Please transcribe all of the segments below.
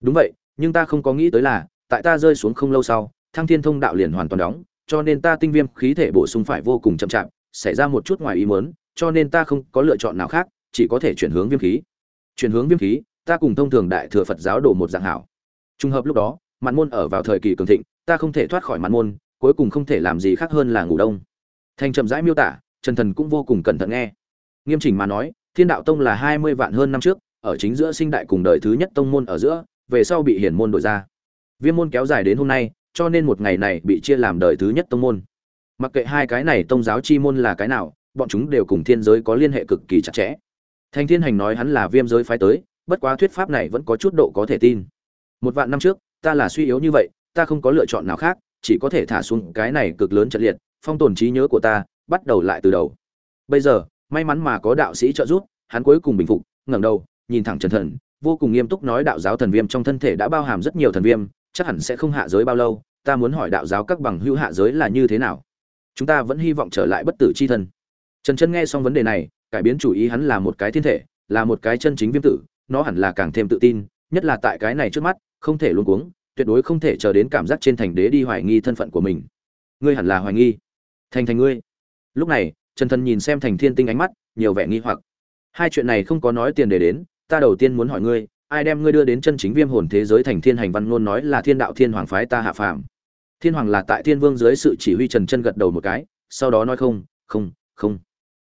đúng vậy, nhưng ta không có nghĩ tới là, tại ta rơi xuống không lâu sau, thăng thiên thông đạo liền hoàn toàn đóng, cho nên ta tinh viêm khí thể bổ sung phải vô cùng chậm chạp, xảy ra một chút ngoài ý muốn, cho nên ta không có lựa chọn nào khác, chỉ có thể chuyển hướng viêm khí. Chuyển hướng viêm khí, ta cùng thông thường đại thừa phật giáo đổ một dạng hảo. Trùng hợp lúc đó, mạn môn ở vào thời kỳ cường thịnh, ta không thể thoát khỏi mạn môn, cuối cùng không thể làm gì khác hơn là ngủ đông. Thành chậm rãi miêu tả, trần thần cũng vô cùng cẩn thận nghe. Nghiêm chỉnh mà nói, thiên đạo tông là hai mươi vạn hơn năm trước, ở chính giữa sinh đại cùng đời thứ nhất tông môn ở giữa về sau bị hiển môn đổi ra. Viêm môn kéo dài đến hôm nay, cho nên một ngày này bị chia làm đời thứ nhất tông môn. Mặc kệ hai cái này tông giáo chi môn là cái nào, bọn chúng đều cùng thiên giới có liên hệ cực kỳ chặt chẽ. Thành thiên hành nói hắn là viêm giới phái tới, bất quá thuyết pháp này vẫn có chút độ có thể tin. Một vạn năm trước, ta là suy yếu như vậy, ta không có lựa chọn nào khác, chỉ có thể thả xuống cái này cực lớn trận liệt, phong tồn trí nhớ của ta, bắt đầu lại từ đầu. Bây giờ, may mắn mà có đạo sĩ trợ giúp, hắn cuối cùng bình phục, ngẩng đầu, nhìn thẳng trần thần vô cùng nghiêm túc nói đạo giáo thần viêm trong thân thể đã bao hàm rất nhiều thần viêm, chắc hẳn sẽ không hạ giới bao lâu, ta muốn hỏi đạo giáo các bằng hữu hạ giới là như thế nào? Chúng ta vẫn hy vọng trở lại bất tử c h i thân. Trần chân nghe xong vấn đề này, cải biến chủ ý hắn là một cái thiên thể, là một cái chân chính viêm tử, nó hẳn là càng thêm tự tin, nhất là tại cái này trước mắt, không thể luôn cuống, tuyệt đối không thể chờ đến cảm giác trên thành đế đi hoài nghi thân phận của mình. Ngươi hẳn là hoài nghi. Thành thành ngươi. Lúc này, trần thần nhìn xem thành thiên tinh ánh mắt, nhiều vẻ nghi hoặc. Hai chuyện này không có nói tiền để đến ta đầu tiên muốn hỏi ngươi, ai đem ngươi đưa đến chân chính viêm hồn thế giới thành thiên hành văn ngôn nói là thiên đạo thiên hoàng phái ta hạ phàm. Thiên hoàng là tại thiên vương dưới sự chỉ huy trần chân gật đầu một cái, sau đó nói không không không.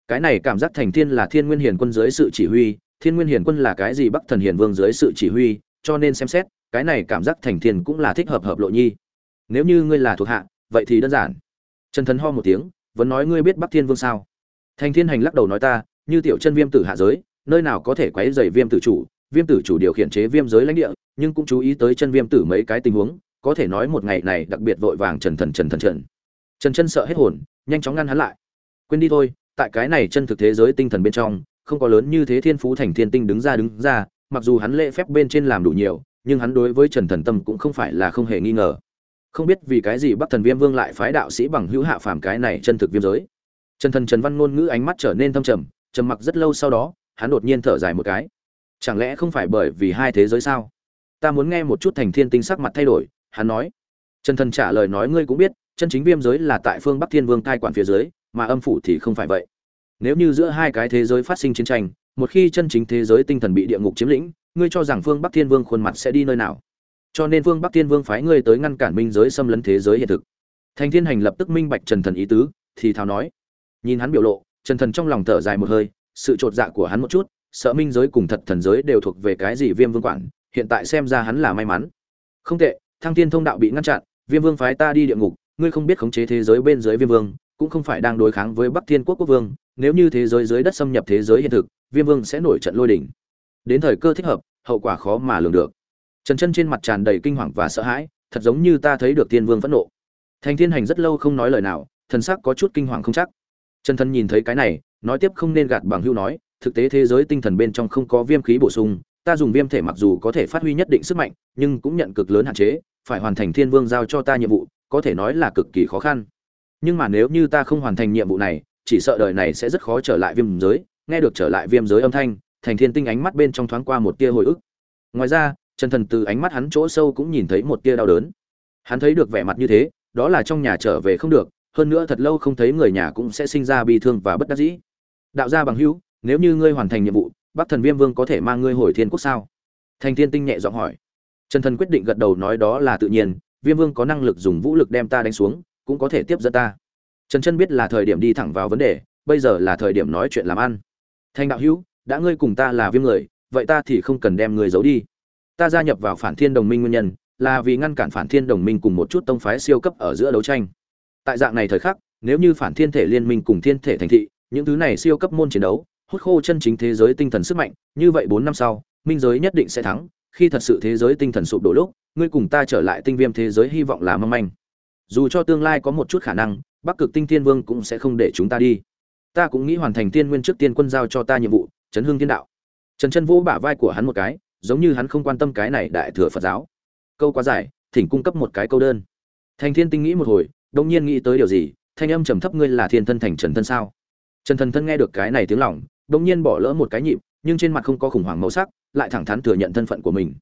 Cái này cảm giác thành thiên là thiên nguyên hiền quân dưới sự chỉ huy, thiên nguyên hiền quân là cái gì bắc thần hiền vương dưới sự chỉ huy, cho nên xem xét, cái này cảm giác thành thiên cũng là thích hợp hợp lộ nhi. Nếu như ngươi là thuộc hạ, vậy thì đơn giản. Trần thần ho một tiếng, vẫn nói ngươi biết bắc thiên vương sao? Thành thiên hành lắc đầu nói ta, như tiểu chân viêm tử hạ giới nơi nào có thể quấy rầy viêm tử chủ, viêm tử chủ điều khiển chế viêm giới lãnh địa, nhưng cũng chú ý tới chân viêm tử mấy cái tình huống, có thể nói một ngày này đặc biệt vội vàng trần thần trần thần trần. Trần chân sợ hết hồn, nhanh chóng ngăn hắn lại. Quên đi thôi, tại cái này chân thực thế giới tinh thần bên trong, không có lớn như thế thiên phú thành thiên tinh đứng ra đứng ra, mặc dù hắn lễ phép bên trên làm đủ nhiều, nhưng hắn đối với trần thần tâm cũng không phải là không hề nghi ngờ. Không biết vì cái gì bắc thần viêm vương lại phái đạo sĩ bằng hữu hạ phàm cái này chân thực viêm giới. Trần thần trần văn ngôn ngữ ánh mắt trở nên thâm trầm trầm mặc rất lâu sau đó hắn đột nhiên thở dài một cái. Chẳng lẽ không phải bởi vì hai thế giới sao? Ta muốn nghe một chút thành thiên tinh sắc mặt thay đổi, hắn nói. Trần thần trả lời nói ngươi cũng biết, chân chính viêm giới là tại phương bắc thiên vương cai quản phía dưới, mà âm phủ thì không phải vậy. Nếu như giữa hai cái thế giới phát sinh chiến tranh, một khi chân chính thế giới tinh thần bị địa ngục chiếm lĩnh, ngươi cho rằng phương bắc thiên vương khuôn mặt sẽ đi nơi nào? Cho nên phương bắc thiên vương phái ngươi tới ngăn cản minh giới xâm lấn thế giới hiện thực. Thành thiên hành lập tức minh bạch trần thần ý tứ, thì thào nói. Nhìn hắn biểu lộ, trần thần trong lòng thở dài một hơi sự trột dạ của hắn một chút, sợ minh giới cùng thật thần giới đều thuộc về cái gì viêm vương quản, hiện tại xem ra hắn là may mắn. Không tệ, thăng tiên thông đạo bị ngăn chặn, viêm vương phái ta đi địa ngục, ngươi không biết khống chế thế giới bên dưới viêm vương, cũng không phải đang đối kháng với bắc thiên quốc quốc vương, nếu như thế giới dưới đất xâm nhập thế giới hiện thực, viêm vương sẽ nổi trận lôi đỉnh đến thời cơ thích hợp, hậu quả khó mà lường được. Trần chân trên mặt tràn đầy kinh hoàng và sợ hãi, thật giống như ta thấy được tiên vương phẫn nộ. Thành thiên hành rất lâu không nói lời nào, thần sắc có chút kinh hoàng không chắc. Trần thân nhìn thấy cái này nói tiếp không nên gạt bằng hưu nói, thực tế thế giới tinh thần bên trong không có viêm khí bổ sung, ta dùng viêm thể mặc dù có thể phát huy nhất định sức mạnh, nhưng cũng nhận cực lớn hạn chế, phải hoàn thành thiên vương giao cho ta nhiệm vụ, có thể nói là cực kỳ khó khăn. Nhưng mà nếu như ta không hoàn thành nhiệm vụ này, chỉ sợ đời này sẽ rất khó trở lại viêm giới, nghe được trở lại viêm giới âm thanh, thành thiên tinh ánh mắt bên trong thoáng qua một tia hồi ức. Ngoài ra trần thần từ ánh mắt hắn chỗ sâu cũng nhìn thấy một tia đau đớn. Hắn thấy được vẻ mặt như thế, đó là trong nhà trở về không được, hơn nữa thật lâu không thấy người nhà cũng sẽ sinh ra bi thương và bất đắc dĩ đạo gia bằng hữu, nếu như ngươi hoàn thành nhiệm vụ, bắc thần viêm vương có thể mang ngươi hồi thiên quốc sao? Thành thiên tinh nhẹ giọng hỏi. Trần thần quyết định gật đầu nói đó là tự nhiên, viêm vương có năng lực dùng vũ lực đem ta đánh xuống, cũng có thể tiếp dẫn ta. Trần chân biết là thời điểm đi thẳng vào vấn đề, bây giờ là thời điểm nói chuyện làm ăn. Thành đạo hữu, đã ngươi cùng ta là viêm người, vậy ta thì không cần đem người giấu đi. Ta gia nhập vào phản thiên đồng minh nguyên nhân, là vì ngăn cản phản thiên đồng minh cùng một chút tông phái siêu cấp ở giữa đấu tranh. Tại dạng này thời khắc, nếu như phản thiên thể liên minh cùng thiên thể thành thị những thứ này siêu cấp môn chiến đấu, hút khô chân chính thế giới tinh thần sức mạnh, như vậy bốn năm sau, minh giới nhất định sẽ thắng, khi thật sự thế giới tinh thần sụp đổ lúc, ngươi cùng ta trở lại tinh viêm thế giới hy vọng là mong manh. Dù cho tương lai có một chút khả năng, bắc cực tinh thiên vương cũng sẽ không để chúng ta đi. Ta cũng nghĩ hoàn thành tiên nguyên trước tiên quân giao cho ta nhiệm vụ, chấn hương thiên đạo. Trần chân vũ bả vai của hắn một cái, giống như hắn không quan tâm cái này đại thừa phật giáo. Câu quá dài, thỉnh cung cấp một cái câu đơn. Thành thiên tinh nghĩ một hồi đông nhiên nghĩ tới điều gì, thanh âm trầm thấp, ngươi là thiên thân thành trần thân sao? Trần thần thân nghe được cái này tiếng lỏng đông nhiên bỏ lỡ một cái nhịp, nhưng trên mặt không có khủng hoảng màu sắc, lại thẳng thắn thừa nhận thân phận của mình.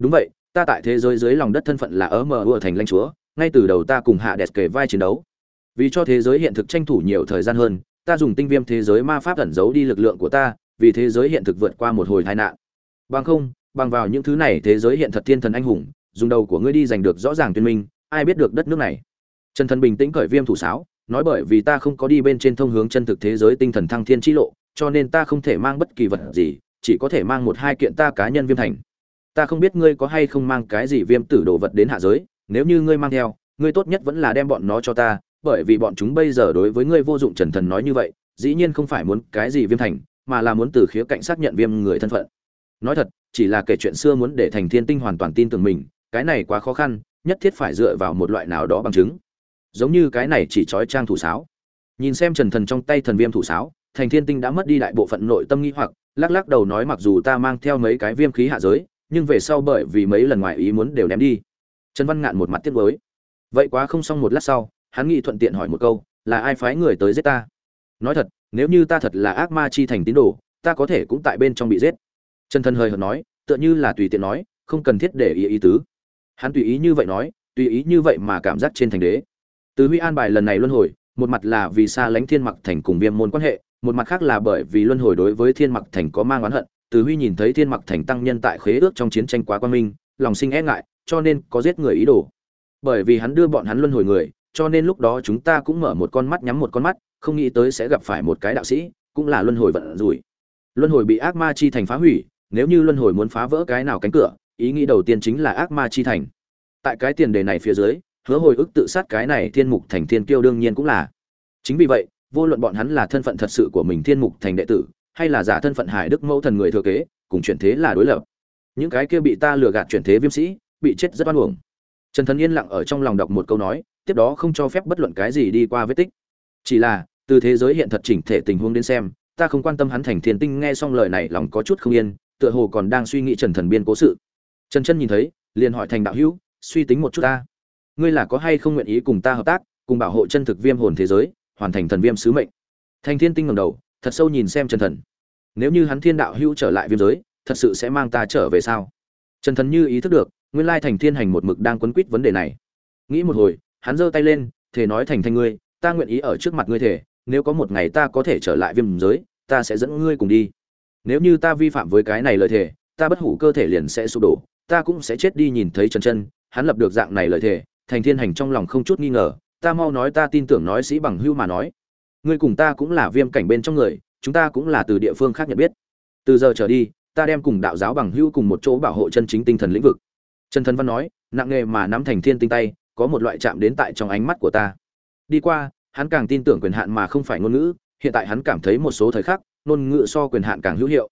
Đúng vậy, ta tại thế giới dưới lòng đất thân phận là ở mờ ùa thành lãnh chúa, ngay từ đầu ta cùng hạ đẹp kề vai chiến đấu. Vì cho thế giới hiện thực tranh thủ nhiều thời gian hơn, ta dùng tinh viêm thế giới ma pháp ẩn giấu đi lực lượng của ta, vì thế giới hiện thực vượt qua một hồi tai nạn. Bằng không, bằng vào những thứ này thế giới hiện thật thiên thần anh hùng, dùng đầu của ngươi đi giành được rõ ràng tuyên minh, ai biết được đất nước này. Trần thần bình tĩnh cởi viêm thủ sáo nói bởi vì ta không có đi bên trên thông hướng chân thực thế giới tinh thần thăng thiên chi lộ, cho nên ta không thể mang bất kỳ vật gì, chỉ có thể mang một hai kiện ta cá nhân viêm thành. Ta không biết ngươi có hay không mang cái gì viêm tử đồ vật đến hạ giới, nếu như ngươi mang theo, ngươi tốt nhất vẫn là đem bọn nó cho ta, bởi vì bọn chúng bây giờ đối với ngươi vô dụng trần thần nói như vậy, dĩ nhiên không phải muốn cái gì viêm thành, mà là muốn từ khía cạnh xác nhận viêm người thân phận. Nói thật, chỉ là kể chuyện xưa muốn để thành thiên tinh hoàn toàn tin tưởng mình, cái này quá khó khăn, nhất thiết phải dựa vào một loại nào đó bằng chứng giống như cái này chỉ trói trang thủ sáo. Nhìn xem trần thần trong tay thần viêm thủ sáo, thành thiên tinh đã mất đi đại bộ phận nội tâm nghi hoặc, lắc lắc đầu nói mặc dù ta mang theo mấy cái viêm khí hạ giới, nhưng về sau bởi vì mấy lần ngoài ý muốn đều ném đi. Trần văn ngạn một mặt tiếc với vậy quá không xong một lát sau, hắn nghĩ thuận tiện hỏi một câu, là ai phái người tới giết ta? Nói thật, nếu như ta thật là ác ma chi thành tín đồ, ta có thể cũng tại bên trong bị giết. Trần thần hơi hợt nói, tựa như là tùy tiện nói, không cần thiết để ý ý tứ. Hắn tùy ý như vậy nói, tùy ý như vậy mà cảm giác trên thành đế từ huy an bài lần này luân hồi, một mặt là vì xa lánh thiên mặc thành cùng viêm môn quan hệ, một mặt khác là bởi vì luân hồi đối với thiên mặc thành có mang oán hận. Từ huy nhìn thấy thiên mặc thành tăng nhân tại khế ước trong chiến tranh quá quan minh, lòng sinh e ngại, cho nên có giết người ý đồ. Bởi vì hắn đưa bọn hắn luân hồi người, cho nên lúc đó chúng ta cũng mở một con mắt nhắm một con mắt, không nghĩ tới sẽ gặp phải một cái đạo sĩ, cũng là luân hồi vận rủi. Luân hồi bị ác ma chi thành phá hủy, nếu như luân hồi muốn phá vỡ cái nào cánh cửa, ý nghĩ đầu tiên chính là ác ma chi thành. Tại cái tiền đề này phía dưới hứa hồi ức tự sát cái này thiên mục thành thiên kiêu đương nhiên cũng là. Chính vì vậy, vô luận bọn hắn là thân phận thật sự của mình thiên mục thành đệ tử, hay là giả thân phận hải đức mẫu thần người thừa kế, cùng chuyển thế là đối lập. Những cái kia bị ta lừa gạt chuyển thế viêm sĩ, bị chết rất oan uổng. Trần thần yên lặng ở trong lòng đọc một câu nói, tiếp đó không cho phép bất luận cái gì đi qua vết tích. Chỉ là, từ thế giới hiện thật chỉnh thể tình huống đến xem, ta không quan tâm hắn thành thiên tinh nghe xong lời này lòng có chút không yên, tựa hồ còn đang suy nghĩ trần thần biên cố sự. Trần chân nhìn thấy, liền hỏi thành đạo hữu, suy tính một chút ta ngươi là có hay không nguyện ý cùng ta hợp tác, cùng bảo hộ chân thực viêm hồn thế giới, hoàn thành thần viêm sứ mệnh. Thành thiên tinh ngầm đầu, thật sâu nhìn xem trần thần. Nếu như hắn thiên đạo hữu trở lại viêm giới, thật sự sẽ mang ta trở về sao? Trần thần như ý thức được, nguyên lai thành thiên hành một mực đang quấn quýt vấn đề này. Nghĩ một hồi, hắn giơ tay lên, thề nói thành thanh ngươi, ta nguyện ý ở trước mặt ngươi thể nếu có một ngày ta có thể trở lại viêm giới, ta sẽ dẫn ngươi cùng đi. Nếu như ta vi phạm với cái này lời thề, ta bất hủ cơ thể liền sẽ sụp đổ, ta cũng sẽ chết đi nhìn thấy trần chân, hắn lập được dạng này lời thề thành thiên hành trong lòng không chút nghi ngờ, ta mau nói, ta tin tưởng nói sĩ bằng hưu mà nói. Ngươi cùng ta cũng là viêm cảnh bên trong người, chúng ta cũng là từ địa phương khác nhận biết. Từ giờ trở đi, ta đem cùng đạo giáo bằng hưu cùng một chỗ bảo hộ chân chính tinh thần lĩnh vực. Trần thần văn nói, nặng nghề mà nắm thành thiên tinh tay, có một loại chạm đến tại trong ánh mắt của ta. Đi qua, hắn càng tin tưởng quyền hạn mà không phải ngôn ngữ, hiện tại hắn cảm thấy một số thời khắc, ngôn ngữ so quyền hạn càng hữu hiệu.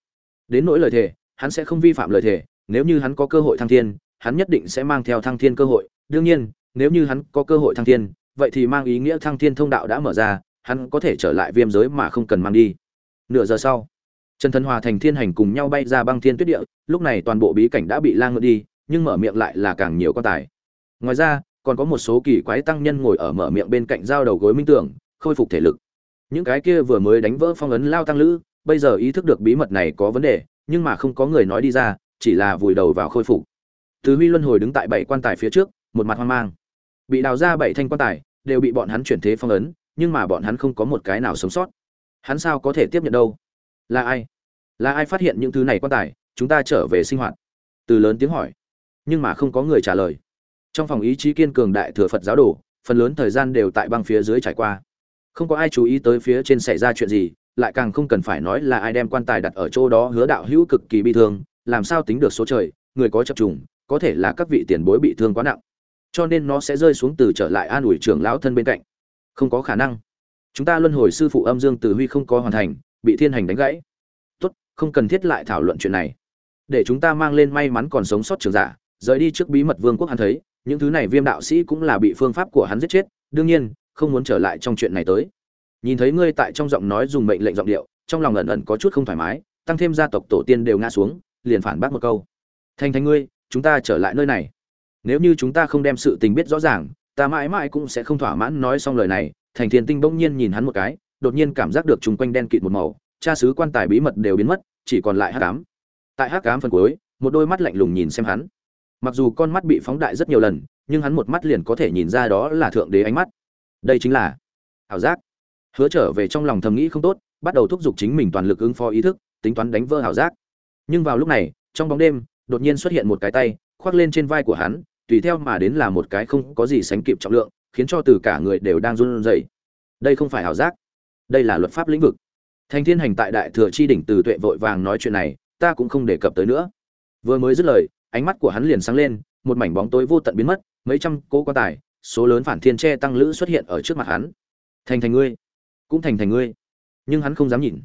Đến nỗi lời thề, hắn sẽ không vi phạm lời thề, nếu như hắn có cơ hội thăng thiên, hắn nhất định sẽ mang theo thăng thiên cơ hội. Đương nhiên nếu như hắn có cơ hội thăng thiên, vậy thì mang ý nghĩa thăng thiên thông đạo đã mở ra, hắn có thể trở lại viêm giới mà không cần mang đi. Nửa giờ sau, trần thần hòa thành thiên hành cùng nhau bay ra băng thiên tuyết địa, lúc này toàn bộ bí cảnh đã bị lang ngựa đi, nhưng mở miệng lại là càng nhiều quan tài. Ngoài ra, còn có một số kỳ quái tăng nhân ngồi ở mở miệng bên cạnh giao đầu gối minh tưởng, khôi phục thể lực. Những cái kia vừa mới đánh vỡ phong ấn lao tăng lữ, bây giờ ý thức được bí mật này có vấn đề, nhưng mà không có người nói đi ra, chỉ là vùi đầu vào khôi phục. Tứ huy luân hồi đứng tại bảy quan tài phía trước, một mặt hoang mang bị đào ra bảy thanh quan tài, đều bị bọn hắn chuyển thế phong ấn, nhưng mà bọn hắn không có một cái nào sống sót. Hắn sao có thể tiếp nhận đâu? Là ai? Là ai phát hiện những thứ này quan tài, chúng ta trở về sinh hoạt? Từ lớn tiếng hỏi. Nhưng mà không có người trả lời. Trong phòng ý chí kiên cường đại thừa phật giáo đồ, phần lớn thời gian đều tại băng phía dưới trải qua. Không có ai chú ý tới phía trên xảy ra chuyện gì, lại càng không cần phải nói là ai đem quan tài đặt ở chỗ đó hứa đạo hữu cực kỳ bi thương, làm sao tính được số trời, người có chập trùng, có thể là các vị tiền bối bị thương quá nặng cho nên nó sẽ rơi xuống từ trở lại an ủi trưởng lão thân bên cạnh. Không có khả năng. Chúng ta luân hồi sư phụ âm dương từ huy không có hoàn thành, bị thiên hành đánh gãy. Tốt, không cần thiết lại thảo luận chuyện này. Để chúng ta mang lên may mắn còn sống sót trường giả, rời đi trước bí mật vương quốc hắn thấy, những thứ này viêm đạo sĩ cũng là bị phương pháp của hắn giết chết, đương nhiên, không muốn trở lại trong chuyện này tới. Nhìn thấy ngươi tại trong giọng nói dùng mệnh lệnh giọng điệu, trong lòng ẩn ẩn có chút không thoải mái, tăng thêm gia tộc tổ tiên đều ngã xuống, liền phản bác một câu. Thanh thanh ngươi, chúng ta trở lại nơi này nếu như chúng ta không đem sự tình biết rõ ràng, ta mãi mãi cũng sẽ không thỏa mãn nói xong lời này. Thành thiên tinh bỗng nhiên nhìn hắn một cái, đột nhiên cảm giác được chung quanh đen kịt một màu, cha sứ quan tài bí mật đều biến mất, chỉ còn lại hắc ám. Tại hắc ám phần cuối, một đôi mắt lạnh lùng nhìn xem hắn. Mặc dù con mắt bị phóng đại rất nhiều lần, nhưng hắn một mắt liền có thể nhìn ra đó là thượng đế ánh mắt. Đây chính là ảo giác. Hứa trở về trong lòng thầm nghĩ không tốt, bắt đầu thúc giục chính mình toàn lực ứng phó ý thức, tính toán đánh vỡ ảo giác. Nhưng vào lúc này, trong bóng đêm, đột nhiên xuất hiện một cái tay, khoác lên trên vai của hắn tùy theo mà đến là một cái không có gì sánh kịp trọng lượng, khiến cho từ cả người đều đang run rẩy. Đây không phải ảo giác, đây là luật pháp lĩnh vực. Thành thiên hành tại đại thừa chi đỉnh từ tuệ vội vàng nói chuyện này, ta cũng không đề cập tới nữa. Vừa mới dứt lời, ánh mắt của hắn liền sáng lên, một mảnh bóng tối vô tận biến mất, mấy trăm cỗ quan tài, số lớn phản thiên tre tăng lữ xuất hiện ở trước mặt hắn. Thành thành ngươi, cũng thành thành ngươi. Nhưng hắn không dám nhìn.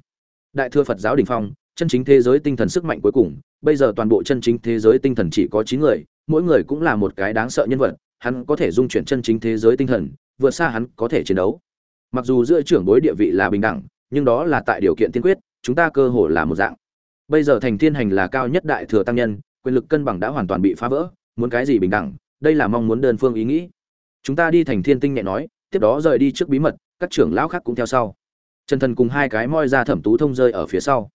Đại thừa phật giáo đỉnh phong, chân chính thế giới tinh thần sức mạnh cuối cùng, bây giờ toàn bộ chân chính thế giới tinh thần chỉ có chín người mỗi người cũng là một cái đáng sợ nhân vật, hắn có thể dung chuyển chân chính thế giới tinh thần, vượt xa hắn có thể chiến đấu. Mặc dù giữa trưởng bối địa vị là bình đẳng, nhưng đó là tại điều kiện tiên quyết, chúng ta cơ hồ là một dạng. Bây giờ thành thiên hành là cao nhất đại thừa tăng nhân, quyền lực cân bằng đã hoàn toàn bị phá vỡ, muốn cái gì bình đẳng, đây là mong muốn đơn phương ý nghĩ. Chúng ta đi thành thiên tinh nhẹ nói, tiếp đó rời đi trước bí mật, các trưởng lão khác cũng theo sau. Trần thần cùng hai cái moi ra thẩm tú thông rơi ở phía sau.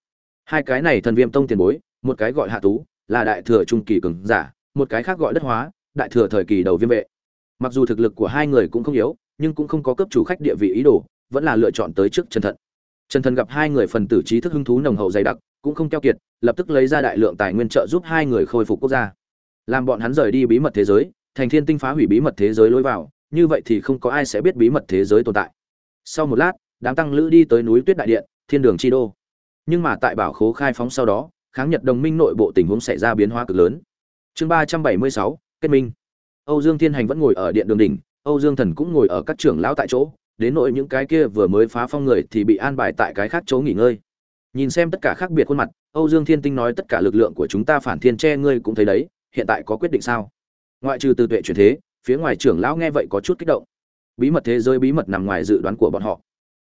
Hai cái này thần viêm tông tiền bối, một cái gọi hạ tú, là đại thừa trung kỳ cường giả một cái khác gọi đất hóa, đại thừa thời kỳ đầu viêm vệ. Mặc dù thực lực của hai người cũng không yếu, nhưng cũng không có cấp chủ khách địa vị ý đồ, vẫn là lựa chọn tới trước trần thận. Trần thần gặp hai người phần tử trí thức hứng thú nồng hậu dày đặc, cũng không keo kiệt, lập tức lấy ra đại lượng tài nguyên trợ giúp hai người khôi phục quốc gia. Làm bọn hắn rời đi bí mật thế giới, thành thiên tinh phá hủy bí mật thế giới lối vào, như vậy thì không có ai sẽ biết bí mật thế giới tồn tại. Sau một lát, đám tăng lữ đi tới núi tuyết đại điện, thiên đường chi đô. Nhưng mà tại bảo khố khai phóng sau đó, kháng nhật đồng minh nội bộ tình huống xảy ra biến hóa cực lớn chương ba trăm bảy mươi sáu, kết minh. Âu dương thiên hành vẫn ngồi ở điện đường đỉnh, âu dương thần cũng ngồi ở các trưởng lão tại chỗ, đến nỗi những cái kia vừa mới phá phong người thì bị an bài tại cái khác chỗ nghỉ ngơi. Nhìn xem tất cả khác biệt khuôn mặt, âu dương thiên tinh nói tất cả lực lượng của chúng ta phản thiên che ngươi cũng thấy đấy, hiện tại có quyết định sao? Ngoại trừ từ tuệ chuyển thế, phía ngoài trưởng lão nghe vậy có chút kích động. Bí mật thế giới bí mật nằm ngoài dự đoán của bọn họ.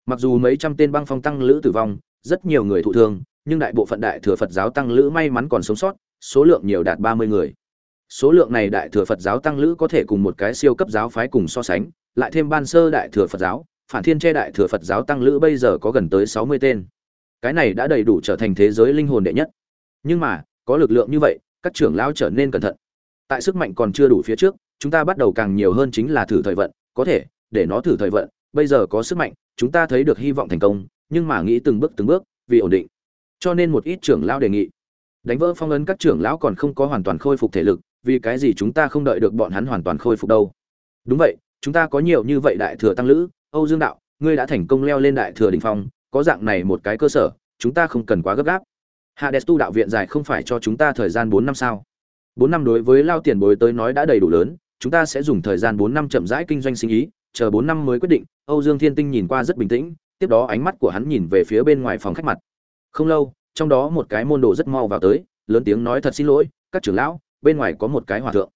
Mặc dù mấy trăm tên băng phong tăng lữ tử vong, rất nhiều người thụ thương, nhưng đại bộ phận đại thừa phật giáo tăng lữ may mắn còn sống sót số lượng nhiều đạt ba mươi người. Số lượng này đại thừa phật giáo tăng lữ có thể cùng một cái siêu cấp giáo phái cùng so sánh, lại thêm ban sơ đại thừa phật giáo, phản thiên che đại thừa phật giáo tăng lữ bây giờ có gần tới sáu mươi tên. Cái này đã đầy đủ trở thành thế giới linh hồn đệ nhất. Nhưng mà, có lực lượng như vậy, các trưởng lão trở nên cẩn thận. Tại sức mạnh còn chưa đủ phía trước, chúng ta bắt đầu càng nhiều hơn chính là thử thời vận, có thể, để nó thử thời vận, bây giờ có sức mạnh, chúng ta thấy được hy vọng thành công, nhưng mà nghĩ từng bước từng bước, vì ổn định. Cho nên một ít trưởng lão đề nghị đánh vỡ phong ấn các trưởng lão còn không có hoàn toàn khôi phục thể lực, vì cái gì chúng ta không đợi được bọn hắn hoàn toàn khôi phục đâu? Đúng vậy, chúng ta có nhiều như vậy đại thừa tăng lữ, âu dương đạo, ngươi đã thành công leo lên đại thừa đình phong, có dạng này một cái cơ sở, chúng ta không cần quá gấp gáp. Hạ hades tu đạo viện dài không phải cho chúng ta thời gian bốn năm sao? Bốn năm đối với lao tiền bối tới nói đã đầy đủ lớn, chúng ta sẽ dùng thời gian bốn năm chậm rãi kinh doanh sinh ý, chờ bốn năm mới quyết định, âu dương thiên tinh nhìn qua rất bình tĩnh, tiếp đó ánh mắt của hắn nhìn về phía bên ngoài phòng khách mặt. Không lâu trong đó một cái môn đồ rất mau vào tới, lớn tiếng nói thật xin lỗi, các trưởng lão, bên ngoài có một cái hòa thượng.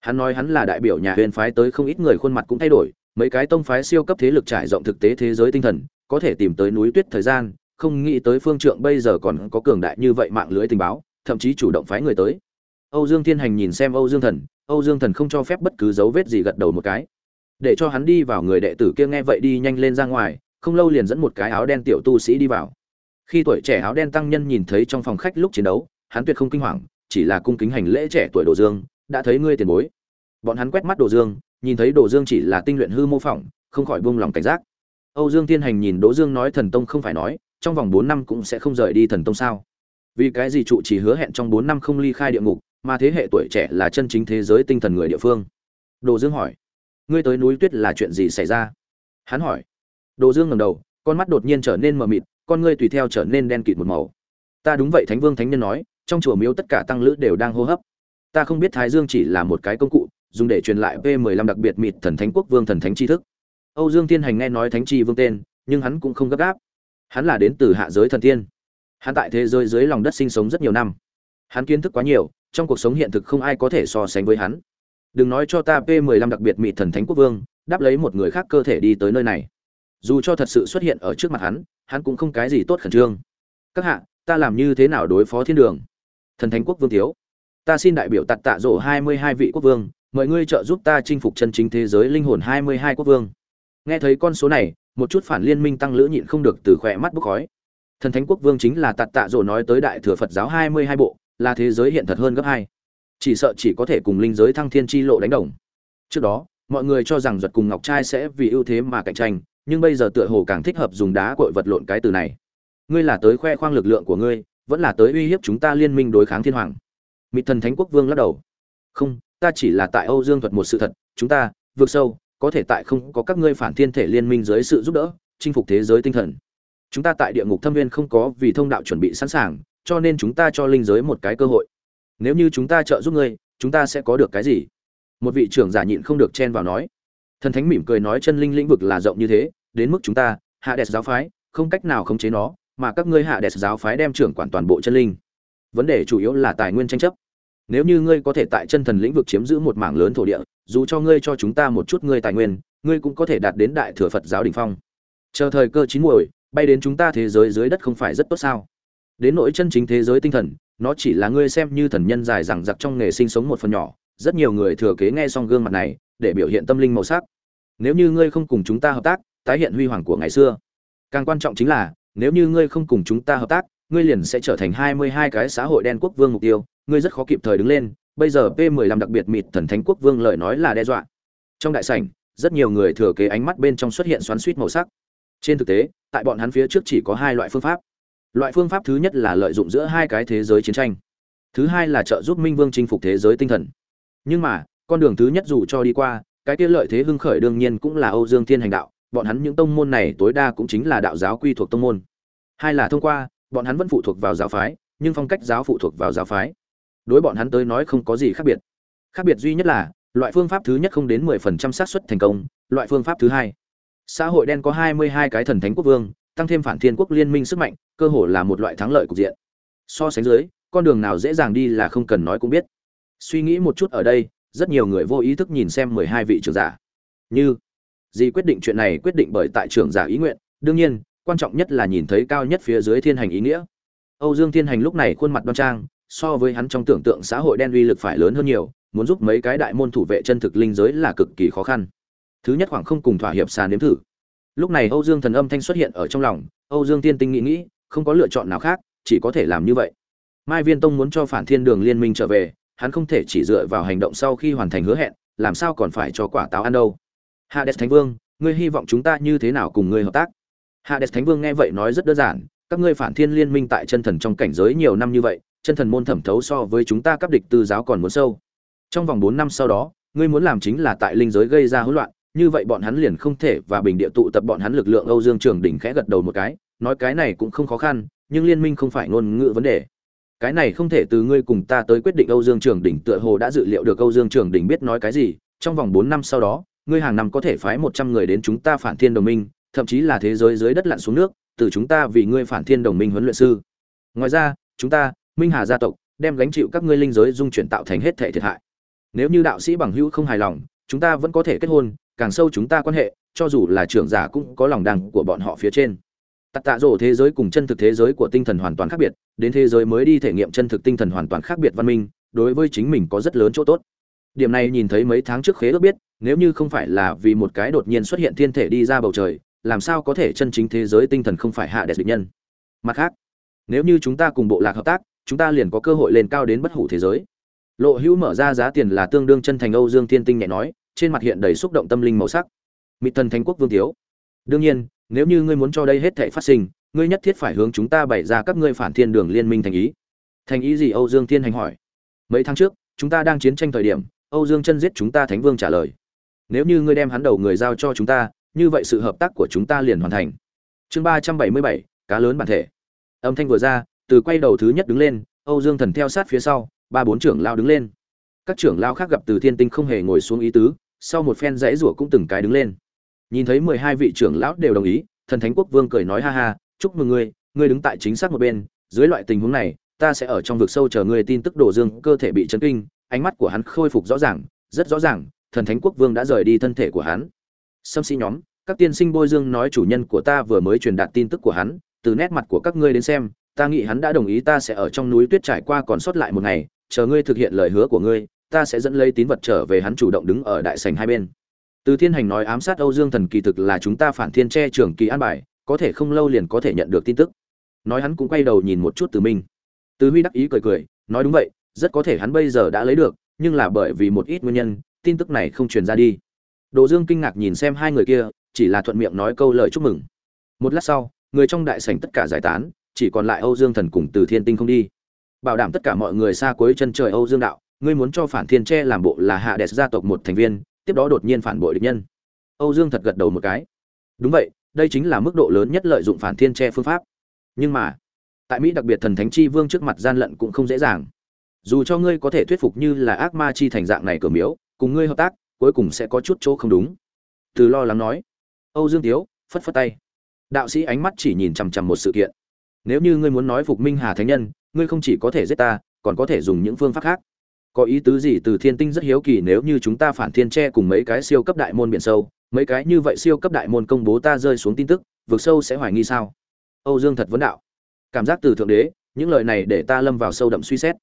Hắn nói hắn là đại biểu nhà huyền phái tới không ít người khuôn mặt cũng thay đổi, mấy cái tông phái siêu cấp thế lực trải rộng thực tế thế giới tinh thần, có thể tìm tới núi tuyết thời gian, không nghĩ tới phương trượng bây giờ còn có cường đại như vậy mạng lưới tình báo, thậm chí chủ động phái người tới. Âu dương thiên hành nhìn xem âu dương thần, âu dương thần không cho phép bất cứ dấu vết gì gật đầu một cái. Để cho hắn đi vào người đệ tử kia nghe vậy đi nhanh lên ra ngoài, không lâu liền dẫn một cái áo đen tiểu tu sĩ đi vào khi tuổi trẻ áo đen tăng nhân nhìn thấy trong phòng khách lúc chiến đấu, hắn tuyệt không kinh hoàng, chỉ là cung kính hành lễ trẻ tuổi đồ dương, đã thấy ngươi tiền bối. Bọn hắn quét mắt đồ dương, nhìn thấy đồ dương chỉ là tinh luyện hư mô phỏng, không khỏi buông lòng cảnh giác. Âu dương thiên hành nhìn đỗ dương nói thần tông không phải nói, trong vòng bốn năm cũng sẽ không rời đi thần tông sao? Vì cái gì trụ chỉ hứa hẹn trong bốn năm không ly khai địa ngục, mà thế hệ tuổi trẻ là chân chính thế giới tinh thần người địa phương? Đồ dương hỏi. Ngươi tới núi tuyết là chuyện gì xảy ra? Hắn hỏi. Đồ dương ngầm đầu, con mắt đột nhiên trở nên mờ mịt con ngươi tùy theo trở nên đen kịt một màu. Ta đúng vậy, thánh vương, thánh nhân nói, trong chùa miếu tất cả tăng lữ đều đang hô hấp. Ta không biết thái dương chỉ là một cái công cụ, dùng để truyền lại v 15 đặc biệt mịt thần thánh quốc vương thần thánh tri thức. Âu dương thiên hành nghe nói thánh tri vương tên, nhưng hắn cũng không gấp gáp. Hắn là đến từ hạ giới thần tiên. Hắn tại thế giới dưới lòng đất sinh sống rất nhiều năm. Hắn kiến thức quá nhiều, trong cuộc sống hiện thực không ai có thể so sánh với hắn. Đừng nói cho ta p 15 đặc biệt mịt thần thánh quốc vương, đáp lấy một người khác cơ thể đi tới nơi này dù cho thật sự xuất hiện ở trước mặt hắn hắn cũng không cái gì tốt khẩn trương. Các hạ, ta làm như thế nào đối phó thiên đường? Thần thánh quốc vương thiếu. Ta xin đại biểu tạt tạ rỗ hai mươi hai vị quốc vương, mời ngươi trợ giúp ta chinh phục chân chính thế giới linh hồn hai mươi hai quốc vương. Nghe thấy con số này, một chút phản liên minh tăng lữ nhịn không được từ khỏe mắt bốc khói. Thần thánh quốc vương chính là tạt tạ rỗ nói tới đại thừa phật giáo hai mươi hai bộ, là thế giới hiện thật hơn gấp hai. Chỉ sợ chỉ có thể cùng linh giới thăng thiên chi lộ đánh đồng. Trước đó, mọi người cho rằng giật cùng ngọc trai sẽ vì ưu thế mà cạnh tranh nhưng bây giờ tựa hồ càng thích hợp dùng đá cội vật lộn cái từ này. Ngươi là tới khoe khoang lực lượng của ngươi, vẫn là tới uy hiếp chúng ta liên minh đối kháng thiên hoàng. Mịt thần thánh quốc vương lắc đầu. Không, ta chỉ là tại âu dương thuật một sự thật, chúng ta vượt sâu, có thể tại không có các ngươi phản thiên thể liên minh dưới sự giúp đỡ, chinh phục thế giới tinh thần. Chúng ta tại địa ngục thâm viên không có vì thông đạo chuẩn bị sẵn sàng, cho nên chúng ta cho linh giới một cái cơ hội. Nếu như chúng ta trợ giúp ngươi, chúng ta sẽ có được cái gì? Một vị trưởng giả nhịn không được chen vào nói. Thần thánh mỉm cười nói chân linh lĩnh vực là rộng như thế đến mức chúng ta, hạ đẹp giáo phái, không cách nào khống chế nó, mà các ngươi hạ đẹp giáo phái đem trưởng quản toàn bộ chân linh. Vấn đề chủ yếu là tài nguyên tranh chấp. Nếu như ngươi có thể tại chân thần lĩnh vực chiếm giữ một mảng lớn thổ địa, dù cho ngươi cho chúng ta một chút ngươi tài nguyên, ngươi cũng có thể đạt đến đại thừa phật giáo đỉnh phong. Chờ thời cơ chín muồi, bay đến chúng ta thế giới dưới đất không phải rất tốt sao? Đến nỗi chân chính thế giới tinh thần, nó chỉ là ngươi xem như thần nhân dài rằng giặc trong nghề sinh sống một phần nhỏ, rất nhiều người thừa kế nghe xong gương mặt này, để biểu hiện tâm linh màu sắc. Nếu như ngươi không cùng chúng ta hợp tác tái hiện huy hoàng của ngày xưa. Càng quan trọng chính là, nếu như ngươi không cùng chúng ta hợp tác, ngươi liền sẽ trở thành hai mươi hai cái xã hội đen quốc vương mục tiêu. Ngươi rất khó kịp thời đứng lên. Bây giờ p 15 đặc biệt mịt thần thánh quốc vương lời nói là đe dọa. Trong đại sảnh, rất nhiều người thừa kế ánh mắt bên trong xuất hiện xoắn suýt màu sắc. Trên thực tế, tại bọn hắn phía trước chỉ có hai loại phương pháp. Loại phương pháp thứ nhất là lợi dụng giữa hai cái thế giới chiến tranh. Thứ hai là trợ giúp minh vương chinh phục thế giới tinh thần. Nhưng mà, con đường thứ nhất dù cho đi qua, cái kia lợi thế hưng khởi đương nhiên cũng là âu dương thiên hành đạo bọn hắn những tông môn này tối đa cũng chính là đạo giáo quy thuộc tông môn. Hai là thông qua, bọn hắn vẫn phụ thuộc vào giáo phái, nhưng phong cách giáo phụ thuộc vào giáo phái. Đối bọn hắn tới nói không có gì khác biệt. Khác biệt duy nhất là, loại phương pháp thứ nhất không đến mười phần trăm xác suất thành công, loại phương pháp thứ hai. Xã hội đen có hai mươi hai cái thần thánh quốc vương, tăng thêm phản thiên quốc liên minh sức mạnh, cơ hội là một loại thắng lợi cục diện. So sánh dưới, con đường nào dễ dàng đi là không cần nói cũng biết. Suy nghĩ một chút ở đây, rất nhiều người vô ý thức nhìn xem mười hai vị trưởng giả. Như gì quyết định chuyện này quyết định bởi tại trưởng giả ý nguyện. Đương nhiên, quan trọng nhất là nhìn thấy cao nhất phía dưới thiên hành ý nghĩa. Âu dương thiên hành lúc này khuôn mặt đoan trang, so với hắn trong tưởng tượng xã hội đen uy lực phải lớn hơn nhiều, muốn giúp mấy cái đại môn thủ vệ chân thực linh giới là cực kỳ khó khăn. Thứ nhất khoảng không cùng thỏa hiệp sàn nếm thử. Lúc này âu dương thần âm thanh xuất hiện ở trong lòng, âu dương tiên tinh nghĩ nghĩ, không có lựa chọn nào khác, chỉ có thể làm như vậy. Mai viên tông muốn cho phản thiên đường liên minh trở về, hắn không thể chỉ dựa vào hành động sau khi hoàn thành hứa hẹn, làm sao còn phải cho quả táo ăn đâu hades thánh vương, ngươi hy vọng chúng ta như thế nào cùng ngươi hợp tác? Hades thánh vương nghe vậy nói rất đơn giản, các ngươi phản thiên liên minh tại chân thần trong cảnh giới nhiều năm như vậy, chân thần môn thẩm thấu so với chúng ta cấp địch tư giáo còn muốn sâu. Trong vòng bốn năm sau đó, ngươi muốn làm chính là tại linh giới gây ra hỗn loạn, như vậy bọn hắn liền không thể và bình địa tụ tập bọn hắn lực lượng âu dương trường đỉnh khẽ gật đầu một cái, nói cái này cũng không khó khăn, nhưng liên minh không phải ngôn ngữ vấn đề. Cái này không thể từ ngươi cùng ta tới quyết định âu dương trường đỉnh tựa hồ đã dự liệu được âu dương trường đỉnh biết nói cái gì, trong vòng bốn năm sau đó ngươi hàng năm có thể phái một trăm người đến chúng ta phản thiên đồng minh, thậm chí là thế giới dưới đất lặn xuống nước, từ chúng ta vì ngươi phản thiên đồng minh huấn luyện sư. Ngoài ra, chúng ta, minh hà gia tộc, đem gánh chịu các ngươi linh giới dung chuyển tạo thành hết thể thiệt hại. Nếu như đạo sĩ bằng hữu không hài lòng, chúng ta vẫn có thể kết hôn, càng sâu chúng ta quan hệ, cho dù là trưởng giả cũng có lòng đằng của bọn họ phía trên. Tạ tạ rổ thế giới cùng chân thực thế giới của tinh thần hoàn toàn khác biệt, đến thế giới mới đi thể nghiệm chân thực tinh thần hoàn toàn khác biệt văn minh, đối với chính mình có rất lớn chỗ tốt điểm này nhìn thấy mấy tháng trước khế ước biết, nếu như không phải là vì một cái đột nhiên xuất hiện thiên thể đi ra bầu trời, làm sao có thể chân chính thế giới tinh thần không phải hạ đẹp địch nhân? Mặt khác, nếu như chúng ta cùng bộ lạc hợp tác, chúng ta liền có cơ hội lên cao đến bất hủ thế giới. Lộ hữu mở ra giá tiền là tương đương chân thành âu dương thiên tinh nhẹ nói, trên mặt hiện đầy xúc động tâm linh màu sắc. Mỹ thần thánh quốc vương thiếu, đương nhiên, nếu như ngươi muốn cho đây hết thể phát sinh, ngươi nhất thiết phải hướng chúng ta bày ra các ngươi phản thiên đường liên minh thành ý. Thành ý gì âu dương thiên hành hỏi. Mấy tháng trước, chúng ta đang chiến tranh thời điểm âu dương chân giết chúng ta thánh vương trả lời. Nếu như ngươi đem hắn đầu người giao cho chúng ta, như vậy sự hợp tác của chúng ta liền hoàn thành. Chương ba trăm bảy mươi bảy, cá lớn bản thể. Âm thanh vừa ra, từ quay đầu thứ nhất đứng lên, âu dương thần theo sát phía sau, ba bốn trưởng lao đứng lên. Các trưởng lao khác gặp từ thiên tinh không hề ngồi xuống ý tứ, sau một phen rẽ rủa cũng từng cái đứng lên. Nhìn thấy mười hai vị trưởng lão đều đồng ý, thần thánh quốc vương cười nói ha ha, chúc mừng ngươi ngươi đứng tại chính xác một bên, dưới loại tình huống này, ta sẽ ở trong vực sâu chờ ngươi tin tức đổ dương, cơ thể bị chấn kinh ánh mắt của hắn khôi phục rõ ràng, rất rõ ràng, thần thánh quốc vương đã rời đi thân thể của hắn. Xâm sĩ nhóm, các tiên sinh bôi dương nói chủ nhân của ta vừa mới truyền đạt tin tức của hắn, từ nét mặt của các ngươi đến xem, ta nghĩ hắn đã đồng ý ta sẽ ở trong núi tuyết trải qua còn sót lại một ngày, chờ ngươi thực hiện lời hứa của ngươi, ta sẽ dẫn lấy tín vật trở về hắn chủ động đứng ở đại sảnh hai bên. Từ thiên hành nói ám sát âu dương thần kỳ thực là chúng ta phản thiên che trưởng kỳ an bài, có thể không lâu liền có thể nhận được tin tức. Nói hắn cũng quay đầu nhìn một chút từ minh. Từ huy đắc ý cười cười, nói đúng vậy rất có thể hắn bây giờ đã lấy được, nhưng là bởi vì một ít nguyên nhân, tin tức này không truyền ra đi. Đồ dương kinh ngạc nhìn xem hai người kia, chỉ là thuận miệng nói câu lời chúc mừng. Một lát sau, người trong đại sảnh tất cả giải tán, chỉ còn lại âu dương thần cùng từ thiên tinh không đi. Bảo đảm tất cả mọi người xa cuối chân trời âu dương đạo, ngươi muốn cho phản thiên tre làm bộ là hạ đẹp gia tộc một thành viên, tiếp đó đột nhiên phản bội địch nhân. Âu dương thật gật đầu một cái. Đúng vậy, đây chính là mức độ lớn nhất lợi dụng phản thiên tre phương pháp. Nhưng mà, tại mỹ đặc biệt thần thánh chi vương trước mặt gian lận cũng không dễ dàng dù cho ngươi có thể thuyết phục như là ác ma chi thành dạng này cửa miếu, cùng ngươi hợp tác, cuối cùng sẽ có chút chỗ không đúng. Từ lo lắng nói. Âu dương tiếu phất phất tay. Đạo sĩ ánh mắt chỉ nhìn chằm chằm một sự kiện. Nếu như ngươi muốn nói phục minh hà thánh nhân, ngươi không chỉ có thể giết ta, còn có thể dùng những phương pháp khác. Có ý tứ gì từ thiên tinh rất hiếu kỳ nếu như chúng ta phản thiên tre cùng mấy cái siêu cấp đại môn biển sâu, mấy cái như vậy siêu cấp đại môn công bố ta rơi xuống tin tức, vực sâu sẽ hoài nghi sao? Âu dương thật vấn đạo. Cảm giác từ thượng đế, những lời này để ta lâm vào sâu đậm suy xét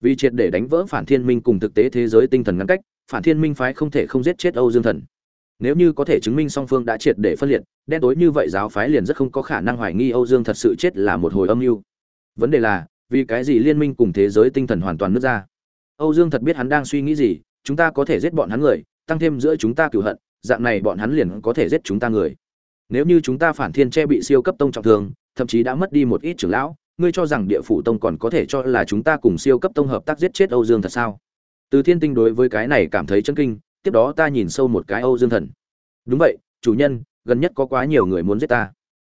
vì triệt để đánh vỡ phản thiên minh cùng thực tế thế giới tinh thần ngăn cách, phản thiên minh phái không thể không giết chết âu dương thần. Nếu như có thể chứng minh song phương đã triệt để phân liệt, đen tối như vậy giáo phái liền rất không có khả năng hoài nghi âu dương thật sự chết là một hồi âm mưu. Vấn đề là, vì cái gì liên minh cùng thế giới tinh thần hoàn toàn nứt ra? Âu dương thật biết hắn đang suy nghĩ gì, chúng ta có thể giết bọn hắn người, tăng thêm giữa chúng ta cửu hận, dạng này bọn hắn liền có thể giết chúng ta người. Nếu như chúng ta phản thiên che bị siêu cấp tông trọng thương, thậm chí đã mất đi một ít trưởng lão ngươi cho rằng địa phủ tông còn có thể cho là chúng ta cùng siêu cấp tông hợp tác giết chết âu dương thật sao? Từ thiên tinh đối với cái này cảm thấy chấn kinh, tiếp đó ta nhìn sâu một cái âu dương thần. Đúng vậy, chủ nhân, gần nhất có quá nhiều người muốn giết ta.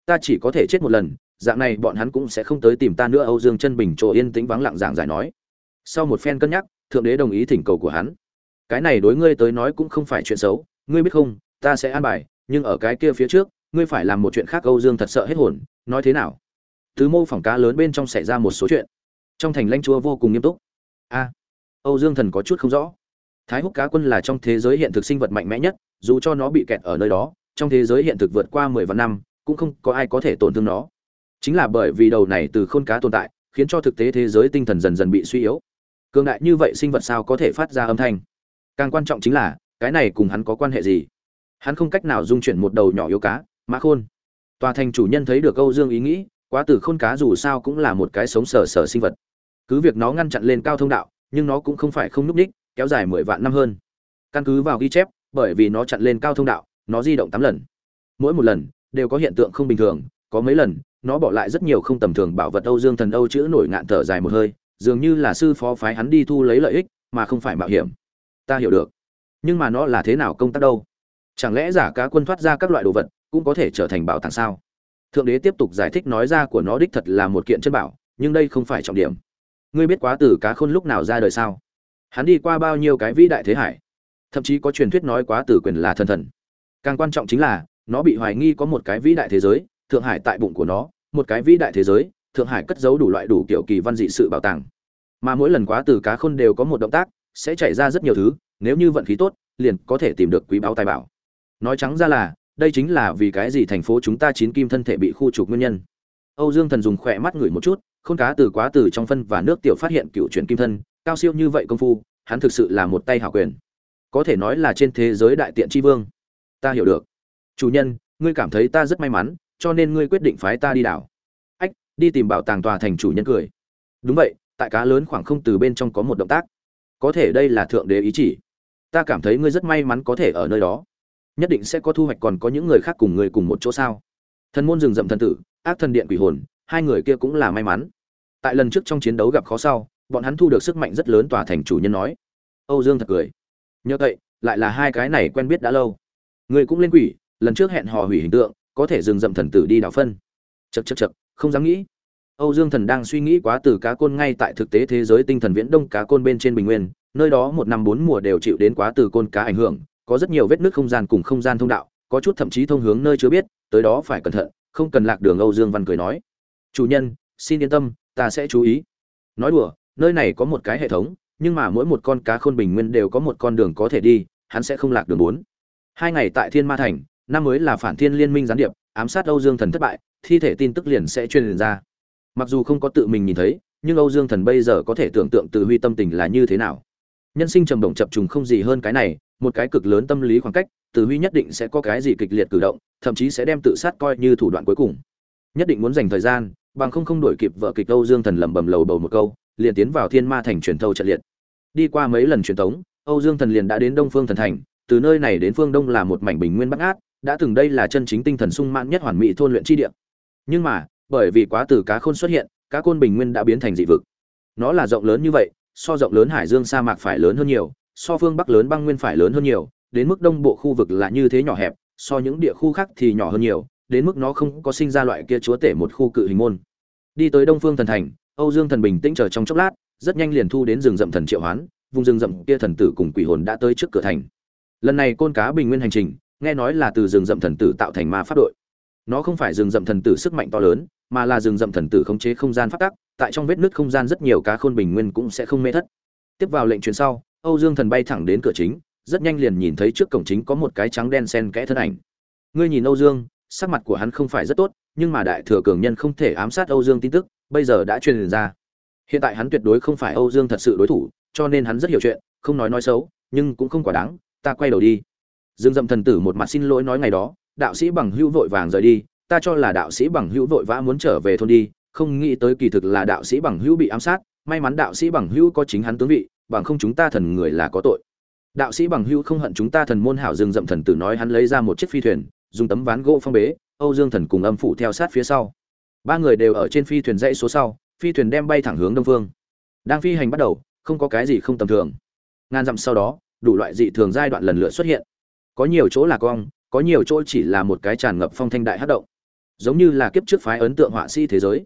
Ta chỉ có thể chết một lần, dạng này bọn hắn cũng sẽ không tới tìm ta nữa, âu dương chân bình chỗ yên tĩnh vắng lặng dạng giải nói. Sau một phen cân nhắc, thượng đế đồng ý thỉnh cầu của hắn. Cái này đối ngươi tới nói cũng không phải chuyện xấu, ngươi biết không, ta sẽ an bài, nhưng ở cái kia phía trước, ngươi phải làm một chuyện khác, âu dương thật sợ hết hồn, nói thế nào? Từ mô phỏng cá lớn bên trong xảy ra một số chuyện. Trong thành lãnh chúa vô cùng nghiêm túc. A, âu dương thần có chút không rõ. Thái húc cá quân là trong thế giới hiện thực sinh vật mạnh mẽ nhất, dù cho nó bị kẹt ở nơi đó, trong thế giới hiện thực vượt qua mười vạn năm, cũng không có ai có thể tổn thương nó. Chính là bởi vì đầu này từ khôn cá tồn tại, khiến cho thực tế thế giới tinh thần dần dần bị suy yếu. Cường đại như vậy sinh vật sao có thể phát ra âm thanh? Càng quan trọng chính là, cái này cùng hắn có quan hệ gì? Hắn không cách nào dung chuyển một đầu nhỏ yếu cá, mã khôn. Tòa thành chủ nhân thấy được âu dương ý nghĩ quá tử khôn cá dù sao cũng là một cái sống sờ sờ sinh vật. Cứ việc nó ngăn chặn lên cao thông đạo, nhưng nó cũng không phải không núp đích, kéo dài mười vạn năm hơn. Căn cứ vào ghi chép, bởi vì nó chặn lên cao thông đạo, nó di động tám lần. Mỗi một lần, đều có hiện tượng không bình thường, có mấy lần, nó bỏ lại rất nhiều không tầm thường bảo vật âu dương thần âu chữ nổi ngạn thở dài một hơi, dường như là sư phó phái hắn đi thu lấy lợi ích, mà không phải mạo hiểm. Ta hiểu được. Nhưng mà nó là thế nào công tác đâu? Chẳng lẽ giả cá quân thoát ra các loại đồ vật, cũng có thể trở thành bảo tàng sao? Thượng đế tiếp tục giải thích nói ra của nó đích thật là một kiện chân bảo, nhưng đây không phải trọng điểm. Ngươi biết quá tử cá khôn lúc nào ra đời sao? Hắn đi qua bao nhiêu cái vĩ đại thế hải? Thậm chí có truyền thuyết nói quá tử quyền là thần thần. Càng quan trọng chính là, nó bị hoài nghi có một cái vĩ đại thế giới, thượng hải tại bụng của nó, một cái vĩ đại thế giới, thượng hải cất giấu đủ loại đủ kiểu kỳ văn dị sự bảo tàng. Mà mỗi lần quá tử cá khôn đều có một động tác, sẽ chảy ra rất nhiều thứ, nếu như vận khí tốt, liền có thể tìm được quý báo tài bảo. Nói trắng ra là đây chính là vì cái gì thành phố chúng ta chín kim thân thể bị khu trục nguyên nhân. Âu dương thần dùng khỏe mắt ngửi một chút, khôn cá từ quá từ trong phân và nước tiểu phát hiện cựu chuyển kim thân, cao siêu như vậy công phu, hắn thực sự là một tay hảo quyền. Có thể nói là trên thế giới đại tiện tri vương. Ta hiểu được. Chủ nhân, ngươi cảm thấy ta rất may mắn, cho nên ngươi quyết định phái ta đi đảo. Ách, đi tìm bảo tàng tòa thành chủ nhân cười. Đúng vậy, tại cá lớn khoảng không từ bên trong có một động tác. Có thể đây là thượng đế ý chỉ. Ta cảm thấy ngươi rất may mắn có thể ở nơi đó nhất định sẽ có thu hoạch còn có những người khác cùng người cùng một chỗ sao. Thần môn rừng rậm thần tử, ác thần điện quỷ hồn, hai người kia cũng là may mắn. Tại lần trước trong chiến đấu gặp khó sau, bọn hắn thu được sức mạnh rất lớn tòa thành chủ nhân nói. Âu dương thật cười. Nhớ vậy, lại là hai cái này quen biết đã lâu. Người cũng lên quỷ, lần trước hẹn hò hủy hình tượng, có thể dừng dậm thần tử đi đảo phân. Chật chật chật không dám nghĩ. Âu dương thần đang suy nghĩ quá từ cá côn ngay tại thực tế thế giới tinh thần viễn đông cá côn bên trên bình nguyên, nơi đó một năm bốn mùa đều chịu đến quá từ côn cá ảnh hưởng có rất nhiều vết nước không gian cùng không gian thông đạo, có chút thậm chí thông hướng nơi chưa biết, tới đó phải cẩn thận, không cần lạc đường âu dương văn cười nói. Chủ nhân, xin yên tâm, ta sẽ chú ý. Nói đùa, nơi này có một cái hệ thống, nhưng mà mỗi một con cá khôn bình nguyên đều có một con đường có thể đi, hắn sẽ không lạc đường bốn. Hai ngày tại thiên ma thành, năm mới là phản thiên liên minh gián điệp, ám sát âu dương thần thất bại, thi thể tin tức liền sẽ truyền ra. Mặc dù không có tự mình nhìn thấy, nhưng âu dương thần bây giờ có thể tưởng tượng từ huy tâm tình là như thế nào. Nhân sinh trầm động chập trùng không gì hơn cái này một cái cực lớn tâm lý khoảng cách tử huy nhất định sẽ có cái gì kịch liệt cử động, thậm chí sẽ đem tự sát coi như thủ đoạn cuối cùng. Nhất định muốn dành thời gian, bằng không không đổi kịp vợ kịch âu dương thần lẩm bẩm lầu bầu một câu, liền tiến vào thiên ma thành truyền thâu trận liệt. Đi qua mấy lần truyền tống, âu dương thần liền đã đến đông phương thần thành, từ nơi này đến phương đông là một mảnh bình nguyên bắc át đã từng đây là chân chính tinh thần sung mãn nhất hoàn mỹ thôn luyện chi địa. Nhưng mà, bởi vì quá từ cá khôn xuất hiện, cá côn bình nguyên đã biến thành dị vực. Nó là rộng lớn như vậy, so rộng lớn hải dương sa mạc phải lớn hơn nhiều so phương bắc lớn băng nguyên phải lớn hơn nhiều, đến mức đông bộ khu vực là như thế nhỏ hẹp, so những địa khu khác thì nhỏ hơn nhiều, đến mức nó không có sinh ra loại kia chúa tể một khu cự hình môn. Đi tới đông phương thần thành, âu dương thần bình tĩnh chờ trong chốc lát, rất nhanh liền thu đến rừng rậm thần triệu hoán, vùng rừng rậm kia thần tử cùng quỷ hồn đã tới trước cửa thành. Lần này côn cá bình nguyên hành trình, nghe nói là từ rừng rậm thần tử tạo thành ma pháp đội. Nó không phải rừng rậm thần tử sức mạnh to lớn, mà là rừng rậm thần tử khống chế không gian phát tắc, tại trong vết nứt không gian rất nhiều cá khôn bình nguyên cũng sẽ không mê thất. Tiếp vào lệnh truyền sau âu dương thần bay thẳng đến cửa chính, rất nhanh liền nhìn thấy trước cổng chính có một cái trắng đen sen kẽ thân ảnh. Ngươi nhìn âu dương, sắc mặt của hắn không phải rất tốt, nhưng mà đại thừa cường nhân không thể ám sát âu dương tin tức, bây giờ đã truyền ra. Hiện tại hắn tuyệt đối không phải âu dương thật sự đối thủ, cho nên hắn rất hiểu chuyện, không nói nói xấu, nhưng cũng không quá đáng, ta quay đầu đi. Dương dậm thần tử một mặt xin lỗi nói ngày đó, đạo sĩ bằng hữu vội vàng rời đi, ta cho là đạo sĩ bằng hữu vội vã muốn trở về thôn đi, không nghĩ tới kỳ thực là đạo sĩ bằng hữu bị ám sát, may mắn đạo sĩ bằng hữu có chính hắn tướng vị bằng không chúng ta thần người là có tội. Đạo sĩ bằng hữu không hận chúng ta thần môn hảo dương dậm thần tử nói hắn lấy ra một chiếc phi thuyền, dùng tấm ván gỗ phong bế, âu dương thần cùng âm phủ theo sát phía sau. Ba người đều ở trên phi thuyền dãy số sau, phi thuyền đem bay thẳng hướng đông phương. Đang phi hành bắt đầu, không có cái gì không tầm thường. Ngàn dặm sau đó, đủ loại dị thường giai đoạn lần lượt xuất hiện. Có nhiều chỗ là cong, có nhiều chỗ chỉ là một cái tràn ngập phong thanh đại hát động. Giống như là kiếp trước phái ấn tượng họa sĩ thế giới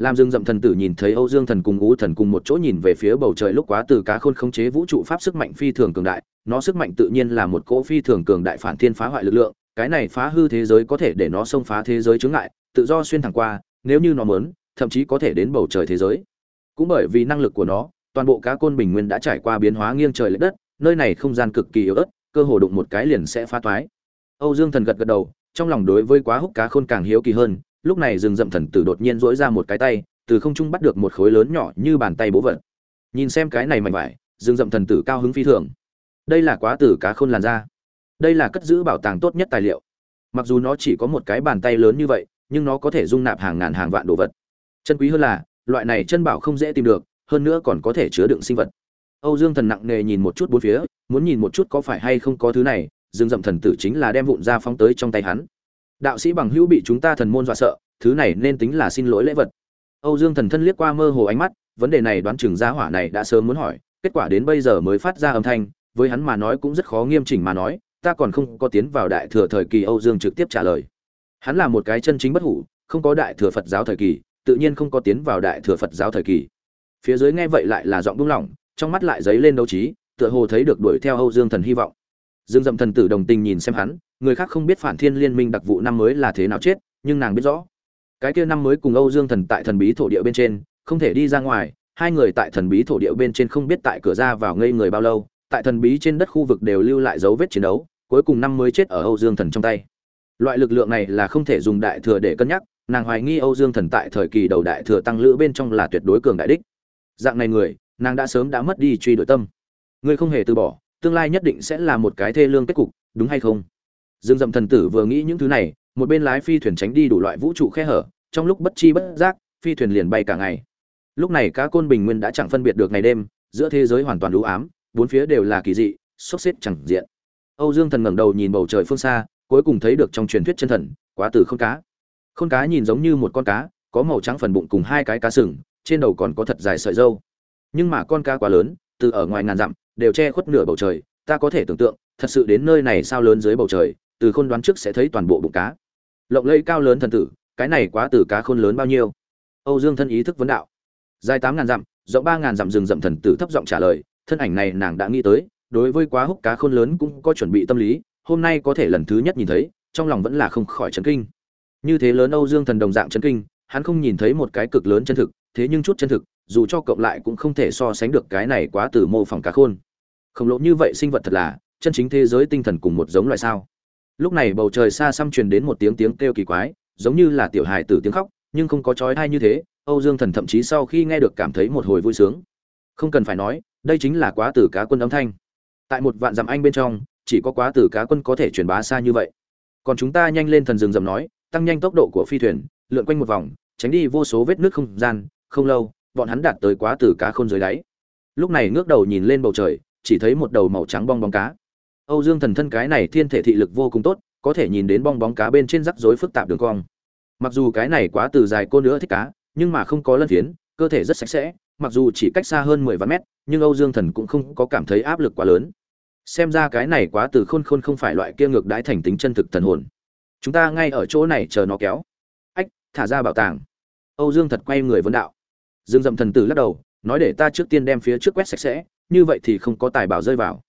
làm dương dậm thần tử nhìn thấy âu dương thần cùng ú thần cùng một chỗ nhìn về phía bầu trời lúc quá từ cá khôn khống chế vũ trụ pháp sức mạnh phi thường cường đại, nó sức mạnh tự nhiên là một cỗ phi thường cường đại phản thiên phá hoại lực lượng, cái này phá hư thế giới có thể để nó xông phá thế giới chướng ngại, tự do xuyên thẳng qua, nếu như nó muốn, thậm chí có thể đến bầu trời thế giới. Cũng bởi vì năng lực của nó, toàn bộ cá côn bình nguyên đã trải qua biến hóa nghiêng trời lệch đất, nơi này không gian cực kỳ yếu ớt, cơ hồ đụng một cái liền sẽ phá toái âu dương thần gật gật đầu, trong lòng đối với quá húc cá khôn càng hiếu kỳ hơn lúc này rừng rậm thần tử đột nhiên dỗi ra một cái tay, từ không trung bắt được một khối lớn nhỏ như bàn tay bố vật. Nhìn xem cái này mạnh vải, rừng rậm thần tử cao hứng phi thường. Đây là quá tử cá khôn làn da. Đây là cất giữ bảo tàng tốt nhất tài liệu. Mặc dù nó chỉ có một cái bàn tay lớn như vậy, nhưng nó có thể dung nạp hàng ngàn hàng vạn đồ vật. Chân quý hơn là, loại này chân bảo không dễ tìm được, hơn nữa còn có thể chứa đựng sinh vật. Âu dương thần nặng nề nhìn một chút bốn phía, muốn nhìn một chút có phải hay không có thứ này dương dậm thần tử chính là đem vụn ra phóng tới trong tay hắn đạo sĩ bằng hữu bị chúng ta thần môn dọa sợ, thứ này nên tính là xin lỗi lễ vật. Âu dương thần thân liếc qua mơ hồ ánh mắt, vấn đề này đoán chừng gia hỏa này đã sớm muốn hỏi, kết quả đến bây giờ mới phát ra âm thanh, với hắn mà nói cũng rất khó nghiêm chỉnh mà nói, ta còn không có tiến vào đại thừa thời kỳ, âu dương trực tiếp trả lời. Hắn là một cái chân chính bất hủ, không có đại thừa phật giáo thời kỳ, tự nhiên không có tiến vào đại thừa phật giáo thời kỳ. Phía dưới nghe vậy lại là giọng buông lỏng, trong mắt lại dấy lên đấu trí, tựa hồ thấy được đuổi theo âu dương thần hy vọng dương dậm thần tử đồng tình nhìn xem hắn, người khác không biết phản thiên liên minh đặc vụ năm mới là thế nào chết, nhưng nàng biết rõ. Cái kia năm mới cùng âu dương thần tại thần bí thổ địa bên trên, không thể đi ra ngoài, hai người tại thần bí thổ địa bên trên không biết tại cửa ra vào ngây người bao lâu, tại thần bí trên đất khu vực đều lưu lại dấu vết chiến đấu, cuối cùng năm mới chết ở âu dương thần trong tay. Loại lực lượng này là không thể dùng đại thừa để cân nhắc, nàng hoài nghi âu dương thần tại thời kỳ đầu đại thừa tăng lữ bên trong là tuyệt đối cường đại đích. Dạng này người, nàng đã sớm đã mất đi truy đuổi tâm. Người không hề từ bỏ tương lai nhất định sẽ là một cái thê lương kết cục, đúng hay không? Dương dậm thần tử vừa nghĩ những thứ này, một bên lái phi thuyền tránh đi đủ loại vũ trụ khe hở, trong lúc bất chi bất giác, phi thuyền liền bay cả ngày. Lúc này cá côn bình nguyên đã chẳng phân biệt được ngày đêm, giữa thế giới hoàn toàn lũ ám, bốn phía đều là kỳ dị, sốc xếp chẳng diện. Âu dương thần ngẩng đầu nhìn bầu trời phương xa, cuối cùng thấy được trong truyền thuyết chân thần, quá tử khôn cá. Khôn cá nhìn giống như một con cá, có màu trắng phần bụng cùng hai cái cá sừng, trên đầu còn có thật dài sợi dâu nhưng mà con cá quá lớn, từ ở ngoài ngàn dặm đều che khuất nửa bầu trời, ta có thể tưởng tượng, thật sự đến nơi này sao lớn dưới bầu trời, từ khôn đoán trước sẽ thấy toàn bộ bụng cá. Lộng lẫy cao lớn thần tử, cái này quá từ cá khôn lớn bao nhiêu? Âu dương thân ý thức vấn đạo. Dài tám ngàn dặm, rộng ba ngàn dặm rừng rậm thần tử thấp giọng trả lời, thân ảnh này nàng đã nghĩ tới, đối với quá húc cá khôn lớn cũng có chuẩn bị tâm lý, hôm nay có thể lần thứ nhất nhìn thấy, trong lòng vẫn là không khỏi chấn kinh. Như thế lớn âu dương thần đồng dạng chấn kinh, hắn không nhìn thấy một cái cực lớn chân thực, thế nhưng chút chân thực dù cho cộng lại cũng không thể so sánh được cái này quá từ mô phỏng cá khôn. Khổng lồ như vậy sinh vật thật là, chân chính thế giới tinh thần cùng một giống loại sao. Lúc này bầu trời xa xăm truyền đến một tiếng tiếng kêu kỳ quái, giống như là tiểu hài tử tiếng khóc, nhưng không có trói thai như thế, âu dương thần thậm chí sau khi nghe được cảm thấy một hồi vui sướng. Không cần phải nói, đây chính là quá tử cá quân âm thanh. Tại một vạn dặm anh bên trong, chỉ có quá tử cá quân có thể truyền bá xa như vậy. Còn chúng ta nhanh lên thần rừng rầm nói, tăng nhanh tốc độ của phi thuyền, lượn quanh một vòng, tránh đi vô số vết nước không gian, không lâu bọn hắn đạt tới quá từ cá khôn dưới đáy. Lúc này ngước đầu nhìn lên bầu trời, chỉ thấy một đầu màu trắng bong bóng cá. Âu dương thần thân cái này thiên thể thị lực vô cùng tốt, có thể nhìn đến bong bóng cá bên trên rắc rối phức tạp đường cong. Mặc dù cái này quá từ dài cô nữa thích cá, nhưng mà không có lân phiến, cơ thể rất sạch sẽ, mặc dù chỉ cách xa hơn mười vạn mét, nhưng âu dương thần cũng không có cảm thấy áp lực quá lớn. Xem ra cái này quá từ khôn khôn không phải loại kia ngược đãi thành tính chân thực thần hồn. Chúng ta ngay ở chỗ này chờ nó kéo. Ách, thả ra bảo tàng. Âu dương thật quay người vấn đạo dương dậm thần tử lắc đầu, nói để ta trước tiên đem phía trước quét sạch sẽ, như vậy thì không có tài bảo rơi vào.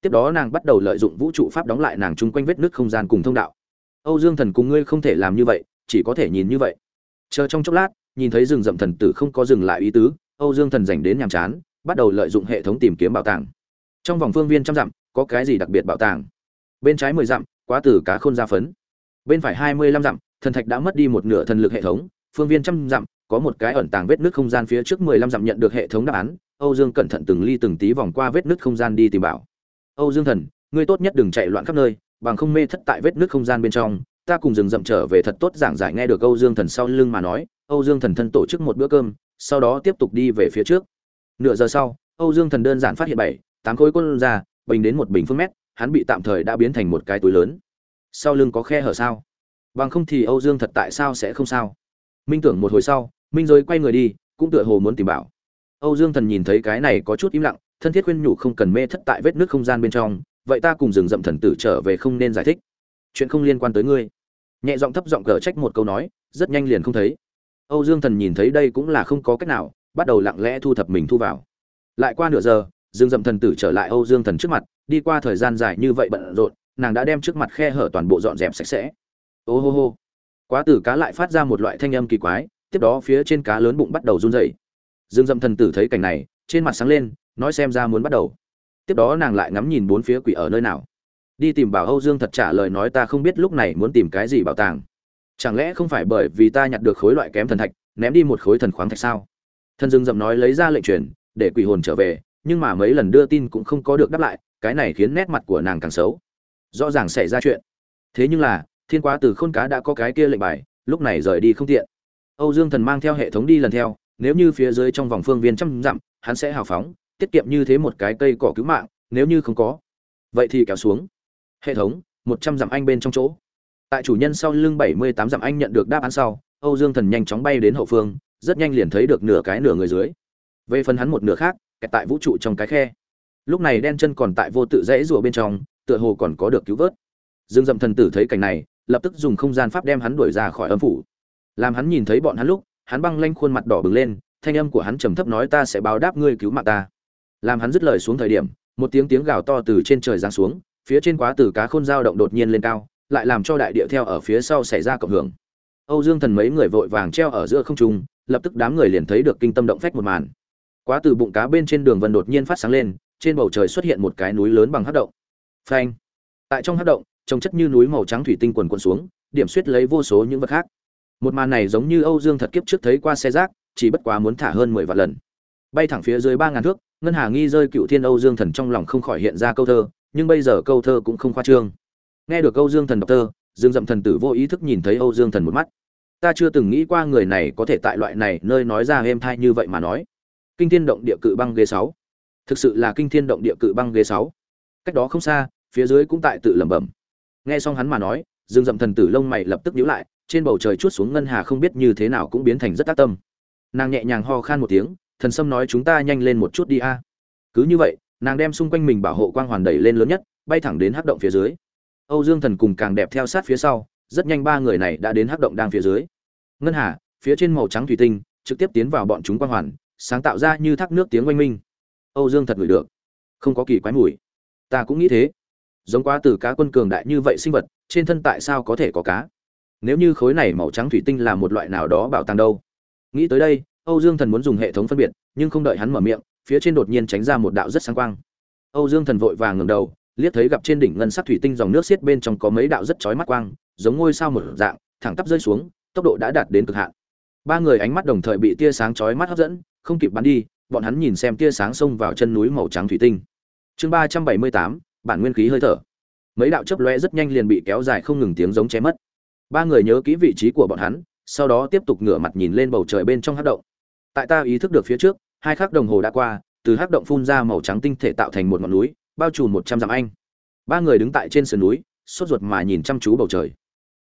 Tiếp đó nàng bắt đầu lợi dụng vũ trụ pháp đóng lại nàng chung quanh vết nước không gian cùng thông đạo. Âu dương thần cùng ngươi không thể làm như vậy, chỉ có thể nhìn như vậy. Chờ trong chốc lát, nhìn thấy rừng rậm thần tử không có dừng lại ý tứ, âu dương thần rảnh đến nhàm chán, bắt đầu lợi dụng hệ thống tìm kiếm bảo tàng. Trong vòng phương viên trăm dặm, có cái gì đặc biệt bảo tàng? Bên trái mười dặm, quá tử cá khôn ra phấn. Bên phải hai mươi lăm dặm, thần thạch đã mất đi một nửa thần lực hệ thống, phương viên trăm dặm có một cái ẩn tàng vết nứt không gian phía trước mười lăm dặm nhận được hệ thống đáp án, âu dương cẩn thận từng ly từng tí vòng qua vết nứt không gian đi tìm bảo. Âu dương thần, ngươi tốt nhất đừng chạy loạn khắp nơi, bằng không mê thất tại vết nứt không gian bên trong, ta cùng dừng dặm trở về thật tốt giảng giải nghe được âu dương thần sau lưng mà nói, âu dương thần thân tổ chức một bữa cơm, sau đó tiếp tục đi về phía trước. Nửa giờ sau, âu dương thần đơn giản phát hiện bảy, tám khối quân ra, bình đến một bình phương mét, hắn bị tạm thời đã biến thành một cái túi lớn. Sau lưng có khe hở sao? Bằng không thì âu dương thật tại sao sẽ không sao? Minh tưởng một hồi sau minh rồi quay người đi, cũng tựa hồ muốn tìm bảo. Âu dương thần nhìn thấy cái này có chút im lặng, thân thiết khuyên nhủ không cần mê thất tại vết nước không gian bên trong, vậy ta cùng rừng rậm thần tử trở về không nên giải thích. Chuyện không liên quan tới ngươi. Nhẹ giọng thấp giọng cờ trách một câu nói, rất nhanh liền không thấy. Âu dương thần nhìn thấy đây cũng là không có cách nào, bắt đầu lặng lẽ thu thập mình thu vào. Lại qua nửa giờ dương dậm thần tử trở lại âu dương thần trước mặt, đi qua thời gian dài như vậy bận rộn, nàng đã đem trước mặt khe hở toàn bộ dọn dẹp sạch sẽ. Ô hô hô. Quá tử cá lại phát ra một loại thanh âm kỳ quái tiếp đó phía trên cá lớn bụng bắt đầu run rẩy. Dương dậm thần tử thấy cảnh này, trên mặt sáng lên, nói xem ra muốn bắt đầu. Tiếp đó nàng lại ngắm nhìn bốn phía quỷ ở nơi nào. Đi tìm bảo âu dương thật trả lời nói ta không biết lúc này muốn tìm cái gì bảo tàng. Chẳng lẽ không phải bởi vì ta nhặt được khối loại kém thần thạch, ném đi một khối thần khoáng thạch sao? Thần dương dậm nói lấy ra lệnh truyền, để quỷ hồn trở về, nhưng mà mấy lần đưa tin cũng không có được đáp lại, cái này khiến nét mặt của nàng càng xấu. Rõ ràng xảy ra chuyện. Thế nhưng là, thiên quá từ khôn cá đã có cái kia lệnh bài, lúc này rời đi không tiện âu dương thần mang theo hệ thống đi lần theo, nếu như phía dưới trong vòng phương viên trăm dặm, hắn sẽ hào phóng, tiết kiệm như thế một cái cây cỏ cứu mạng, nếu như không có. Vậy thì kéo xuống. Hệ thống, một trăm dặm anh bên trong chỗ. Tại chủ nhân sau lưng bảy mươi tám dặm anh nhận được đáp án sau, âu dương thần nhanh chóng bay đến hậu phương, rất nhanh liền thấy được nửa cái nửa người dưới. Về phần hắn một nửa khác, kẹt tại vũ trụ trong cái khe. Lúc này đen chân còn tại vô tự dãy rùa bên trong, tựa hồ còn có được cứu vớt. Dương dậm thần tử thấy cảnh này, lập tức dùng không gian pháp đem hắn đuổi ra khỏi âm phủ làm hắn nhìn thấy bọn hắn lúc, hắn băng lanh khuôn mặt đỏ bừng lên, thanh âm của hắn trầm thấp nói ta sẽ báo đáp ngươi cứu mạng ta. Làm hắn dứt lời xuống thời điểm, một tiếng tiếng gào to từ trên trời giáng xuống, phía trên quá từ cá khôn dao động đột nhiên lên cao, lại làm cho đại địa theo ở phía sau xảy ra cộng hưởng. Âu dương thần mấy người vội vàng treo ở giữa không trung, lập tức đám người liền thấy được kinh tâm động phách một màn. Quá từ bụng cá bên trên đường vân đột nhiên phát sáng lên, trên bầu trời xuất hiện một cái núi lớn bằng hắc động. Phanh! Tại trong hắc động, trông chất như núi màu trắng thủy tinh quần quần xuống, điểm suýt lấy vô số những vật khác một màn này giống như âu dương thật kiếp trước thấy qua xe rác, chỉ bất quá muốn thả hơn mười vạn lần. Bay thẳng phía dưới ba ngàn thước, ngân hà nghi rơi cựu thiên âu dương thần trong lòng không khỏi hiện ra câu thơ, nhưng bây giờ câu thơ cũng không khoa trương. Nghe được âu dương thần đọc thơ, dương dậm thần tử vô ý thức nhìn thấy âu dương thần một mắt. Ta chưa từng nghĩ qua người này có thể tại loại này nơi nói ra êm thai như vậy mà nói. Kinh thiên động địa cự băng ghế sáu. Thực sự là kinh thiên động địa cự băng ghế sáu. Cách đó không xa, phía dưới cũng tại tự lẩm bẩm. Nghe xong hắn mà nói, dương dậm thần tử lông mày lập tức nhíu lại trên bầu trời chút xuống ngân hà không biết như thế nào cũng biến thành rất tác tâm. Nàng nhẹ nhàng ho khan một tiếng, thần sâm nói chúng ta nhanh lên một chút đi a. Cứ như vậy, nàng đem xung quanh mình bảo hộ quang hoàn đẩy lên lớn nhất, bay thẳng đến hắc động phía dưới. Âu dương thần cùng càng đẹp theo sát phía sau, rất nhanh ba người này đã đến hắc động đang phía dưới. Ngân hà, phía trên màu trắng thủy tinh, trực tiếp tiến vào bọn chúng quang hoàn, sáng tạo ra như thác nước tiếng oanh minh. Âu dương thật ngửi được. Không có kỳ quái mùi. Ta cũng nghĩ thế. Giống quá từ cá quân cường đại như vậy sinh vật, trên thân tại sao có thể có cá? Nếu như khối này màu trắng thủy tinh là một loại nào đó bảo tàng đâu? Nghĩ tới đây, âu dương thần muốn dùng hệ thống phân biệt, nhưng không đợi hắn mở miệng, phía trên đột nhiên tránh ra một đạo rất sáng quang. Âu dương thần vội vàng ngẩng đầu, liếc thấy gặp trên đỉnh ngân sắc thủy tinh dòng nước xiết bên trong có mấy đạo rất chói mắt quang, giống ngôi sao một dạng, thẳng tắp rơi xuống, tốc độ đã đạt đến cực hạn. Ba người ánh mắt đồng thời bị tia sáng chói mắt hấp dẫn, không kịp bắn đi, bọn hắn nhìn xem tia sáng xông vào chân núi màu trắng thủy tinh. Chương ba trăm bảy mươi tám, bản nguyên khí hơi thở. Mấy đạo chớp lóe rất nhanh liền bị kéo dài không ngừng tiếng giống che mất ba người nhớ kỹ vị trí của bọn hắn, sau đó tiếp tục ngửa mặt nhìn lên bầu trời bên trong hát động. Tại ta ý thức được phía trước, hai khắc đồng hồ đã qua, từ hắc động phun ra màu trắng tinh thể tạo thành một ngọn núi, bao trùm một trăm dặm anh. Ba người đứng tại trên sườn núi, sốt ruột mà nhìn chăm chú bầu trời.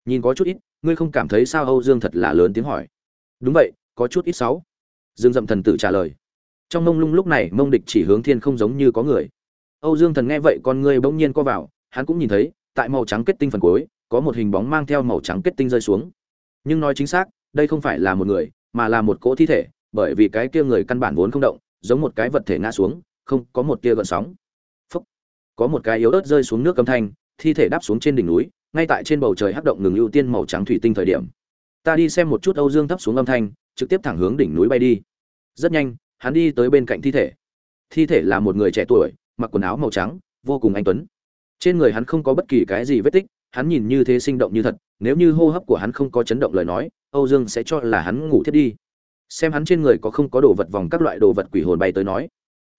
Nhìn có chút ít, ngươi không cảm thấy sao âu dương thật là lớn tiếng hỏi. Đúng vậy, có chút ít sáu. Dương dậm thần tử trả lời. Trong mông lung lúc này, mông địch chỉ hướng thiên không giống như có người. Âu dương thần nghe vậy con ngươi bỗng nhiên co vào, hắn cũng nhìn thấy, tại màu trắng kết tinh phần cuối có một hình bóng mang theo màu trắng kết tinh rơi xuống. Nhưng nói chính xác, đây không phải là một người, mà là một cỗ thi thể, bởi vì cái kia người căn bản vốn không động, giống một cái vật thể ngã xuống, không có một tia gợn sóng. Phúc. có một cái yếu ớt rơi xuống nước âm thanh, thi thể đáp xuống trên đỉnh núi, ngay tại trên bầu trời hắc động ngừng ưu tiên màu trắng thủy tinh thời điểm. Ta đi xem một chút âu dương thấp xuống âm thanh, trực tiếp thẳng hướng đỉnh núi bay đi. Rất nhanh, hắn đi tới bên cạnh thi thể. Thi thể là một người trẻ tuổi, mặc quần áo màu trắng, vô cùng anh tuấn. Trên người hắn không có bất kỳ cái gì vết tích hắn nhìn như thế sinh động như thật, nếu như hô hấp của hắn không có chấn động lời nói, âu dương sẽ cho là hắn ngủ thiết đi. Xem hắn trên người có không có đồ vật vòng các loại đồ vật quỷ hồn bay tới nói.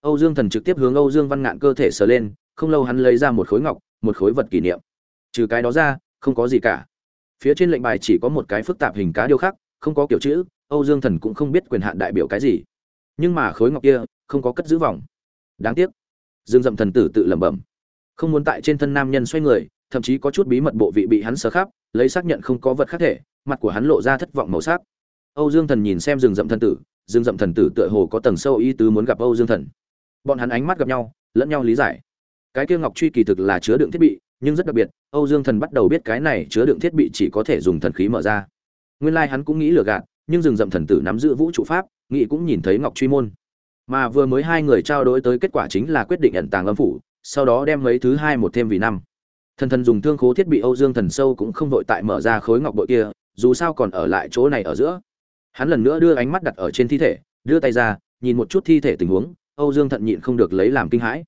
Âu dương thần trực tiếp hướng âu dương văn ngạn cơ thể sờ lên, không lâu hắn lấy ra một khối ngọc, một khối vật kỷ niệm. Trừ cái đó ra, không có gì cả. Phía trên lệnh bài chỉ có một cái phức tạp hình cá điêu khắc, không có kiểu chữ, âu dương thần cũng không biết quyền hạn đại biểu cái gì. Nhưng mà khối ngọc kia, không có cất giữ vòng. Đáng tiếc. Dương dậm thần tử tự lẩm bẩm. Không muốn tại trên thân nam nhân xoay người thậm chí có chút bí mật bộ vị bị hắn sờ khắp, lấy xác nhận không có vật khác thể, mặt của hắn lộ ra thất vọng màu sắc. Âu dương thần nhìn xem rừng rậm thần tử, rừng rậm thần tử tựa hồ có tầng sâu ý tứ muốn gặp âu dương thần. Bọn hắn ánh mắt gặp nhau, lẫn nhau lý giải. Cái kia ngọc truy kỳ thực là chứa đựng thiết bị, nhưng rất đặc biệt, âu dương thần bắt đầu biết cái này chứa đựng thiết bị chỉ có thể dùng thần khí mở ra. Nguyên lai hắn cũng nghĩ lừa gạt, nhưng rừng rậm thần tử nắm giữ vũ trụ pháp, nghĩ cũng nhìn thấy ngọc truy môn. Mà vừa mới hai người trao đổi tới kết quả chính là quyết định ẩn tàng âm phủ, sau đó đem mấy thứ hai một thêm vì năm thần thần dùng thương khố thiết bị âu dương thần sâu cũng không vội tại mở ra khối ngọc bội kia, dù sao còn ở lại chỗ này ở giữa. Hắn lần nữa đưa ánh mắt đặt ở trên thi thể, đưa tay ra, nhìn một chút thi thể tình huống, âu dương thận nhịn không được lấy làm kinh hãi.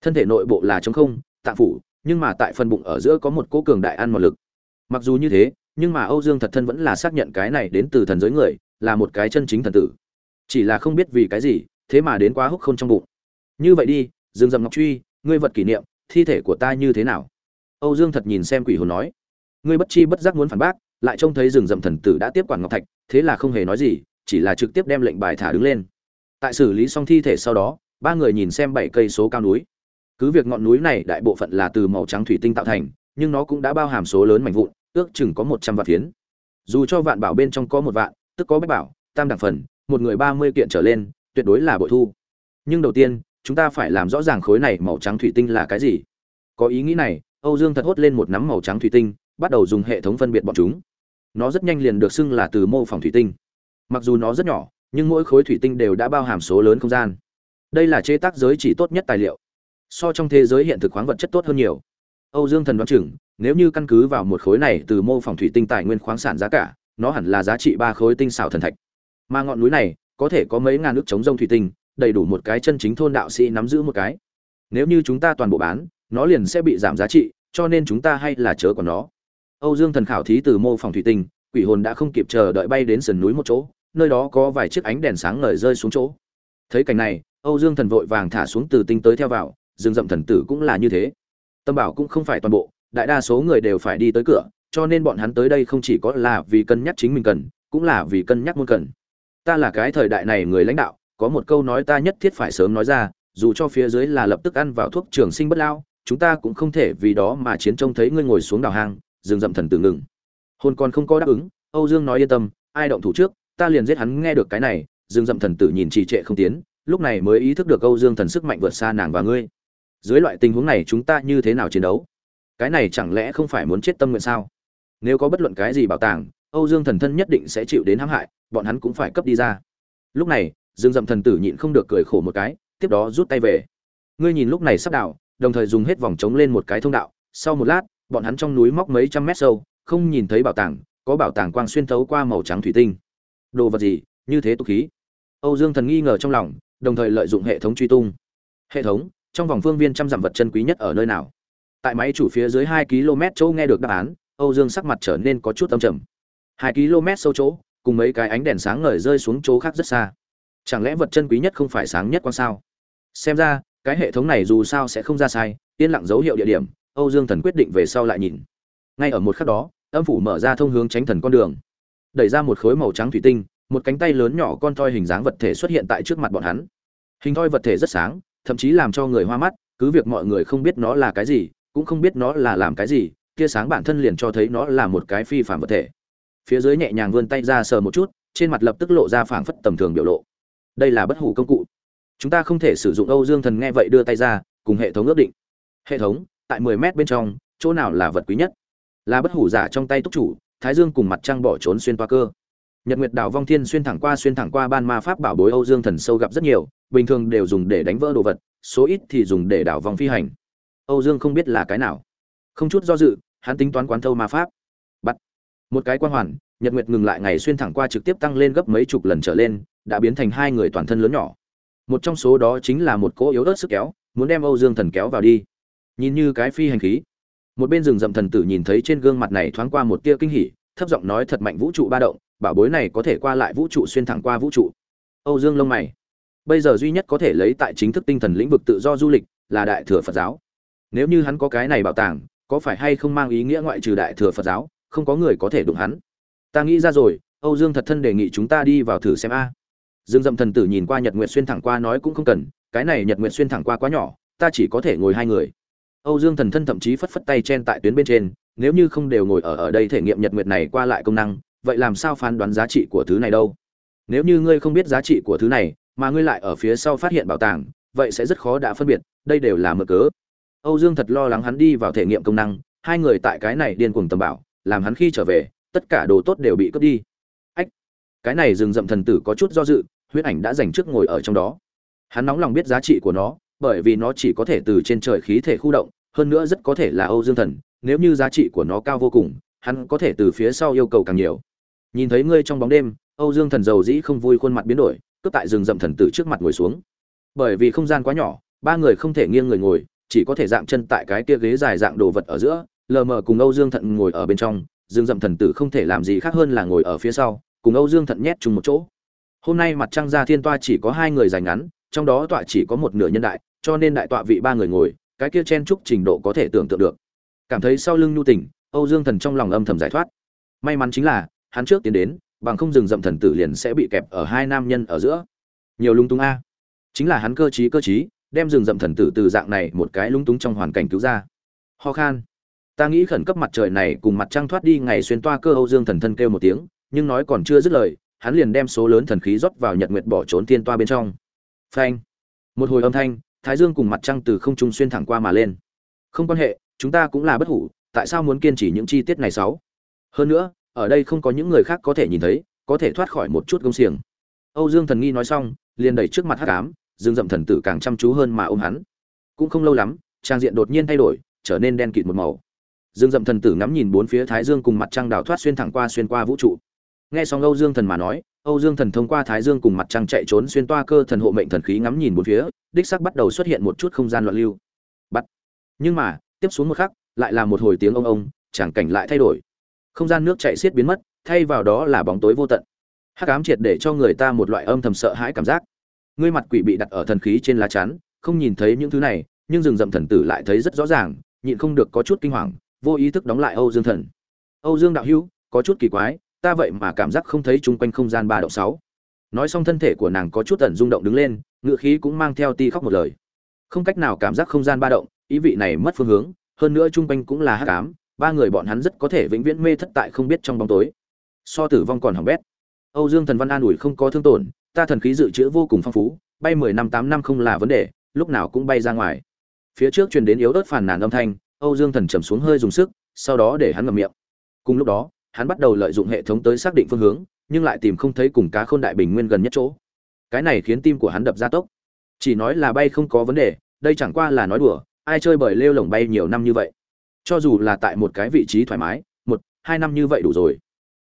Thân thể nội bộ là trống không tạ phủ, nhưng mà tại phần bụng ở giữa có một cố cường đại ăn một lực. Mặc dù như thế, nhưng mà âu dương thật thân vẫn là xác nhận cái này đến từ thần giới người, là một cái chân chính thần tử. Chỉ là không biết vì cái gì, thế mà đến quá húc không trong bụng. Như vậy đi, dương dầm ngọc truy, ngươi vật kỷ niệm, thi thể của ta như thế nào? Âu dương thật nhìn xem quỷ hồn nói, ngươi bất chi bất giác muốn phản bác, lại trông thấy rừng rậm thần tử đã tiếp quản ngọc thạch, thế là không hề nói gì, chỉ là trực tiếp đem lệnh bài thả đứng lên. Tại xử lý xong thi thể sau đó, ba người nhìn xem bảy cây số cao núi. Cứ việc ngọn núi này đại bộ phận là từ màu trắng thủy tinh tạo thành, nhưng nó cũng đã bao hàm số lớn mảnh vụn, ước chừng có một trăm vạn phiến. Dù cho vạn bảo bên trong có một vạn, tức có bách bảo, tam đẳng phần, một người ba mươi kiện trở lên, tuyệt đối là bội thu. Nhưng đầu tiên, chúng ta phải làm rõ ràng khối này màu trắng thủy tinh là cái gì. Có ý nghĩ này âu dương thật hốt lên một nắm màu trắng thủy tinh, bắt đầu dùng hệ thống phân biệt bọn chúng. Nó rất nhanh liền được xưng là từ mô phỏng thủy tinh. Mặc dù nó rất nhỏ, nhưng mỗi khối thủy tinh đều đã bao hàm số lớn không gian. Đây là chế tác giới chỉ tốt nhất tài liệu. So trong thế giới hiện thực khoáng vật chất tốt hơn nhiều. Âu dương thần đoán chừng, nếu như căn cứ vào một khối này từ mô phỏng thủy tinh tài nguyên khoáng sản giá cả, nó hẳn là giá trị ba khối tinh xảo thần thạch. Mà ngọn núi này, có thể có mấy ngàn nước chống rông thủy tinh, đầy đủ một cái chân chính thôn đạo sĩ nắm giữ một cái. Nếu như chúng ta toàn bộ bán nó liền sẽ bị giảm giá trị, cho nên chúng ta hay là chớ còn nó. Âu dương thần khảo thí từ mô phòng thủy tinh, quỷ hồn đã không kịp chờ đợi bay đến sườn núi một chỗ, nơi đó có vài chiếc ánh đèn sáng ngời rơi xuống chỗ. Thấy cảnh này, âu dương thần vội vàng thả xuống từ tinh tới theo vào, dương dậm thần tử cũng là như thế. Tâm bảo cũng không phải toàn bộ, đại đa số người đều phải đi tới cửa, cho nên bọn hắn tới đây không chỉ có là vì cân nhắc chính mình cần, cũng là vì cân nhắc muôn cần. Ta là cái thời đại này người lãnh đạo, có một câu nói ta nhất thiết phải sớm nói ra, dù cho phía dưới là lập tức ăn vào thuốc trường sinh bất lao chúng ta cũng không thể vì đó mà chiến trông thấy ngươi ngồi xuống đào hang dừng dậm thần tử ngừng. Hôn còn không có đáp ứng, âu dương nói yên tâm, ai động thủ trước, ta liền giết hắn nghe được cái này dừng dậm thần tử nhìn trì trệ không tiến, lúc này mới ý thức được âu dương thần sức mạnh vượt xa nàng và ngươi. Dưới loại tình huống này chúng ta như thế nào chiến đấu? Cái này chẳng lẽ không phải muốn chết tâm nguyện sao? Nếu có bất luận cái gì bảo tàng, âu dương thần thân nhất định sẽ chịu đến hãm hại, bọn hắn cũng phải cấp đi ra. Lúc này dương dậm thần tử nhịn không được cười khổ một cái, tiếp đó rút tay về. Ngươi nhìn lúc này sắp đảo đồng thời dùng hết vòng trống lên một cái thông đạo. Sau một lát, bọn hắn trong núi móc mấy trăm mét sâu, không nhìn thấy bảo tàng, có bảo tàng quang xuyên thấu qua màu trắng thủy tinh. Đồ vật gì? Như thế tục khí. Âu dương thần nghi ngờ trong lòng, đồng thời lợi dụng hệ thống truy tung. Hệ thống, trong vòng phương viên trăm dặm vật chân quý nhất ở nơi nào? Tại máy chủ phía dưới hai km chỗ nghe được đáp án, âu dương sắc mặt trở nên có chút âm trầm. Hai km sâu chỗ, cùng mấy cái ánh đèn sáng ngời rơi xuống chỗ khác rất xa. Chẳng lẽ vật chân quý nhất không phải sáng nhất quan sao? Xem ra cái hệ thống này dù sao sẽ không ra sai, yên lặng dấu hiệu địa điểm, âu dương thần quyết định về sau lại nhìn. Ngay ở một khắc đó, âm phủ mở ra thông hướng tránh thần con đường. Đẩy ra một khối màu trắng thủy tinh, một cánh tay lớn nhỏ con thoi hình dáng vật thể xuất hiện tại trước mặt bọn hắn. Hình thoi vật thể rất sáng, thậm chí làm cho người hoa mắt, cứ việc mọi người không biết nó là cái gì, cũng không biết nó là làm cái gì, tia sáng bản thân liền cho thấy nó là một cái phi phạm vật thể. Phía dưới nhẹ nhàng vươn tay ra sờ một chút, trên mặt lập tức lộ ra phảng phất tầm thường biểu lộ. Đây là bất hủ công cụ chúng ta không thể sử dụng âu dương thần nghe vậy đưa tay ra, cùng hệ thống ước định. Hệ thống, tại 10 mét bên trong, chỗ nào là vật quý nhất? Là bất hủ giả trong tay túc chủ, thái dương cùng mặt trăng bỏ trốn xuyên toa cơ. Nhật nguyệt đảo vong thiên xuyên thẳng qua xuyên thẳng qua ban ma pháp bảo bối âu dương thần sâu gặp rất nhiều, bình thường đều dùng để đánh vỡ đồ vật, số ít thì dùng để đảo vòng phi hành. Âu dương không biết là cái nào. Không chút do dự, hắn tính toán quán thâu ma pháp. Bắt. Một cái quan hoàn, nhật nguyệt ngừng lại ngày xuyên thẳng qua trực tiếp tăng lên gấp mấy chục lần trở lên, đã biến thành hai người toàn thân lớn nhỏ một trong số đó chính là một cỗ yếu ớt sức kéo, muốn đem âu dương thần kéo vào đi. Nhìn như cái phi hành khí, một bên rừng rậm thần tử nhìn thấy trên gương mặt này thoáng qua một tia kinh hỉ, thấp giọng nói thật mạnh vũ trụ ba động, bảo bối này có thể qua lại vũ trụ xuyên thẳng qua vũ trụ. Âu dương lông mày. Bây giờ duy nhất có thể lấy tại chính thức tinh thần lĩnh vực tự do du lịch là đại thừa phật giáo. Nếu như hắn có cái này bảo tàng, có phải hay không mang ý nghĩa ngoại trừ đại thừa phật giáo, không có người có thể đụng hắn. Ta nghĩ ra rồi, âu dương thật thân đề nghị chúng ta đi vào thử xem a dương dậm thần tử nhìn qua nhật nguyệt xuyên thẳng qua nói cũng không cần, cái này nhật nguyệt xuyên thẳng qua quá nhỏ, ta chỉ có thể ngồi hai người. Âu dương thần thân thậm chí phất phất tay chen tại tuyến bên trên, nếu như không đều ngồi ở ở đây thể nghiệm nhật nguyệt này qua lại công năng, vậy làm sao phán đoán giá trị của thứ này đâu? Nếu như ngươi không biết giá trị của thứ này, mà ngươi lại ở phía sau phát hiện bảo tàng, vậy sẽ rất khó đã phân biệt, đây đều là mờ cớ. Âu dương thật lo lắng hắn đi vào thể nghiệm công năng, hai người tại cái này điên cuồng tầm bảo, làm hắn khi trở về, tất cả đồ tốt đều bị cướp đi cái này rừng rậm thần tử có chút do dự, huyết ảnh đã dành trước ngồi ở trong đó. Hắn nóng lòng biết giá trị của nó, bởi vì nó chỉ có thể từ trên trời khí thể khu động, hơn nữa rất có thể là âu dương thần, nếu như giá trị của nó cao vô cùng, hắn có thể từ phía sau yêu cầu càng nhiều. Nhìn thấy ngươi trong bóng đêm, âu dương thần giàu dĩ không vui khuôn mặt biến đổi, cướp tại rừng rậm thần tử trước mặt ngồi xuống. Bởi vì không gian quá nhỏ, ba người không thể nghiêng người ngồi, chỉ có thể dạng chân tại cái kia ghế dài dạng đồ vật ở giữa, lờ mờ cùng âu dương thận ngồi ở bên trong, rừng rậm thần tử không thể làm gì khác hơn là ngồi ở phía sau cùng âu dương thận nhét chung một chỗ. Hôm nay mặt trăng ra thiên toa chỉ có hai người dài ngắn trong đó tọa chỉ có một nửa nhân đại cho nên đại tọa vị ba người ngồi cái kia chen chúc trình độ có thể tưởng tượng được. Cảm thấy sau lưng nhu tỉnh, âu dương thần trong lòng âm thầm giải thoát. May mắn chính là hắn trước tiến đến bằng không dừng dậm thần tử liền sẽ bị kẹp ở hai nam nhân ở giữa. Nhiều lung tung a. Chính là hắn cơ trí cơ trí đem rừng rậm thần tử từ dạng này một cái lung túng trong hoàn cảnh cứu ra. Ho khan. Ta nghĩ khẩn cấp mặt trời này cùng mặt trăng thoát đi ngày xuyên toa cơ âu dương thần thân kêu một tiếng nhưng nói còn chưa dứt lời, hắn liền đem số lớn thần khí rót vào nhật nguyệt bỏ trốn tiên toa bên trong. Phanh! Một hồi âm thanh, thái dương cùng mặt trăng từ không trung xuyên thẳng qua mà lên. Không quan hệ, chúng ta cũng là bất hủ, tại sao muốn kiên trì những chi tiết này sáu? Hơn nữa, ở đây không có những người khác có thể nhìn thấy, có thể thoát khỏi một chút gông xiềng. Âu dương thần nghi nói xong, liền đẩy trước mặt hắc ám, dương dậm thần tử càng chăm chú hơn mà ôm hắn. Cũng không lâu lắm, trang diện đột nhiên thay đổi, trở nên đen kịt một màu. Dương dậm thần tử ngắm nhìn bốn phía thái dương cùng mặt trăng đào thoát xuyên thẳng qua xuyên qua vũ trụ nghe xong âu dương thần mà nói, âu dương thần thông qua thái dương cùng mặt trăng chạy trốn xuyên toa cơ thần hộ mệnh thần khí ngắm nhìn bốn phía, đích sắc bắt đầu xuất hiện một chút không gian loạn lưu. Bắt. Nhưng mà, tiếp xuống một khắc, lại là một hồi tiếng ông ông, chẳng cảnh lại thay đổi. Không gian nước chạy xiết biến mất, thay vào đó là bóng tối vô tận. Hắc ám triệt để cho người ta một loại âm thầm sợ hãi cảm giác. Ngươi mặt quỷ bị đặt ở thần khí trên lá chắn, không nhìn thấy những thứ này, nhưng rừng rậm thần tử lại thấy rất rõ ràng, nhịn không được có chút kinh hoàng, vô ý thức đóng lại âu dương thần. Âu dương đạo hữu, có chút kỳ quái ta vậy mà cảm giác không thấy chung quanh không gian ba động sáu. Nói xong thân thể của nàng có chút tẩn rung động đứng lên, ngựa khí cũng mang theo ti khóc một lời. Không cách nào cảm giác không gian ba động, ý vị này mất phương hướng, hơn nữa chung quanh cũng là hắc ám, ba người bọn hắn rất có thể vĩnh viễn mê thất tại không biết trong bóng tối. So tử vong còn hỏng bét. Âu dương thần văn an ủi không có thương tổn, ta thần khí dự trữ vô cùng phong phú, bay mười năm tám năm không là vấn đề, lúc nào cũng bay ra ngoài. Phía trước truyền đến yếu ớt phàn nàn âm thanh, âu dương thần trầm xuống hơi dùng sức, sau đó để hắn ngậm miệng. Cùng lúc đó hắn bắt đầu lợi dụng hệ thống tới xác định phương hướng, nhưng lại tìm không thấy cùng cá khôn đại bình nguyên gần nhất chỗ. Cái này khiến tim của hắn đập ra tốc. Chỉ nói là bay không có vấn đề, đây chẳng qua là nói đùa, ai chơi bời lêu lồng bay nhiều năm như vậy. Cho dù là tại một cái vị trí thoải mái, một, hai năm như vậy đủ rồi.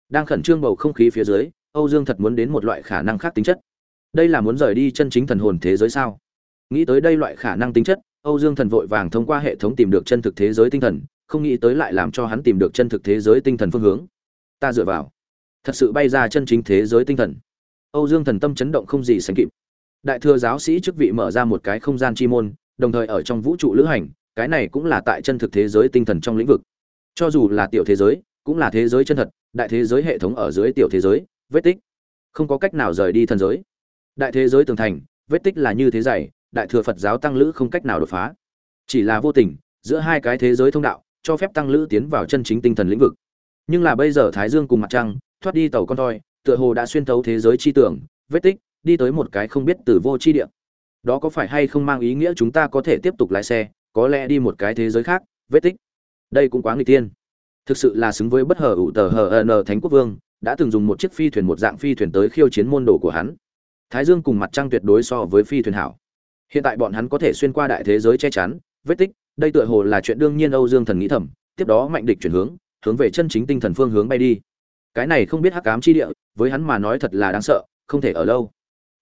Đang khẩn trương bầu không khí phía dưới, âu dương thật muốn đến một loại khả năng khác tính chất. Đây là muốn rời đi chân chính thần hồn thế giới sao? Nghĩ tới đây loại khả năng tính chất, âu dương thần vội vàng thông qua hệ thống tìm được chân thực thế giới tinh thần, không nghĩ tới lại làm cho hắn tìm được chân thực thế giới tinh thần phương hướng ta dựa vào. Thật sự bay ra chân chính thế giới tinh thần. Âu dương thần tâm chấn động không gì sánh kịp. Đại thừa giáo sĩ chức vị mở ra một cái không gian chi môn, đồng thời ở trong vũ trụ lữ hành, cái này cũng là tại chân thực thế giới tinh thần trong lĩnh vực. Cho dù là tiểu thế giới, cũng là thế giới chân thật, đại thế giới hệ thống ở dưới tiểu thế giới, vết tích. Không có cách nào rời đi thần giới. Đại thế giới tường thành, vết tích là như thế dày, đại thừa phật giáo tăng lữ không cách nào đột phá. Chỉ là vô tình, giữa hai cái thế giới thông đạo, cho phép tăng lữ tiến vào chân chính tinh thần lĩnh vực nhưng là bây giờ thái dương cùng mặt trăng, thoát đi tàu con thoi, tựa hồ đã xuyên thấu thế giới chi tưởng, vết tích, đi tới một cái không biết từ vô chi địa. Đó có phải hay không mang ý nghĩa chúng ta có thể tiếp tục lái xe, có lẽ đi một cái thế giới khác, vết tích. Đây cũng quá người tiên thực sự là xứng với bất hờ ủ tờ hờ ờ n thánh quốc vương, đã từng dùng một chiếc phi thuyền một dạng phi thuyền tới khiêu chiến môn đồ của hắn. Thái dương cùng mặt trăng tuyệt đối so với phi thuyền hảo. Hiện tại bọn hắn có thể xuyên qua đại thế giới che chắn, vết tích, đây tựa hồ là chuyện đương nhiên âu dương thần nghĩ thầm, tiếp đó mạnh địch chuyển hướng hướng về chân chính tinh thần phương hướng bay đi. Cái này không biết hắc ám chi địa, với hắn mà nói thật là đáng sợ, không thể ở lâu.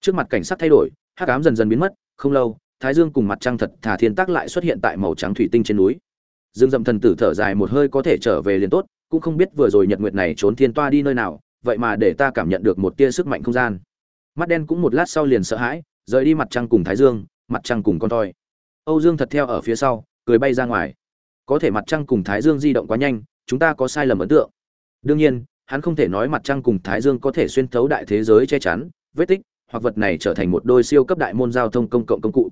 Trước mặt cảnh sát thay đổi, hắc ám dần dần biến mất, không lâu, thái dương cùng mặt trăng thật thả thiên tác lại xuất hiện tại màu trắng thủy tinh trên núi. Dương dậm thần tử thở dài một hơi có thể trở về liền tốt, cũng không biết vừa rồi nhật nguyệt này trốn thiên toa đi nơi nào, vậy mà để ta cảm nhận được một tia sức mạnh không gian. Mắt đen cũng một lát sau liền sợ hãi, rời đi mặt trăng cùng thái dương, mặt trăng cùng con toi. Âu dương thật theo ở phía sau, cười bay ra ngoài. Có thể mặt trăng cùng thái dương di động quá nhanh chúng ta có sai lầm ấn tượng. Đương nhiên, hắn không thể nói mặt trăng cùng thái dương có thể xuyên thấu đại thế giới che chắn, vết tích, hoặc vật này trở thành một đôi siêu cấp đại môn giao thông công cộng công cụ.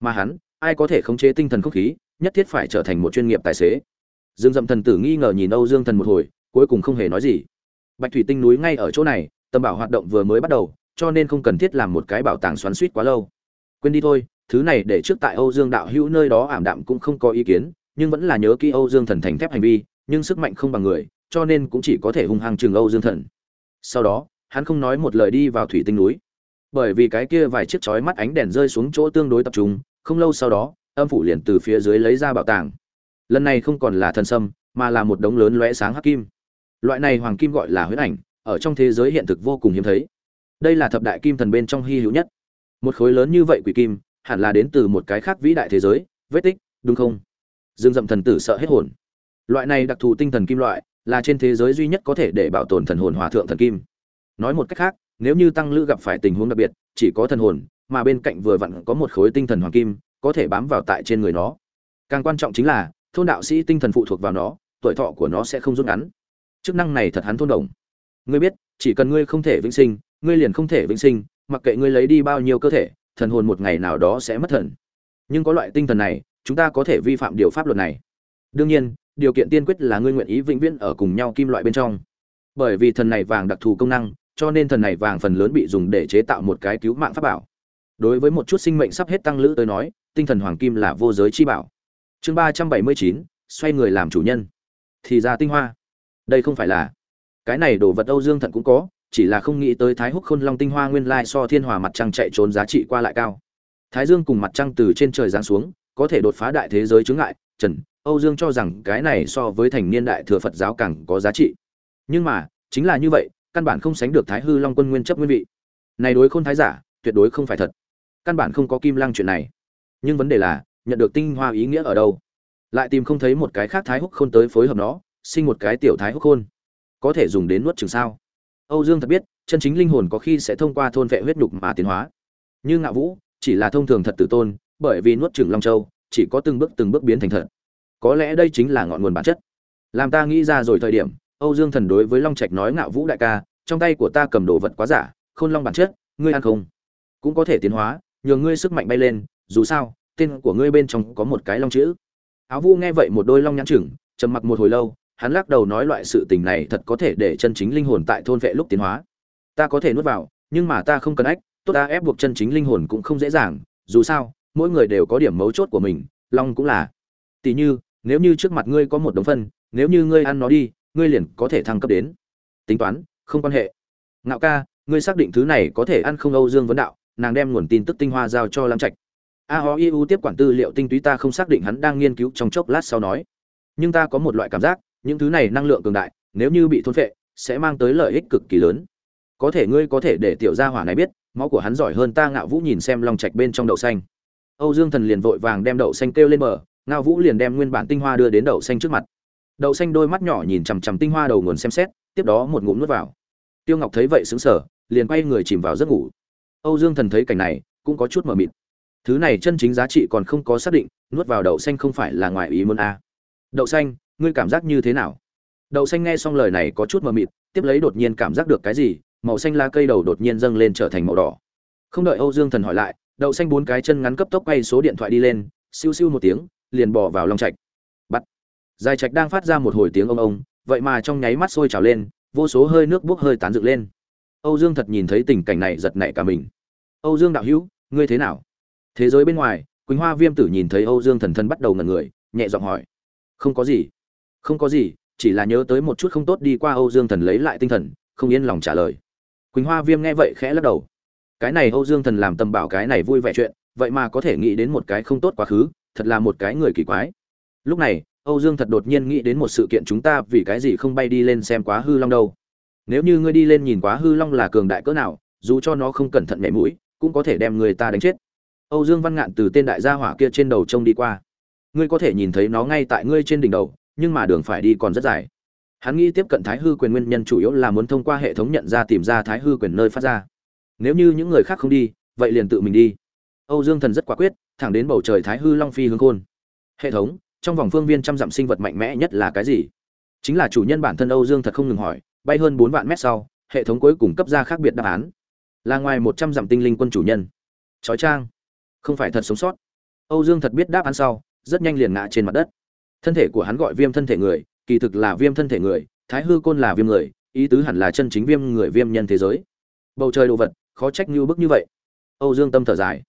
Mà hắn, ai có thể khống chế tinh thần không khí, nhất thiết phải trở thành một chuyên nghiệp tài xế. Dương dậm thần tử nghi ngờ nhìn âu dương thần một hồi, cuối cùng không hề nói gì. Bạch thủy tinh núi ngay ở chỗ này, tầm bảo hoạt động vừa mới bắt đầu, cho nên không cần thiết làm một cái bảo tàng xoắn suýt quá lâu. Quên đi thôi, thứ này để trước tại âu dương đạo hữu nơi đó ảm đạm cũng không có ý kiến, nhưng vẫn là nhớ kỹ âu dương thần thành thép hành vi nhưng sức mạnh không bằng người, cho nên cũng chỉ có thể hung hăng chừng âu dương thần. Sau đó, hắn không nói một lời đi vào thủy tinh núi. Bởi vì cái kia vài chiếc chói mắt ánh đèn rơi xuống chỗ tương đối tập trung, không lâu sau đó, âm phủ liền từ phía dưới lấy ra bảo tàng. Lần này không còn là thần sâm, mà là một đống lớn lóe sáng hắc kim. Loại này hoàng kim gọi là huyết ảnh, ở trong thế giới hiện thực vô cùng hiếm thấy. Đây là thập đại kim thần bên trong hy hữu nhất. Một khối lớn như vậy quỷ kim, hẳn là đến từ một cái khác vĩ đại thế giới, vết tích, đúng không? Dương dậm thần tử sợ hết hồn loại này đặc thù tinh thần kim loại là trên thế giới duy nhất có thể để bảo tồn thần hồn hòa thượng thần kim. Nói một cách khác, nếu như tăng lữ gặp phải tình huống đặc biệt, chỉ có thần hồn, mà bên cạnh vừa vặn có một khối tinh thần hoàng kim, có thể bám vào tại trên người nó. Càng quan trọng chính là, thôn đạo sĩ tinh thần phụ thuộc vào nó, tuổi thọ của nó sẽ không rút ngắn. Chức năng này thật hắn thôn đồng. Ngươi biết, chỉ cần ngươi không thể vĩnh sinh, ngươi liền không thể vĩnh sinh, mặc kệ ngươi lấy đi bao nhiêu cơ thể, thần hồn một ngày nào đó sẽ mất thần. Nhưng có loại tinh thần này, chúng ta có thể vi phạm điều pháp luật này. Đương nhiên điều kiện tiên quyết là ngươi nguyện ý vĩnh viễn ở cùng nhau kim loại bên trong. Bởi vì thần này vàng đặc thù công năng, cho nên thần này vàng phần lớn bị dùng để chế tạo một cái cứu mạng pháp bảo. Đối với một chút sinh mệnh sắp hết tăng lữ tới nói, tinh thần hoàng kim là vô giới chi bảo. Chương ba trăm bảy mươi chín, xoay người làm chủ nhân. Thì ra tinh hoa. Đây không phải là. Cái này đồ vật âu dương thận cũng có, chỉ là không nghĩ tới thái húc khôn long tinh hoa nguyên lai so thiên hòa mặt trăng chạy trốn giá trị qua lại cao. Thái dương cùng mặt trăng từ trên trời giáng xuống, có thể đột phá đại thế giới chướng ngại, trần âu dương cho rằng cái này so với thành niên đại thừa phật giáo càng có giá trị. Nhưng mà, chính là như vậy, căn bản không sánh được thái hư long quân nguyên chấp nguyên vị. Này đối khôn thái giả, tuyệt đối không phải thật. Căn bản không có kim lăng chuyện này. Nhưng vấn đề là, nhận được tinh hoa ý nghĩa ở đâu? Lại tìm không thấy một cái khác thái húc khôn tới phối hợp nó, sinh một cái tiểu thái húc khôn. Có thể dùng đến nuốt chừng sao? Âu dương thật biết, chân chính linh hồn có khi sẽ thông qua thôn vệ huyết nhục mà tiến hóa. Như ngạo vũ, chỉ là thông thường thật tử tôn, bởi vì nuốt chừng long châu, chỉ có từng bước từng bước biến thành thật có lẽ đây chính là ngọn nguồn bản chất. Làm ta nghĩ ra rồi thời điểm, âu dương thần đối với long trạch nói ngạo vũ đại ca, trong tay của ta cầm đồ vật quá giả, khôn long bản chất, ngươi ăn không? Cũng có thể tiến hóa nhường ngươi sức mạnh bay lên, dù sao, tên của ngươi bên trong có một cái long chữ. Áo vũ nghe vậy một đôi long nhãn chừng, trầm mặc một hồi lâu, hắn lắc đầu nói loại sự tình này thật có thể để chân chính linh hồn tại thôn vệ lúc tiến hóa. Ta có thể nuốt vào, nhưng mà ta không cần ách, tốt ta ép buộc chân chính linh hồn cũng không dễ dàng, dù sao, mỗi người đều có điểm mấu chốt của mình, long cũng là. Tỷ như nếu như trước mặt ngươi có một đống phân, nếu như ngươi ăn nó đi, ngươi liền có thể thăng cấp đến. Tính toán, không quan hệ. Ngạo ca, ngươi xác định thứ này có thể ăn không âu dương vấn đạo, nàng đem nguồn tin tức tinh hoa giao cho lam trạch. A ho iu tiếp quản tư liệu tinh túy ta không xác định hắn đang nghiên cứu trong chốc lát sau nói. Nhưng ta có một loại cảm giác, những thứ này năng lượng cường đại, nếu như bị thôn phệ, sẽ mang tới lợi ích cực kỳ lớn. Có thể ngươi có thể để tiểu gia hỏa này biết, máu của hắn giỏi hơn ta ngạo vũ nhìn xem long trạch bên trong đậu xanh. Âu dương thần liền vội vàng đem đậu xanh kêu lên bờ Ngao vũ liền đem nguyên bản tinh hoa đưa đến đậu xanh trước mặt. Đậu xanh đôi mắt nhỏ nhìn chằm chằm tinh hoa đầu nguồn xem xét, tiếp đó một ngụm nuốt vào. Tiêu ngọc thấy vậy sững sờ, liền quay người chìm vào giấc ngủ. Âu dương thần thấy cảnh này, cũng có chút mờ mịt. Thứ này chân chính giá trị còn không có xác định, nuốt vào đậu xanh không phải là ngoài ý muốn a à. đậu xanh, ngươi cảm giác như thế nào? Đậu xanh nghe xong lời này có chút mờ mịt, tiếp lấy đột nhiên cảm giác được cái gì, màu xanh lá cây đầu đột nhiên dâng lên trở thành màu đỏ. Không đợi âu dương thần hỏi lại, đậu xanh bốn cái chân ngắn cấp tốc quay số điện thoại đi lên, siêu siêu một tiếng liền bỏ vào long trạch. Bắt. Dài trạch đang phát ra một hồi tiếng ông ông, vậy mà trong nháy mắt sôi trào lên, vô số hơi nước bốc hơi tán dựng lên. Âu dương thật nhìn thấy tình cảnh này giật nảy cả mình. Âu dương đạo hữu, ngươi thế nào? Thế giới bên ngoài, quỳnh hoa viêm tử nhìn thấy âu dương thần thân bắt đầu ngẩn người, nhẹ giọng hỏi. Không có gì. Không có gì, chỉ là nhớ tới một chút không tốt đi qua âu dương thần lấy lại tinh thần, không yên lòng trả lời. Quỳnh hoa viêm nghe vậy khẽ lắc đầu. Cái này âu dương thần làm tầm bảo cái này vui vẻ chuyện, vậy mà có thể nghĩ đến một cái không tốt quá khứ thật là một cái người kỳ quái. Lúc này, âu dương thật đột nhiên nghĩ đến một sự kiện chúng ta vì cái gì không bay đi lên xem quá hư long đâu. Nếu như ngươi đi lên nhìn quá hư long là cường đại cỡ nào, dù cho nó không cẩn thận nhảy mũi, cũng có thể đem người ta đánh chết. Âu dương văn ngạn từ tên đại gia hỏa kia trên đầu trông đi qua. Ngươi có thể nhìn thấy nó ngay tại ngươi trên đỉnh đầu, nhưng mà đường phải đi còn rất dài. Hắn nghĩ tiếp cận thái hư quyền nguyên nhân chủ yếu là muốn thông qua hệ thống nhận ra tìm ra thái hư quyền nơi phát ra. Nếu như những người khác không đi, vậy liền tự mình đi. Âu dương thần rất quả quyết thẳng đến bầu trời thái hư long phi hướng khôn. Hệ thống, trong vòng phương viên trăm dặm sinh vật mạnh mẽ nhất là cái gì? Chính là chủ nhân bản thân âu dương thật không ngừng hỏi, bay hơn bốn vạn mét sau, hệ thống cuối cùng cấp ra khác biệt đáp án. Là ngoài một trăm dặm tinh linh quân chủ nhân. Trói trang không phải thật sống sót. Âu dương thật biết đáp án sau, rất nhanh liền ngã trên mặt đất. Thân thể của hắn gọi viêm thân thể người, kỳ thực là viêm thân thể người, thái hư côn là viêm người, ý tứ hẳn là chân chính viêm người viêm nhân thế giới. Bầu trời đồ vật, khó trách như bức như vậy. Âu dương tâm thở dài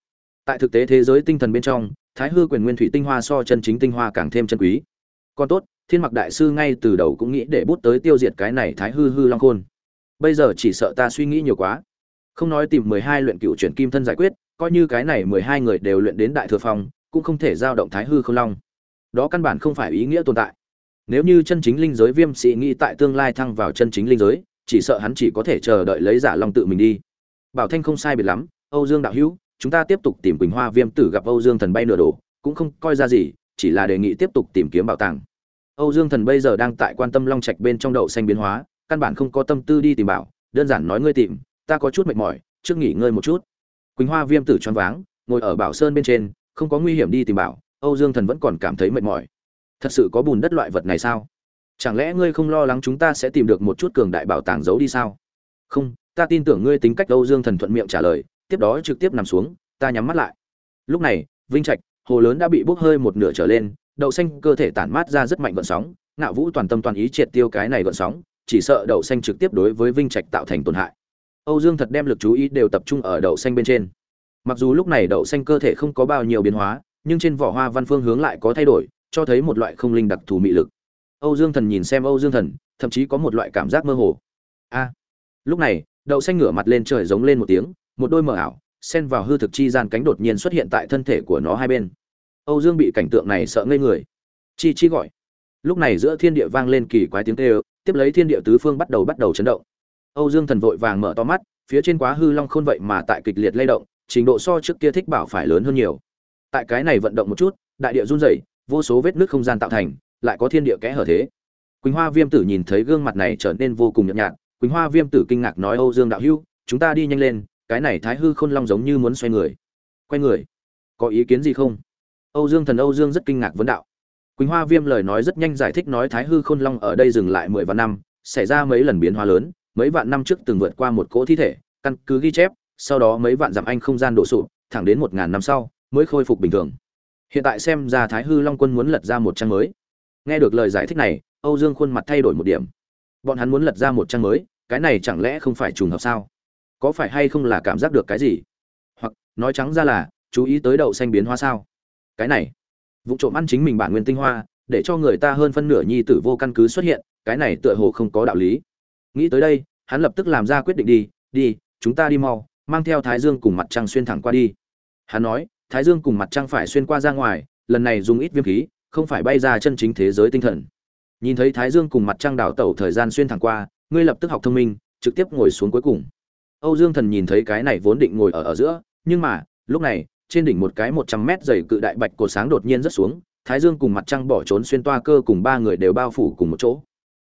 tại thực tế thế giới tinh thần bên trong, thái hư quyền nguyên thủy tinh hoa so chân chính tinh hoa càng thêm chân quý. Còn tốt, thiên mặc đại sư ngay từ đầu cũng nghĩ để bút tới tiêu diệt cái này thái hư hư long khôn. Bây giờ chỉ sợ ta suy nghĩ nhiều quá. Không nói tìm mười hai luyện cựu chuyển kim thân giải quyết, coi như cái này mười hai người đều luyện đến đại thừa phong, cũng không thể giao động thái hư không long. Đó căn bản không phải ý nghĩa tồn tại. Nếu như chân chính linh giới viêm sĩ nghĩ tại tương lai thăng vào chân chính linh giới, chỉ sợ hắn chỉ có thể chờ đợi lấy giả long tự mình đi. Bảo thanh không sai biệt lắm, âu dương đạo hữu chúng ta tiếp tục tìm quỳnh hoa viêm tử gặp âu dương thần bay nửa đổ, cũng không coi ra gì, chỉ là đề nghị tiếp tục tìm kiếm bảo tàng. Âu dương thần bây giờ đang tại quan tâm long trạch bên trong đậu xanh biến hóa, căn bản không có tâm tư đi tìm bảo, đơn giản nói ngươi tìm, ta có chút mệt mỏi, trước nghỉ ngơi một chút. Quỳnh hoa viêm tử choáng váng, ngồi ở bảo sơn bên trên, không có nguy hiểm đi tìm bảo, âu dương thần vẫn còn cảm thấy mệt mỏi. Thật sự có bùn đất loại vật này sao? Chẳng lẽ ngươi không lo lắng chúng ta sẽ tìm được một chút cường đại bảo tàng giấu đi sao? Không, ta tin tưởng ngươi tính cách âu dương thần thuận miệng trả lời tiếp đó trực tiếp nằm xuống, ta nhắm mắt lại. Lúc này, vinh trạch, hồ lớn đã bị bốc hơi một nửa trở lên, đậu xanh cơ thể tản mát ra rất mạnh gợn sóng, ngạo vũ toàn tâm toàn ý triệt tiêu cái này gợn sóng, chỉ sợ đậu xanh trực tiếp đối với vinh trạch tạo thành tổn hại. Âu dương thật đem lực chú ý đều tập trung ở đậu xanh bên trên. Mặc dù lúc này đậu xanh cơ thể không có bao nhiêu biến hóa, nhưng trên vỏ hoa văn phương hướng lại có thay đổi, cho thấy một loại không linh đặc thù mị lực. Âu dương thần nhìn xem âu dương thần, thậm chí có một loại cảm giác mơ hồ. A! Lúc này, đậu xanh ngửa mặt lên trời giống lên một tiếng một đôi mờ ảo, xen vào hư thực chi gian cánh đột nhiên xuất hiện tại thân thể của nó hai bên. Âu dương bị cảnh tượng này sợ ngây người. Chi chi gọi. Lúc này giữa thiên địa vang lên kỳ quái tiếng kêu, tiếp lấy thiên địa tứ phương bắt đầu bắt đầu chấn động. Âu dương thần vội vàng mở to mắt, phía trên quá hư long khôn vậy mà tại kịch liệt lay động, trình độ so trước kia thích bảo phải lớn hơn nhiều. Tại cái này vận động một chút, đại địa run rẩy, vô số vết nước không gian tạo thành, lại có thiên địa kẽ hở thế. Quỳnh hoa viêm tử nhìn thấy gương mặt này trở nên vô cùng nhợt nhạt. Quỳnh hoa viêm tử kinh ngạc nói, âu dương đạo hưu chúng ta đi nhanh lên cái này thái hư khôn long giống như muốn xoay người. Quay người. Có ý kiến gì không? Âu dương thần âu dương rất kinh ngạc vấn đạo. Quỳnh hoa viêm lời nói rất nhanh giải thích nói thái hư khôn long ở đây dừng lại mười vạn năm, xảy ra mấy lần biến hóa lớn, mấy vạn năm trước từng vượt qua một cỗ thi thể, căn cứ ghi chép, sau đó mấy vạn dặm anh không gian đổ sụp, thẳng đến một ngàn năm sau, mới khôi phục bình thường. Hiện tại xem ra thái hư long quân muốn lật ra một trang mới. Nghe được lời giải thích này, âu dương khuôn mặt thay đổi một điểm. Bọn hắn muốn lật ra một trang mới, cái này chẳng lẽ không phải trùng hợp sao? Có phải hay không là cảm giác được cái gì? Hoặc, nói trắng ra là, chú ý tới đậu xanh biến hóa sao? Cái này, vụ trộm ăn chính mình bản nguyên tinh hoa, để cho người ta hơn phân nửa nhi tử vô căn cứ xuất hiện, cái này tựa hồ không có đạo lý. Nghĩ tới đây, hắn lập tức làm ra quyết định đi đi, chúng ta đi mau, mang theo thái dương cùng mặt trăng xuyên thẳng qua đi. Hắn nói, thái dương cùng mặt trăng phải xuyên qua ra ngoài, lần này dùng ít viêm khí, không phải bay ra chân chính thế giới tinh thần. Nhìn thấy thái dương cùng mặt trăng đảo tẩu thời gian xuyên thẳng qua, ngươi lập tức học thông minh, trực tiếp ngồi xuống cuối cùng âu dương thần nhìn thấy cái này vốn định ngồi ở ở giữa, nhưng mà, lúc này, trên đỉnh một cái một trăm mét dày cự đại bạch cột sáng đột nhiên rất xuống, thái dương cùng mặt trăng bỏ trốn xuyên toa cơ cùng ba người đều bao phủ cùng một chỗ.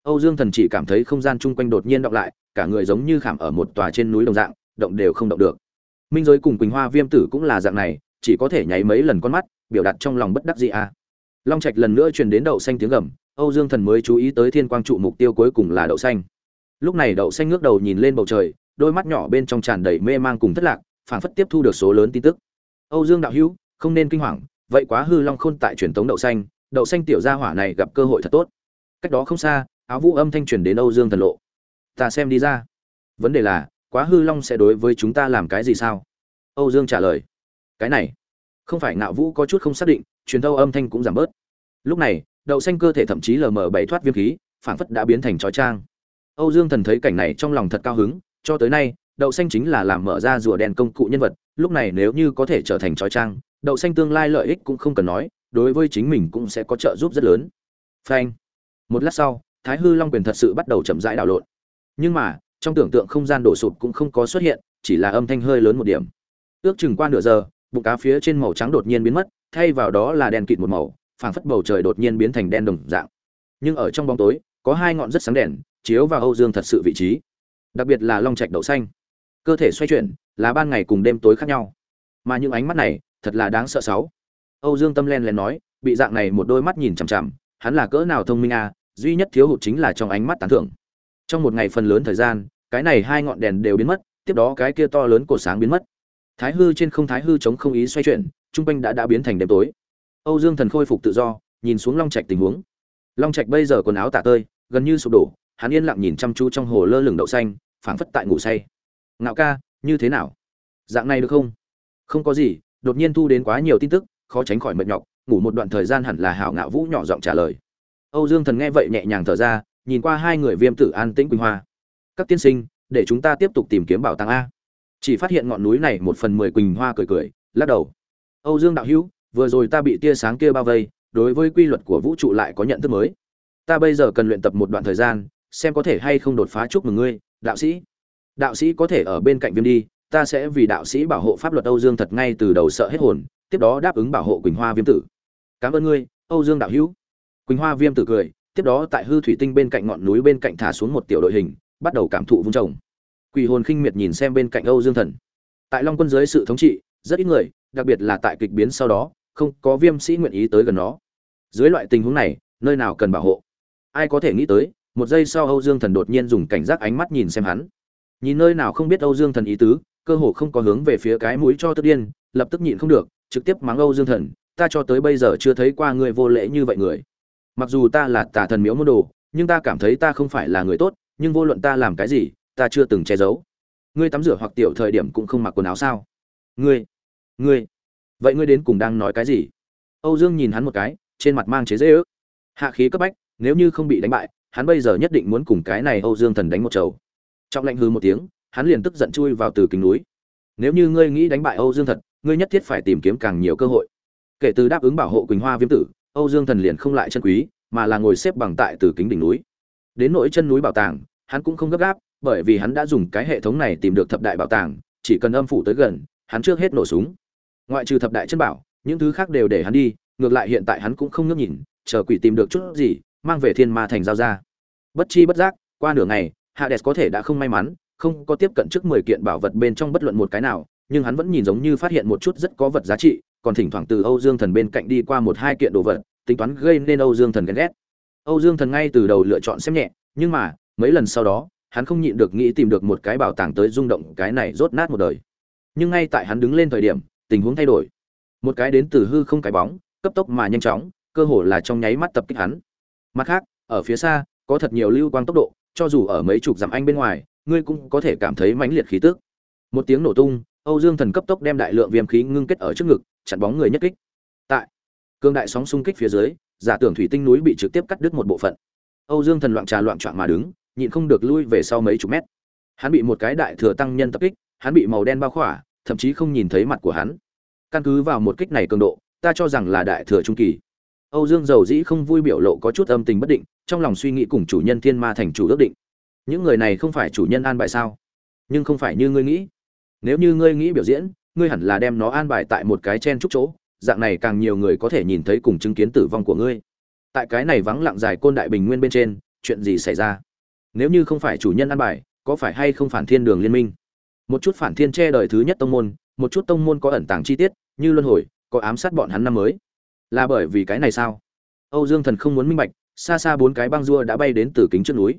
Âu dương thần chỉ cảm thấy không gian chung quanh đột nhiên động lại, cả người giống như khảm ở một tòa trên núi đồng dạng, động đều không động được. Minh giới cùng quỳnh hoa viêm tử cũng là dạng này, chỉ có thể nháy mấy lần con mắt, biểu đạt trong lòng bất đắc dĩ a. À. long trạch lần nữa truyền đến đậu xanh tiếng gầm, âu dương thần mới chú ý tới thiên quang trụ mục tiêu cuối cùng là đậu xanh. Lúc này đậu xanh ngước đầu nhìn lên bầu trời đôi mắt nhỏ bên trong tràn đầy mê mang cùng thất lạc, phảng phất tiếp thu được số lớn tin tức. Âu dương đạo hữu, không nên kinh hoàng, vậy quá hư long khôn tại truyền tống đậu xanh đậu xanh tiểu gia hỏa này gặp cơ hội thật tốt. Cách đó không xa, áo vũ âm thanh truyền đến âu dương thần lộ. Ta xem đi ra. Vấn đề là, quá hư long sẽ đối với chúng ta làm cái gì sao? Âu dương trả lời. Cái này, không phải ngạo vũ có chút không xác định, truyền thâu âm thanh cũng giảm bớt. Lúc này, đậu xanh cơ thể thậm chí lờ mờ bảy thoát viêm khí, phảng phất đã biến thành trói trang. Âu dương thần thấy cảnh này trong lòng thật cao hứng cho tới nay, đậu xanh chính là làm mở ra rùa đen công cụ nhân vật, lúc này nếu như có thể trở thành trói trang, đậu xanh tương lai lợi ích cũng không cần nói, đối với chính mình cũng sẽ có trợ giúp rất lớn. Phanh. Một lát sau, thái hư long quyền thật sự bắt đầu chậm rãi đảo lộn. Nhưng mà, trong tưởng tượng không gian đổ sụp cũng không có xuất hiện, chỉ là âm thanh hơi lớn một điểm. Ước chừng qua nửa giờ, bụng cá phía trên màu trắng đột nhiên biến mất, thay vào đó là đen kịt một màu, phảng phất bầu trời đột nhiên biến thành đen đồng dạng. Nhưng ở trong bóng tối, có hai ngọn rất sáng đèn, chiếu vào âu dương thật sự vị trí đặc biệt là long trạch đậu xanh. Cơ thể xoay chuyển, là ban ngày cùng đêm tối khác nhau. Mà những ánh mắt này, thật là đáng sợ sáu. Âu dương tâm len lén nói, bị dạng này một đôi mắt nhìn chằm chằm, hắn là cỡ nào thông minh à duy nhất thiếu hụt chính là trong ánh mắt tán thưởng. Trong một ngày phần lớn thời gian, cái này hai ngọn đèn đều biến mất, tiếp đó cái kia to lớn của sáng biến mất. Thái hư trên không thái hư chống không ý xoay chuyển, trung quanh đã đã biến thành đêm tối. Âu dương thần khôi phục tự do, nhìn xuống long trạch tình huống. Long trạch bây giờ quần áo tả tơi, gần như sụp đổ hắn yên lặng nhìn chăm chú trong hồ lơ lửng đậu xanh, phảng phất tại ngủ say. Ngạo ca, như thế nào? Dạng này được không? Không có gì, đột nhiên thu đến quá nhiều tin tức, khó tránh khỏi mệt nhọc, ngủ một đoạn thời gian hẳn là hảo ngạo vũ nhỏ giọng trả lời. Âu dương thần nghe vậy nhẹ nhàng thở ra, nhìn qua hai người viêm tử an tĩnh quỳnh hoa. Các tiên sinh, để chúng ta tiếp tục tìm kiếm bảo tàng a. Chỉ phát hiện ngọn núi này một phần mười quỳnh hoa cười cười, lắc đầu. Âu dương đạo hữu, vừa rồi ta bị tia sáng kia bao vây, đối với quy luật của vũ trụ lại có nhận thức mới. Ta bây giờ cần luyện tập một đoạn thời gian xem có thể hay không đột phá chúc mừng ngươi, đạo sĩ. Đạo sĩ có thể ở bên cạnh viêm đi, ta sẽ vì đạo sĩ bảo hộ pháp luật âu dương thật ngay từ đầu sợ hết hồn, tiếp đó đáp ứng bảo hộ quỳnh hoa viêm tử. Cảm ơn ngươi, âu dương đạo hữu. Quỳnh hoa viêm tử cười, tiếp đó tại hư thủy tinh bên cạnh ngọn núi bên cạnh thả xuống một tiểu đội hình, bắt đầu cảm thụ vung trồng. Quỷ hồn khinh miệt nhìn xem bên cạnh âu dương thần. Tại long quân dưới sự thống trị, rất ít người, đặc biệt là tại kịch biến sau đó, không có viêm sĩ nguyện ý tới gần nó. Dưới loại tình huống này, nơi nào cần bảo hộ? Ai có thể nghĩ tới một giây sau âu dương thần đột nhiên dùng cảnh giác ánh mắt nhìn xem hắn. Nhìn nơi nào không biết âu dương thần ý tứ, cơ hồ không có hướng về phía cái mũi cho tức điên, lập tức nhịn không được, trực tiếp mắng âu dương thần, ta cho tới bây giờ chưa thấy qua người vô lễ như vậy người. Mặc dù ta là tà thần miếu môn đồ, nhưng ta cảm thấy ta không phải là người tốt, nhưng vô luận ta làm cái gì, ta chưa từng che giấu. Ngươi tắm rửa hoặc tiểu thời điểm cũng không mặc quần áo sao? Ngươi ngươi, vậy ngươi đến cùng đang nói cái gì? Âu dương nhìn hắn một cái, trên mặt mang chế dễ ước. Hạ khí cấp bách, nếu như không bị đánh bại hắn bây giờ nhất định muốn cùng cái này âu dương thần đánh một chầu. Trong lạnh hư một tiếng, hắn liền tức giận chui vào từ kính núi. Nếu như ngươi nghĩ đánh bại âu dương thật ngươi nhất thiết phải tìm kiếm càng nhiều cơ hội. Kể từ đáp ứng bảo hộ quỳnh hoa viêm tử, âu dương thần liền không lại chân quý, mà là ngồi xếp bằng tại từ kính đỉnh núi. Đến nỗi chân núi bảo tàng, hắn cũng không gấp gáp, bởi vì hắn đã dùng cái hệ thống này tìm được thập đại bảo tàng, chỉ cần âm phủ tới gần, hắn trước hết nổ súng. Ngoại trừ thập đại chân bảo, những thứ khác đều để hắn đi, ngược lại hiện tại hắn cũng không ngước nhìn, chờ quỷ tìm được chút gì mang về thiên ma thành giao ra. Bất chi bất giác, qua nửa ngày, hades có thể đã không may mắn, không có tiếp cận trước mười kiện bảo vật bên trong bất luận một cái nào, nhưng hắn vẫn nhìn giống như phát hiện một chút rất có vật giá trị, còn thỉnh thoảng từ âu dương thần bên cạnh đi qua một hai kiện đồ vật, tính toán gây nên âu dương thần ghen ghét. Âu dương thần ngay từ đầu lựa chọn xem nhẹ, nhưng mà, mấy lần sau đó, hắn không nhịn được nghĩ tìm được một cái bảo tàng tới rung động cái này rốt nát một đời. Nhưng ngay tại hắn đứng lên thời điểm, tình huống thay đổi. Một cái đến từ hư không cái bóng, cấp tốc mà nhanh chóng, cơ hồ là trong nháy mắt tập kích hắn mặt khác, ở phía xa, có thật nhiều lưu quang tốc độ, cho dù ở mấy chục dặm anh bên ngoài, ngươi cũng có thể cảm thấy mãnh liệt khí tức. Một tiếng nổ tung, âu dương thần cấp tốc đem đại lượng viêm khí ngưng kết ở trước ngực, chặn bóng người nhất kích. Tại cương đại sóng xung kích phía dưới, giả tưởng thủy tinh núi bị trực tiếp cắt đứt một bộ phận. Âu dương thần loạn trà loạn trọn mà đứng, nhịn không được lui về sau mấy chục mét. Hắn bị một cái đại thừa tăng nhân tập kích, hắn bị màu đen bao khỏa, thậm chí không nhìn thấy mặt của hắn. Căn cứ vào một kích này cường độ, ta cho rằng là đại thừa trung kỳ âu dương dầu dĩ không vui biểu lộ có chút âm tình bất định, trong lòng suy nghĩ cùng chủ nhân thiên ma thành chủ ước định. Những người này không phải chủ nhân an bài sao? Nhưng không phải như ngươi nghĩ. Nếu như ngươi nghĩ biểu diễn, ngươi hẳn là đem nó an bài tại một cái chen trúc chỗ, dạng này càng nhiều người có thể nhìn thấy cùng chứng kiến tử vong của ngươi. Tại cái này vắng lặng dài côn đại bình nguyên bên trên, chuyện gì xảy ra? Nếu như không phải chủ nhân an bài, có phải hay không phản thiên đường liên minh? Một chút phản thiên che đời thứ nhất tông môn, một chút tông môn có ẩn tàng chi tiết, như luân hồi, có ám sát bọn hắn năm mới là bởi vì cái này sao? Âu dương thần không muốn minh bạch, xa xa bốn cái băng dua đã bay đến từ kính trước núi.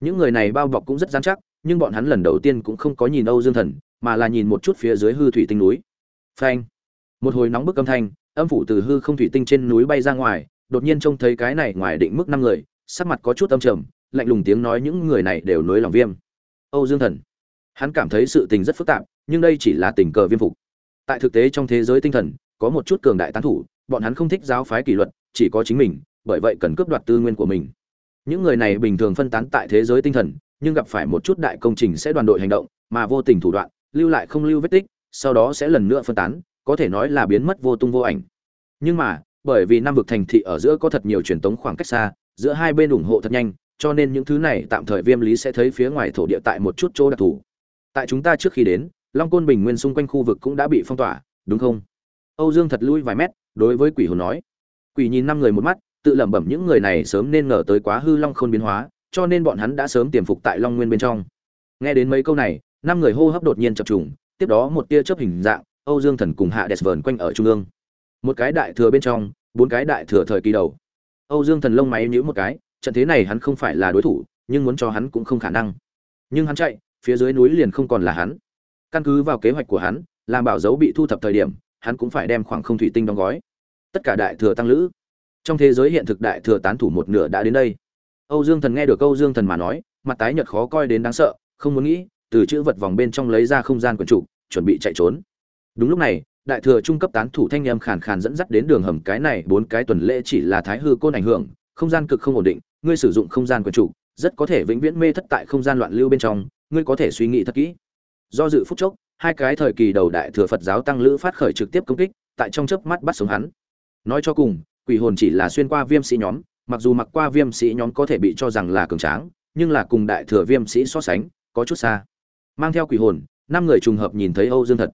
Những người này bao bọc cũng rất dán chắc, nhưng bọn hắn lần đầu tiên cũng không có nhìn âu dương thần, mà là nhìn một chút phía dưới hư thủy tinh núi. Phanh! Một hồi nóng bức âm thanh, âm phủ từ hư không thủy tinh trên núi bay ra ngoài, đột nhiên trông thấy cái này ngoài định mức năm người, sắc mặt có chút âm trầm, lạnh lùng tiếng nói những người này đều nối lòng viêm. Âu dương thần! Hắn cảm thấy sự tình rất phức tạp, nhưng đây chỉ là tình cờ viêm phục. Tại thực tế trong thế giới tinh thần, có một chút cường đại tán thủ bọn hắn không thích giáo phái kỷ luật, chỉ có chính mình, bởi vậy cần cướp đoạt tư nguyên của mình. Những người này bình thường phân tán tại thế giới tinh thần, nhưng gặp phải một chút đại công trình sẽ đoàn đội hành động, mà vô tình thủ đoạn, lưu lại không lưu vết tích, sau đó sẽ lần nữa phân tán, có thể nói là biến mất vô tung vô ảnh. Nhưng mà, bởi vì năm vực thành thị ở giữa có thật nhiều truyền tống khoảng cách xa, giữa hai bên ủng hộ thật nhanh, cho nên những thứ này tạm thời viêm lý sẽ thấy phía ngoài thổ địa tại một chút chỗ đặc thù. Tại chúng ta trước khi đến, long côn bình nguyên xung quanh khu vực cũng đã bị phong tỏa, đúng không? Âu dương thật lui vài mét đối với quỷ hồn nói. Quỷ nhìn năm người một mắt, tự lẩm bẩm những người này sớm nên ngờ tới quá hư long khôn biến hóa, cho nên bọn hắn đã sớm tiềm phục tại long nguyên bên trong. Nghe đến mấy câu này, năm người hô hấp đột nhiên chập trùng, tiếp đó một tia chớp hình dạng, âu dương thần cùng hạ đẹp vờn quanh ở trung ương. Một cái đại thừa bên trong, bốn cái đại thừa thời kỳ đầu. Âu dương thần lông máy nhữ một cái, trận thế này hắn không phải là đối thủ, nhưng muốn cho hắn cũng không khả năng. Nhưng hắn chạy, phía dưới núi liền không còn là hắn. Căn cứ vào kế hoạch của hắn, làm bảo dấu bị thu thập thời điểm hắn cũng phải đem khoảng không thủy tinh đóng gói. Tất cả đại thừa tăng lữ. Trong thế giới hiện thực đại thừa tán thủ một nửa đã đến đây. Âu dương thần nghe được âu dương thần mà nói, mặt tái nhợt khó coi đến đáng sợ, không muốn nghĩ, từ chữ vật vòng bên trong lấy ra không gian quần trụ, chuẩn bị chạy trốn. Đúng lúc này, đại thừa trung cấp tán thủ thanh em khàn khàn dẫn dắt đến đường hầm cái này, bốn cái tuần lễ chỉ là thái hư côn ảnh hưởng, không gian cực không ổn định, ngươi sử dụng không gian quần trụ, rất có thể vĩnh viễn mê thất tại không gian loạn lưu bên trong, ngươi có thể suy nghĩ thật kỹ. Do dự phút chốc hai cái thời kỳ đầu đại thừa phật giáo tăng lữ phát khởi trực tiếp công kích, tại trong chớp mắt bắt sống hắn. Nói cho cùng, quỷ hồn chỉ là xuyên qua viêm sĩ nhóm, mặc dù mặc qua viêm sĩ nhóm có thể bị cho rằng là cường tráng, nhưng là cùng đại thừa viêm sĩ so sánh, có chút xa. Mang theo quỷ hồn, năm người trùng hợp nhìn thấy âu dương thật.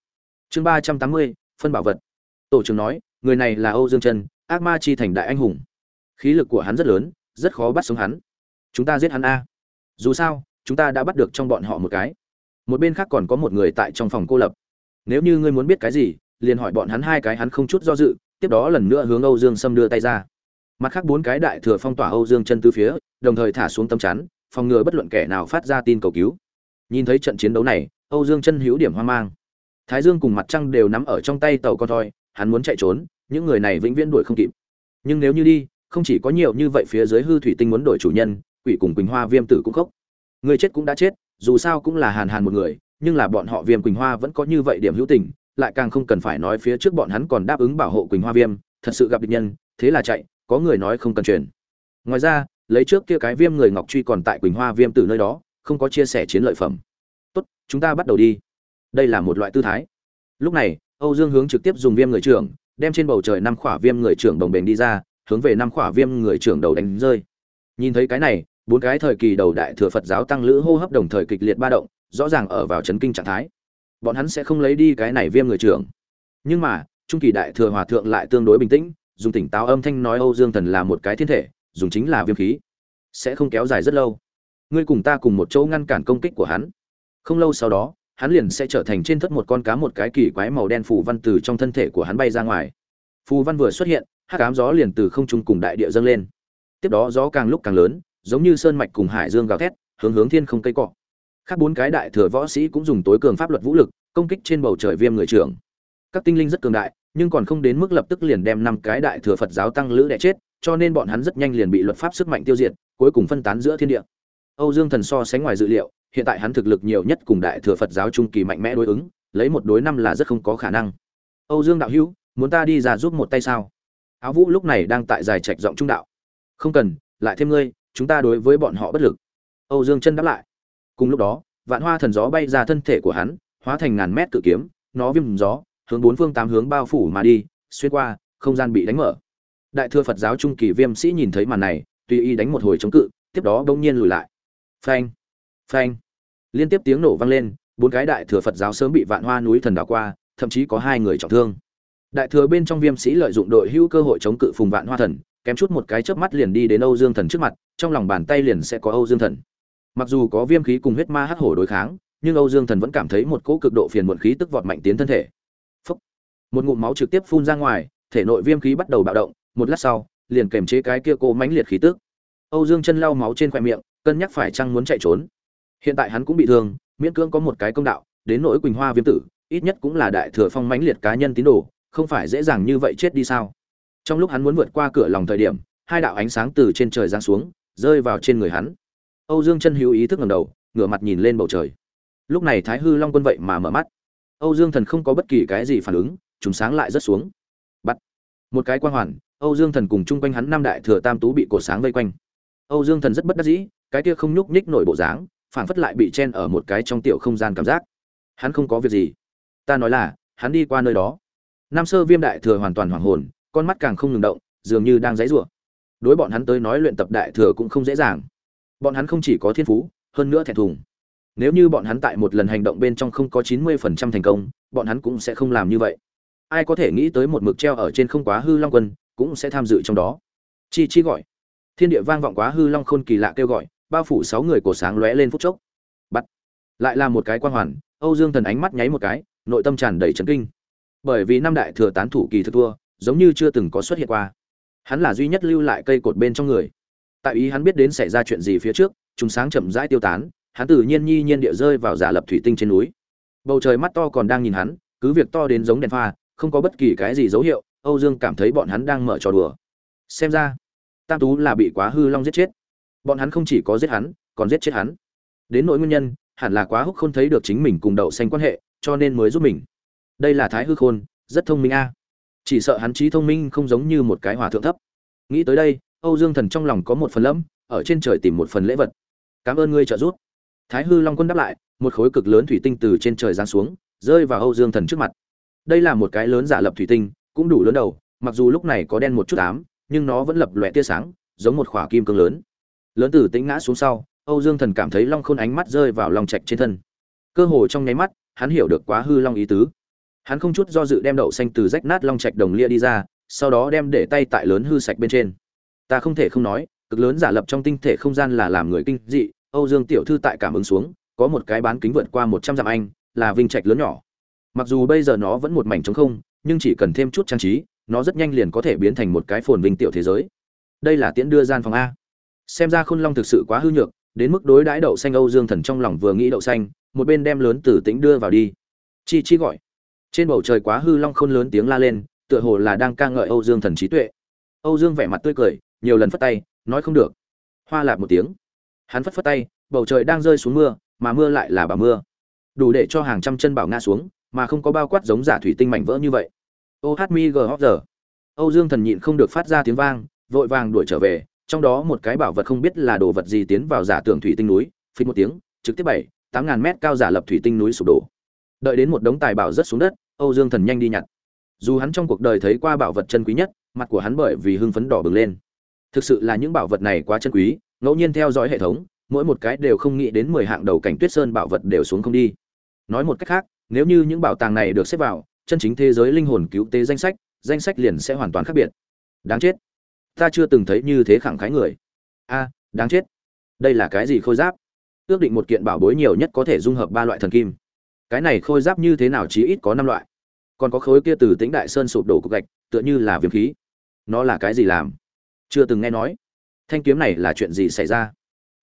Chương ba trăm tám mươi, phân bảo vật. Tổ trưởng nói, người này là âu dương Trần, ác ma chi thành đại anh hùng. Khí lực của hắn rất lớn, rất khó bắt sống hắn. Chúng ta giết hắn a. Dù sao, chúng ta đã bắt được trong bọn họ một cái một bên khác còn có một người tại trong phòng cô lập. Nếu như ngươi muốn biết cái gì, liền hỏi bọn hắn hai cái hắn không chút do dự, tiếp đó lần nữa hướng âu dương sâm đưa tay ra. Mặt khác bốn cái đại thừa phong tỏa âu dương chân từ phía, đồng thời thả xuống tấm chắn, phòng ngừa bất luận kẻ nào phát ra tin cầu cứu. Nhìn thấy trận chiến đấu này, âu dương chân hữu điểm hoang mang. Thái dương cùng mặt trăng đều nắm ở trong tay tàu con thoi, hắn muốn chạy trốn, những người này vĩnh viễn đuổi không kịp. Nhưng nếu như đi, không chỉ có nhiều như vậy phía dưới hư thủy tinh muốn đổi chủ nhân, quỷ cùng quỳnh hoa viêm tử cũng khóc. Người chết cũng đã chết dù sao cũng là hàn hàn một người, nhưng là bọn họ viêm quỳnh hoa vẫn có như vậy điểm hữu tình, lại càng không cần phải nói phía trước bọn hắn còn đáp ứng bảo hộ quỳnh hoa viêm, thật sự gặp địch nhân, thế là chạy, có người nói không cần truyền. Ngoài ra, lấy trước kia cái viêm người ngọc truy còn tại quỳnh hoa viêm từ nơi đó, không có chia sẻ chiến lợi phẩm. Tốt, chúng ta bắt đầu đi. Đây là một loại tư thái. Lúc này, âu dương hướng trực tiếp dùng viêm người trưởng, đem trên bầu trời năm khỏa viêm người trưởng đồng bền đi ra, hướng về năm khỏa viêm người trưởng đầu đánh rơi. Nhìn thấy cái này bốn cái thời kỳ đầu đại thừa phật giáo tăng lữ hô hấp đồng thời kịch liệt ba động, rõ ràng ở vào chấn kinh trạng thái. Bọn hắn sẽ không lấy đi cái này viêm người trưởng. Nhưng mà, trung kỳ đại thừa hòa thượng lại tương đối bình tĩnh, dùng tỉnh táo âm thanh nói âu dương thần là một cái thiên thể, dùng chính là viêm khí. Sẽ không kéo dài rất lâu. Ngươi cùng ta cùng một chỗ ngăn cản công kích của hắn. Không lâu sau đó, hắn liền sẽ trở thành trên thất một con cá một cái kỳ quái màu đen phù văn từ trong thân thể của hắn bay ra ngoài. Phù văn vừa xuất hiện hát cám gió liền từ không trung cùng đại địa dâng lên. Tiếp đó gió càng lúc càng lớn giống như sơn mạch cùng hải dương gào thét, hướng hướng thiên không cây cọ khác bốn cái đại thừa võ sĩ cũng dùng tối cường pháp luật vũ lực, công kích trên bầu trời viêm người trưởng. Các tinh linh rất cường đại, nhưng còn không đến mức lập tức liền đem năm cái đại thừa phật giáo tăng lữ đẻ chết, cho nên bọn hắn rất nhanh liền bị luật pháp sức mạnh tiêu diệt, cuối cùng phân tán giữa thiên địa. Âu dương thần so sánh ngoài dự liệu, hiện tại hắn thực lực nhiều nhất cùng đại thừa phật giáo trung kỳ mạnh mẽ đối ứng, lấy một đối năm là rất không có khả năng. Âu dương đạo hữu, muốn ta đi ra giúp một tay sao? Áo vũ lúc này đang tại dài trạch giọng trung đạo. Không cần, lại thêm ngươi chúng ta đối với bọn họ bất lực. Âu dương chân đáp lại. Cùng lúc đó, vạn hoa thần gió bay ra thân thể của hắn, hóa thành ngàn mét cự kiếm, nó viêm gió, hướng bốn phương tám hướng bao phủ mà đi, xuyên qua, không gian bị đánh mở. Đại thừa phật giáo trung kỳ viêm sĩ nhìn thấy màn này, tùy ý đánh một hồi chống cự, tiếp đó bỗng nhiên lùi lại. Phanh phanh. Liên tiếp tiếng nổ vang lên, bốn cái đại thừa phật giáo sớm bị vạn hoa núi thần đảo qua, thậm chí có hai người trọng thương đại thừa bên trong viêm sĩ lợi dụng đội hữu cơ hội chống cự phùng vạn hoa thần, kém chút một cái chớp mắt liền đi đến âu dương thần trước mặt, trong lòng bàn tay liền sẽ có âu dương thần. Mặc dù có viêm khí cùng huyết ma hắc hổ đối kháng, nhưng âu dương thần vẫn cảm thấy một cỗ cực độ phiền muộn khí tức vọt mạnh tiến thân thể. Phúc. một ngụm máu trực tiếp phun ra ngoài, thể nội viêm khí bắt đầu bạo động, một lát sau, liền kềm chế cái kia cô mãnh liệt khí tức. Âu dương chân lau máu trên khoe miệng, cân nhắc phải chăng muốn chạy trốn. Hiện tại hắn cũng bị thương, miễn cưỡng có một cái công đạo, đến nỗi quỳnh hoa viêm tử, ít nhất cũng là đại thừa phong mãnh liệt cá nhân tín đồ không phải dễ dàng như vậy chết đi sao? Trong lúc hắn muốn vượt qua cửa lòng thời điểm, hai đạo ánh sáng từ trên trời giáng xuống, rơi vào trên người hắn. Âu dương chân hữu ý thức ngầm đầu, ngửa mặt nhìn lên bầu trời. Lúc này thái hư long quân vậy mà mở mắt. Âu dương thần không có bất kỳ cái gì phản ứng chúng sáng lại rất xuống. Bắt một cái quang hoàn, âu dương thần cùng chung quanh hắn năm đại thừa tam tú bị cột sáng vây quanh. Âu dương thần rất bất đắc dĩ, cái kia không nhúc nhích nổi bộ dáng phản phất lại bị chen ở một cái trong tiểu không gian cảm giác. Hắn không có việc gì. Ta nói là, hắn đi qua nơi đó nam sơ viêm đại thừa hoàn toàn hoảng hồn, con mắt càng không ngừng động, dường như đang giãy rủa đối bọn hắn tới nói luyện tập đại thừa cũng không dễ dàng. Bọn hắn không chỉ có thiên phú, hơn nữa thẹn thùng. Nếu như bọn hắn tại một lần hành động bên trong không có chín mươi phần trăm thành công, bọn hắn cũng sẽ không làm như vậy. Ai có thể nghĩ tới một mực treo ở trên không quá hư long quân cũng sẽ tham dự trong đó. Chi chi gọi. Thiên địa vang vọng quá hư long khôn kỳ lạ kêu gọi, bao phủ sáu người cổ sáng lóe lên phút chốc. Bắt. Lại là một cái quan hoàn, âu dương thần ánh mắt nháy một cái, nội tâm tràn đầy chấn kinh bởi vì năm đại thừa tán thủ kỳ thực thua, giống như chưa từng có xuất hiện qua. Hắn là duy nhất lưu lại cây cột bên trong người. Tại ý hắn biết đến xảy ra chuyện gì phía trước chúng sáng chậm rãi tiêu tán, hắn tự nhiên nhi nhiên địa rơi vào giả lập thủy tinh trên núi. Bầu trời mắt to còn đang nhìn hắn, cứ việc to đến giống đèn pha, không có bất kỳ cái gì dấu hiệu, âu dương cảm thấy bọn hắn đang mở trò đùa. Xem ra, tam tú là bị quá hư long giết chết. Bọn hắn không chỉ có giết hắn, còn giết chết hắn. Đến nỗi nguyên nhân, hẳn là quá húc không thấy được chính mình cùng đậu xanh quan hệ, cho nên mới giúp mình đây là thái hư khôn, rất thông minh a. Chỉ sợ hắn trí thông minh không giống như một cái hòa thượng thấp. Nghĩ tới đây, âu dương thần trong lòng có một phần lẫm, ở trên trời tìm một phần lễ vật. Cảm ơn ngươi trợ giúp. Thái hư long quân đáp lại, một khối cực lớn thủy tinh từ trên trời giáng xuống, rơi vào âu dương thần trước mặt. Đây là một cái lớn giả lập thủy tinh, cũng đủ lớn đầu, mặc dù lúc này có đen một chút ám, nhưng nó vẫn lập lòe tia sáng, giống một khỏa kim cương lớn. Lớn từ tĩnh ngã xuống sau, âu dương thần cảm thấy long khôn ánh mắt rơi vào lòng trạch trên thân. Cơ hồ trong nháy mắt, hắn hiểu được quá hư long ý tứ hắn không chút do dự đem đậu xanh từ rách nát long trạch đồng lia đi ra, sau đó đem để tay tại lớn hư sạch bên trên. Ta không thể không nói, cực lớn giả lập trong tinh thể không gian là làm người kinh dị, âu dương tiểu thư tại cảm ứng xuống, có một cái bán kính vượt qua một trăm dặm anh, là vinh trạch lớn nhỏ. Mặc dù bây giờ nó vẫn một mảnh trống không, nhưng chỉ cần thêm chút trang trí, nó rất nhanh liền có thể biến thành một cái phồn vinh tiểu thế giới. Đây là tiễn đưa gian phòng a. Xem ra khôn long thực sự quá hư nhược, đến mức đối đãi đậu xanh âu dương thần trong lòng vừa nghĩ đậu xanh, một bên đem lớn tử tính đưa vào đi. Chi chi gọi trên bầu trời quá hư long khôn lớn tiếng la lên, tựa hồ là đang ca ngợi âu dương thần trí tuệ. Âu dương vẻ mặt tươi cười, nhiều lần phất tay, nói không được. Hoa lạp một tiếng. Hắn phất phất tay, bầu trời đang rơi xuống mưa, mà mưa lại là bà mưa. Đủ để cho hàng trăm chân bảo ngã xuống, mà không có bao quát giống giả thủy tinh mảnh vỡ như vậy. Ô hát mi gờ hóc giờ. Âu dương thần nhịn không được phát ra tiếng vang, vội vàng đuổi trở về, trong đó một cái bảo vật không biết là đồ vật gì tiến vào giả tường thủy tinh núi phí một tiếng, trực tiếp bảy, tám ngàn mét cao giả lập thủy tinh núi sụp đổ đợi đến một đống tài bảo rất xuống đất, âu dương thần nhanh đi nhặt. Dù hắn trong cuộc đời thấy qua bảo vật chân quý nhất, mặt của hắn bởi vì hưng phấn đỏ bừng lên. Thực sự là những bảo vật này quá chân quý, ngẫu nhiên theo dõi hệ thống, mỗi một cái đều không nghĩ đến mười hạng đầu cảnh tuyết sơn bảo vật đều xuống không đi. Nói một cách khác, nếu như những bảo tàng này được xếp vào, chân chính thế giới linh hồn cứu tế danh sách danh sách liền sẽ hoàn toàn khác biệt. Đáng chết. Ta chưa từng thấy như thế khẳng khái người. A à, đáng chết. Đây là cái gì khôi giáp? Ước định một kiện bảo bối nhiều nhất có thể dung hợp ba loại thần kim cái này khôi giáp như thế nào chí ít có năm loại. Còn có khối kia từ tĩnh đại sơn sụp đổ cục gạch, tựa như là viêm khí. Nó là cái gì làm? Chưa từng nghe nói. Thanh kiếm này là chuyện gì xảy ra?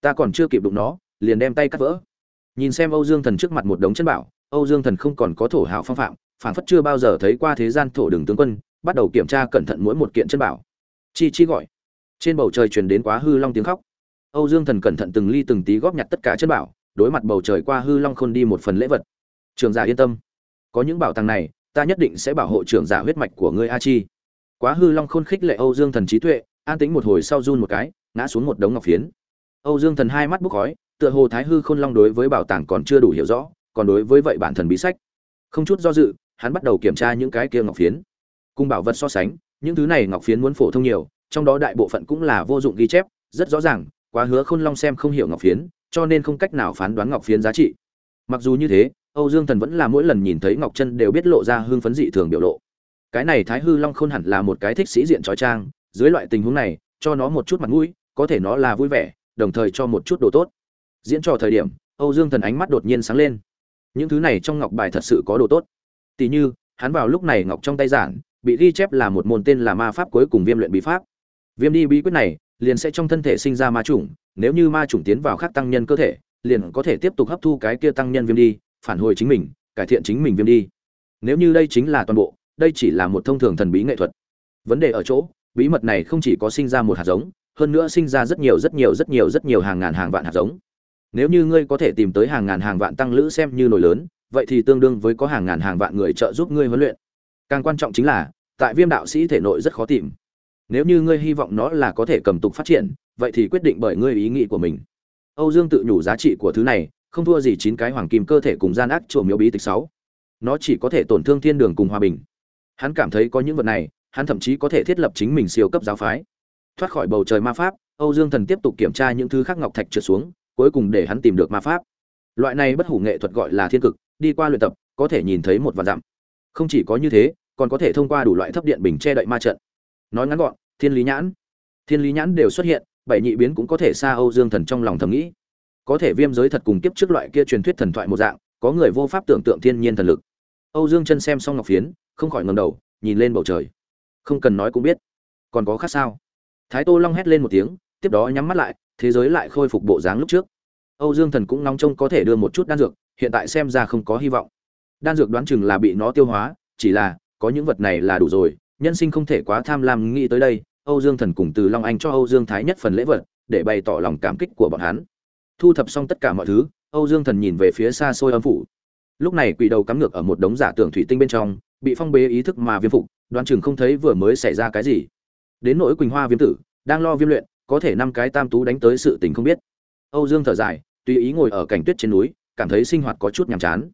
Ta còn chưa kịp đụng nó, liền đem tay cắt vỡ. Nhìn xem âu dương thần trước mặt một đống chân bảo, âu dương thần không còn có thổ hào phong phạm phản phất chưa bao giờ thấy qua thế gian thổ đường tướng quân, bắt đầu kiểm tra cẩn thận mỗi một kiện chân bảo. Chi chi gọi. Trên bầu trời truyền đến quá hư long tiếng khóc. Âu dương thần cẩn thận từng ly từng tí góp nhặt tất cả chân bảo, đối mặt bầu trời qua hư long khôn đi một phần lễ vật trường giả yên tâm. Có những bảo tàng này, ta nhất định sẽ bảo hộ trưởng giả huyết mạch của ngươi, a chi. Quá hư long khôn khích lệ âu dương thần trí tuệ, an tĩnh một hồi sau run một cái, ngã xuống một đống ngọc phiến. Âu dương thần hai mắt bốc khói, tựa hồ thái hư khôn long đối với bảo tàng còn chưa đủ hiểu rõ, còn đối với vậy bản thần bí sách. Không chút do dự, hắn bắt đầu kiểm tra những cái kia ngọc phiến. Cùng bảo vật so sánh, những thứ này ngọc phiến muốn phổ thông nhiều, trong đó đại bộ phận cũng là vô dụng ghi chép, rất rõ ràng, quá hứa khôn long xem không hiểu ngọc phiến, cho nên không cách nào phán đoán ngọc phiến giá trị. Mặc dù như thế âu dương thần vẫn là mỗi lần nhìn thấy ngọc chân đều biết lộ ra hương phấn dị thường biểu lộ. Cái này thái hư long khôn hẳn là một cái thích sĩ diện trói trang, dưới loại tình huống này, cho nó một chút mặt mũi, có thể nó là vui vẻ, đồng thời cho một chút đồ tốt. Diễn trò thời điểm, âu dương thần ánh mắt đột nhiên sáng lên. Những thứ này trong ngọc bài thật sự có đồ tốt. Tỉ như, hắn vào lúc này ngọc trong tay giản, bị ghi chép là một môn tên là ma pháp cuối cùng viêm luyện bí pháp. Viêm đi bí quyết này, liền sẽ trong thân thể sinh ra ma chủng, nếu như ma chủng tiến vào khắc tăng nhân cơ thể, liền có thể tiếp tục hấp thu cái kia tăng nhân viêm đi phản hồi chính mình, cải thiện chính mình viêm đi. Nếu như đây chính là toàn bộ, đây chỉ là một thông thường thần bí nghệ thuật. Vấn đề ở chỗ, bí mật này không chỉ có sinh ra một hạt giống, hơn nữa sinh ra rất nhiều rất nhiều rất nhiều rất nhiều hàng ngàn, hàng vạn hạt giống. Nếu như ngươi có thể tìm tới hàng ngàn, hàng vạn tăng lữ xem như nổi lớn, vậy thì tương đương với có hàng ngàn, hàng vạn người trợ giúp ngươi huấn luyện. Càng quan trọng chính là, tại viêm đạo sĩ thể nội rất khó tìm. Nếu như ngươi hy vọng nó là có thể cầm tục phát triển, vậy thì quyết định bởi ngươi ý nghĩ của mình. Âu dương tự nhủ giá trị của thứ này không thua gì chín cái hoàng kim cơ thể cùng gian ác chùa miếu bí tịch sáu. Nó chỉ có thể tổn thương thiên đường cùng hòa bình. Hắn cảm thấy có những vật này, hắn thậm chí có thể thiết lập chính mình siêu cấp giáo phái. Thoát khỏi bầu trời ma pháp, âu dương thần tiếp tục kiểm tra những thứ khác ngọc thạch trượt xuống, cuối cùng để hắn tìm được ma pháp. Loại này bất hủ nghệ thuật gọi là thiên cực, đi qua luyện tập, có thể nhìn thấy một vạn dặm. Không chỉ có như thế, còn có thể thông qua đủ loại thấp điện bình che đậy ma trận. Nói ngắn gọn, thiên lý nhãn. Thiên lý nhãn đều xuất hiện, bảy nhị biến cũng có thể xa âu dương thần trong lòng thầm nghĩ có thể viêm giới thật cùng kiếp trước loại kia truyền thuyết thần thoại một dạng, có người vô pháp tưởng tượng thiên nhiên thần lực. Âu dương chân xem xong ngọc phiến, không khỏi ngầm đầu, nhìn lên bầu trời. Không cần nói cũng biết. Còn có khác sao? Thái tô long hét lên một tiếng, tiếp đó nhắm mắt lại, thế giới lại khôi phục bộ dáng lúc trước. Âu dương thần cũng nóng trông có thể đưa một chút đan dược, hiện tại xem ra không có hy vọng. Đan dược đoán chừng là bị nó tiêu hóa, chỉ là, có những vật này là đủ rồi, nhân sinh không thể quá tham lam nghĩ tới đây, âu dương thần cùng từ long anh cho âu dương thái nhất phần lễ vật, để bày tỏ lòng cảm kích của bọn hắn thu thập xong tất cả mọi thứ, âu dương thần nhìn về phía xa xôi âm phủ. Lúc này quỷ đầu cắm ngược ở một đống giả tưởng thủy tinh bên trong, bị phong bế ý thức mà viêm phục, đoán chừng không thấy vừa mới xảy ra cái gì. Đến nỗi quỳnh hoa viêm tử, đang lo viêm luyện, có thể năm cái tam tú đánh tới sự tình không biết. Âu dương thở dài, tùy ý ngồi ở cảnh tuyết trên núi, cảm thấy sinh hoạt có chút nhàm chán.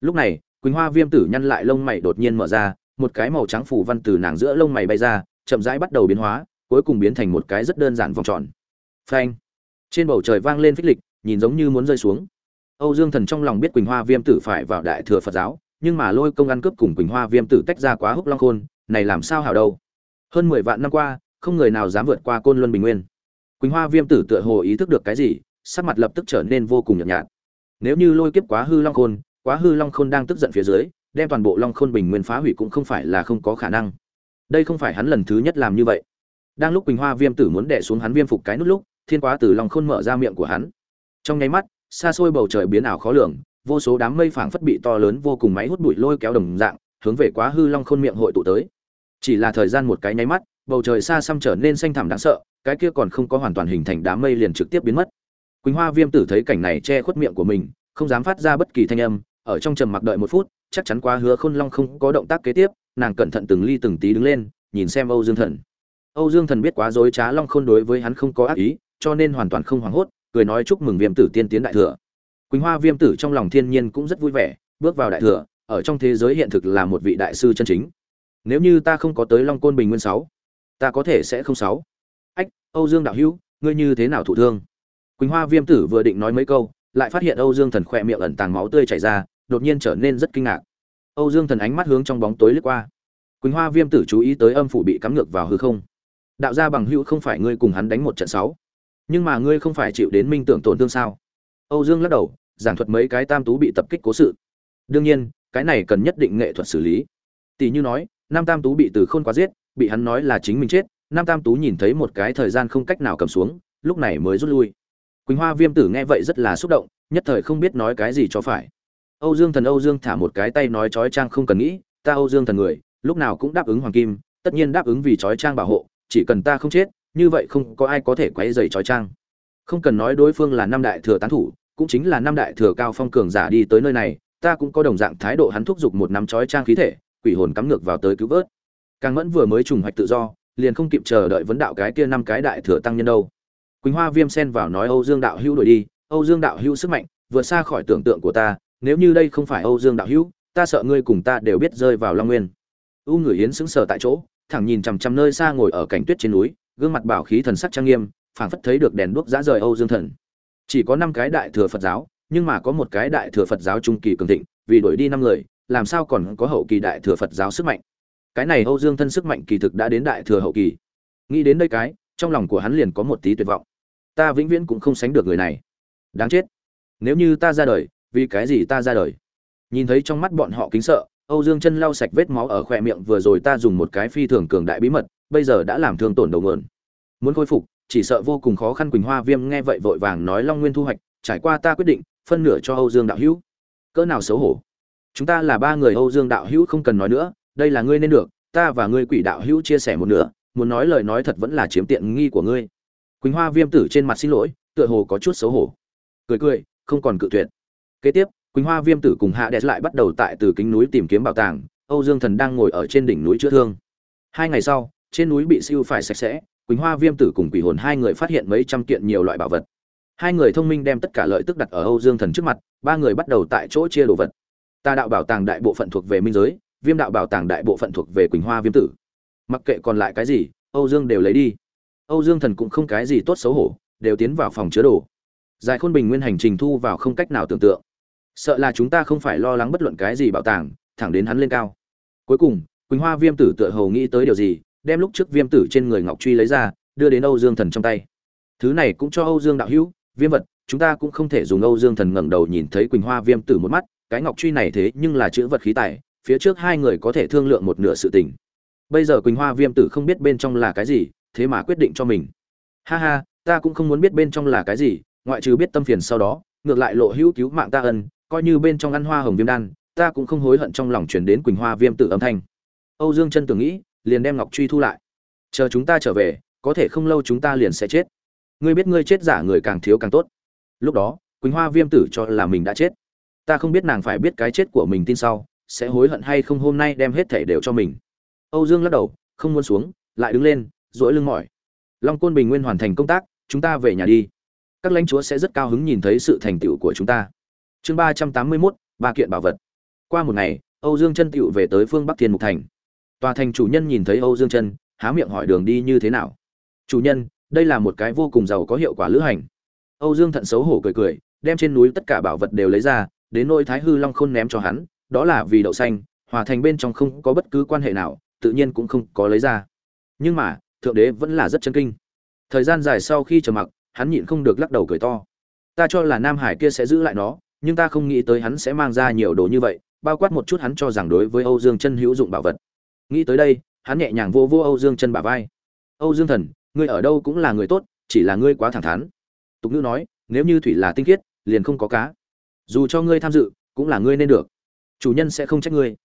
Lúc này, quỳnh hoa viêm tử nhăn lại lông mày đột nhiên mở ra, một cái màu trắng phủ văn từ nàng giữa lông mày bay ra, chậm rãi bắt đầu biến hóa, cuối cùng biến thành một cái rất đơn giản vòng tròn. Phanh! Trên bầu trời vang lên phích lịch, nhìn giống như muốn rơi xuống. Âu dương thần trong lòng biết quỳnh hoa viêm tử phải vào đại thừa phật giáo, nhưng mà lôi công ăn cướp cùng quỳnh hoa viêm tử tách ra quá húc long khôn, này làm sao hảo đâu. Hơn mười vạn năm qua, không người nào dám vượt qua côn luân bình nguyên. Quỳnh hoa viêm tử tựa hồ ý thức được cái gì, sắc mặt lập tức trở nên vô cùng nhợt nhạt. Nếu như lôi kiếp quá hư long khôn, quá hư long khôn đang tức giận phía dưới, đem toàn bộ long khôn bình nguyên phá hủy cũng không phải là không có khả năng. Đây không phải hắn lần thứ nhất làm như vậy. Đang lúc quỳnh hoa viêm tử muốn đẻ xuống hắn viêm phục cái nút lúc thiên quá từ lòng khôn mở ra miệng của hắn. Trong nháy mắt, xa xôi bầu trời biến ảo khó lường, vô số đám mây phảng phất bị to lớn vô cùng máy hút bụi lôi kéo đồng dạng, hướng về quá hư long khôn miệng hội tụ tới. Chỉ là thời gian một cái nháy mắt, bầu trời xa xăm trở nên xanh thẳm đáng sợ, cái kia còn không có hoàn toàn hình thành đám mây liền trực tiếp biến mất. Quỳnh hoa viêm tử thấy cảnh này che khuất miệng của mình, không dám phát ra bất kỳ thanh âm, ở trong trầm mặc đợi một phút, chắc chắn quá hứa khôn long không có động tác kế tiếp, nàng cẩn thận từng ly từng tí đứng lên, nhìn xem âu dương thần. Âu dương thần biết quá dối trá long khôn đối với hắn không có ác ý cho nên hoàn toàn không hoảng hốt, cười nói chúc mừng viêm tử tiên tiến đại thừa. Quỳnh hoa viêm tử trong lòng thiên nhiên cũng rất vui vẻ, bước vào đại thừa, ở trong thế giới hiện thực là một vị đại sư chân chính. Nếu như ta không có tới long côn bình nguyên sáu, ta có thể sẽ không sáu. Ách, âu dương đạo hữu, ngươi như thế nào thụ thương? Quỳnh hoa viêm tử vừa định nói mấy câu, lại phát hiện âu dương thần khỏe miệng ẩn tàng máu tươi chảy ra, đột nhiên trở nên rất kinh ngạc. Âu dương thần ánh mắt hướng trong bóng tối lướt qua. Quỳnh hoa viêm tử chú ý tới âm phủ bị cắm ngược vào hư không. Đạo gia bằng hữu không phải ngươi cùng hắn đánh một trận sáu nhưng mà ngươi không phải chịu đến minh tưởng tổn thương sao? Âu dương lắc đầu, giảng thuật mấy cái tam tú bị tập kích cố sự. Đương nhiên, cái này cần nhất định nghệ thuật xử lý. Tỷ như nói nam tam tú bị từ khôn quá giết, bị hắn nói là chính mình chết nam tam tú nhìn thấy một cái thời gian không cách nào cầm xuống, lúc này mới rút lui. Quỳnh hoa viêm tử nghe vậy rất là xúc động, nhất thời không biết nói cái gì cho phải. Âu dương thần âu dương thả một cái tay nói trói trang không cần nghĩ, ta âu dương thần người, lúc nào cũng đáp ứng hoàng kim, tất nhiên đáp ứng vì trói trang bảo hộ, chỉ cần ta không chết như vậy không có ai có thể quấy rầy trói trang. Không cần nói đối phương là năm đại thừa tán thủ, cũng chính là năm đại thừa cao phong cường giả đi tới nơi này, ta cũng có đồng dạng thái độ hắn thúc giục một năm trói trang khí thể, quỷ hồn cắm ngược vào tới cứu vớt. Càng mẫn vừa mới trùng hoạch tự do, liền không kịp chờ đợi vấn đạo cái kia năm cái đại thừa tăng nhân đâu. Quỳnh hoa viêm xen vào nói âu dương đạo hữu đổi đi, âu dương đạo hữu sức mạnh, vượt xa khỏi tưởng tượng của ta, nếu như đây không phải âu dương đạo hữu, ta sợ ngươi cùng ta đều biết rơi vào long nguyên. U người yến sững sờ tại chỗ, thẳng nhìn chằm chằm nơi xa ngồi ở cảnh tuyết trên núi gương mặt bảo khí thần sắc trang nghiêm, phảng phất thấy được đèn đuốc dã rời âu dương thần. Chỉ có năm cái đại thừa phật giáo, nhưng mà có một cái đại thừa phật giáo trung kỳ cường thịnh, vì đổi đi năm người, làm sao còn có hậu kỳ đại thừa phật giáo sức mạnh? Cái này âu dương thân sức mạnh kỳ thực đã đến đại thừa hậu kỳ. Nghĩ đến đây cái, trong lòng của hắn liền có một tí tuyệt vọng. Ta vĩnh viễn cũng không sánh được người này. Đáng chết. Nếu như ta ra đời, vì cái gì ta ra đời? Nhìn thấy trong mắt bọn họ kính sợ, âu dương chân lau sạch vết máu ở khoe miệng, vừa rồi ta dùng một cái phi thường cường đại bí mật bây giờ đã làm thương tổn đầu nguồn. Muốn khôi phục, chỉ sợ vô cùng khó khăn quỳnh hoa viêm nghe vậy vội vàng nói long nguyên thu hoạch, trải qua ta quyết định, phân nửa cho âu dương đạo hữu. Cỡ nào xấu hổ. Chúng ta là ba người âu dương đạo hữu không cần nói nữa, đây là ngươi nên được, ta và ngươi quỷ đạo hữu chia sẻ một nửa, muốn nói lời nói thật vẫn là chiếm tiện nghi của ngươi. Quỳnh hoa viêm tử trên mặt xin lỗi, tựa hồ có chút xấu hổ. Cười cười, không còn cự tuyệt. Kế tiếp, quỳnh hoa viêm tử cùng hạ đẹp lại bắt đầu tại từ kính núi tìm kiếm bảo tàng, âu dương thần đang ngồi ở trên đỉnh núi chữa thương. Hai ngày sau trên núi bị siêu phải sạch sẽ, quỳnh hoa, viêm tử cùng quỷ hồn hai người phát hiện mấy trăm kiện nhiều loại bảo vật. Hai người thông minh đem tất cả lợi tức đặt ở âu dương thần trước mặt, ba người bắt đầu tại chỗ chia đồ vật. Ta đạo bảo tàng đại bộ phận thuộc về minh giới, viêm đạo bảo tàng đại bộ phận thuộc về quỳnh hoa, viêm tử. Mặc kệ còn lại cái gì, âu dương đều lấy đi. Âu dương thần cũng không cái gì tốt xấu hổ, đều tiến vào phòng chứa đồ. Giải khôn bình nguyên hành trình thu vào không cách nào tưởng tượng. Sợ là chúng ta không phải lo lắng bất luận cái gì bảo tàng, thẳng đến hắn lên cao. Cuối cùng, quỳnh hoa, viêm tử tựa hầu nghĩ tới điều gì đem lúc trước viêm tử trên người ngọc truy lấy ra, đưa đến âu dương thần trong tay. Thứ này cũng cho âu dương đạo hữu, viêm vật, chúng ta cũng không thể dùng âu dương thần ngẩng đầu nhìn thấy quỳnh hoa viêm tử một mắt, cái ngọc truy này thế nhưng là chữ vật khí tài, phía trước hai người có thể thương lượng một nửa sự tình. Bây giờ quỳnh hoa viêm tử không biết bên trong là cái gì, thế mà quyết định cho mình. Ha ha, ta cũng không muốn biết bên trong là cái gì, ngoại trừ biết tâm phiền sau đó, ngược lại lộ hữu cứu mạng ta ân, coi như bên trong ăn hoa hồng viêm đan, ta cũng không hối hận trong lòng chuyển đến quỳnh hoa viêm tử âm thanh. Âu dương chân tưởng nghĩ liền đem ngọc truy thu lại. Chờ chúng ta trở về, có thể không lâu chúng ta liền sẽ chết. Ngươi biết ngươi chết giả người càng thiếu càng tốt. Lúc đó, quỳnh hoa viêm tử cho là mình đã chết. Ta không biết nàng phải biết cái chết của mình tin sau, sẽ hối hận hay không hôm nay đem hết thể đều cho mình. Âu dương lắc đầu, không muốn xuống, lại đứng lên dỗi lưng mỏi. Long côn bình nguyên hoàn thành công tác, chúng ta về nhà đi. Các lãnh chúa sẽ rất cao hứng nhìn thấy sự thành tựu của chúng ta. Chương ba trăm tám mươi mốt, ba kiện bảo vật. Qua một ngày, âu dương chân tựu về tới phương bắc thiên mục thành tòa thành chủ nhân nhìn thấy âu dương chân há miệng hỏi đường đi như thế nào? Chủ nhân, đây là một cái vô cùng giàu có hiệu quả lữ hành. Âu dương thận xấu hổ cười cười, đem trên núi tất cả bảo vật đều lấy ra, đến nôi thái hư long khôn ném cho hắn, đó là vì đậu xanh, hòa thành bên trong không có bất cứ quan hệ nào, tự nhiên cũng không có lấy ra. Nhưng mà, thượng đế vẫn là rất chân kinh. Thời gian dài sau khi trầm mặc, hắn nhịn không được lắc đầu cười to. Ta cho là nam hải kia sẽ giữ lại nó, nhưng ta không nghĩ tới hắn sẽ mang ra nhiều đồ như vậy, bao quát một chút hắn cho rằng đối với âu dương chân hữu dụng bảo vật nghĩ tới đây, hắn nhẹ nhàng vô vô âu dương chân bả vai. Âu dương thần, ngươi ở đâu cũng là người tốt, chỉ là ngươi quá thẳng thắn. Tục ngữ nói, nếu như thủy là tinh khiết, liền không có cá. Dù cho ngươi tham dự, cũng là ngươi nên được. Chủ nhân sẽ không trách ngươi.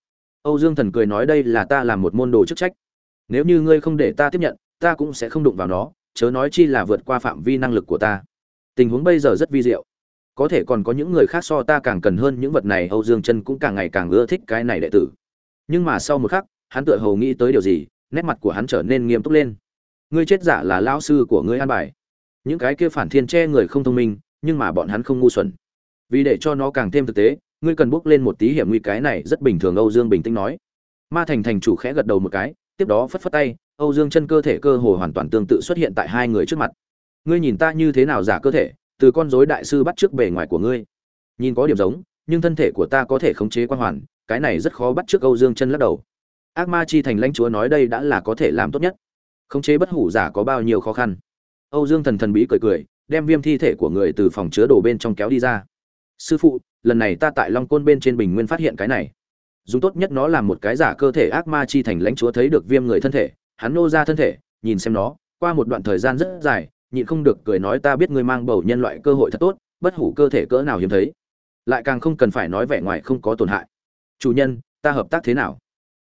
Âu dương thần cười nói, đây là ta làm một môn đồ chức trách. Nếu như ngươi không để ta tiếp nhận, ta cũng sẽ không đụng vào nó, chớ nói chi là vượt qua phạm vi năng lực của ta. Tình huống bây giờ rất vi diệu. Có thể còn có những người khác so ta càng cần hơn những vật này, âu dương chân cũng càng ngày càng ưa thích cái này đệ tử. Nhưng mà sau một khắc hắn tựa hồ nghĩ tới điều gì, nét mặt của hắn trở nên nghiêm túc lên. Ngươi chết giả là lao sư của ngươi an bài. Những cái kia phản thiên che người không thông minh, nhưng mà bọn hắn không ngu xuẩn. Vì để cho nó càng thêm thực tế, ngươi cần bước lên một tí hiểm nguy cái này rất bình thường, âu dương bình tĩnh nói. Ma thành thành chủ khẽ gật đầu một cái, tiếp đó phất phất tay, âu dương chân cơ thể cơ hồ hoàn toàn tương tự xuất hiện tại hai người trước mặt. Ngươi nhìn ta như thế nào giả cơ thể, từ con rối đại sư bắt trước bề ngoài của ngươi. Nhìn có điểm giống, nhưng thân thể của ta có thể khống chế quan hoàn, cái này rất khó bắt trước âu dương chân lắc đầu ác ma chi thành lãnh chúa nói đây đã là có thể làm tốt nhất. Khống chế bất hủ giả có bao nhiêu khó khăn? Âu dương thần thần bí cười cười, đem viêm thi thể của người từ phòng chứa đồ bên trong kéo đi ra. Sư phụ, lần này ta tại long côn bên trên bình nguyên phát hiện cái này. Dùng tốt nhất nó làm một cái giả cơ thể ác ma chi thành lãnh chúa thấy được viêm người thân thể, hắn nô ra thân thể, nhìn xem nó, qua một đoạn thời gian rất dài, nhịn không được cười nói ta biết ngươi mang bầu nhân loại cơ hội thật tốt, bất hủ cơ thể cỡ nào hiếm thấy. Lại càng không cần phải nói vẻ ngoài không có tổn hại. Chủ nhân, ta hợp tác thế nào?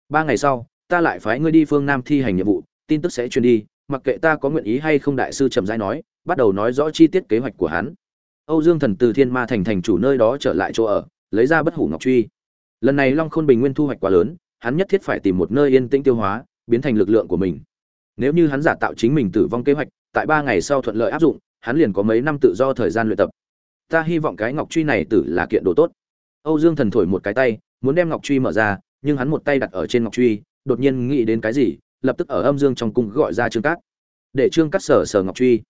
Ba ngày sau, ta lại phái ngươi đi phương nam thi hành nhiệm vụ, tin tức sẽ truyền đi, mặc kệ ta có nguyện ý hay không đại sư trầm giai nói, bắt đầu nói rõ chi tiết kế hoạch của hắn. Âu dương thần từ thiên ma thành thành chủ nơi đó trở lại chỗ ở, lấy ra bất hủ ngọc truy. Lần này long khôn bình nguyên thu hoạch quá lớn, hắn nhất thiết phải tìm một nơi yên tĩnh tiêu hóa, biến thành lực lượng của mình. Nếu như hắn giả tạo chính mình tử vong kế hoạch, tại ba ngày sau thuận lợi áp dụng, hắn liền có mấy năm tự do thời gian luyện tập. Ta hy vọng cái ngọc truy này tử là kiện đồ tốt. Âu dương thần thổi một cái tay, muốn đem ngọc truy mở ra nhưng hắn một tay đặt ở trên ngọc truy, đột nhiên nghĩ đến cái gì, lập tức ở âm dương trong cung gọi ra trương cát. Để trương cát sở sở ngọc truy.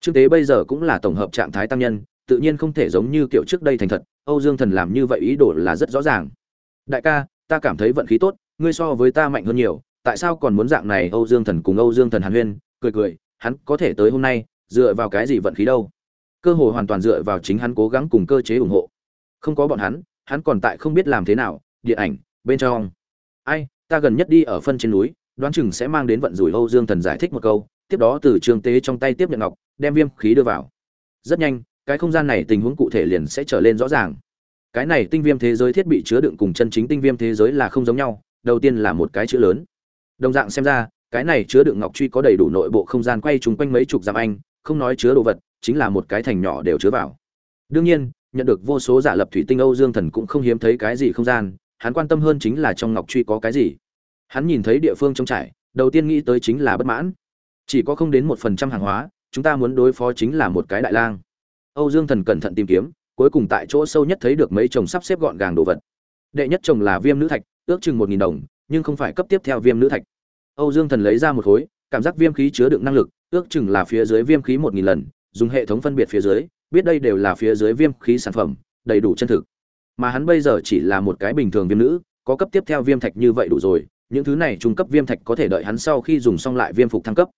Trương tế bây giờ cũng là tổng hợp trạng thái tăng nhân, tự nhiên không thể giống như kiểu trước đây thành thật, âu dương thần làm như vậy ý đồ là rất rõ ràng. Đại ca, ta cảm thấy vận khí tốt, ngươi so với ta mạnh hơn nhiều, tại sao còn muốn dạng này âu dương thần cùng âu dương thần hàn huyên? Cười cười, hắn có thể tới hôm nay, dựa vào cái gì vận khí đâu? Cơ hội hoàn toàn dựa vào chính hắn cố gắng cùng cơ chế ủng hộ. Không có bọn hắn hắn còn tại không biết làm thế nào, điện ảnh bên trong. Ai, ta gần nhất đi ở phân trên núi, đoán chừng sẽ mang đến vận rủi âu dương thần giải thích một câu, tiếp đó từ trường tế trong tay tiếp nhận ngọc, đem viêm khí đưa vào. Rất nhanh, cái không gian này tình huống cụ thể liền sẽ trở lên rõ ràng. Cái này tinh viêm thế giới thiết bị chứa đựng cùng chân chính tinh viêm thế giới là không giống nhau, đầu tiên là một cái chữ lớn. Đồng dạng xem ra, cái này chứa đựng ngọc truy có đầy đủ nội bộ không gian quay trúng quanh mấy chục dặm anh, không nói chứa đồ vật, chính là một cái thành nhỏ đều chứa vào. Đương nhiên, nhận được vô số giả lập thủy tinh âu dương thần cũng không hiếm thấy cái gì không gian hắn quan tâm hơn chính là trong ngọc truy có cái gì. Hắn nhìn thấy địa phương trống trải, đầu tiên nghĩ tới chính là bất mãn. Chỉ có không đến một phần trăm hàng hóa, chúng ta muốn đối phó chính là một cái đại lang. Âu dương thần cẩn thận tìm kiếm, cuối cùng tại chỗ sâu nhất thấy được mấy chồng sắp xếp gọn gàng đồ vật. Đệ nhất chồng là viêm nữ thạch, ước chừng một nghìn đồng, nhưng không phải cấp tiếp theo viêm nữ thạch. Âu dương thần lấy ra một khối, cảm giác viêm khí chứa đựng năng lực, ước chừng là phía dưới viêm khí một nghìn lần, dùng hệ thống phân biệt phía dưới, biết đây đều là phía dưới viêm khí sản phẩm, đầy đủ chân thực mà hắn bây giờ chỉ là một cái bình thường viêm nữ, có cấp tiếp theo viêm thạch như vậy đủ rồi, những thứ này trung cấp viêm thạch có thể đợi hắn sau khi dùng xong lại viêm phục thăng cấp.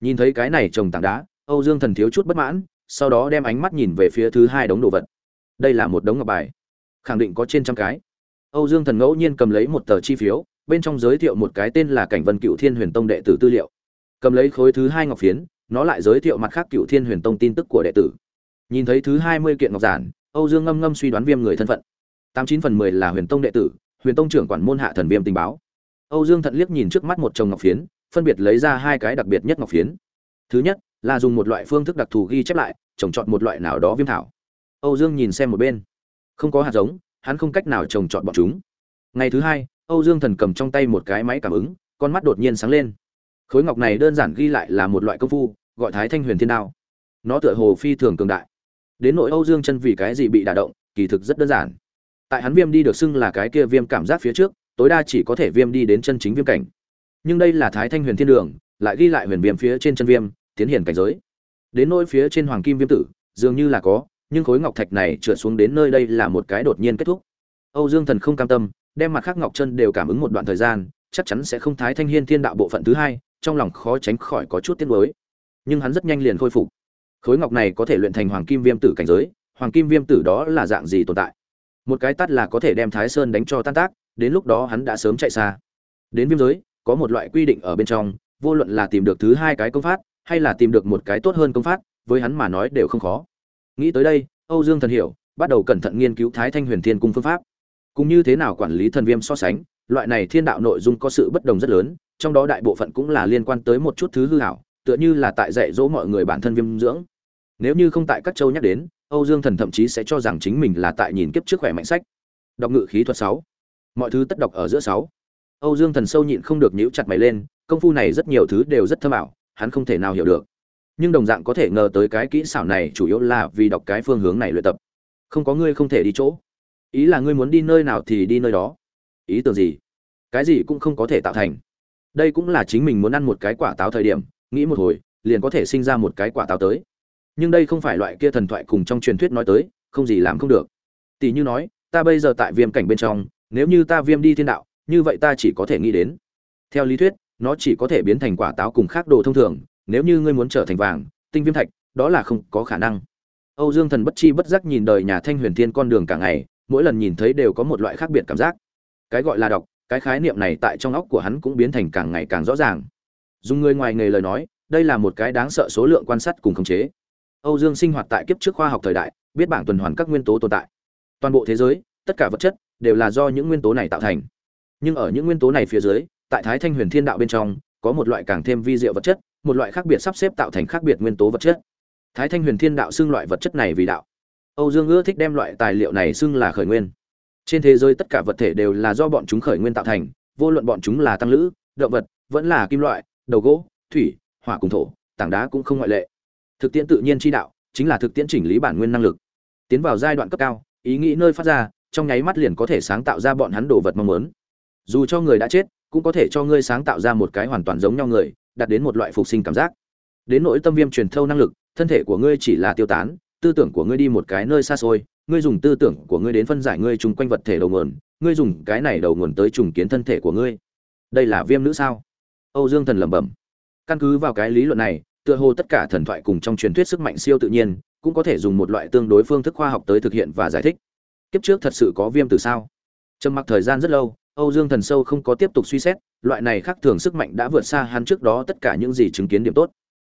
Nhìn thấy cái này trồng tảng đá, âu dương thần thiếu chút bất mãn, sau đó đem ánh mắt nhìn về phía thứ hai đống đồ vật. Đây là một đống ngọc bài, khẳng định có trên trăm cái. Âu dương thần ngẫu nhiên cầm lấy một tờ chi phiếu, bên trong giới thiệu một cái tên là cảnh vân cựu thiên huyền tông đệ tử tư liệu. Cầm lấy khối thứ hai ngọc phiến, nó lại giới thiệu mặt khác cựu thiên huyền tông tin tức của đệ tử. Nhìn thấy thứ hai mươi kiện ngọc giản, âu dương ngâm ngâm suy đoán viêm người thân phận tám chín phần mười là huyền tông đệ tử, huyền tông trưởng quản môn hạ thần viêm tình báo. Âu dương thận liếc nhìn trước mắt một chồng ngọc phiến, phân biệt lấy ra hai cái đặc biệt nhất ngọc phiến. Thứ nhất, là dùng một loại phương thức đặc thù ghi chép lại, trồng trọt một loại nào đó viêm thảo. Âu dương nhìn xem một bên. Không có hạt giống, hắn không cách nào trồng trọt bọn chúng. Ngày thứ hai, âu dương thần cầm trong tay một cái máy cảm ứng, con mắt đột nhiên sáng lên. Khối ngọc này đơn giản ghi lại là một loại công phu, gọi thái thanh huyền thiên đao. Nó tựa hồ phi thường cường đại. Đến nỗi âu dương chân vì cái gì bị đả động, kỳ thực rất đơn giản tại hắn viêm đi được xưng là cái kia viêm cảm giác phía trước, tối đa chỉ có thể viêm đi đến chân chính viêm cảnh. Nhưng đây là thái thanh huyền thiên đường, lại ghi lại huyền viêm phía trên chân viêm, tiến hiển cảnh giới. Đến nỗi phía trên hoàng kim viêm tử, dường như là có, nhưng khối ngọc thạch này trượt xuống đến nơi đây là một cái đột nhiên kết thúc. Âu dương thần không cam tâm, đem mặt khác ngọc chân đều cảm ứng một đoạn thời gian, chắc chắn sẽ không thái thanh hiên thiên đạo bộ phận thứ hai, trong lòng khó tránh khỏi có chút tiếc nuối. Nhưng hắn rất nhanh liền khôi phục. Khối ngọc này có thể luyện thành hoàng kim viêm tử cảnh giới, hoàng kim viêm tử đó là dạng gì tồn tại? Một cái tắt là có thể đem thái sơn đánh cho tan tác, đến lúc đó hắn đã sớm chạy xa. Đến viêm giới, có một loại quy định ở bên trong, vô luận là tìm được thứ hai cái công pháp, hay là tìm được một cái tốt hơn công pháp, với hắn mà nói đều không khó. Nghĩ tới đây, âu dương thần hiểu, bắt đầu cẩn thận nghiên cứu thái thanh huyền thiên cung phương pháp. Cũng như thế nào quản lý thần viêm so sánh, loại này thiên đạo nội dung có sự bất đồng rất lớn, trong đó đại bộ phận cũng là liên quan tới một chút thứ hư hảo tựa như là tại dạy dỗ mọi người bản thân viêm dưỡng. Nếu như không tại các châu nhắc đến âu dương thần thậm chí sẽ cho rằng chính mình là tại nhìn kiếp trước khỏe mạnh sách. Đọc ngự khí thuật sáu. Mọi thứ tất đọc ở giữa sáu. Âu dương thần sâu nhịn không được nhíu chặt mày lên, công phu này rất nhiều thứ đều rất thâm ảo, hắn không thể nào hiểu được. Nhưng đồng dạng có thể ngờ tới cái kỹ xảo này chủ yếu là vì đọc cái phương hướng này luyện tập. Không có ngươi không thể đi chỗ. Ý là ngươi muốn đi nơi nào thì đi nơi đó. Ý tưởng gì? Cái gì cũng không có thể tạo thành. Đây cũng là chính mình muốn ăn một cái quả táo thời điểm, nghĩ một hồi, liền có thể sinh ra một cái quả táo tới nhưng đây không phải loại kia thần thoại cùng trong truyền thuyết nói tới, không gì làm không được. Tỷ như nói, ta bây giờ tại viêm cảnh bên trong, nếu như ta viêm đi thiên đạo, như vậy ta chỉ có thể nghĩ đến. Theo lý thuyết, nó chỉ có thể biến thành quả táo cùng khác đồ thông thường, nếu như ngươi muốn trở thành vàng, tinh viêm thạch, đó là không có khả năng. Âu dương thần bất chi bất giác nhìn đời nhà thanh huyền thiên con đường cả ngày, mỗi lần nhìn thấy đều có một loại khác biệt cảm giác. Cái gọi là đọc, cái khái niệm này tại trong óc của hắn cũng biến thành càng ngày càng rõ ràng. Dùng người ngoài nghề lời nói, đây là một cái đáng sợ số lượng quan sát cùng khống chế âu dương sinh hoạt tại kiếp trước khoa học thời đại, biết bảng tuần hoàn các nguyên tố tồn tại. Toàn bộ thế giới, tất cả vật chất đều là do những nguyên tố này tạo thành. Nhưng ở những nguyên tố này phía dưới, tại thái thanh huyền thiên đạo bên trong, có một loại càng thêm vi diệu vật chất, một loại khác biệt sắp xếp tạo thành khác biệt nguyên tố vật chất. Thái thanh huyền thiên đạo xưng loại vật chất này vì đạo. Âu dương ưa thích đem loại tài liệu này xưng là khởi nguyên. Trên thế giới tất cả vật thể đều là do bọn chúng khởi nguyên tạo thành, vô luận bọn chúng là tăng lữ, động vật, vẫn là kim loại, đầu gỗ, thủy, hỏa cùng thổ, tảng đá cũng không ngoại lệ thực tiễn tự nhiên chi đạo, chính là thực tiễn chỉnh lý bản nguyên năng lực. Tiến vào giai đoạn cấp cao, ý nghĩ nơi phát ra, trong nháy mắt liền có thể sáng tạo ra bọn hắn đồ vật mong muốn. Dù cho người đã chết, cũng có thể cho ngươi sáng tạo ra một cái hoàn toàn giống nhau người, đạt đến một loại phục sinh cảm giác. Đến nỗi tâm viêm truyền thâu năng lực, thân thể của ngươi chỉ là tiêu tán, tư tưởng của ngươi đi một cái nơi xa xôi, ngươi dùng tư tưởng của ngươi đến phân giải ngươi chung quanh vật thể đầu nguồn, ngươi dùng cái này đầu nguồn tới trùng kiến thân thể của ngươi. Đây là viêm nữ sao? Âu dương thần lẩm bẩm. Căn cứ vào cái lý luận này tựa hồ tất cả thần thoại cùng trong truyền thuyết sức mạnh siêu tự nhiên, cũng có thể dùng một loại tương đối phương thức khoa học tới thực hiện và giải thích. Kiếp trước thật sự có viêm từ sao? Trầm mặc thời gian rất lâu, âu dương thần sâu không có tiếp tục suy xét, loại này khác thường sức mạnh đã vượt xa hắn trước đó tất cả những gì chứng kiến điểm tốt.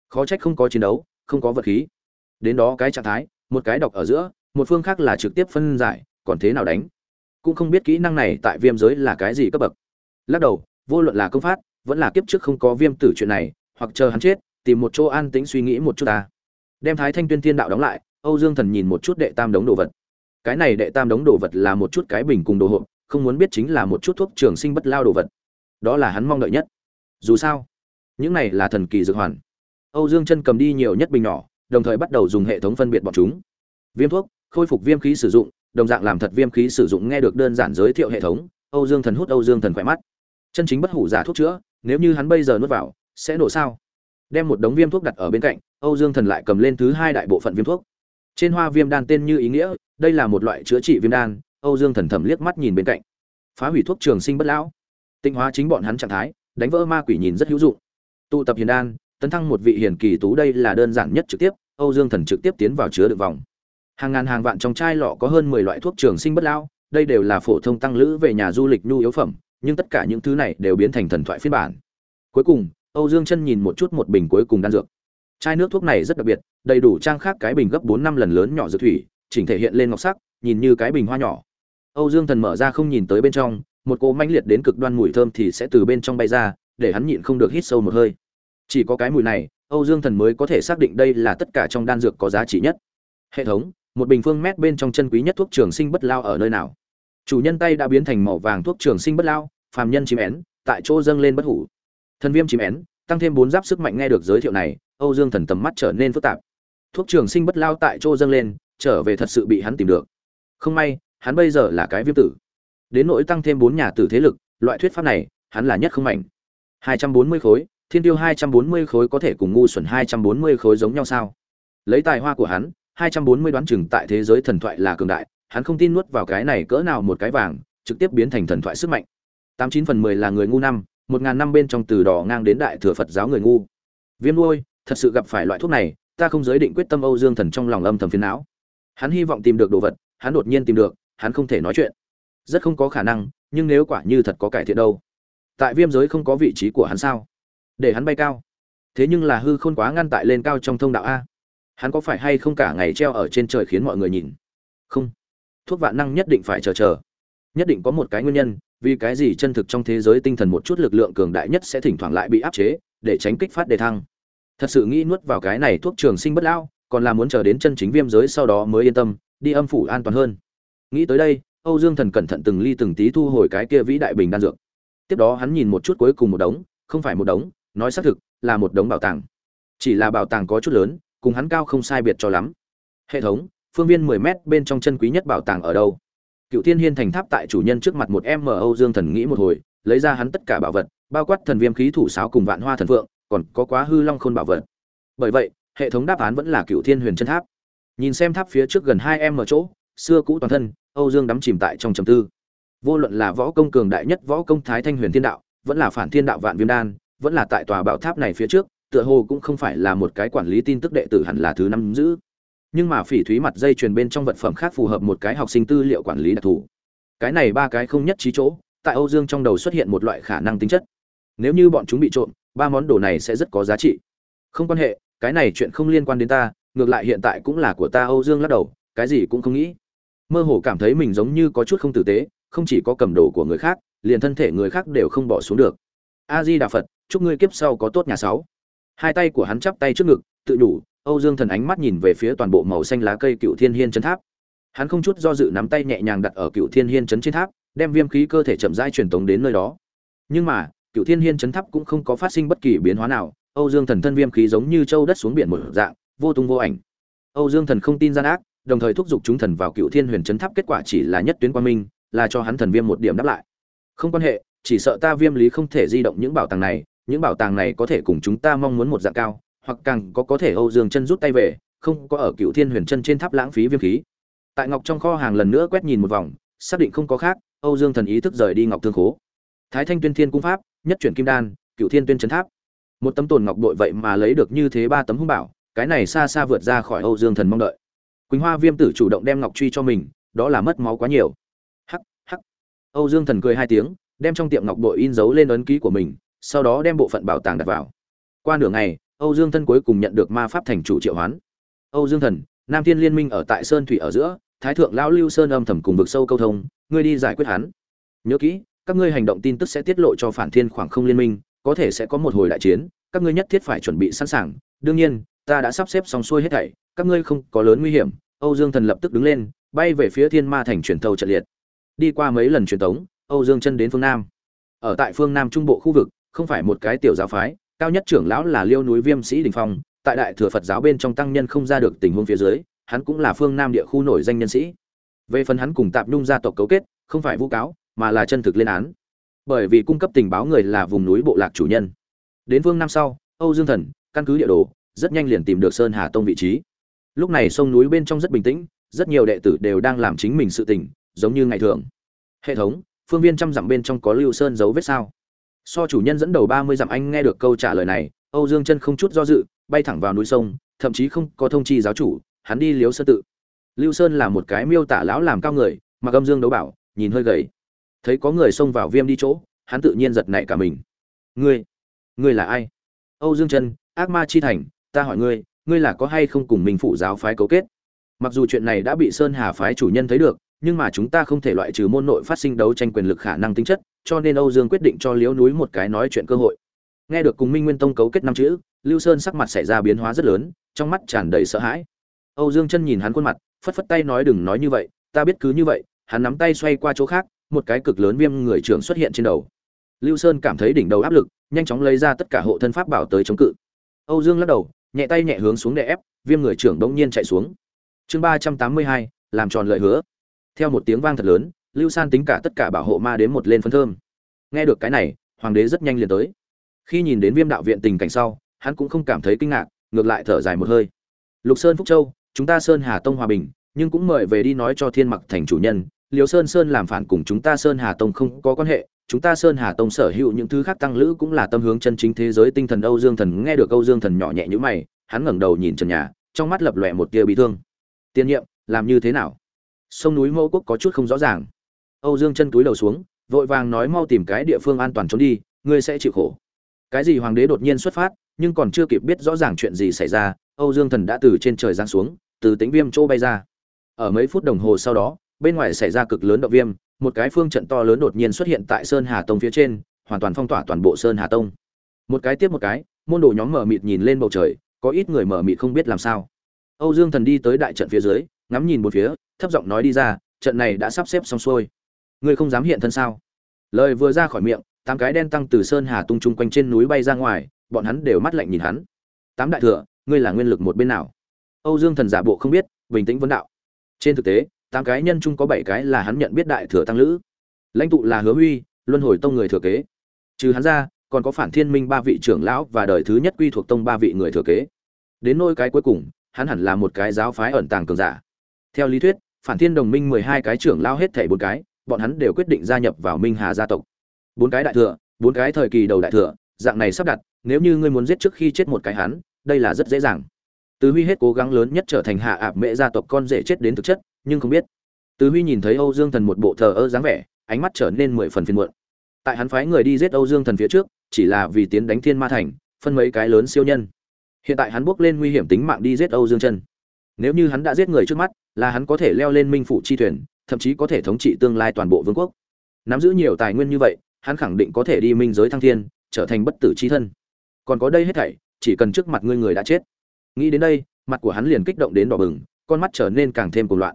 Khó trách không có chiến đấu, không có vật khí. Đến đó cái trạng thái, một cái đọc ở giữa, một phương khác là trực tiếp phân giải, còn thế nào đánh? Cũng không biết kỹ năng này tại viêm giới là cái gì cấp bậc. Lắc đầu, vô luận là công phát vẫn là kiếp trước không có viêm tử chuyện này, hoặc chờ hắn chết tìm một chỗ an tĩnh suy nghĩ một chút ta. Đem thái thanh tuyên thiên đạo đóng lại, âu dương thần nhìn một chút đệ tam đống đồ vật. Cái này đệ tam đống đồ vật là một chút cái bình cùng đồ hộp, không muốn biết chính là một chút thuốc trường sinh bất lao đồ vật. Đó là hắn mong đợi nhất. Dù sao, những này là thần kỳ dược hoàn. Âu dương chân cầm đi nhiều nhất bình nhỏ, đồng thời bắt đầu dùng hệ thống phân biệt bọn chúng. Viêm thuốc, khôi phục viêm khí sử dụng, đồng dạng làm thật viêm khí sử dụng nghe được đơn giản giới thiệu hệ thống, âu dương thần hút âu dương thần khỏe mắt. Chân chính bất hủ giả thuốc chữa, nếu như hắn bây giờ nuốt vào, sẽ nổ sao? Đem một đống viêm thuốc đặt ở bên cạnh, âu dương thần lại cầm lên thứ hai đại bộ phận viêm thuốc. Trên hoa viêm đan tên như ý nghĩa, đây là một loại chữa trị viêm đan, âu dương thần thầm liếc mắt nhìn bên cạnh. Phá hủy thuốc trường sinh bất lão. Tinh hóa chính bọn hắn trạng thái, đánh vỡ ma quỷ nhìn rất hữu dụng. Tụ tập hiền đan, tấn thăng một vị hiền kỳ tú đây là đơn giản nhất trực tiếp, âu dương thần trực tiếp tiến vào chứa được vòng. Hàng ngàn hàng vạn trong chai lọ có hơn mười loại thuốc trường sinh bất lão, đây đều là phổ thông tăng lữ về nhà du lịch nhu yếu phẩm, nhưng tất cả những thứ này đều biến thành thần thoại phiên bản. Cuối cùng âu dương chân nhìn một chút một bình cuối cùng đan dược. Chai nước thuốc này rất đặc biệt, đầy đủ trang khác cái bình gấp bốn năm lần lớn nhỏ dược thủy, chỉnh thể hiện lên ngọc sắc, nhìn như cái bình hoa nhỏ. Âu dương thần mở ra không nhìn tới bên trong, một cỗ mãnh liệt đến cực đoan mùi thơm thì sẽ từ bên trong bay ra, để hắn nhịn không được hít sâu một hơi. Chỉ có cái mùi này, âu dương thần mới có thể xác định đây là tất cả trong đan dược có giá trị nhất. Hệ thống, một bình phương mét bên trong chân quý nhất thuốc trường sinh bất lao ở nơi nào? Chủ nhân tay đã biến thành màu vàng thuốc trường sinh bất lao, phàm nhân chim én, tại chỗ dâng lên bất hủ thần viêm chim én, tăng thêm bốn giáp sức mạnh nghe được giới thiệu này, âu dương thần tầm mắt trở nên phức tạp. Thuốc trường sinh bất lao tại chỗ dâng lên, trở về thật sự bị hắn tìm được. Không may, hắn bây giờ là cái viêm tử. Đến nỗi tăng thêm bốn nhà tử thế lực, loại thuyết pháp này, hắn là nhất không mạnh hai trăm bốn mươi khối, thiên tiêu hai trăm bốn mươi khối có thể cùng ngu xuẩn hai trăm bốn mươi khối giống nhau sao? Lấy tài hoa của hắn, hai trăm bốn mươi đoán chừng tại thế giới thần thoại là cường đại, hắn không tin nuốt vào cái này cỡ nào một cái vàng, trực tiếp biến thành thần thoại sức mạnh. tám chín phần mười là người ngu năm một ngàn năm bên trong từ đỏ ngang đến đại thừa phật giáo người ngu. Viêm nuôi, thật sự gặp phải loại thuốc này, ta không giới định quyết tâm âu dương thần trong lòng âm thầm phiền não. Hắn hy vọng tìm được đồ vật, hắn đột nhiên tìm được, hắn không thể nói chuyện. Rất không có khả năng, nhưng nếu quả như thật có cải thiện đâu? Tại viêm giới không có vị trí của hắn sao? Để hắn bay cao. Thế nhưng là hư khôn quá ngăn tại lên cao trong thông đạo a. Hắn có phải hay không cả ngày treo ở trên trời khiến mọi người nhìn? Không. Thuốc vạn năng nhất định phải chờ chờ. Nhất định có một cái nguyên nhân vì cái gì chân thực trong thế giới tinh thần một chút lực lượng cường đại nhất sẽ thỉnh thoảng lại bị áp chế, để tránh kích phát đề thăng. Thật sự nghĩ nuốt vào cái này thuốc trường sinh bất lão, còn là muốn chờ đến chân chính viêm giới sau đó mới yên tâm, đi âm phủ an toàn hơn. Nghĩ tới đây, âu dương thần cẩn thận từng ly từng tí thu hồi cái kia vĩ đại bình đan dược. Tiếp đó hắn nhìn một chút cuối cùng một đống, không phải một đống, nói xác thực, là một đống bảo tàng. Chỉ là bảo tàng có chút lớn, cùng hắn cao không sai biệt cho lắm. Hệ thống, phương viên mười mét bên trong chân quý nhất bảo tàng ở đâu? Cựu thiên hiên thành tháp tại chủ nhân trước mặt một em mở âu dương thần nghĩ một hồi, lấy ra hắn tất cả bảo vật, bao quát thần viêm khí thủ sáo cùng vạn hoa thần phượng, còn có quá hư long khôn bảo vật. Bởi vậy, hệ thống đáp án vẫn là cựu thiên huyền chân tháp. Nhìn xem tháp phía trước gần hai em ở chỗ, xưa cũ toàn thân, âu dương đắm chìm tại trong trầm tư. Vô luận là võ công cường đại nhất võ công thái thanh huyền thiên đạo, vẫn là phản thiên đạo vạn viêm đan, vẫn là tại tòa bảo tháp này phía trước, tựa hồ cũng không phải là một cái quản lý tin tức đệ tử hẳn là thứ năm giữ nhưng mà phỉ thúy mặt dây chuyền bên trong vật phẩm khác phù hợp một cái học sinh tư liệu quản lý đặc thù. Cái này ba cái không nhất trí chỗ, tại âu dương trong đầu xuất hiện một loại khả năng tính chất. Nếu như bọn chúng bị trộm, ba món đồ này sẽ rất có giá trị. Không quan hệ, cái này chuyện không liên quan đến ta, ngược lại hiện tại cũng là của ta, âu dương lắc đầu, cái gì cũng không nghĩ. Mơ hồ cảm thấy mình giống như có chút không tử tế, không chỉ có cầm đồ của người khác, liền thân thể người khác đều không bỏ xuống được. A di đà phật, chúc ngươi kiếp sau có tốt nhà sáu. Hai tay của hắn chắp tay trước ngực, tự đủ âu dương thần ánh mắt nhìn về phía toàn bộ màu xanh lá cây cựu thiên hiên chấn tháp. Hắn không chút do dự nắm tay nhẹ nhàng đặt ở cựu thiên hiên chấn trên tháp, đem viêm khí cơ thể chậm rãi truyền tống đến nơi đó. Nhưng mà, cựu thiên hiên chấn tháp cũng không có phát sinh bất kỳ biến hóa nào, âu dương thần thân viêm khí giống như châu đất xuống biển một dạng, vô tung vô ảnh. Âu dương thần không tin gian ác, đồng thời thúc giục chúng thần vào cựu thiên huyền chấn tháp, kết quả chỉ là nhất tuyến quan minh, là cho hắn thần viêm một điểm đáp lại. Không quan hệ, chỉ sợ ta viêm lý không thể di động những bảo tàng này, những bảo tàng này có thể cùng chúng ta mong muốn một dạng cao hoặc càng có có thể âu dương chân rút tay về, không có ở cựu thiên huyền chân trên tháp lãng phí viêm khí. Tại ngọc trong kho hàng lần nữa quét nhìn một vòng, xác định không có khác, âu dương thần ý thức rời đi ngọc thương khố. Thái thanh tuyên thiên cung pháp, nhất chuyển kim đan cựu thiên tuyên chân tháp. Một tấm tồn ngọc đội vậy mà lấy được như thế ba tấm hung bảo cái này xa xa vượt ra khỏi âu dương thần mong đợi. Quỳnh hoa viêm tử chủ động đem ngọc truy cho mình, đó là mất máu quá nhiều. Hắc hắc. Âu dương thần cười hai tiếng, đem trong tiệm ngọc bội in dấu lên ấn ký của mình, sau đó đem bộ phận bảo tàng đặt vào. Qua nửa ngày âu dương thân cuối cùng nhận được ma pháp thành chủ triệu hoán. Âu dương thần, nam thiên liên minh ở tại sơn thủy ở giữa, thái thượng lão lưu sơn âm thầm cùng vực sâu câu thông, ngươi đi giải quyết hắn. Nhớ kỹ, các ngươi hành động tin tức sẽ tiết lộ cho phản thiên khoảng không liên minh, có thể sẽ có một hồi đại chiến, các ngươi nhất thiết phải chuẩn bị sẵn sàng. Đương nhiên, ta đã sắp xếp xong xuôi hết thảy, các ngươi không có lớn nguy hiểm. Âu dương thần lập tức đứng lên, bay về phía thiên ma thành truyền thâu trận liệt. Đi qua mấy lần truyền tống, âu dương chân đến phương nam. Ở tại phương nam trung bộ khu vực, không phải một cái tiểu giáo phái cao nhất trưởng lão là liêu núi viêm sĩ đình phong, tại đại thừa phật giáo bên trong tăng nhân không ra được tình huống phía dưới, hắn cũng là phương nam địa khu nổi danh nhân sĩ. Về phần hắn cùng tạp nhung gia tộc cấu kết, không phải vu cáo, mà là chân thực lên án. Bởi vì cung cấp tình báo người là vùng núi bộ lạc chủ nhân. Đến phương nam sau, âu dương thần, căn cứ địa đồ, rất nhanh liền tìm được sơn hà tông vị trí. Lúc này sông núi bên trong rất bình tĩnh, rất nhiều đệ tử đều đang làm chính mình sự tình, giống như ngày thường. Hệ thống, phương viên trăm dặm bên trong có lưu sơn dấu vết sao? So chủ nhân dẫn đầu ba mươi dặm anh nghe được câu trả lời này, âu dương chân không chút do dự, bay thẳng vào núi sông, thậm chí không có thông chi giáo chủ, hắn đi liếu sơ tự. Lưu sơn là một cái miêu tả lão làm cao người, mặc âm dương đấu bảo, nhìn hơi gầy. Thấy có người xông vào viêm đi chỗ, hắn tự nhiên giật nảy cả mình. Ngươi ngươi là ai? Âu dương chân, ác ma chi thành, ta hỏi ngươi ngươi là có hay không cùng mình phụ giáo phái cấu kết? Mặc dù chuyện này đã bị sơn hà phái chủ nhân thấy được nhưng mà chúng ta không thể loại trừ môn nội phát sinh đấu tranh quyền lực khả năng tính chất, cho nên âu dương quyết định cho liễu núi một cái nói chuyện cơ hội. Nghe được cùng minh nguyên tông cấu kết năm chữ, lưu sơn sắc mặt xảy ra biến hóa rất lớn, trong mắt tràn đầy sợ hãi. Âu dương chân nhìn hắn khuôn mặt, phất phất tay nói đừng nói như vậy, ta biết cứ như vậy, hắn nắm tay xoay qua chỗ khác, một cái cực lớn viêm người trưởng xuất hiện trên đầu. Lưu sơn cảm thấy đỉnh đầu áp lực, nhanh chóng lấy ra tất cả hộ thân pháp bảo tới chống cự. Âu dương lắc đầu, nhẹ tay nhẹ hướng xuống để ép, viêm người trưởng đống nhiên chạy xuống. Chương ba trăm tám mươi hai, làm tròn lời hứa theo một tiếng vang thật lớn, lưu san tính cả tất cả bảo hộ ma đến một lên phân thơm. Nghe được cái này, hoàng đế rất nhanh liền tới. Khi nhìn đến viêm đạo viện tình cảnh sau, hắn cũng không cảm thấy kinh ngạc, ngược lại thở dài một hơi. Lục sơn phúc châu, chúng ta sơn hà tông hòa bình, nhưng cũng mời về đi nói cho thiên mặc thành chủ nhân liều sơn sơn làm phản cùng chúng ta sơn hà tông không có quan hệ, chúng ta sơn hà tông sở hữu những thứ khác tăng lữ cũng là tâm hướng chân chính thế giới tinh thần âu dương thần. Nghe được âu dương thần nhỏ nhẹ như mày, hắn ngẩng đầu nhìn trần nhà, trong mắt lập lòe một tia bị thương. Tiên nhiệm, làm như thế nào? Sông núi mẫu quốc có chút không rõ ràng. Âu dương chân túi đầu xuống, vội vàng nói mau tìm cái địa phương an toàn trốn đi, ngươi sẽ chịu khổ. Cái gì hoàng đế đột nhiên xuất phát, nhưng còn chưa kịp biết rõ ràng chuyện gì xảy ra, âu dương thần đã từ trên trời giáng xuống, từ tính viêm chỗ bay ra. Ở mấy phút đồng hồ sau đó, bên ngoài xảy ra cực lớn động viêm, một cái phương trận to lớn đột nhiên xuất hiện tại sơn hà tông phía trên, hoàn toàn phong tỏa toàn bộ sơn hà tông. Một cái tiếp một cái, môn đồ nhóm mở mịt nhìn lên bầu trời, có ít người mở mịt không biết làm sao. Âu dương thần đi tới đại trận phía dưới ngắm nhìn một phía, thấp giọng nói đi ra, trận này đã sắp xếp xong xuôi. Ngươi không dám hiện thân sao? Lời vừa ra khỏi miệng, tám cái đen tăng từ sơn hà tung chung quanh trên núi bay ra ngoài, bọn hắn đều mắt lạnh nhìn hắn. Tám đại thừa, ngươi là nguyên lực một bên nào? Âu dương thần giả bộ không biết, bình tĩnh vấn đạo. Trên thực tế, tám cái nhân chung có bảy cái là hắn nhận biết đại thừa tăng lữ. Lãnh tụ là hứa huy, luân hồi tông người thừa kế. Trừ hắn ra, còn có phản thiên minh ba vị trưởng lão và đời thứ nhất quy thuộc tông ba vị người thừa kế. Đến nôi cái cuối cùng, hắn hẳn là một cái giáo phái ẩn tàng cường giả theo lý thuyết, phản thiên đồng minh mười hai cái trưởng lao hết thảy bốn cái, bọn hắn đều quyết định gia nhập vào minh hà gia tộc. Bốn cái đại thừa, bốn cái thời kỳ đầu đại thừa, dạng này sắp đặt, nếu như ngươi muốn giết trước khi chết một cái hắn, đây là rất dễ dàng. Tứ huy hết cố gắng lớn nhất trở thành hạ ạp mễ gia tộc con rể chết đến thực chất, nhưng không biết. Tứ huy nhìn thấy âu dương thần một bộ thờ ơ dáng vẻ, ánh mắt trở nên mười phần phiền muộn. Tại hắn phái người đi giết âu dương thần phía trước, chỉ là vì tiến đánh thiên ma thành, phân mấy cái lớn siêu nhân. Hiện tại hắn bước lên nguy hiểm tính mạng đi giết âu dương chân. Nếu như hắn đã giết người trước mắt là hắn có thể leo lên minh phủ chi thuyền, thậm chí có thể thống trị tương lai toàn bộ vương quốc. Nắm giữ nhiều tài nguyên như vậy, hắn khẳng định có thể đi minh giới thăng thiên, trở thành bất tử chi thân. Còn có đây hết thảy, chỉ cần trước mặt ngươi người đã chết. Nghĩ đến đây, mặt của hắn liền kích động đến đỏ bừng, con mắt trở nên càng thêm cuồng loạn.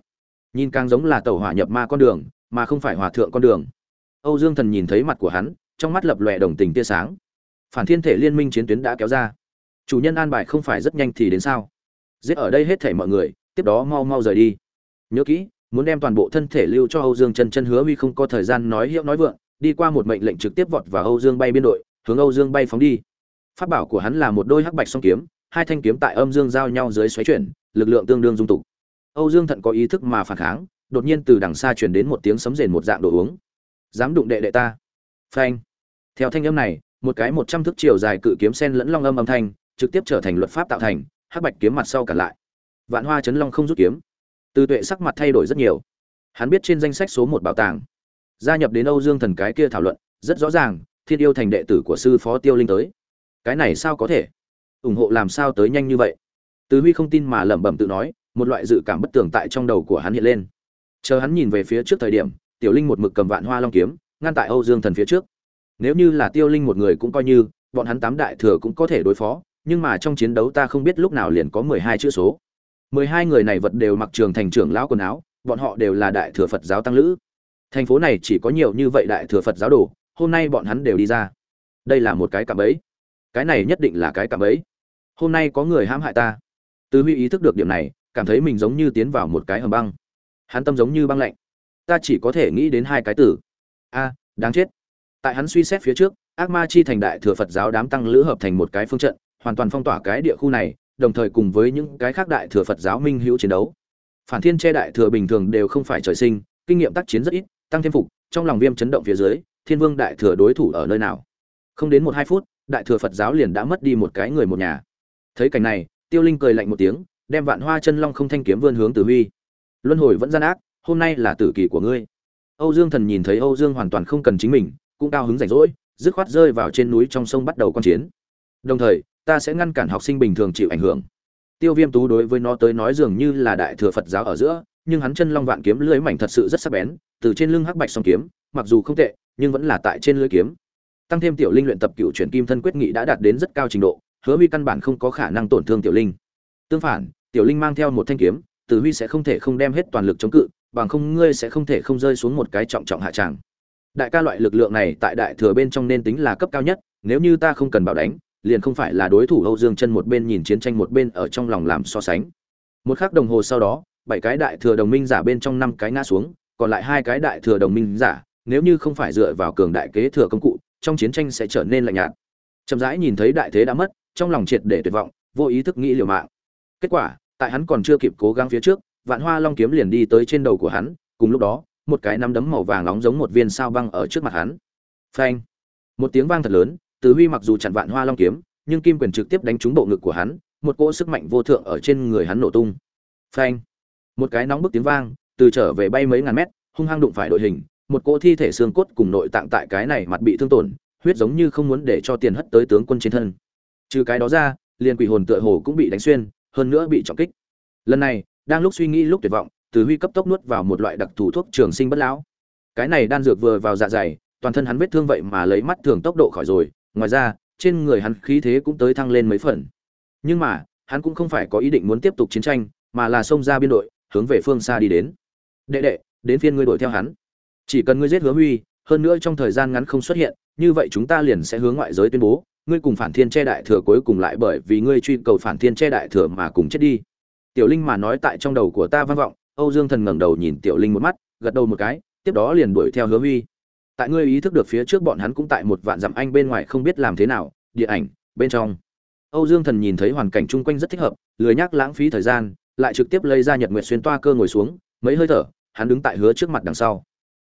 Nhìn càng giống là tàu hỏa nhập ma con đường, mà không phải hòa thượng con đường. Âu dương thần nhìn thấy mặt của hắn, trong mắt lập lòe đồng tình tia sáng. Phản thiên thể liên minh chiến tuyến đã kéo ra. Chủ nhân an bài không phải rất nhanh thì đến sao? Giết ở đây hết thảy mọi người tiếp đó mau mau rời đi. Nhớ kỹ, muốn đem toàn bộ thân thể lưu cho âu dương chân chân hứa huy không có thời gian nói hiệu nói vượng, đi qua một mệnh lệnh trực tiếp vọt vào âu dương bay biên đội, hướng âu dương bay phóng đi. Pháp bảo của hắn là một đôi hắc bạch song kiếm, hai thanh kiếm tại âm dương giao nhau dưới xoáy chuyển, lực lượng tương đương dung tục. Âu dương thận có ý thức mà phản kháng, đột nhiên từ đằng xa truyền đến một tiếng sấm rền một dạng đồ uống. Dám đụng đệ đệ ta. Phanh. Theo thanh âm này, một cái một trăm thước chiều dài cự kiếm sen lẫn long âm âm thanh, trực tiếp trở thành luật pháp tạo thành, hắc bạch kiếm mặt sau cả lại vạn hoa chấn long không rút kiếm. Từ tuệ sắc mặt thay đổi rất nhiều. Hắn biết trên danh sách số một bảo tàng, gia nhập đến âu dương thần cái kia thảo luận, rất rõ ràng, thiên yêu thành đệ tử của sư phó tiêu linh tới. Cái này sao có thể? Ủng hộ làm sao tới nhanh như vậy? Từ huy không tin mà lẩm bẩm tự nói, một loại dự cảm bất tường tại trong đầu của hắn hiện lên. Chờ hắn nhìn về phía trước thời điểm, tiểu linh một mực cầm vạn hoa long kiếm, ngăn tại âu dương thần phía trước. Nếu như là tiêu linh một người cũng coi như, bọn hắn tám đại thừa cũng có thể đối phó, nhưng mà trong chiến đấu ta không biết lúc nào liền có mười hai chữ số mười hai người này vật đều mặc trường thành trưởng lão quần áo, bọn họ đều là đại thừa phật giáo tăng lữ. Thành phố này chỉ có nhiều như vậy đại thừa phật giáo đồ, hôm nay bọn hắn đều đi ra. Đây là một cái cạm bẫy. Cái này nhất định là cái cạm bẫy. Hôm nay có người hãm hại ta. Từ huy ý thức được điểm này, cảm thấy mình giống như tiến vào một cái hầm băng. Hắn tâm giống như băng lạnh. Ta chỉ có thể nghĩ đến hai cái tử. a, đáng chết. Tại hắn suy xét phía trước, ác ma chi thành đại thừa phật giáo đám tăng lữ hợp thành một cái phương trận, hoàn toàn phong tỏa cái địa khu này đồng thời cùng với những cái khác đại thừa phật giáo minh hữu chiến đấu. Phản thiên che đại thừa bình thường đều không phải trời sinh, kinh nghiệm tác chiến rất ít, tăng thêm phục, trong lòng viêm chấn động phía dưới, thiên vương đại thừa đối thủ ở nơi nào? Không đến một hai phút, đại thừa phật giáo liền đã mất đi một cái người một nhà. Thấy cảnh này, tiêu linh cười lạnh một tiếng, đem vạn hoa chân long không thanh kiếm vươn hướng tử huy. Luân hồi vẫn gian ác, hôm nay là tử kỳ của ngươi. Âu dương thần nhìn thấy âu dương hoàn toàn không cần chính mình, cũng cao hứng rảnh rỗi, dứt khoát rơi vào trên núi trong sông bắt đầu quan chiến. Đồng thời ta sẽ ngăn cản học sinh bình thường chịu ảnh hưởng. Tiêu viêm tú đối với nó tới nói dường như là đại thừa phật giáo ở giữa, nhưng hắn chân long vạn kiếm lưới mảnh thật sự rất sắc bén, từ trên lưng hắc bạch song kiếm, mặc dù không tệ, nhưng vẫn là tại trên lưới kiếm. Tăng thêm tiểu linh luyện tập cựu chuyển kim thân quyết nghị đã đạt đến rất cao trình độ, hứa huy căn bản không có khả năng tổn thương tiểu linh. Tương phản, tiểu linh mang theo một thanh kiếm tử huy sẽ không thể không đem hết toàn lực chống cự, bằng không ngươi sẽ không thể không rơi xuống một cái trọng trọng hạ tràng. Đại ca loại lực lượng này tại đại thừa bên trong nên tính là cấp cao nhất, nếu như ta không cần bảo đánh liền không phải là đối thủ âu dương chân một bên nhìn chiến tranh một bên ở trong lòng làm so sánh. Một khắc đồng hồ sau đó, bảy cái đại thừa đồng minh giả bên trong năm cái ngã xuống, còn lại hai cái đại thừa đồng minh giả, nếu như không phải dựa vào cường đại kế thừa công cụ, trong chiến tranh sẽ trở nên lạnh nhạt. Chậm rãi nhìn thấy đại thế đã mất, trong lòng triệt để tuyệt vọng, vô ý thức nghĩ liều mạng. Kết quả, tại hắn còn chưa kịp cố gắng phía trước, vạn hoa long kiếm liền đi tới trên đầu của hắn, cùng lúc đó, một cái nắm đấm màu vàng nóng giống một viên sao băng ở trước mặt hắn. Phanh! Một tiếng vang thật lớn từ huy mặc dù chặn vạn hoa long kiếm, nhưng kim quyền trực tiếp đánh trúng bộ ngực của hắn, một cỗ sức mạnh vô thượng ở trên người hắn nổ tung. Phanh! Một cái nóng bức tiếng vang, từ trở về bay mấy ngàn mét, hung hăng đụng phải đội hình, một cỗ thi thể xương cốt cùng nội tạng tại cái này mặt bị thương tổn, huyết giống như không muốn để cho tiền hất tới tướng quân trên thân. Trừ cái đó ra, liền quỷ hồn tựa hồ cũng bị đánh xuyên, hơn nữa bị trọng kích. Lần này, đang lúc suy nghĩ lúc tuyệt vọng, từ huy cấp tốc nuốt vào một loại đặc thù thuốc trường sinh bất lão. Cái này đan dược vừa vào dạ dày, toàn thân hắn vết thương vậy mà lấy mắt thường tốc độ khỏi rồi ngoài ra, trên người hắn khí thế cũng tới thăng lên mấy phần. Nhưng mà, hắn cũng không phải có ý định muốn tiếp tục chiến tranh, mà là xông ra biên đội, hướng về phương xa đi đến. Đệ đệ, đến phiên ngươi đuổi theo hắn. Chỉ cần ngươi giết hứa huy, hơn nữa trong thời gian ngắn không xuất hiện, như vậy chúng ta liền sẽ hướng ngoại giới tuyên bố, ngươi cùng phản thiên che đại thừa cuối cùng lại bởi vì ngươi truy cầu phản thiên che đại thừa mà cùng chết đi. Tiểu linh mà nói tại trong đầu của ta vang vọng, âu dương thần ngẩng đầu nhìn tiểu linh một mắt, gật đầu một cái, tiếp đó liền đuổi theo hứa huy tại ngươi ý thức được phía trước bọn hắn cũng tại một vạn dặm anh bên ngoài không biết làm thế nào điện ảnh, bên trong. Âu dương thần nhìn thấy hoàn cảnh chung quanh rất thích hợp, lười nhác lãng phí thời gian, lại trực tiếp lấy ra nhật nguyệt xuyên toa cơ ngồi xuống, mấy hơi thở, hắn đứng tại hứa trước mặt đằng sau.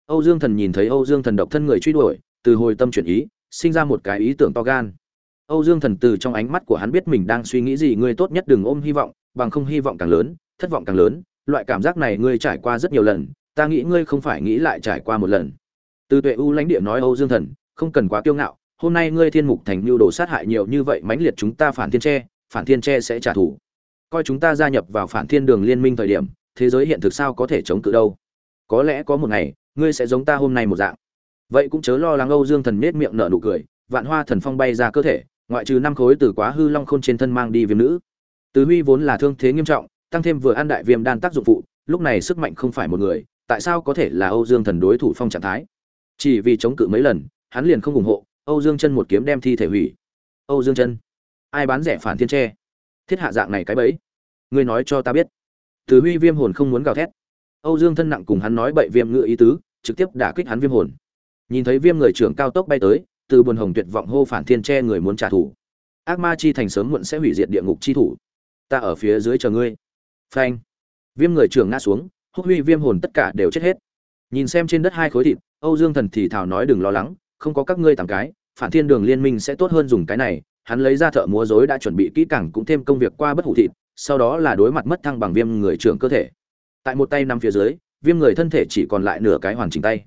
Âu dương thần nhìn thấy âu dương thần độc thân người truy đuổi, từ hồi tâm chuyển ý, sinh ra một cái ý tưởng to gan. Âu dương thần từ trong ánh mắt của hắn biết mình đang suy nghĩ gì, ngươi tốt nhất đừng ôm hy vọng, bằng không hy vọng càng lớn, thất vọng càng lớn, loại cảm giác này ngươi trải qua rất nhiều lần, ta nghĩ ngươi không phải nghĩ lại trải qua một lần từ tuệ u lãnh địa nói, âu dương thần, không cần quá kiêu ngạo, hôm nay ngươi thiên mục thành mưu đồ sát hại nhiều như vậy mãnh liệt chúng ta phản thiên tre, phản thiên tre sẽ trả thù. Coi chúng ta gia nhập vào phản thiên đường liên minh thời điểm, thế giới hiện thực sao có thể chống cự đâu? Có lẽ có một ngày, ngươi sẽ giống ta hôm nay một dạng. Vậy cũng chớ lo lắng, âu dương thần nết miệng nở nụ cười, vạn hoa thần phong bay ra cơ thể, ngoại trừ năm khối từ quá hư long khôn trên thân mang đi viêm nữ. Từ huy vốn là thương thế nghiêm trọng, tăng thêm vừa ăn đại viêm đan tác dụng phụ, lúc này sức mạnh không phải một người, tại sao có thể là âu dương thần đối thủ phong trạng thái? Chỉ vì chống cự mấy lần, hắn liền không ủng hộ, âu dương chân một kiếm đem thi thể hủy. Âu dương chân, ai bán rẻ phản thiên tre? Thiết hạ dạng này cái bẫy. Ngươi nói cho ta biết. Từ huy viêm hồn không muốn gào thét. Âu dương thân nặng cùng hắn nói bậy viêm ngựa ý tứ, trực tiếp đả kích hắn viêm hồn. Nhìn thấy viêm người trưởng cao tốc bay tới, từ buồn hồng tuyệt vọng hô phản thiên tre người muốn trả thù. Ác ma chi thành sớm muộn sẽ hủy diệt địa ngục chi thủ. Ta ở phía dưới chờ ngươi. Phanh. Viêm người trưởng ngã xuống, húc huy viêm hồn tất cả đều chết hết. Nhìn xem trên đất hai khối thịt âu dương thần thì thào nói đừng lo lắng, không có các ngươi tặng cái, phản thiên đường liên minh sẽ tốt hơn dùng cái này. Hắn lấy ra thợ múa rối đã chuẩn bị kỹ càng cũng thêm công việc qua bất hủ thịt, sau đó là đối mặt mất thăng bằng viêm người trưởng cơ thể. Tại một tay nằm phía dưới, viêm người thân thể chỉ còn lại nửa cái hoàn chỉnh tay.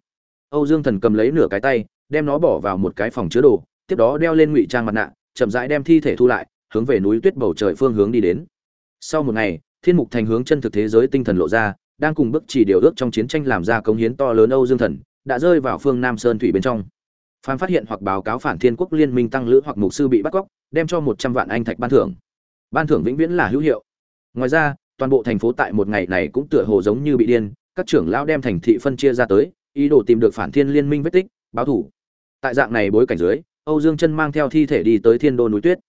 Âu dương thần cầm lấy nửa cái tay, đem nó bỏ vào một cái phòng chứa đồ, tiếp đó đeo lên ngụy trang mặt nạ, chậm rãi đem thi thể thu lại, hướng về núi tuyết bầu trời phương hướng đi đến. Sau một ngày, thiên mục thành hướng chân thực thế giới tinh thần lộ ra, đang cùng bức chỉ điều ước trong chiến tranh làm ra cống hiến to lớn âu dương thần đã rơi vào phương nam sơn thủy bên trong. Phan phát hiện hoặc báo cáo phản thiên quốc liên minh tăng lữ hoặc mục sư bị bắt cóc, đem cho một trăm vạn anh thạch ban thưởng. Ban thưởng vĩnh viễn là hữu hiệu. Ngoài ra, toàn bộ thành phố tại một ngày này cũng tựa hồ giống như bị điên, các trưởng lão đem thành thị phân chia ra tới, ý đồ tìm được phản thiên liên minh vết tích, báo thủ. Tại dạng này bối cảnh dưới, âu dương chân mang theo thi thể đi tới thiên đô núi tuyết.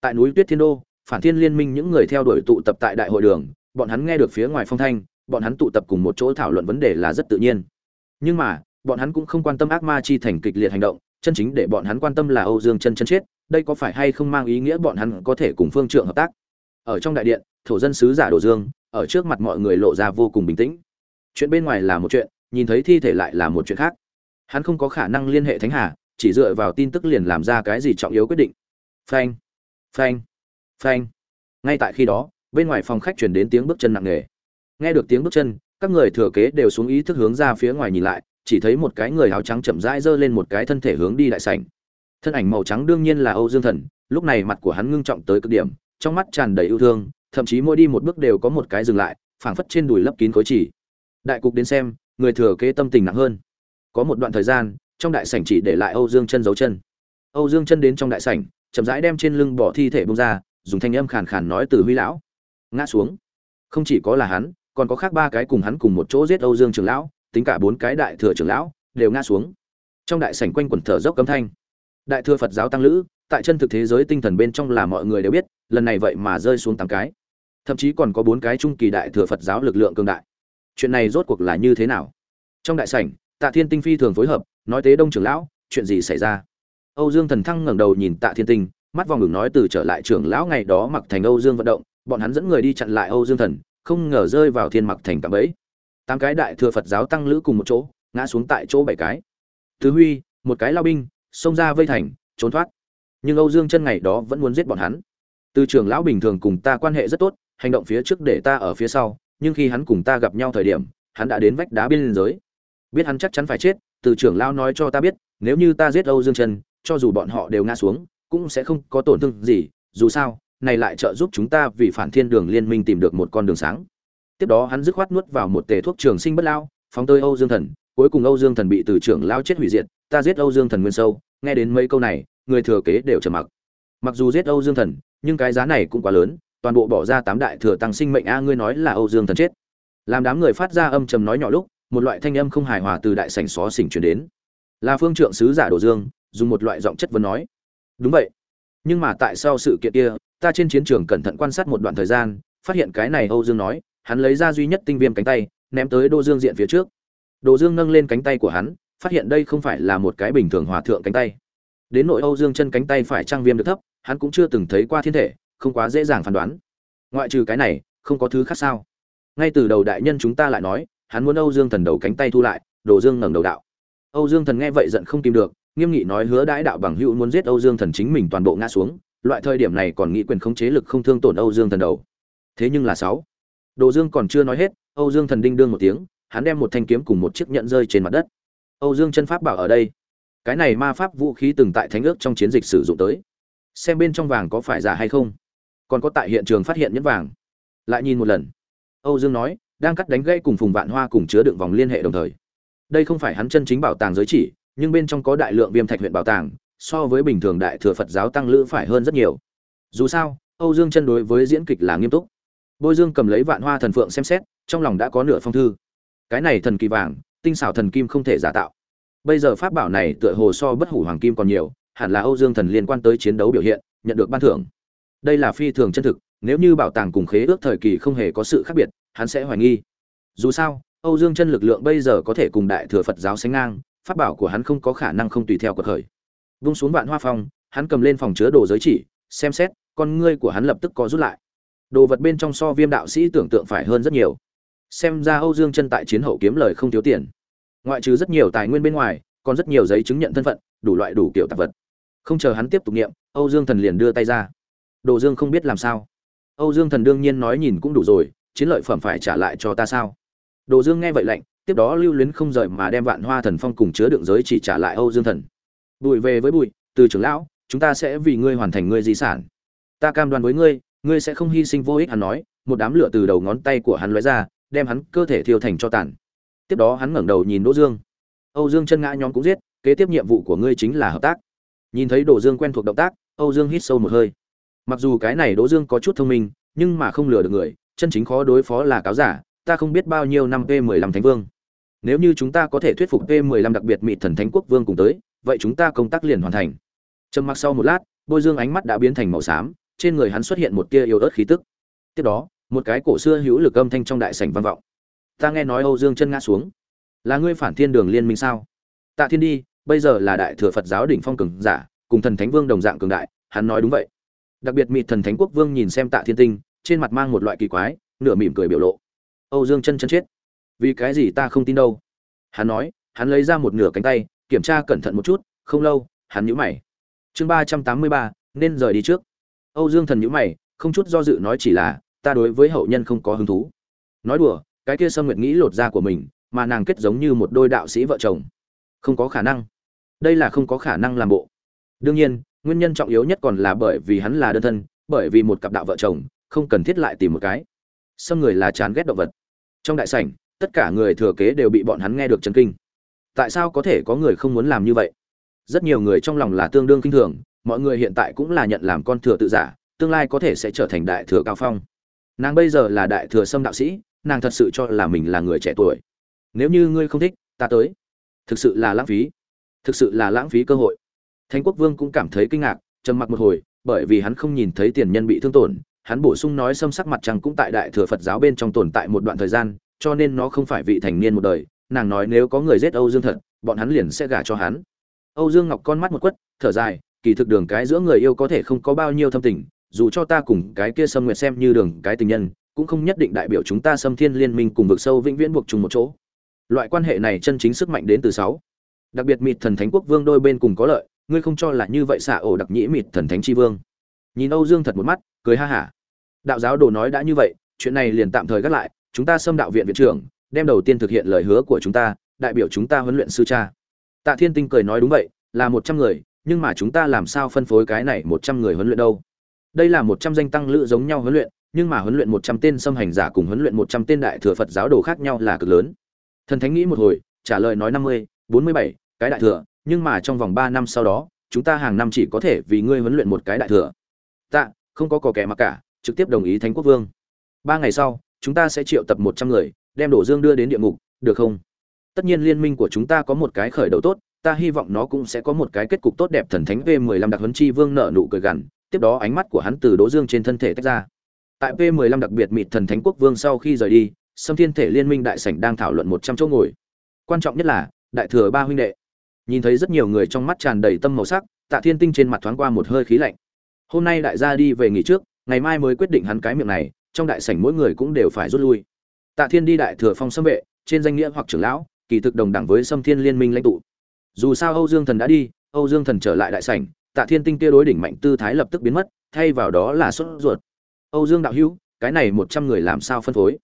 Tại núi tuyết thiên đô, phản thiên liên minh những người theo đuổi tụ tập tại đại hội đường, bọn hắn nghe được phía ngoài phong thanh, bọn hắn tụ tập cùng một chỗ thảo luận vấn đề là rất tự nhiên. Nhưng mà bọn hắn cũng không quan tâm ác ma chi thành kịch liệt hành động, chân chính để bọn hắn quan tâm là âu dương chân chân chết, đây có phải hay không mang ý nghĩa bọn hắn có thể cùng phương trượng hợp tác? Ở trong đại điện, thổ dân sứ giả đồ dương, ở trước mặt mọi người lộ ra vô cùng bình tĩnh. Chuyện bên ngoài là một chuyện, nhìn thấy thi thể lại là một chuyện khác. Hắn không có khả năng liên hệ thánh hà, chỉ dựa vào tin tức liền làm ra cái gì trọng yếu quyết định. Phanh phanh phanh. Ngay tại khi đó, bên ngoài phòng khách chuyển đến tiếng bước chân nặng nề. Nghe được tiếng bước chân, các người thừa kế đều xuống ý thức hướng ra phía ngoài nhìn lại chỉ thấy một cái người áo trắng chậm rãi giơ lên một cái thân thể hướng đi đại sảnh. Thân ảnh màu trắng đương nhiên là âu dương thần, lúc này mặt của hắn ngưng trọng tới cực điểm, trong mắt tràn đầy yêu thương, thậm chí mỗi đi một bước đều có một cái dừng lại, phảng phất trên đùi lấp kín khối chỉ. Đại cục đến xem, người thừa kế tâm tình nặng hơn. Có một đoạn thời gian, trong đại sảnh chỉ để lại âu dương chân giấu chân. Âu dương chân đến trong đại sảnh, chậm rãi đem trên lưng bỏ thi thể bung ra, dùng thanh âm khàn khàn nói từ huy lão. Ngã xuống. Không chỉ có là hắn, còn có khác ba cái cùng hắn cùng một chỗ giết âu dương trưởng lão tính cả bốn cái đại thừa trưởng lão, đều ngã xuống. Trong đại sảnh quanh quẩn thở dốc cấm thanh. Đại thừa phật giáo tăng lữ, tại chân thực thế giới tinh thần bên trong là mọi người đều biết, lần này vậy mà rơi xuống tám cái. Thậm chí còn có bốn cái trung kỳ đại thừa phật giáo lực lượng cường đại. Chuyện này rốt cuộc là như thế nào? Trong đại sảnh, tạ thiên tinh phi thường phối hợp, nói tế đông trưởng lão, chuyện gì xảy ra? Âu dương thần thăng ngẩng đầu nhìn tạ thiên tinh, mắt vòng ngừng nói từ trở lại trưởng lão ngày đó mặc thành âu dương vận động, bọn hắn dẫn người đi chặn lại âu dương thần, không ngờ rơi vào thiên mặc thành cạm bẫy tám cái đại thừa phật giáo tăng lữ cùng một chỗ, ngã xuống tại chỗ bảy cái. Tứ huy, một cái lao binh, xông ra vây thành, trốn thoát. Nhưng âu dương chân ngày đó vẫn muốn giết bọn hắn. Từ trưởng lão bình thường cùng ta quan hệ rất tốt, hành động phía trước để ta ở phía sau, nhưng khi hắn cùng ta gặp nhau thời điểm, hắn đã đến vách đá biên giới. Biết hắn chắc chắn phải chết, từ trưởng lão nói cho ta biết, nếu như ta giết âu dương chân, cho dù bọn họ đều ngã xuống, cũng sẽ không có tổn thương gì, dù sao, này lại trợ giúp chúng ta vì phản thiên đường liên minh tìm được một con đường sáng tiếp đó hắn dứt khoát nuốt vào một tề thuốc trường sinh bất lao, phóng tơi âu dương thần, cuối cùng âu dương thần bị từ trưởng lao chết hủy diệt, ta giết âu dương thần nguyên sâu, nghe đến mấy câu này, người thừa kế đều trầm mặc. Mặc dù giết âu dương thần, nhưng cái giá này cũng quá lớn, toàn bộ bỏ ra tám đại thừa tăng sinh mệnh a, ngươi nói là âu dương thần chết. Làm đám người phát ra âm trầm nói nhỏ lúc, một loại thanh âm không hài hòa từ đại sảnh xó xỉnh truyền đến. Là phương trượng sứ giả đồ dương, dùng một loại giọng chất vấn nói. Đúng vậy. Nhưng mà tại sao sự kiện kia, ta trên chiến trường cẩn thận quan sát một đoạn thời gian, phát hiện cái này âu dương nói hắn lấy ra duy nhất tinh viêm cánh tay, ném tới đô dương diện phía trước. Đồ dương nâng lên cánh tay của hắn, phát hiện đây không phải là một cái bình thường hòa thượng cánh tay. Đến nội âu dương chân cánh tay phải trang viêm được thấp, hắn cũng chưa từng thấy qua thiên thể, không quá dễ dàng phán đoán. Ngoại trừ cái này, không có thứ khác sao? Ngay từ đầu đại nhân chúng ta lại nói, hắn muốn âu dương thần đầu cánh tay thu lại đồ dương ngẩng đầu đạo. Âu dương thần nghe vậy giận không tìm được, nghiêm nghị nói hứa đãi đạo bằng hữu muốn giết âu dương thần chính mình toàn bộ ngã xuống, loại thời điểm này còn nghĩ quyền khống chế lực không thương tổn âu dương thần đầu. Thế nhưng là sáu đồ dương còn chưa nói hết, âu dương thần đinh đương một tiếng, hắn đem một thanh kiếm cùng một chiếc nhẫn rơi trên mặt đất. Âu dương chân pháp bảo ở đây. Cái này ma pháp vũ khí từng tại thánh ước trong chiến dịch sử dụng tới. Xem bên trong vàng có phải giả hay không. Còn có tại hiện trường phát hiện nhẫn vàng. Lại nhìn một lần. Âu dương nói, đang cắt đánh gãy cùng phùng vạn hoa cùng chứa đựng vòng liên hệ đồng thời. Đây không phải hắn chân chính bảo tàng giới chỉ, nhưng bên trong có đại lượng viêm thạch huyện bảo tàng, so với bình thường đại thừa phật giáo tăng lữ phải hơn rất nhiều. Dù sao, âu dương chân đối với diễn kịch là nghiêm túc bôi dương cầm lấy vạn hoa thần phượng xem xét, trong lòng đã có nửa phong thư. Cái này thần kỳ vàng, tinh xảo thần kim không thể giả tạo. Bây giờ pháp bảo này tựa hồ so bất hủ hoàng kim còn nhiều, hẳn là âu dương thần liên quan tới chiến đấu biểu hiện, nhận được ban thưởng. Đây là phi thường chân thực, nếu như bảo tàng cùng khế ước thời kỳ không hề có sự khác biệt, hắn sẽ hoài nghi. Dù sao, âu dương chân lực lượng bây giờ có thể cùng đại thừa phật giáo sánh ngang, pháp bảo của hắn không có khả năng không tùy theo quật khởi. Vung xuống vạn hoa phong, hắn cầm lên phòng chứa đồ giới chỉ, xem xét, con ngươi của hắn lập tức có rút lại đồ vật bên trong so viêm đạo sĩ tưởng tượng phải hơn rất nhiều. Xem ra âu dương chân tại chiến hậu kiếm lời không thiếu tiền. Ngoại trừ rất nhiều tài nguyên bên ngoài, còn rất nhiều giấy chứng nhận thân phận, đủ loại đủ kiểu tạp vật. Không chờ hắn tiếp tục nghiệm, âu dương thần liền đưa tay ra. Đồ dương không biết làm sao. Âu dương thần đương nhiên nói nhìn cũng đủ rồi, chiến lợi phẩm phải trả lại cho ta sao? Đồ dương nghe vậy lạnh, tiếp đó lưu luyến không rời mà đem vạn hoa thần phong cùng chứa đựng giới chỉ trả lại âu dương thần. Bụi về với bụi, từ trưởng lão, chúng ta sẽ vì ngươi hoàn thành ngươi di sản. Ta cam đoan với ngươi ngươi sẽ không hy sinh vô ích hắn nói, một đám lửa từ đầu ngón tay của hắn lóe ra, đem hắn cơ thể thiêu thành cho tàn. Tiếp đó hắn ngẩng đầu nhìn đỗ dương. Âu dương chân ngã nhóm cũng giết, kế tiếp nhiệm vụ của ngươi chính là hợp tác. Nhìn thấy đỗ dương quen thuộc động tác, âu dương hít sâu một hơi. Mặc dù cái này đỗ dương có chút thông minh, nhưng mà không lừa được người, chân chính khó đối phó là cáo giả, ta không biết bao nhiêu năm p 15 thánh vương. Nếu như chúng ta có thể thuyết phục p 15 đặc biệt mị thần thánh quốc vương cùng tới, vậy chúng ta công tác liền hoàn thành. Trầm mặc sau một lát, bôi dương ánh mắt đã biến thành màu xám trên người hắn xuất hiện một tia yếu ớt khí tức. Tiếp đó, một cái cổ xưa hữu lực âm thanh trong đại sảnh vang vọng. Ta nghe nói âu dương chân ngã xuống. Là ngươi phản thiên đường liên minh sao? Tạ thiên đi, bây giờ là đại thừa phật giáo đỉnh phong cường giả, cùng thần thánh vương đồng dạng cường đại, hắn nói đúng vậy. Đặc biệt mịt thần thánh quốc vương nhìn xem tạ thiên tinh, trên mặt mang một loại kỳ quái, nửa mỉm cười biểu lộ. Âu dương chân chân chết. Vì cái gì ta không tin đâu? Hắn nói, hắn lấy ra một nửa cánh tay, kiểm tra cẩn thận một chút, không lâu, hắn nhíu mày. Chương ba trăm tám mươi ba, nên rời đi trước âu dương thần nhíu mày, không chút do dự nói chỉ là, ta đối với hậu nhân không có hứng thú. Nói đùa, cái kia sâm nguyệt nghĩ lột da của mình, mà nàng kết giống như một đôi đạo sĩ vợ chồng. Không có khả năng. Đây là không có khả năng làm bộ. Đương nhiên, nguyên nhân trọng yếu nhất còn là bởi vì hắn là đơn thân, bởi vì một cặp đạo vợ chồng, không cần thiết lại tìm một cái. Sâm người là chán ghét động vật. Trong đại sảnh, tất cả người thừa kế đều bị bọn hắn nghe được chấn kinh. Tại sao có thể có người không muốn làm như vậy? Rất nhiều người trong lòng là tương đương kinh thường mọi người hiện tại cũng là nhận làm con thừa tự giả, tương lai có thể sẽ trở thành đại thừa cao phong. Nàng bây giờ là đại thừa sâm đạo sĩ, nàng thật sự cho là mình là người trẻ tuổi. Nếu như ngươi không thích, ta tới. Thực sự là lãng phí. Thực sự là lãng phí cơ hội. Thánh quốc vương cũng cảm thấy kinh ngạc, trầm mặc một hồi, bởi vì hắn không nhìn thấy tiền nhân bị thương tổn. Hắn bổ sung nói xâm sắc mặt trăng cũng tại đại thừa phật giáo bên trong tồn tại một đoạn thời gian, cho nên nó không phải vị thành niên một đời. Nàng nói nếu có người giết âu dương thật, bọn hắn liền sẽ gả cho hắn. Âu dương ngọc con mắt một quất, thở dài kỳ thực đường cái giữa người yêu có thể không có bao nhiêu thâm tình, dù cho ta cùng cái kia sâm nguyệt xem như đường cái tình nhân, cũng không nhất định đại biểu chúng ta xâm thiên liên minh cùng vực sâu vĩnh viễn buộc chung một chỗ. Loại quan hệ này chân chính sức mạnh đến từ sáu. Đặc biệt mịt thần thánh quốc vương đôi bên cùng có lợi, ngươi không cho là như vậy xạ ổ đặc nhĩ mịt thần thánh chi vương. Nhìn âu dương thật một mắt, cười ha hả. Đạo giáo đồ nói đã như vậy, chuyện này liền tạm thời gác lại, chúng ta xâm đạo viện viện trưởng, đem đầu tiên thực hiện lời hứa của chúng ta, đại biểu chúng ta huấn luyện sư cha. Tạ thiên tinh cười nói đúng vậy, là một trăm người nhưng mà chúng ta làm sao phân phối cái này một trăm người huấn luyện đâu? Đây là một trăm danh tăng lữ giống nhau huấn luyện, nhưng mà huấn luyện một trăm tên xâm hành giả cùng huấn luyện một trăm tên đại thừa phật giáo đồ khác nhau là cực lớn. Thần thánh nghĩ một hồi, trả lời nói năm mươi, bốn mươi bảy, cái đại thừa, nhưng mà trong vòng ba năm sau đó, chúng ta hàng năm chỉ có thể vì ngươi huấn luyện một cái đại thừa. Tạ, không có cò kẻ mà cả, trực tiếp đồng ý thánh quốc vương. Ba ngày sau, chúng ta sẽ triệu tập một trăm người, đem đổ dương đưa đến địa ngục, được không? Tất nhiên liên minh của chúng ta có một cái khởi đầu tốt ta hy vọng nó cũng sẽ có một cái kết cục tốt đẹp, thần thánh v 15 đặc huấn chi vương nợ nụ cười gằn, tiếp đó ánh mắt của hắn từ đỗ dương trên thân thể tách ra. Tại v 15 đặc biệt mịt thần thánh quốc vương sau khi rời đi, sâm thiên thể liên minh đại sảnh đang thảo luận một trăm chỗ ngồi. Quan trọng nhất là, đại thừa ba huynh đệ. Nhìn thấy rất nhiều người trong mắt tràn đầy tâm màu sắc, tạ thiên tinh trên mặt thoáng qua một hơi khí lạnh. Hôm nay đại gia đi về nghỉ trước, ngày mai mới quyết định hắn cái miệng này, trong đại sảnh mỗi người cũng đều phải rút lui. Tạ thiên đi đại thừa phong xâm vệ, trên danh nghĩa hoặc trưởng lão, kỳ thực đồng đẳng với sâm thiên liên minh lãnh tụ dù sao âu dương thần đã đi, âu dương thần trở lại đại sảnh, tạ thiên tinh kia đối đỉnh mạnh tư thái lập tức biến mất, thay vào đó là sốt ruột. Âu dương đạo hữu, cái này một trăm người làm sao phân phối?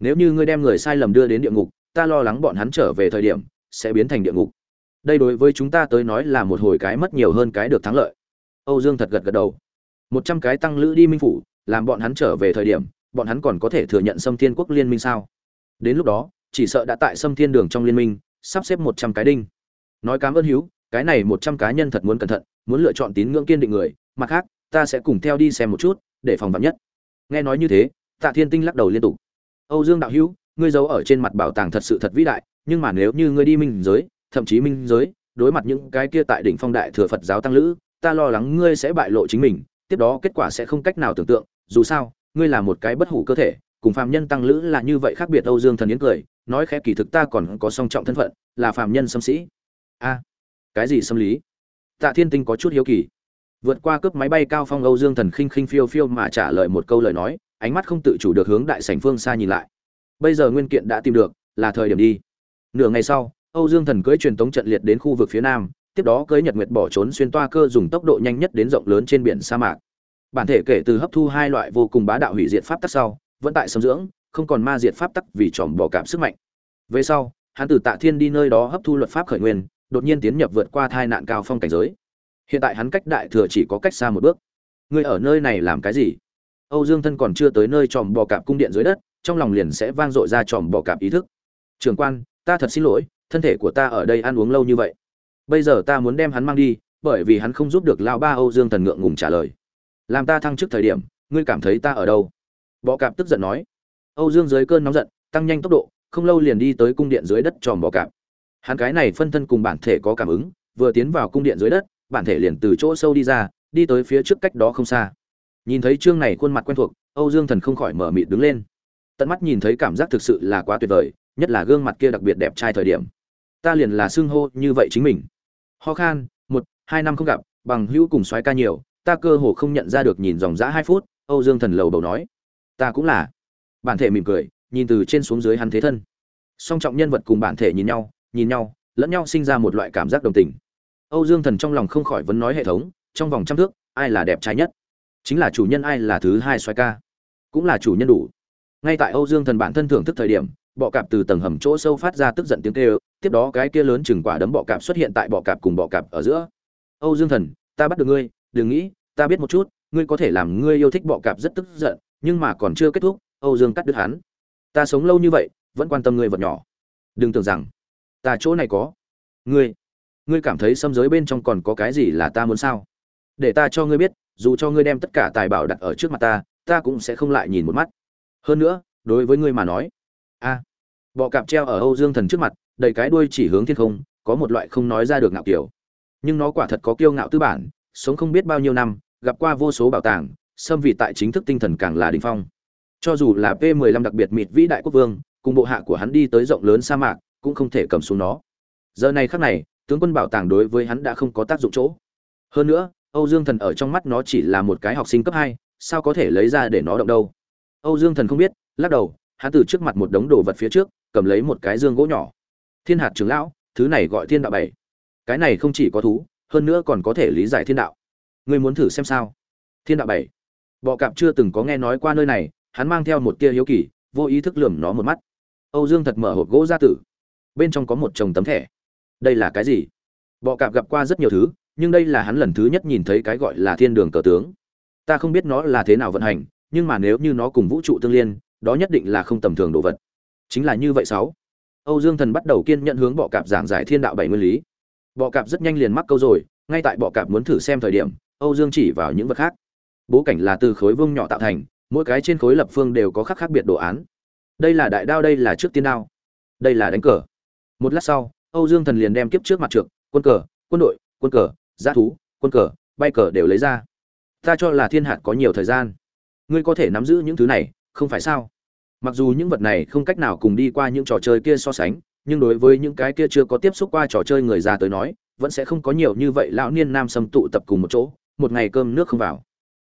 Nếu như ngươi đem người sai lầm đưa đến địa ngục, ta lo lắng bọn hắn trở về thời điểm, sẽ biến thành địa ngục. Đây đối với chúng ta tới nói là một hồi cái mất nhiều hơn cái được thắng lợi. Âu dương thật gật gật đầu. Một trăm cái tăng lữ đi minh phủ, làm bọn hắn trở về thời điểm, bọn hắn còn có thể thừa nhận xâm thiên quốc liên minh sao? Đến lúc đó, chỉ sợ đã tại xâm thiên đường trong liên minh, sắp xếp một trăm cái đinh nói cám ơn hữu cái này một trăm cá nhân thật muốn cẩn thận, muốn lựa chọn tín ngưỡng kiên định người, mặt khác, ta sẽ cùng theo đi xem một chút, để phòng vắn nhất. Nghe nói như thế, tạ thiên tinh lắc đầu liên tục. Âu dương đạo hữu, ngươi giấu ở trên mặt bảo tàng thật sự thật vĩ đại, nhưng mà nếu như ngươi đi minh giới, thậm chí minh giới, đối mặt những cái kia tại đỉnh phong đại thừa phật giáo tăng lữ, ta lo lắng ngươi sẽ bại lộ chính mình, tiếp đó kết quả sẽ không cách nào tưởng tượng, dù sao, ngươi là một cái bất hủ cơ thể, cùng phàm nhân tăng lữ là như vậy khác biệt, âu dương thần yến cười, nói khẽ kỳ thực ta còn có song trọng thân phận, là phàm nhân xâm sĩ a cái gì xâm lý? Tạ thiên tinh có chút hiếu kỳ. Vượt qua cướp máy bay cao phong âu dương thần khinh khinh phiêu phiêu mà trả lời một câu lời nói, ánh mắt không tự chủ được hướng đại sảnh phương xa nhìn lại. Bây giờ nguyên kiện đã tìm được, là thời điểm đi. Nửa ngày sau, âu dương thần cưỡi truyền tống trận liệt đến khu vực phía nam, tiếp đó cưỡi nhật nguyệt bỏ trốn xuyên toa cơ dùng tốc độ nhanh nhất đến rộng lớn trên biển sa mạc. Bản thể kể từ hấp thu hai loại vô cùng bá đạo hủy diệt pháp tắc sau, vẫn tại xâm dưỡng, không còn ma diệt pháp tắc vì tròm bỏ cảm sức mạnh. Về sau, hắn từ tạ thiên đi nơi đó hấp thu luật pháp khởi nguyên đột nhiên tiến nhập vượt qua thai nạn cao phong cảnh giới. Hiện tại hắn cách đại thừa chỉ có cách xa một bước. Ngươi ở nơi này làm cái gì? Âu dương thân còn chưa tới nơi tròm bò cạp cung điện dưới đất, trong lòng liền sẽ vang dội ra tròm bò cạp ý thức. Trường quan, ta thật xin lỗi, thân thể của ta ở đây ăn uống lâu như vậy. Bây giờ ta muốn đem hắn mang đi, bởi vì hắn không giúp được lao ba âu dương thần ngượng ngùng trả lời. Làm ta thăng trước thời điểm, ngươi cảm thấy ta ở đâu? Bọ cạp tức giận nói. Âu dương dưới cơn nóng giận, tăng nhanh tốc độ, không lâu liền đi tới cung điện dưới đất tròm bọ cạp hắn cái này phân thân cùng bản thể có cảm ứng, vừa tiến vào cung điện dưới đất, bản thể liền từ chỗ sâu đi ra, đi tới phía trước cách đó không xa. Nhìn thấy chương này khuôn mặt quen thuộc, âu dương thần không khỏi mở mịt đứng lên. Tận mắt nhìn thấy cảm giác thực sự là quá tuyệt vời, nhất là gương mặt kia đặc biệt đẹp trai thời điểm. Ta liền là xưng hô như vậy chính mình. Ho khan, một, hai năm không gặp, bằng hữu cùng soái ca nhiều, ta cơ hồ không nhận ra được nhìn dòng dã hai phút, âu dương thần lầu bầu nói. Ta cũng là. Bản thể mỉm cười, nhìn từ trên xuống dưới hắn thế thân. Song trọng nhân vật cùng bản thể nhìn nhau nhìn nhau, lẫn nhau sinh ra một loại cảm giác đồng tình. Âu dương thần trong lòng không khỏi vấn nói hệ thống, trong vòng trăm thước, ai là đẹp trai nhất? Chính là chủ nhân ai là thứ hai xoay ca? Cũng là chủ nhân đủ. Ngay tại âu dương thần bản thân thưởng thức thời điểm, bọ cạp từ tầng hầm chỗ sâu phát ra tức giận tiếng kêu, tiếp đó cái kia lớn chừng quả đấm bọ cạp xuất hiện tại bọ cạp cùng bọ cạp ở giữa. Âu dương thần, ta bắt được ngươi, đừng nghĩ, ta biết một chút, ngươi có thể làm ngươi yêu thích bọ cạp rất tức giận, nhưng mà còn chưa kết thúc, âu dương cắt đứt hắn. Ta sống lâu như vậy, vẫn quan tâm ngươi vật nhỏ. Đừng tưởng rằng ta chỗ này có. Ngươi ngươi cảm thấy xâm giới bên trong còn có cái gì là ta muốn sao? Để ta cho ngươi biết, dù cho ngươi đem tất cả tài bảo đặt ở trước mặt ta ta cũng sẽ không lại nhìn một mắt. Hơn nữa, đối với ngươi mà nói, a, bọ cạp treo ở âu dương thần trước mặt, đầy cái đuôi chỉ hướng thiên không, có một loại không nói ra được ngạo kiểu. Nhưng nó quả thật có kiêu ngạo tư bản, sống không biết bao nhiêu năm, gặp qua vô số bảo tàng, xâm vị tại chính thức tinh thần càng là đỉnh phong. Cho dù là p 15 đặc biệt mịt vĩ đại quốc vương, cùng bộ hạ của hắn đi tới rộng lớn sa mạc cũng không thể cầm xuống nó. Giờ này khắc này, tướng quân bảo tàng đối với hắn đã không có tác dụng chỗ. Hơn nữa, âu dương thần ở trong mắt nó chỉ là một cái học sinh cấp hai, sao có thể lấy ra để nó động đâu? Âu dương thần không biết, lắc đầu, hắn từ trước mặt một đống đồ vật phía trước, cầm lấy một cái dương gỗ nhỏ. Thiên hạt trưởng lão, thứ này gọi thiên đạo bảy. Cái này không chỉ có thú, hơn nữa còn có thể lý giải thiên đạo. Ngươi muốn thử xem sao? Thiên đạo bảy. Bọ cạp chưa từng có nghe nói qua nơi này, hắn mang theo một tia hiếu kỳ, vô ý thức lườm nó một mắt. Âu dương thật mở hộp gỗ ra tử bên trong có một chồng tấm thẻ. Đây là cái gì? Bọ cạp gặp qua rất nhiều thứ, nhưng đây là hắn lần thứ nhất nhìn thấy cái gọi là thiên đường cờ tướng. Ta không biết nó là thế nào vận hành, nhưng mà nếu như nó cùng vũ trụ tương liên, đó nhất định là không tầm thường đồ vật. Chính là như vậy sáu. Âu dương thần bắt đầu kiên nhận hướng bọ cạp giảng giải thiên đạo bảy nguyên lý. Bọ cạp rất nhanh liền mắc câu rồi, ngay tại bọ cạp muốn thử xem thời điểm, âu dương chỉ vào những vật khác. Bố cảnh là từ khối vương nhỏ tạo thành, mỗi cái trên khối lập phương đều có khác khác biệt đồ án. Đây là đại đao, đây là trước tiên đao. Đây là đánh cờ một lát sau, âu dương thần liền đem kiếp trước mặt trượt quân cờ, quân đội, quân cờ giá thú, quân cờ, bay cờ đều lấy ra. Ta cho là thiên hạt có nhiều thời gian. Ngươi có thể nắm giữ những thứ này, không phải sao? Mặc dù những vật này không cách nào cùng đi qua những trò chơi kia so sánh, nhưng đối với những cái kia chưa có tiếp xúc qua trò chơi người già tới nói, vẫn sẽ không có nhiều như vậy lão niên nam sâm tụ tập cùng một chỗ, một ngày cơm nước không vào.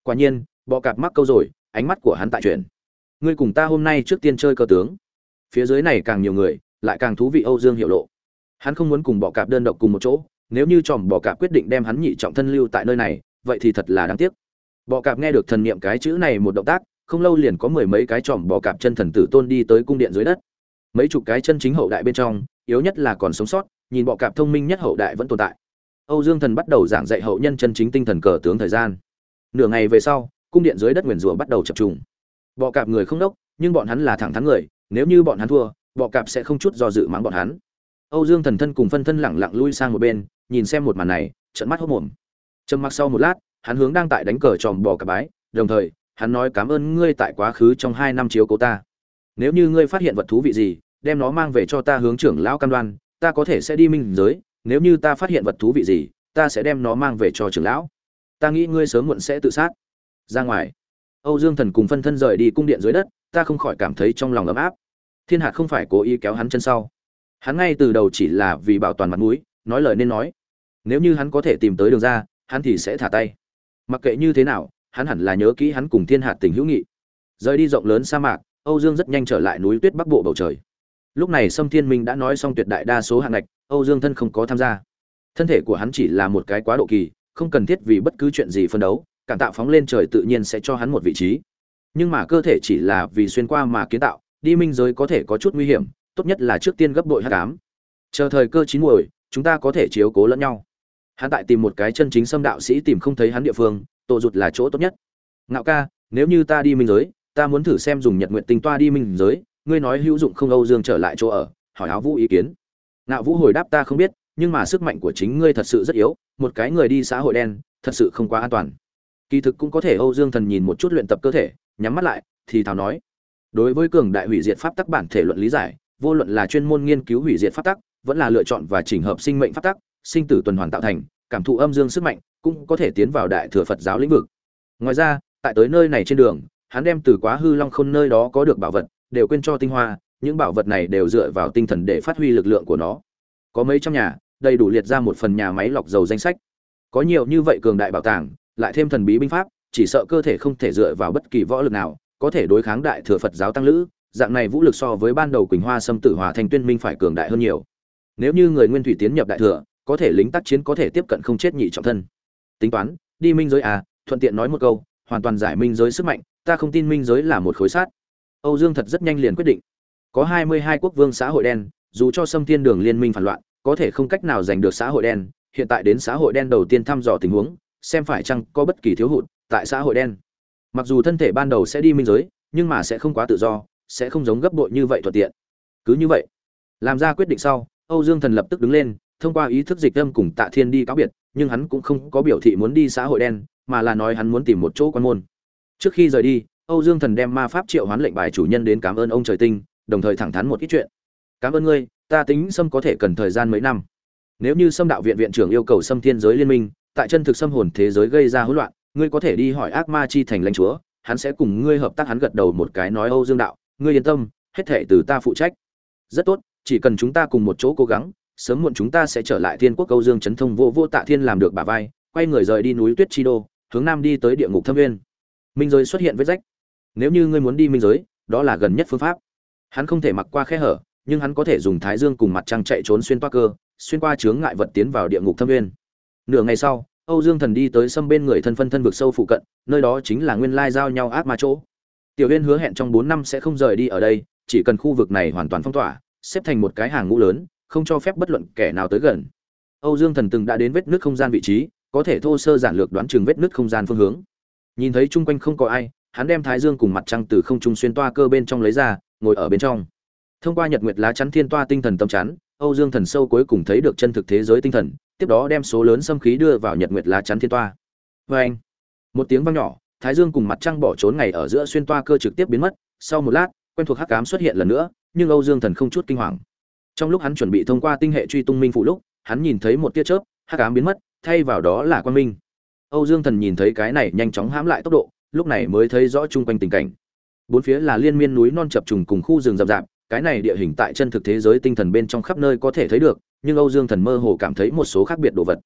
Quả nhiên, bọ cạp mắc câu rồi, ánh mắt của hắn tại chuyển. Ngươi cùng ta hôm nay trước tiên chơi cờ tướng. Phía dưới này càng nhiều người lại càng thú vị âu dương hiểu lộ. Hắn không muốn cùng bọ cạp đơn độc cùng một chỗ, nếu như chòm bọ cạp quyết định đem hắn nhị trọng thân lưu tại nơi này, vậy thì thật là đáng tiếc. Bọ cạp nghe được thần niệm cái chữ này một động tác, không lâu liền có mười mấy cái chòm bọ cạp chân thần tử tôn đi tới cung điện dưới đất. Mấy chục cái chân chính hậu đại bên trong, yếu nhất là còn sống sót, nhìn bọ cạp thông minh nhất hậu đại vẫn tồn tại. Âu dương thần bắt đầu giảng dạy hậu nhân chân chính tinh thần cờ tướng thời gian. Nửa ngày về sau, cung điện dưới đất nguyền rủa bắt đầu chập trùng. Bọ cạp người không đốc, nhưng bọn hắn là thẳng thắn người, nếu như bọn hắn thua bọ cạp sẽ không chút do dự mắng bọn hắn. Âu dương thần thân cùng phân thân lẳng lặng lui sang một bên, nhìn xem một màn này trận mắt hốc mồm trầm mặc sau một lát, hắn hướng đang tại đánh cờ tròm bò cạp bái, đồng thời, hắn nói cảm ơn ngươi tại quá khứ trong hai năm chiếu cố ta. Nếu như ngươi phát hiện vật thú vị gì, đem nó mang về cho ta hướng trưởng lão cam đoan, ta có thể sẽ đi minh giới, nếu như ta phát hiện vật thú vị gì, ta sẽ đem nó mang về cho trưởng lão. Ta nghĩ ngươi sớm muộn sẽ tự sát. Ra ngoài. Âu dương thần cùng phân thân rời đi cung điện dưới đất, ta không khỏi cảm thấy trong lòng ấm áp thiên hạt không phải cố ý kéo hắn chân sau. Hắn ngay từ đầu chỉ là vì bảo toàn mặt mũi, nói lời nên nói. Nếu như hắn có thể tìm tới đường ra, hắn thì sẽ thả tay. Mặc kệ như thế nào, hắn hẳn là nhớ kỹ hắn cùng thiên hạt tình hữu nghị. Rời đi rộng lớn sa mạc, âu dương rất nhanh trở lại núi tuyết bắc bộ bầu trời. Lúc này sâm thiên minh đã nói xong tuyệt đại đa số hạng ngạch, âu dương thân không có tham gia. Thân thể của hắn chỉ là một cái quá độ kỳ, không cần thiết vì bất cứ chuyện gì phân đấu, cảm tạo phóng lên trời tự nhiên sẽ cho hắn một vị trí. Nhưng mà cơ thể chỉ là vì xuyên qua mà kiến tạo đi minh giới có thể có chút nguy hiểm, tốt nhất là trước tiên gấp đội hắc ám. Chờ thời cơ chín muồi, chúng ta có thể chiếu cố lẫn nhau. Hắn tại tìm một cái chân chính xâm đạo sĩ tìm không thấy hắn địa phương, tổ rụt là chỗ tốt nhất. Ngạo ca, nếu như ta đi minh giới, ta muốn thử xem dùng nhật nguyện tinh toa đi minh giới, ngươi nói hữu dụng không âu dương trở lại chỗ ở, hỏi áo vũ ý kiến. Ngạo vũ hồi đáp ta không biết, nhưng mà sức mạnh của chính ngươi thật sự rất yếu, một cái người đi xã hội đen, thật sự không quá an toàn. Kỳ thực cũng có thể âu dương thần nhìn một chút luyện tập cơ thể, nhắm mắt lại, thì thào nói đối với cường đại hủy diệt pháp tắc bản thể luận lý giải, vô luận là chuyên môn nghiên cứu hủy diệt pháp tắc, vẫn là lựa chọn và chỉnh hợp sinh mệnh pháp tắc, sinh tử tuần hoàn tạo thành, cảm thụ âm dương sức mạnh, cũng có thể tiến vào đại thừa phật giáo lĩnh vực. Ngoài ra, tại tới nơi này trên đường, hắn đem từ quá hư long khôn nơi đó có được bảo vật, đều quên cho tinh hoa, những bảo vật này đều dựa vào tinh thần để phát huy lực lượng của nó. Có mấy trăm nhà, đầy đủ liệt ra một phần nhà máy lọc dầu danh sách. Có nhiều như vậy cường đại bảo tàng, lại thêm thần bí binh pháp, chỉ sợ cơ thể không thể dựa vào bất kỳ võ lực nào có thể đối kháng đại thừa phật giáo tăng lữ, dạng này vũ lực so với ban đầu quỳnh hoa xâm tử hòa thành tuyên minh phải cường đại hơn nhiều. Nếu như người nguyên thủy tiến nhập đại thừa, có thể lính tác chiến có thể tiếp cận không chết nhị trọng thân. Tính toán, đi minh giới à thuận tiện nói một câu, hoàn toàn giải minh giới sức mạnh, ta không tin minh giới là một khối sát. Âu dương thật rất nhanh liền quyết định. Có hai mươi hai quốc vương xã hội đen, dù cho xâm thiên đường liên minh phản loạn, có thể không cách nào giành được xã hội đen, hiện tại đến xã hội đen đầu tiên thăm dò tình huống, xem phải chăng có bất kỳ thiếu hụt tại xã hội đen mặc dù thân thể ban đầu sẽ đi minh giới, nhưng mà sẽ không quá tự do, sẽ không giống gấp bội như vậy thuận tiện. Cứ như vậy, làm ra quyết định sau, âu dương thần lập tức đứng lên, thông qua ý thức dịch âm cùng tạ thiên đi cáo biệt, nhưng hắn cũng không có biểu thị muốn đi xã hội đen, mà là nói hắn muốn tìm một chỗ quan môn. Trước khi rời đi, âu dương thần đem ma pháp triệu hoán lệnh bài chủ nhân đến cảm ơn ông trời tinh, đồng thời thẳng thắn một ít chuyện. Cảm ơn ngươi, ta tính xâm có thể cần thời gian mấy năm. Nếu như xâm đạo viện viện trưởng yêu cầu xâm thiên giới liên minh, tại chân thực xâm hồn thế giới gây ra hỗn loạn ngươi có thể đi hỏi ác ma chi thành lãnh chúa, hắn sẽ cùng ngươi hợp tác, hắn gật đầu một cái nói, âu dương đạo, ngươi yên tâm, hết thể từ ta phụ trách. Rất tốt, chỉ cần chúng ta cùng một chỗ cố gắng, sớm muộn chúng ta sẽ trở lại thiên quốc âu dương chấn thông vô vô tạ thiên làm được bà vai, quay người rời đi núi tuyết chi đô, hướng nam đi tới địa ngục thâm viên minh giới xuất hiện vết rách. Nếu như ngươi muốn đi minh giới, đó là gần nhất phương pháp. Hắn không thể mặc qua khe hở, nhưng hắn có thể dùng thái dương cùng mặt trăng chạy trốn xuyên toa cơ, xuyên qua chướng ngại vật tiến vào địa ngục thâm viên nửa ngày sau âu dương thần đi tới xâm bên người thân phân thân vực sâu phụ cận, nơi đó chính là nguyên lai giao nhau ác ma chỗ. Tiểu huyên hứa hẹn trong bốn năm sẽ không rời đi ở đây, chỉ cần khu vực này hoàn toàn phong tỏa, xếp thành một cái hàng ngũ lớn, không cho phép bất luận kẻ nào tới gần. Âu dương thần từng đã đến vết nứt không gian vị trí, có thể thô sơ giản lược đoán chừng vết nứt không gian phương hướng. Nhìn thấy chung quanh không có ai, hắn đem thái dương cùng mặt trăng từ không trung xuyên toa cơ bên trong lấy ra, ngồi ở bên trong. Thông qua nhật nguyệt lá chắn thiên toa tinh thần tâm chắn âu dương thần sâu cuối cùng thấy được chân thực thế giới tinh thần, tiếp đó đem số lớn xâm khí đưa vào nhật nguyệt lá chắn thiên toa. Oeng! một tiếng vang nhỏ, thái dương cùng mặt trăng bỏ trốn ngày ở giữa xuyên toa cơ trực tiếp biến mất, sau một lát, quen thuộc hắc ám xuất hiện lần nữa, nhưng âu dương thần không chút kinh hoàng. Trong lúc hắn chuẩn bị thông qua tinh hệ truy tung minh phụ lúc, hắn nhìn thấy một tia chớp, hắc ám biến mất, thay vào đó là quan minh. Âu dương thần nhìn thấy cái này nhanh chóng hãm lại tốc độ, lúc này mới thấy rõ chung quanh tình cảnh. Bốn phía là liên miên núi non chập trùng cùng khu rừng rậm rạp cái này địa hình tại chân thực thế giới tinh thần bên trong khắp nơi có thể thấy được, nhưng âu dương thần mơ hồ cảm thấy một số khác biệt đồ vật.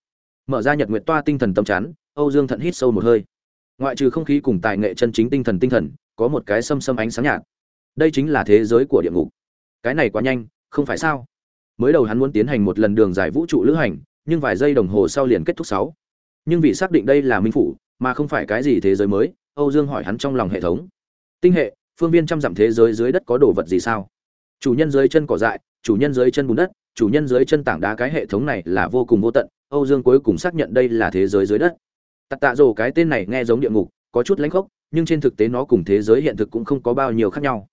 Mở ra nhật nguyệt toa tinh thần tâm chắn, âu dương thận hít sâu một hơi. Ngoại trừ không khí cùng tài nghệ chân chính tinh thần tinh thần, có một cái xâm xâm ánh sáng nhạt. Đây chính là thế giới của địa ngục. Cái này quá nhanh, không phải sao? Mới đầu hắn muốn tiến hành một lần đường dài vũ trụ lữ hành, nhưng vài giây đồng hồ sau liền kết thúc sáu. Nhưng vì xác định đây là minh phủ, mà không phải cái gì thế giới mới, âu dương hỏi hắn trong lòng hệ thống. Tinh hệ, phương viên trăm dặm thế giới dưới đất có đồ vật gì sao? Chủ nhân dưới chân cỏ dại, chủ nhân dưới chân bùn đất, chủ nhân dưới chân tảng đá cái hệ thống này là vô cùng vô tận. Âu dương cuối cùng xác nhận đây là thế giới dưới đất. Tặc tạ rồ cái tên này nghe giống địa ngục, có chút lãnh khốc, nhưng trên thực tế nó cùng thế giới hiện thực cũng không có bao nhiêu khác nhau.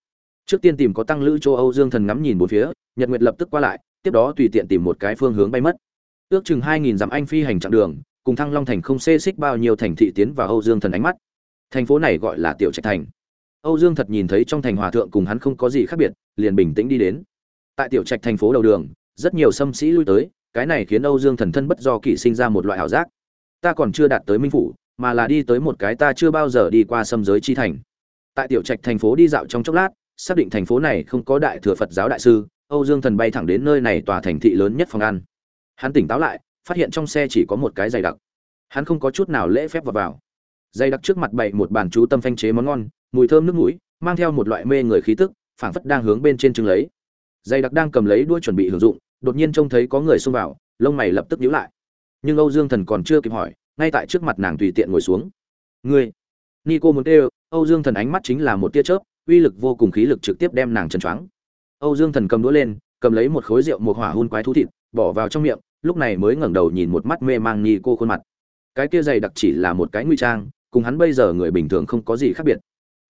Trước tiên tìm có tăng lữ châu âu dương thần ngắm nhìn bốn phía, nhật nguyệt lập tức qua lại, tiếp đó tùy tiện tìm một cái phương hướng bay mất. Ước chừng hai nghìn dặm anh phi hành chặng đường, cùng thăng long thành không xê xích bao nhiêu thành thị tiến vào âu dương thần ánh mắt. Thành phố này gọi là tiểu trạch thành âu dương thật nhìn thấy trong thành hòa thượng cùng hắn không có gì khác biệt, liền bình tĩnh đi đến. Tại tiểu trạch thành phố đầu đường, rất nhiều xâm sĩ lui tới, cái này khiến âu dương thần thân bất do kỵ sinh ra một loại ảo giác. Ta còn chưa đạt tới minh phủ, mà là đi tới một cái ta chưa bao giờ đi qua xâm giới chi thành. Tại tiểu trạch thành phố đi dạo trong chốc lát, xác định thành phố này không có đại thừa phật giáo đại sư, âu dương thần bay thẳng đến nơi này tòa thành thị lớn nhất phòng ăn. Hắn tỉnh táo lại, phát hiện trong xe chỉ có một cái giày đặc. Hắn không có chút nào lễ phép vào vào dày đặc trước mặt bày một bàn chú tâm phanh chế món ngon, mùi thơm nước mũi, mang theo một loại mê người khí tức, phảng phất đang hướng bên trên trưng lấy. Dày đặc đang cầm lấy đuôi chuẩn bị hưởng dụng, đột nhiên trông thấy có người xông vào, lông mày lập tức nhíu lại. Nhưng âu dương thần còn chưa kịp hỏi, ngay tại trước mặt nàng tùy tiện ngồi xuống. Ngươi? Nico muốn kêu, âu dương thần ánh mắt chính là một tia chớp, uy lực vô cùng khí lực trực tiếp đem nàng trần choáng. Âu dương thần cầm đũa lên, cầm lấy một khối rượu một hỏa hun quái thú thịt, bỏ vào trong miệng, lúc này mới ngẩng đầu nhìn một mắt mê mang nico khuôn mặt. Cái kia dày đặc chỉ là một cái nguy trang cùng hắn bây giờ người bình thường không có gì khác biệt.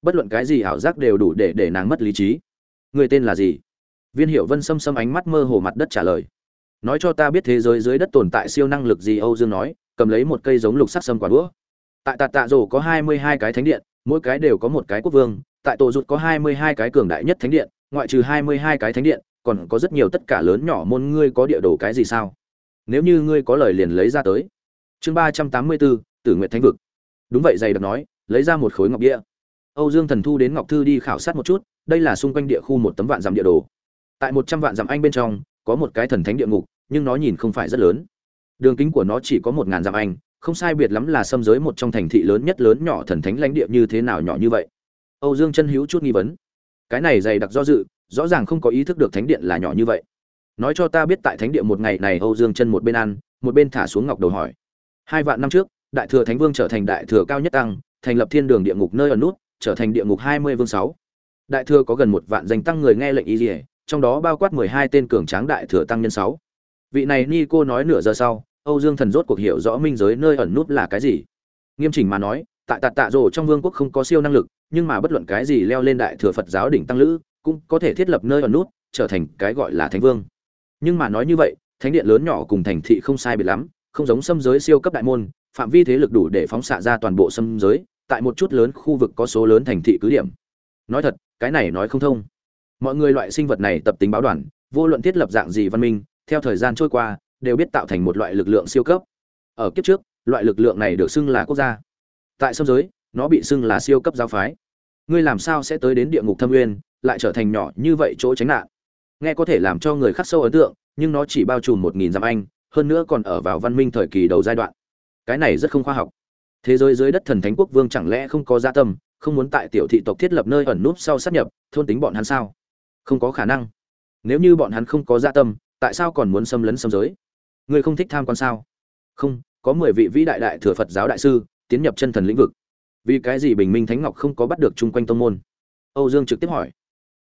Bất luận cái gì ảo giác đều đủ để để nàng mất lý trí. Người tên là gì? Viên hiệu vân xâm xâm ánh mắt mơ hồ mặt đất trả lời. Nói cho ta biết thế giới dưới đất tồn tại siêu năng lực gì, âu dương nói, cầm lấy một cây giống lục sắc sâm quả đũa. Tại tạt tạ rổ có hai mươi hai cái thánh điện, mỗi cái đều có một cái quốc vương, tại tổ rụt có hai mươi hai cái cường đại nhất thánh điện, ngoại trừ hai mươi hai cái thánh điện, còn có rất nhiều tất cả lớn nhỏ môn ngươi có địa đồ cái gì sao? Nếu như ngươi có lời liền lấy ra tới. Chương ba trăm tám mươi bốn tử nguyện thánh vực đúng vậy, dày đặc nói, lấy ra một khối ngọc bia. Âu dương thần thu đến ngọc thư đi khảo sát một chút, đây là xung quanh địa khu một tấm vạn dặm địa đồ. Tại một trăm vạn dặm anh bên trong, có một cái thần thánh địa ngục, nhưng nó nhìn không phải rất lớn. Đường kính của nó chỉ có một ngàn dặm anh, không sai biệt lắm là xâm giới một trong thành thị lớn nhất lớn nhỏ thần thánh lãnh địa như thế nào nhỏ như vậy. Âu dương chân hữu chút nghi vấn. Cái này dày đặc do dự, rõ ràng không có ý thức được thánh điện là nhỏ như vậy. Nói cho ta biết tại thánh địa một ngày này âu dương chân một bên ăn, một bên thả xuống ngọc đầu hỏi. Hai vạn năm trước đại thừa thánh vương trở thành đại thừa cao nhất tăng, thành lập thiên đường địa ngục nơi ở nút, trở thành địa ngục hai mươi vương sáu. Đại thừa có gần một vạn danh tăng người nghe lệnh ý dỉa trong đó bao quát mười hai tên cường tráng đại thừa tăng nhân sáu. Vị này ni cô nói nửa giờ sau, âu dương thần rốt cuộc hiểu rõ minh giới nơi ẩn nút là cái gì. Nghiêm chỉnh mà nói, tại tạ tạ rổ trong vương quốc không có siêu năng lực, nhưng mà bất luận cái gì leo lên đại thừa phật giáo đỉnh tăng lữ, cũng có thể thiết lập nơi ẩn nút, trở thành cái gọi là thánh vương. Nhưng mà nói như vậy, thánh điện lớn nhỏ cùng thành thị không sai biệt lắm, không giống xâm giới siêu cấp đại môn phạm vi thế lực đủ để phóng xạ ra toàn bộ xâm giới, tại một chút lớn khu vực có số lớn thành thị cứ điểm. Nói thật, cái này nói không thông. Mọi người loại sinh vật này tập tính báo đoàn, vô luận thiết lập dạng gì văn minh, theo thời gian trôi qua, đều biết tạo thành một loại lực lượng siêu cấp. Ở kiếp trước, loại lực lượng này được xưng là quốc gia. Tại xâm giới, nó bị xưng là siêu cấp giáo phái. Ngươi làm sao sẽ tới đến địa ngục thâm nguyên lại trở thành nhỏ như vậy chỗ tránh nạn? Nghe có thể làm cho người khắc sâu ấn tượng, nhưng nó chỉ bao trùm một nghìn dặm anh, hơn nữa còn ở vào văn minh thời kỳ đầu giai đoạn cái này rất không khoa học. Thế giới dưới đất thần thánh quốc vương chẳng lẽ không có gia tâm, không muốn tại tiểu thị tộc thiết lập nơi ẩn núp sau sát nhập, thôn tính bọn hắn sao? Không có khả năng. Nếu như bọn hắn không có gia tâm, tại sao còn muốn xâm lấn xâm giới? Ngươi không thích tham quan sao? Không, có mười vị vĩ đại đại thừa phật giáo đại sư, tiến nhập chân thần lĩnh vực. Vì cái gì bình minh thánh ngọc không có bắt được chung quanh tông môn? Âu dương trực tiếp hỏi.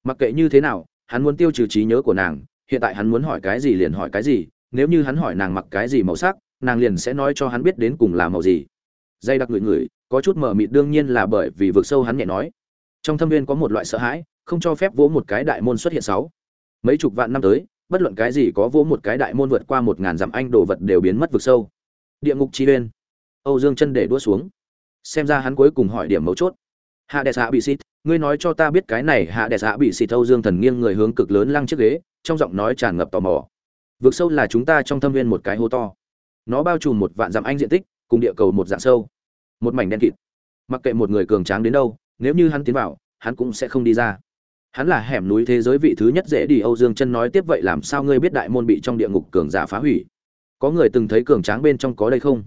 Mặc kệ như thế nào, hắn muốn tiêu trừ trí nhớ của nàng, hiện tại hắn muốn hỏi cái gì liền hỏi cái gì, nếu như hắn hỏi nàng mặc cái gì màu sắc nàng liền sẽ nói cho hắn biết đến cùng là màu gì. Dây đặc người người có chút mờ mịt đương nhiên là bởi vì vực sâu hắn nhẹ nói. Trong thâm viên có một loại sợ hãi, không cho phép vỗ một cái đại môn xuất hiện sáu. Mấy chục vạn năm tới, bất luận cái gì có vỗ một cái đại môn vượt qua một ngàn dặm anh đồ vật đều biến mất vực sâu. Địa ngục chi uyên. Âu dương chân để đua xuống. Xem ra hắn cuối cùng hỏi điểm mấu chốt. Hạ đẹp hạ dạ bị xịt, ngươi nói cho ta biết cái này hạ đẹp hạ dạ bị xịt âu dương thần nghiêng người hướng cực lớn lăng chiếc ghế, trong giọng nói tràn ngập tò mò. Vực sâu là chúng ta trong thâm viên một cái hố to nó bao trùm một vạn dặm anh diện tích, cùng địa cầu một dạng sâu. Một mảnh đen kịt. Mặc kệ một người cường tráng đến đâu, nếu như hắn tiến vào, hắn cũng sẽ không đi ra. Hắn là hẻm núi thế giới vị thứ nhất dễ đi âu dương chân nói tiếp vậy làm sao ngươi biết đại môn bị trong địa ngục cường giả phá hủy? Có người từng thấy cường tráng bên trong có đây không?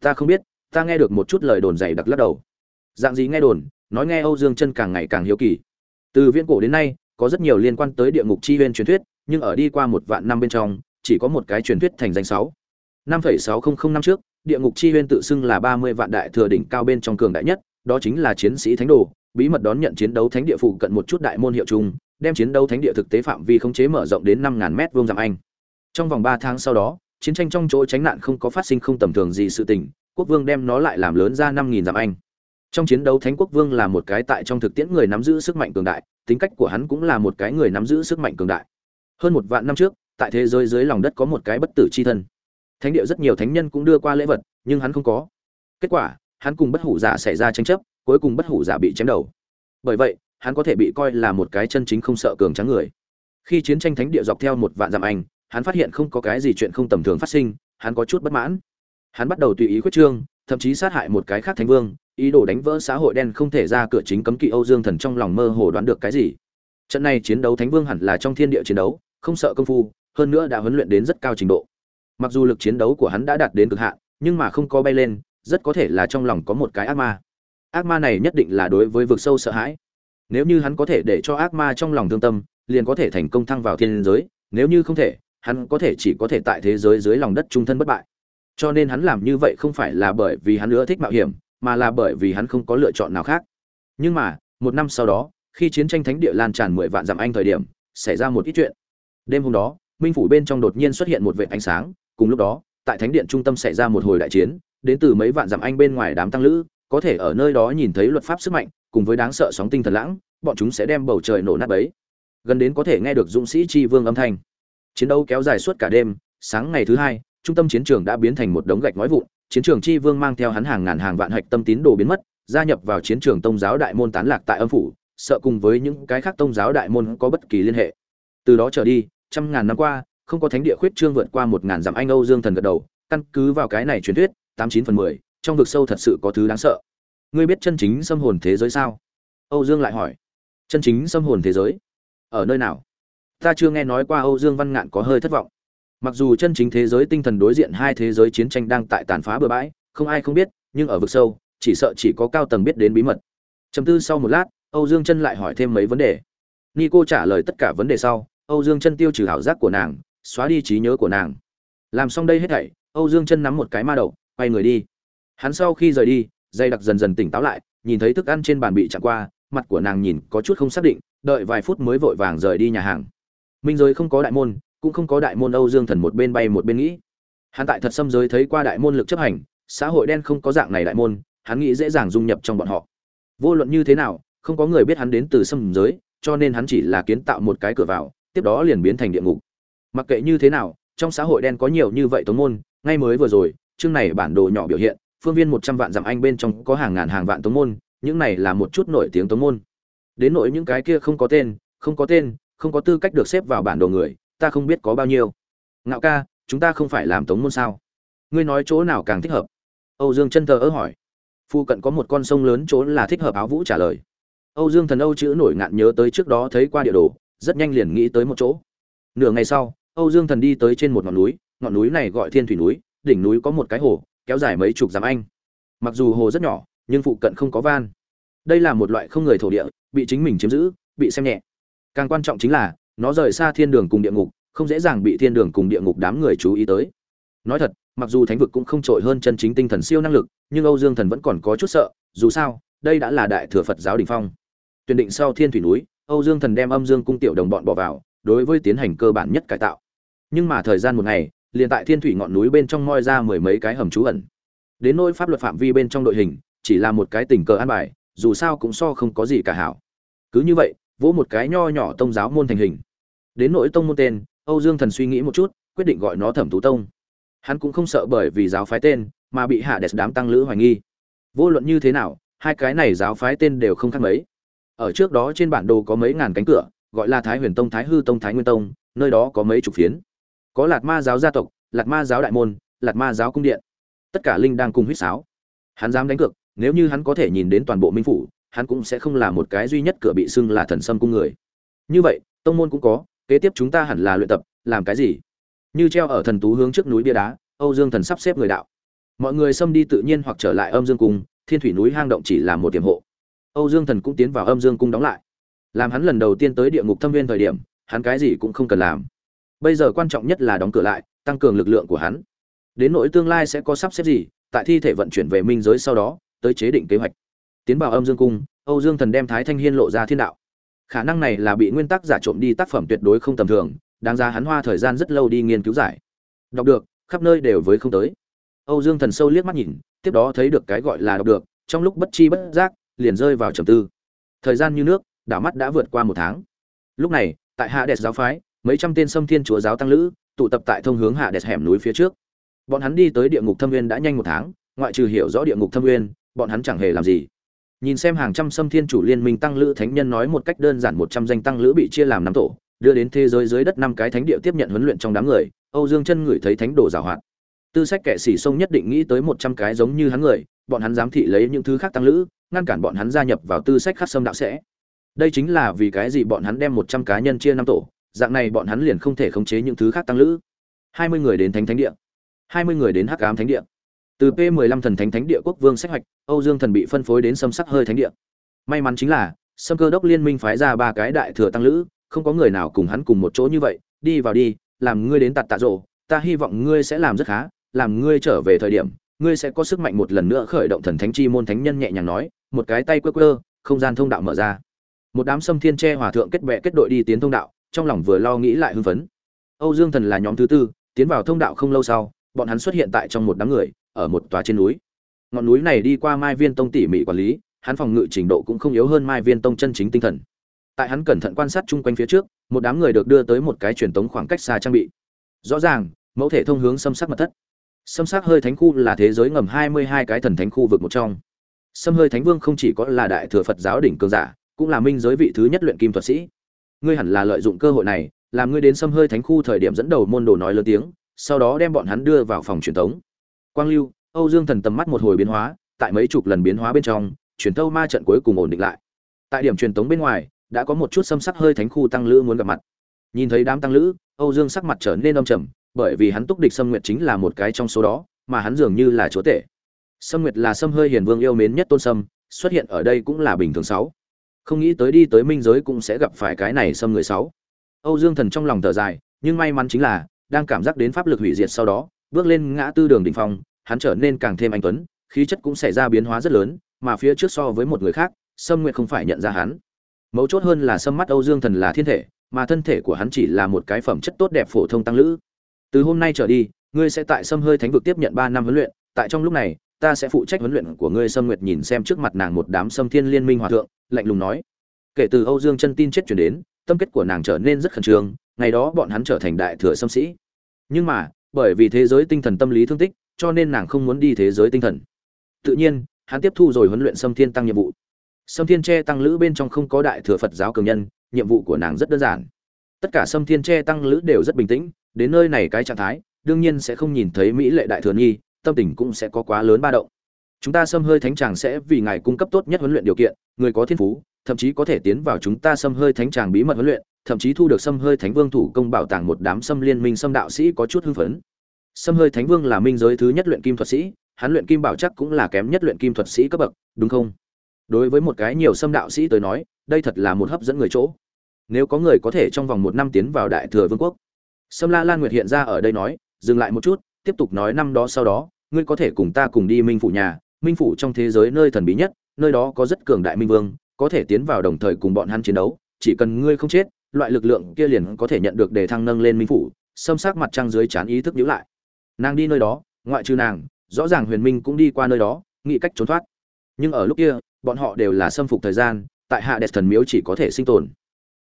Ta không biết, ta nghe được một chút lời đồn dày đặc lắc đầu. Dạng gì nghe đồn, nói nghe âu dương chân càng ngày càng hiếu kỳ. Từ viễn cổ đến nay, có rất nhiều liên quan tới địa ngục chi huyên truyền thuyết, nhưng ở đi qua một vạn năm bên trong, chỉ có một cái truyền thuyết thành danh sáu năm phẩy sáu không không năm trước, địa ngục chi huyên tự xưng là ba mươi vạn đại thừa đỉnh cao bên trong cường đại nhất, đó chính là chiến sĩ thánh đồ, bí mật đón nhận chiến đấu thánh địa phụ cận một chút đại môn hiệu chung, đem chiến đấu thánh địa thực tế phạm vi khống chế mở rộng đến 5.000 mét vuông giảm anh. Trong vòng ba tháng sau đó, chiến tranh trong chỗ tránh nạn không có phát sinh không tầm thường gì sự tình, quốc vương đem nó lại làm lớn ra năm nghìn giảm anh. Trong chiến đấu thánh quốc vương là một cái tại trong thực tiễn người nắm giữ sức mạnh cường đại, tính cách của hắn cũng là một cái người nắm giữ sức mạnh cường đại. Hơn một vạn năm trước, tại thế giới dưới lòng đất có một cái bất tử chi thân thánh địa rất nhiều thánh nhân cũng đưa qua lễ vật, nhưng hắn không có. Kết quả, hắn cùng bất hủ giả xảy ra tranh chấp, cuối cùng bất hủ giả bị chém đầu. Bởi vậy, hắn có thể bị coi là một cái chân chính không sợ cường trắng người. Khi chiến tranh thánh địa dọc theo một vạn dặm anh, hắn phát hiện không có cái gì chuyện không tầm thường phát sinh, hắn có chút bất mãn. Hắn bắt đầu tùy ý quyết trương, thậm chí sát hại một cái khác thánh vương, ý đồ đánh vỡ xã hội đen không thể ra cửa chính cấm kỵ âu dương thần trong lòng mơ hồ đoán được cái gì. Trận này chiến đấu thánh vương hẳn là trong thiên địa chiến đấu, không sợ công phu, hơn nữa đã huấn luyện đến rất cao trình độ mặc dù lực chiến đấu của hắn đã đạt đến cực hạn, nhưng mà không có bay lên, rất có thể là trong lòng có một cái ác ma. Ác ma này nhất định là đối với vực sâu sợ hãi. Nếu như hắn có thể để cho ác ma trong lòng thương tâm, liền có thể thành công thăng vào thiên giới. Nếu như không thể, hắn có thể chỉ có thể tại thế giới dưới lòng đất trung thân bất bại. Cho nên hắn làm như vậy không phải là bởi vì hắn nữa thích mạo hiểm, mà là bởi vì hắn không có lựa chọn nào khác. Nhưng mà, một năm sau đó, khi chiến tranh thánh địa lan tràn mười vạn dặm anh thời điểm, xảy ra một ít chuyện. Đêm hôm đó, minh phủ bên trong đột nhiên xuất hiện một vệ ánh sáng cùng lúc đó, tại thánh điện trung tâm xảy ra một hồi đại chiến, đến từ mấy vạn dặm anh bên ngoài đám tăng lữ, có thể ở nơi đó nhìn thấy luật pháp sức mạnh, cùng với đáng sợ sóng tinh thần lãng, bọn chúng sẽ đem bầu trời nổ nát bấy. Gần đến có thể nghe được dũng sĩ chi vương âm thanh. Chiến đấu kéo dài suốt cả đêm, sáng ngày thứ hai, trung tâm chiến trường đã biến thành một đống gạch nói vụn, chiến trường chi vương mang theo hắn hàng ngàn hàng vạn hạch tâm tín đồ biến mất, gia nhập vào chiến trường tông giáo đại môn tán lạc tại âm phủ, sợ cùng với những cái khác tông giáo đại môn có bất kỳ liên hệ. Từ đó trở đi, trăm ngàn năm qua không có thánh địa khuyết trương vượt qua một ngàn dặm anh âu dương thần gật đầu, căn cứ vào cái này truyền thuyết, tám chín phần mười, trong vực sâu thật sự có thứ đáng sợ. Ngươi biết chân chính xâm hồn thế giới sao? Âu dương lại hỏi. Chân chính xâm hồn thế giới? Ở nơi nào? Ta chưa nghe nói qua âu dương văn ngạn có hơi thất vọng. Mặc dù chân chính thế giới tinh thần đối diện hai thế giới chiến tranh đang tại tàn phá bừa bãi, không ai không biết, nhưng ở vực sâu, chỉ sợ chỉ có cao tầng biết đến bí mật. Chấm tư sau một lát, âu dương chân lại hỏi thêm mấy vấn đề. Nico trả lời tất cả vấn đề sau, âu dương chân tiêu trừ ảo giác của nàng xóa đi trí nhớ của nàng. Làm xong đây hết thảy, âu dương chân nắm một cái ma đầu, quay người đi. Hắn sau khi rời đi, dây đặc dần dần tỉnh táo lại, nhìn thấy thức ăn trên bàn bị chặn qua, mặt của nàng nhìn có chút không xác định, đợi vài phút mới vội vàng rời đi nhà hàng. Minh giới không có đại môn, cũng không có đại môn âu dương thần một bên bay một bên nghĩ. Hắn tại thật xâm giới thấy qua đại môn lực chấp hành, xã hội đen không có dạng này đại môn, hắn nghĩ dễ dàng dung nhập trong bọn họ. Vô luận như thế nào, không có người biết hắn đến từ xâm giới, cho nên hắn chỉ là kiến tạo một cái cửa vào, tiếp đó liền biến thành địa ngục mặc kệ như thế nào, trong xã hội đen có nhiều như vậy tống môn, ngay mới vừa rồi, chương này bản đồ nhỏ biểu hiện, phương viên một trăm vạn dặm anh bên trong có hàng ngàn hàng vạn tống môn, những này là một chút nổi tiếng tống môn. Đến nỗi những cái kia không có tên, không có tên, không có tư cách được xếp vào bản đồ người, ta không biết có bao nhiêu. Ngạo ca, chúng ta không phải làm tống môn sao? Ngươi nói chỗ nào càng thích hợp? Âu dương chân thờ ớ hỏi. Phu cận có một con sông lớn chỗ là thích hợp áo vũ trả lời. Âu dương thần âu chữ nổi ngạn nhớ tới trước đó thấy qua địa đồ, rất nhanh liền nghĩ tới một chỗ. Nửa ngày sau âu dương thần đi tới trên một ngọn núi ngọn núi này gọi thiên thủy núi, đỉnh núi có một cái hồ, kéo dài mấy chục dặm anh. Mặc dù hồ rất nhỏ, nhưng phụ cận không có van. Đây là một loại không người thổ địa, bị chính mình chiếm giữ, bị xem nhẹ. Càng quan trọng chính là, nó rời xa thiên đường cùng địa ngục, không dễ dàng bị thiên đường cùng địa ngục đám người chú ý tới. Nói thật, mặc dù thánh vực cũng không trội hơn chân chính tinh thần siêu năng lực, nhưng âu dương thần vẫn còn có chút sợ, dù sao, đây đã là đại thừa phật giáo đỉnh phong. Tuyển định sau thiên thủy núi, âu dương thần đem âm dương cung tiểu đồng bọn bỏ vào, đối với tiến hành cơ bản nhất cải tạo nhưng mà thời gian một ngày, liền tại thiên thủy ngọn núi bên trong moi ra mười mấy cái hầm trú ẩn. Đến nỗi pháp luật phạm vi bên trong đội hình, chỉ là một cái tình cờ an bài, dù sao cũng so không có gì cả hảo. Cứ như vậy, vỗ một cái nho nhỏ tông giáo môn thành hình. Đến nỗi tông môn tên, âu dương thần suy nghĩ một chút, quyết định gọi nó thẩm tú tông. Hắn cũng không sợ bởi vì giáo phái tên, mà bị hạ đẹp đám tăng lữ hoài nghi. Vô luận như thế nào, hai cái này giáo phái tên đều không khác mấy. Ở trước đó trên bản đồ có mấy ngàn cánh cửa, gọi là thái huyền tông, thái hư tông, thái nguyên tông, nơi đó có mấy chục phiến có lạt ma giáo gia tộc, lạt ma giáo đại môn, lạt ma giáo cung điện. Tất cả linh đang cùng huýt sáo. Hắn dám đánh cược, nếu như hắn có thể nhìn đến toàn bộ minh phủ, hắn cũng sẽ không là một cái duy nhất cửa bị xưng là thần sâm cung người. Như vậy, tông môn cũng có, kế tiếp chúng ta hẳn là luyện tập, làm cái gì? Như treo ở thần tú hướng trước núi bia đá, âu dương thần sắp xếp người đạo. Mọi người xâm đi tự nhiên hoặc trở lại âm dương cung, thiên thủy núi hang động chỉ là một tiềm hộ. Âu dương thần cũng tiến vào âm dương cung đóng lại. Làm hắn lần đầu tiên tới địa ngục thâm viên thời điểm, hắn cái gì cũng không cần làm bây giờ quan trọng nhất là đóng cửa lại, tăng cường lực lượng của hắn. Đến nỗi tương lai sẽ có sắp xếp gì, tại thi thể vận chuyển về minh giới sau đó, tới chế định kế hoạch. Tiến vào âm dương cung, âu dương thần đem thái thanh hiên lộ ra thiên đạo. Khả năng này là bị nguyên tắc giả trộm đi tác phẩm tuyệt đối không tầm thường, đáng ra hắn hoa thời gian rất lâu đi nghiên cứu giải. Đọc được, khắp nơi đều với không tới. Âu dương thần sâu liếc mắt nhìn, tiếp đó thấy được cái gọi là đọc được, trong lúc bất chi bất giác, liền rơi vào trầm tư. Thời gian như nước, đảo mắt đã vượt qua một tháng. Lúc này, tại hạ đẹp giáo phái mấy trăm tên xâm thiên chúa giáo tăng lữ, tụ tập tại thông hướng hạ đẹp hẻm núi phía trước. Bọn hắn đi tới địa ngục thâm nguyên đã nhanh một tháng, ngoại trừ hiểu rõ địa ngục thâm nguyên, bọn hắn chẳng hề làm gì. Nhìn xem hàng trăm xâm thiên chủ liên minh tăng lữ thánh nhân nói một cách đơn giản một trăm danh tăng lữ bị chia làm năm tổ, đưa đến thế giới dưới đất năm cái thánh địa tiếp nhận huấn luyện trong đám người, âu dương chân ngửi thấy thánh đồ giảo hoạt. Tư sách kẻ xỉ sông nhất định nghĩ tới một trăm cái giống như hắn người, bọn hắn giám thị lấy những thứ khác tăng lữ, ngăn cản bọn hắn gia nhập vào tư sách khắc sâm đạo sẽ. Đây chính là vì cái gì bọn hắn đem một trăm cá nhân chia năm tổ dạng này bọn hắn liền không thể khống chế những thứ khác tăng lữ. Hai mươi người đến thánh thánh địa. Hai mươi người đến hắc ám thánh địa. Từ p 15 thần thánh thánh địa quốc vương sách hoạch, âu dương thần bị phân phối đến xâm sắc hơi thánh địa. May mắn chính là, sâm cơ đốc liên minh phái ra ba cái đại thừa tăng lữ, không có người nào cùng hắn cùng một chỗ như vậy, đi vào đi, làm ngươi đến tạt tạ rộ, ta hy vọng ngươi sẽ làm rất khá, làm ngươi trở về thời điểm, ngươi sẽ có sức mạnh một lần nữa khởi động thần thánh chi môn thánh nhân nhẹ nhàng nói, một cái tay quơ quơ, không gian thông đạo mở ra. Một đám sâm thiên tre hòa thượng kết bè kết đội đi tiến thông đạo trong lòng vừa lo nghĩ lại hưng phấn. Âu dương thần là nhóm thứ tư, tiến vào thông đạo không lâu sau, bọn hắn xuất hiện tại trong một đám người, ở một tòa trên núi. Ngọn núi này đi qua mai viên tông tỉ mỉ quản lý, hắn phòng ngự trình độ cũng không yếu hơn mai viên tông chân chính tinh thần. Tại hắn cẩn thận quan sát chung quanh phía trước, một đám người được đưa tới một cái truyền tống khoảng cách xa trang bị. Rõ ràng, mẫu thể thông hướng xâm sắc mật thất. Xâm sắc hơi thánh khu là thế giới ngầm hai mươi hai cái thần thánh khu vực một trong. Xâm hơi thánh vương không chỉ có là đại thừa phật giáo đỉnh cường giả, cũng là minh giới vị thứ nhất luyện kim thuật sĩ ngươi hẳn là lợi dụng cơ hội này, làm ngươi đến xâm hơi thánh khu thời điểm dẫn đầu môn đồ nói lớn tiếng, sau đó đem bọn hắn đưa vào phòng truyền thống. Quang lưu, âu dương thần tầm mắt một hồi biến hóa, tại mấy chục lần biến hóa bên trong, truyền thâu ma trận cuối cùng ổn định lại. Tại điểm truyền thống bên ngoài, đã có một chút xâm sắc hơi thánh khu tăng lữ muốn gặp mặt. Nhìn thấy đám tăng lữ, âu dương sắc mặt trở nên âm trầm, bởi vì hắn túc địch xâm nguyệt chính là một cái trong số đó, mà hắn dường như là chúa tể. Xâm nguyệt là xâm hơi hiền vương yêu mến nhất tôn sâm, xuất hiện ở đây cũng là bình thường sáu không nghĩ tới đi tới minh giới cũng sẽ gặp phải cái này xâm người sáu. Âu dương thần trong lòng thở dài, nhưng may mắn chính là, đang cảm giác đến pháp lực hủy diệt sau đó, bước lên ngã tư đường đỉnh phong, hắn trở nên càng thêm anh tuấn, khí chất cũng xảy ra biến hóa rất lớn, mà phía trước so với một người khác, sâm nguyện không phải nhận ra hắn. Mấu chốt hơn là sâm mắt âu dương thần là thiên thể, mà thân thể của hắn chỉ là một cái phẩm chất tốt đẹp phổ thông tăng lữ. Từ hôm nay trở đi, ngươi sẽ tại sâm hơi thánh vực tiếp nhận ba năm huấn luyện, tại trong lúc này ta sẽ phụ trách huấn luyện của ngươi. Sâm nguyệt nhìn xem trước mặt nàng một đám sâm thiên liên minh hòa thượng, lạnh lùng nói. Kể từ âu dương chân tin chết chuyển đến, tâm kết của nàng trở nên rất khẩn trương, ngày đó bọn hắn trở thành đại thừa sâm sĩ. Nhưng mà, bởi vì thế giới tinh thần tâm lý thương tích, cho nên nàng không muốn đi thế giới tinh thần. Tự nhiên, hắn tiếp thu rồi huấn luyện sâm thiên tăng nhiệm vụ. Sâm thiên tre tăng lữ bên trong không có đại thừa phật giáo cường nhân, nhiệm vụ của nàng rất đơn giản. Tất cả sâm thiên tre tăng lữ đều rất bình tĩnh, đến nơi này cái trạng thái, đương nhiên sẽ không nhìn thấy mỹ lệ đại thừa nhi tâm tình cũng sẽ có quá lớn ba động. Chúng ta xâm hơi thánh tràng sẽ vì ngài cung cấp tốt nhất huấn luyện điều kiện, người có thiên phú, thậm chí có thể tiến vào chúng ta xâm hơi thánh tràng bí mật huấn luyện, thậm chí thu được xâm hơi thánh vương thủ công bảo tàng một đám xâm liên minh xâm đạo sĩ có chút hưng phấn. Xâm hơi thánh vương là minh giới thứ nhất luyện kim thuật sĩ, hắn luyện kim bảo chắc cũng là kém nhất luyện kim thuật sĩ cấp bậc, đúng không? Đối với một cái nhiều xâm đạo sĩ tới nói, đây thật là một hấp dẫn người chỗ. Nếu có người có thể trong vòng một năm tiến vào đại thừa vương quốc. Sâm la lan nguyệt hiện ra ở đây nói, dừng lại một chút, tiếp tục nói năm đó sau đó ngươi có thể cùng ta cùng đi minh phủ nhà, minh phủ trong thế giới nơi thần bí nhất, nơi đó có rất cường đại minh vương, có thể tiến vào đồng thời cùng bọn hắn chiến đấu, chỉ cần ngươi không chết, loại lực lượng kia liền có thể nhận được đề thăng nâng lên minh phủ, xâm sắc mặt trăng dưới chán ý thức nhữ lại. Nàng đi nơi đó, ngoại trừ nàng, rõ ràng huyền minh cũng đi qua nơi đó, nghĩ cách trốn thoát. Nhưng ở lúc kia, bọn họ đều là xâm phục thời gian, tại hạ đẹp thần miếu chỉ có thể sinh tồn.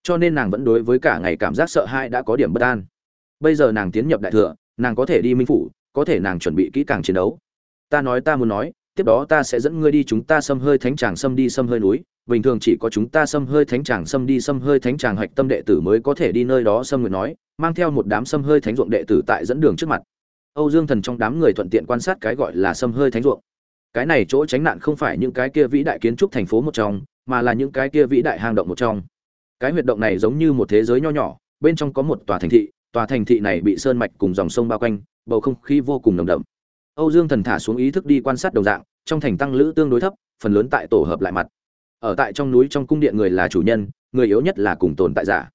Cho nên nàng vẫn đối với cả ngày cảm giác sợ hãi đã có điểm bất an. Bây giờ nàng tiến nhập đại thừa, nàng có thể đi minh phủ có thể nàng chuẩn bị kỹ càng chiến đấu. Ta nói ta muốn nói, tiếp đó ta sẽ dẫn ngươi đi chúng ta xâm hơi thánh tràng xâm đi xâm hơi núi. Bình thường chỉ có chúng ta xâm hơi thánh tràng xâm đi xâm hơi thánh tràng hạch tâm đệ tử mới có thể đi nơi đó xâm nguyện nói, mang theo một đám xâm hơi thánh ruộng đệ tử tại dẫn đường trước mặt. Âu dương thần trong đám người thuận tiện quan sát cái gọi là xâm hơi thánh ruộng. Cái này chỗ tránh nạn không phải những cái kia vĩ đại kiến trúc thành phố một trong, mà là những cái kia vĩ đại hang động một trong. Cái huyệt động này giống như một thế giới nho nhỏ, bên trong có một tòa thành thị, tòa thành thị này bị sơn mạch cùng dòng sông bao quanh bầu không khí vô cùng nồng đậm. Âu dương thần thả xuống ý thức đi quan sát đồng dạng, trong thành tăng lữ tương đối thấp, phần lớn tại tổ hợp lại mặt. Ở tại trong núi trong cung điện người là chủ nhân, người yếu nhất là cùng tồn tại giả.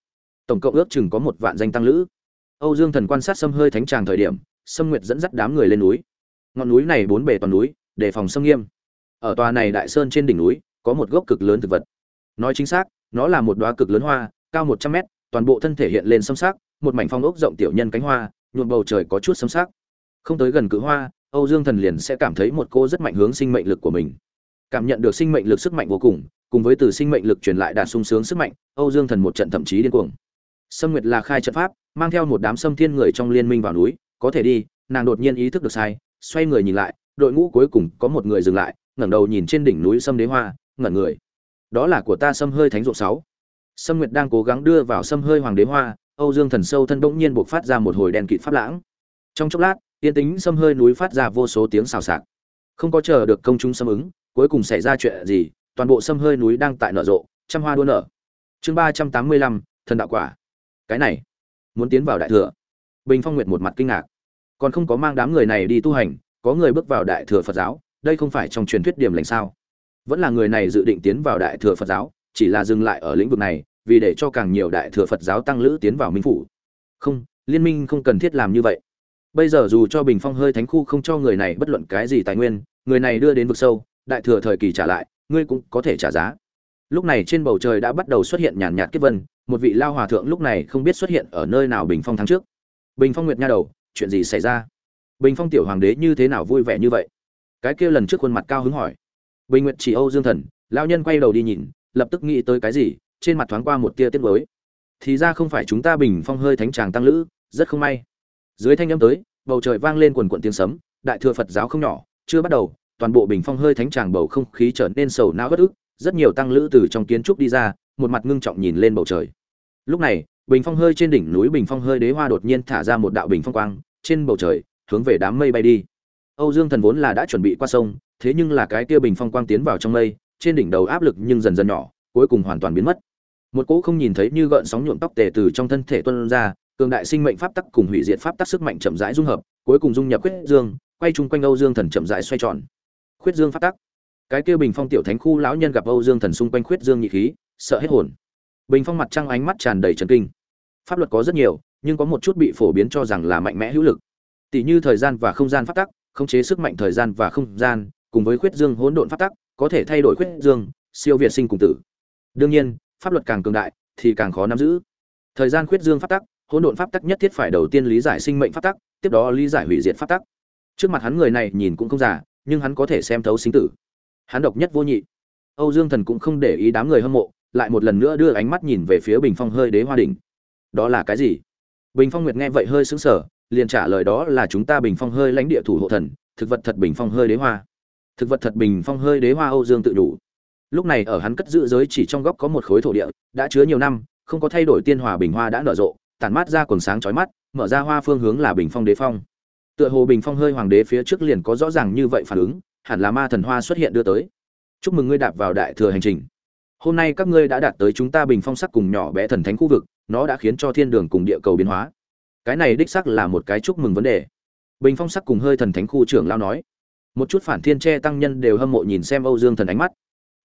Tổng cộng ước chừng có một vạn danh tăng lữ. Âu dương thần quan sát xâm hơi thánh tràng thời điểm, sâm nguyệt dẫn dắt đám người lên núi. Ngọn núi này bốn bề toàn núi, đề phòng xâm nghiêm. Ở tòa này đại sơn trên đỉnh núi, có một gốc cực lớn thực vật. Nói chính xác, nó là một đoá cực lớn hoa, cao một trăm mét, toàn bộ thân thể hiện lên sâm sắc, một mảnh phong ốc rộng tiểu nhân cánh hoa nhuộm bầu trời có chút sấm sắc. Không tới gần cự hoa, âu dương thần liền sẽ cảm thấy một cô rất mạnh hướng sinh mệnh lực của mình. Cảm nhận được sinh mệnh lực sức mạnh vô cùng cùng với từ sinh mệnh lực truyền lại đạt sung sướng sức mạnh, âu dương thần một trận thậm chí điên cuồng. Sâm nguyệt là khai trận pháp, mang theo một đám sâm thiên người trong liên minh vào núi, có thể đi, nàng đột nhiên ý thức được sai, xoay người nhìn lại, đội ngũ cuối cùng có một người dừng lại, ngẩng đầu nhìn trên đỉnh núi sâm đế hoa, ngẩn người. Đó là của ta sâm hơi thánh ruộng sáu. Sâm nguyệt đang cố gắng đưa vào sâm hơi hoàng đế hoa âu dương thần sâu thân bỗng nhiên bộc phát ra một hồi đen kịt pháp lãng. Trong chốc lát tiên tính sâm hơi núi phát ra vô số tiếng xào xạc. Không có chờ được công chúng xâm ứng, cuối cùng xảy ra chuyện gì, toàn bộ sâm hơi núi đang tại nở rộ, trăm hoa đua nở. Chương ba trăm tám mươi lăm, thần đạo quả. Cái này, muốn tiến vào đại thừa. Bình phong nguyệt một mặt kinh ngạc. Còn không có mang đám người này đi tu hành, có người bước vào đại thừa phật giáo, đây không phải trong truyền thuyết điểm lành sao? Vẫn là người này dự định tiến vào đại thừa phật giáo, chỉ là dừng lại ở lĩnh vực này vì để cho càng nhiều đại thừa phật giáo tăng lữ tiến vào minh phủ. Không, liên minh không cần thiết làm như vậy. Bây giờ dù cho bình phong hơi thánh khu không cho người này bất luận cái gì tài nguyên, người này đưa đến vực sâu, đại thừa thời kỳ trả lại, ngươi cũng có thể trả giá. Lúc này trên bầu trời đã bắt đầu xuất hiện nhàn nhạt kiếp vân, một vị lao hòa thượng lúc này không biết xuất hiện ở nơi nào bình phong tháng trước. Bình phong nguyệt nha đầu, chuyện gì xảy ra? Bình phong tiểu hoàng đế như thế nào vui vẻ như vậy? Cái kia lần trước khuôn mặt cao hứng hỏi. Bình nguyệt chỉ âu dương thần, lão nhân quay đầu đi nhìn, lập tức nghĩ tới cái gì? Trên mặt thoáng qua một tia tiếc nuối. Thì ra không phải chúng ta bình phong hơi thánh tràng tăng lữ, rất không may. Dưới thanh âm tới, bầu trời vang lên quần quần tiếng sấm, đại thừa phật giáo không nhỏ, chưa bắt đầu, toàn bộ bình phong hơi thánh tràng bầu không khí trở nên sầu não bất ức, rất nhiều tăng lữ từ trong kiến trúc đi ra, một mặt ngưng trọng nhìn lên bầu trời. Lúc này, bình phong hơi trên đỉnh núi bình phong hơi đế hoa đột nhiên thả ra một đạo bình phong quang, trên bầu trời, hướng về đám mây bay đi. Âu dương thần vốn là đã chuẩn bị qua sông, thế nhưng là cái kia bình phong quang tiến vào trong mây, trên đỉnh đầu áp lực nhưng dần dần nhỏ, cuối cùng hoàn toàn biến mất một cỗ không nhìn thấy như gợn sóng nhuộm tóc tề từ trong thân thể tuân ra, cường đại sinh mệnh pháp tắc cùng hủy diệt pháp tắc sức mạnh chậm rãi dung hợp, cuối cùng dung nhập khuyết dương, quay chung quanh âu dương thần chậm rãi xoay tròn. Khuyết dương pháp tắc. Cái kia bình phong tiểu thánh khu lão nhân gặp âu dương thần xung quanh khuyết dương nhị khí, sợ hết hồn. Bình phong mặt trăng ánh mắt tràn đầy trần kinh. Pháp luật có rất nhiều, nhưng có một chút bị phổ biến cho rằng là mạnh mẽ hữu lực. Tỷ như thời gian và không gian pháp tắc, khống chế sức mạnh thời gian và không gian, cùng với khuyết dương hỗn độn pháp tắc, có thể thay đổi khuyết dương, siêu việt sinh cùng tử. Đương nhiên pháp luật càng cường đại, thì càng khó nắm giữ. Thời gian khuyết dương pháp tắc, hỗn độn pháp tắc nhất thiết phải đầu tiên lý giải sinh mệnh pháp tắc, tiếp đó lý giải hủy diệt pháp tắc. Trước mặt hắn người này nhìn cũng không giả nhưng hắn có thể xem thấu sinh tử. Hắn độc nhất vô nhị. Âu dương thần cũng không để ý đám người hâm mộ, lại một lần nữa đưa ánh mắt nhìn về phía bình phong hơi đế hoa đỉnh. Đó là cái gì? Bình phong nguyệt nghe vậy hơi sững sờ, liền trả lời đó là chúng ta bình phong hơi lãnh địa thủ hộ thần, thực vật thật bình phong hơi đế hoa. Thực vật thật bình phong hơi đế hoa âu dương tự đủ lúc này ở hắn cất giữ giới chỉ trong góc có một khối thổ địa, đã chứa nhiều năm, không có thay đổi tiên hòa bình hoa đã nở rộ, tản mát ra quần sáng chói mắt, mở ra hoa phương hướng là bình phong đế phong. Tựa hồ bình phong hơi hoàng đế phía trước liền có rõ ràng như vậy phản ứng, hẳn là ma thần hoa xuất hiện đưa tới. Chúc mừng ngươi đạp vào đại thừa hành trình. Hôm nay các ngươi đã đạt tới chúng ta bình phong sắc cùng nhỏ bé thần thánh khu vực, nó đã khiến cho thiên đường cùng địa cầu biến hóa. Cái này đích sắc là một cái chúc mừng vấn đề. Bình phong sắc cùng hơi thần thánh khu trưởng lao nói. Một chút phản thiên tre tăng nhân đều hâm mộ nhìn xem âu dương thần ánh mắt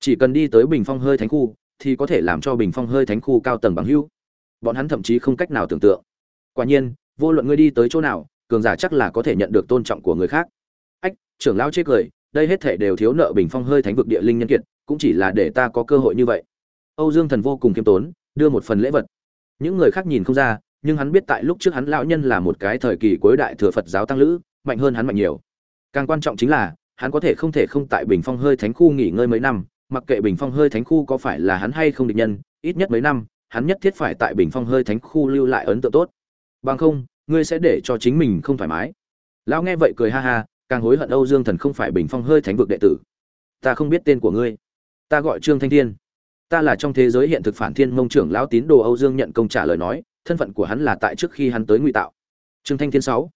chỉ cần đi tới bình phong hơi thánh khu, thì có thể làm cho bình phong hơi thánh khu cao tầng bằng hữu bọn hắn thậm chí không cách nào tưởng tượng. Quả nhiên, vô luận ngươi đi tới chỗ nào, cường giả chắc là có thể nhận được tôn trọng của người khác. Ách, trưởng lao chê cười, đây hết thể đều thiếu nợ bình phong hơi thánh vực địa linh nhân kiệt, cũng chỉ là để ta có cơ hội như vậy. Âu dương thần vô cùng kiêm tốn, đưa một phần lễ vật. Những người khác nhìn không ra, nhưng hắn biết tại lúc trước hắn lão nhân là một cái thời kỳ cuối đại thừa phật giáo tăng lữ, mạnh hơn hắn mạnh nhiều. Càng quan trọng chính là, hắn có thể không thể không tại bình phong hơi thánh khu nghỉ ngơi mấy năm mặc kệ bình phong hơi thánh khu có phải là hắn hay không địch nhân, ít nhất mấy năm, hắn nhất thiết phải tại bình phong hơi thánh khu lưu lại ấn tượng tốt. Bằng không, ngươi sẽ để cho chính mình không thoải mái. Lão nghe vậy cười ha ha, càng hối hận âu dương thần không phải bình phong hơi thánh vực đệ tử. Ta không biết tên của ngươi. Ta gọi trương thanh thiên. Ta là trong thế giới hiện thực phản thiên mông trưởng lão tín đồ âu dương nhận công trả lời nói, thân phận của hắn là tại trước khi hắn tới ngụy tạo. Trương thanh thiên sáu.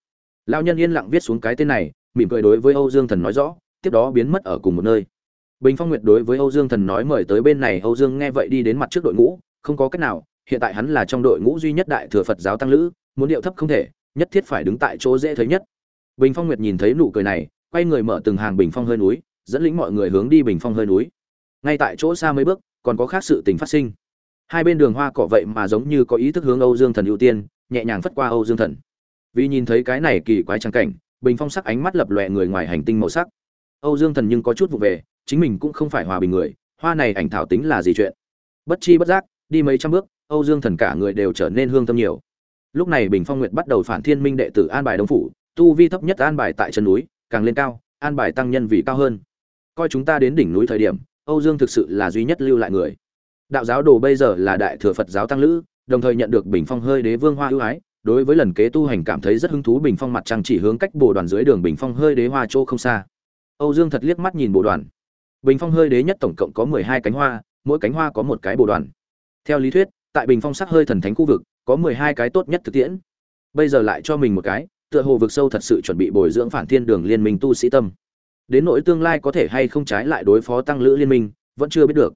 Lão nhân yên lặng viết xuống cái tên này, mỉm cười đối với âu dương thần nói rõ, tiếp đó biến mất ở cùng một nơi bình phong nguyệt đối với âu dương thần nói mời tới bên này, âu dương nghe vậy đi đến mặt trước đội ngũ, không có cách nào, hiện tại hắn là trong đội ngũ duy nhất đại thừa phật giáo tăng lữ, muốn điệu thấp không thể, nhất thiết phải đứng tại chỗ dễ thấy nhất. Bình phong nguyệt nhìn thấy nụ cười này, quay người mở từng hàng bình phong hơi núi, dẫn lĩnh mọi người hướng đi bình phong hơi núi. Ngay tại chỗ xa mấy bước, còn có khác sự tình phát sinh. Hai bên đường hoa cỏ vậy mà giống như có ý thức hướng âu dương thần ưu tiên, nhẹ nhàng phất qua âu dương thần. Vì nhìn thấy cái này kỳ quái trang cảnh, bình phong sắc ánh mắt lập lòe người ngoài hành tinh màu sắc âu dương thần nhưng có chút vụ về, chính mình cũng không phải hòa bình người, hoa này ảnh thảo tính là gì chuyện? Bất chi bất giác, đi mấy trăm bước, âu dương thần cả người đều trở nên hương tâm nhiều. Lúc này bình phong nguyệt bắt đầu phản thiên minh đệ tử an bài đông phủ, tu vi thấp nhất an bài tại chân núi, càng lên cao, an bài tăng nhân vị cao hơn. Coi chúng ta đến đỉnh núi thời điểm, âu dương thực sự là duy nhất lưu lại người. Đạo giáo đồ bây giờ là đại thừa phật giáo tăng lữ, đồng thời nhận được bình phong hơi đế vương hoa ưu ái, đối với lần kế tu hành cảm thấy rất hứng thú bình phong mặt trăng chỉ hướng cách bồ đoàn dưới đường bình phong hơi đế hoa chỗ không xa âu dương thật liếc mắt nhìn bộ đoàn. Bình phong hơi đế nhất tổng cộng có mười hai cánh hoa, mỗi cánh hoa có một cái bộ đoàn. Theo lý thuyết, tại bình phong sắc hơi thần thánh khu vực, có mười hai cái tốt nhất thực tiễn. Bây giờ lại cho mình một cái, tựa hồ vực sâu thật sự chuẩn bị bồi dưỡng phản thiên đường liên minh tu sĩ tâm. Đến nỗi tương lai có thể hay không trái lại đối phó tăng lữ liên minh, vẫn chưa biết được.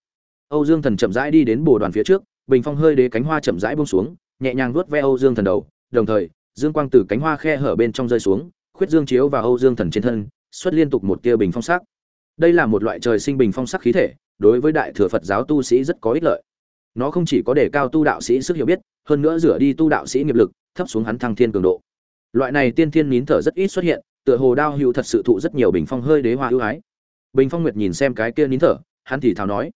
Âu dương thần chậm rãi đi đến bộ đoàn phía trước, bình phong hơi đế cánh hoa chậm rãi buông xuống, nhẹ nhàng vuốt ve âu dương thần đầu, đồng thời, dương quang từ cánh hoa khe hở bên trong rơi xuống, khuyết dương chiếu vào âu dương thần trên thân xuất liên tục một tia bình phong sắc. Đây là một loại trời sinh bình phong sắc khí thể, đối với đại thừa phật giáo tu sĩ rất có ích lợi. Nó không chỉ có để cao tu đạo sĩ sức hiểu biết, hơn nữa rửa đi tu đạo sĩ nghiệp lực, thấp xuống hắn thăng thiên cường độ. Loại này tiên thiên nín thở rất ít xuất hiện, tựa hồ đao hữu thật sự thụ rất nhiều bình phong hơi đế hoa ưu ái. Bình phong nguyệt nhìn xem cái kia nín thở, hắn thì thào nói,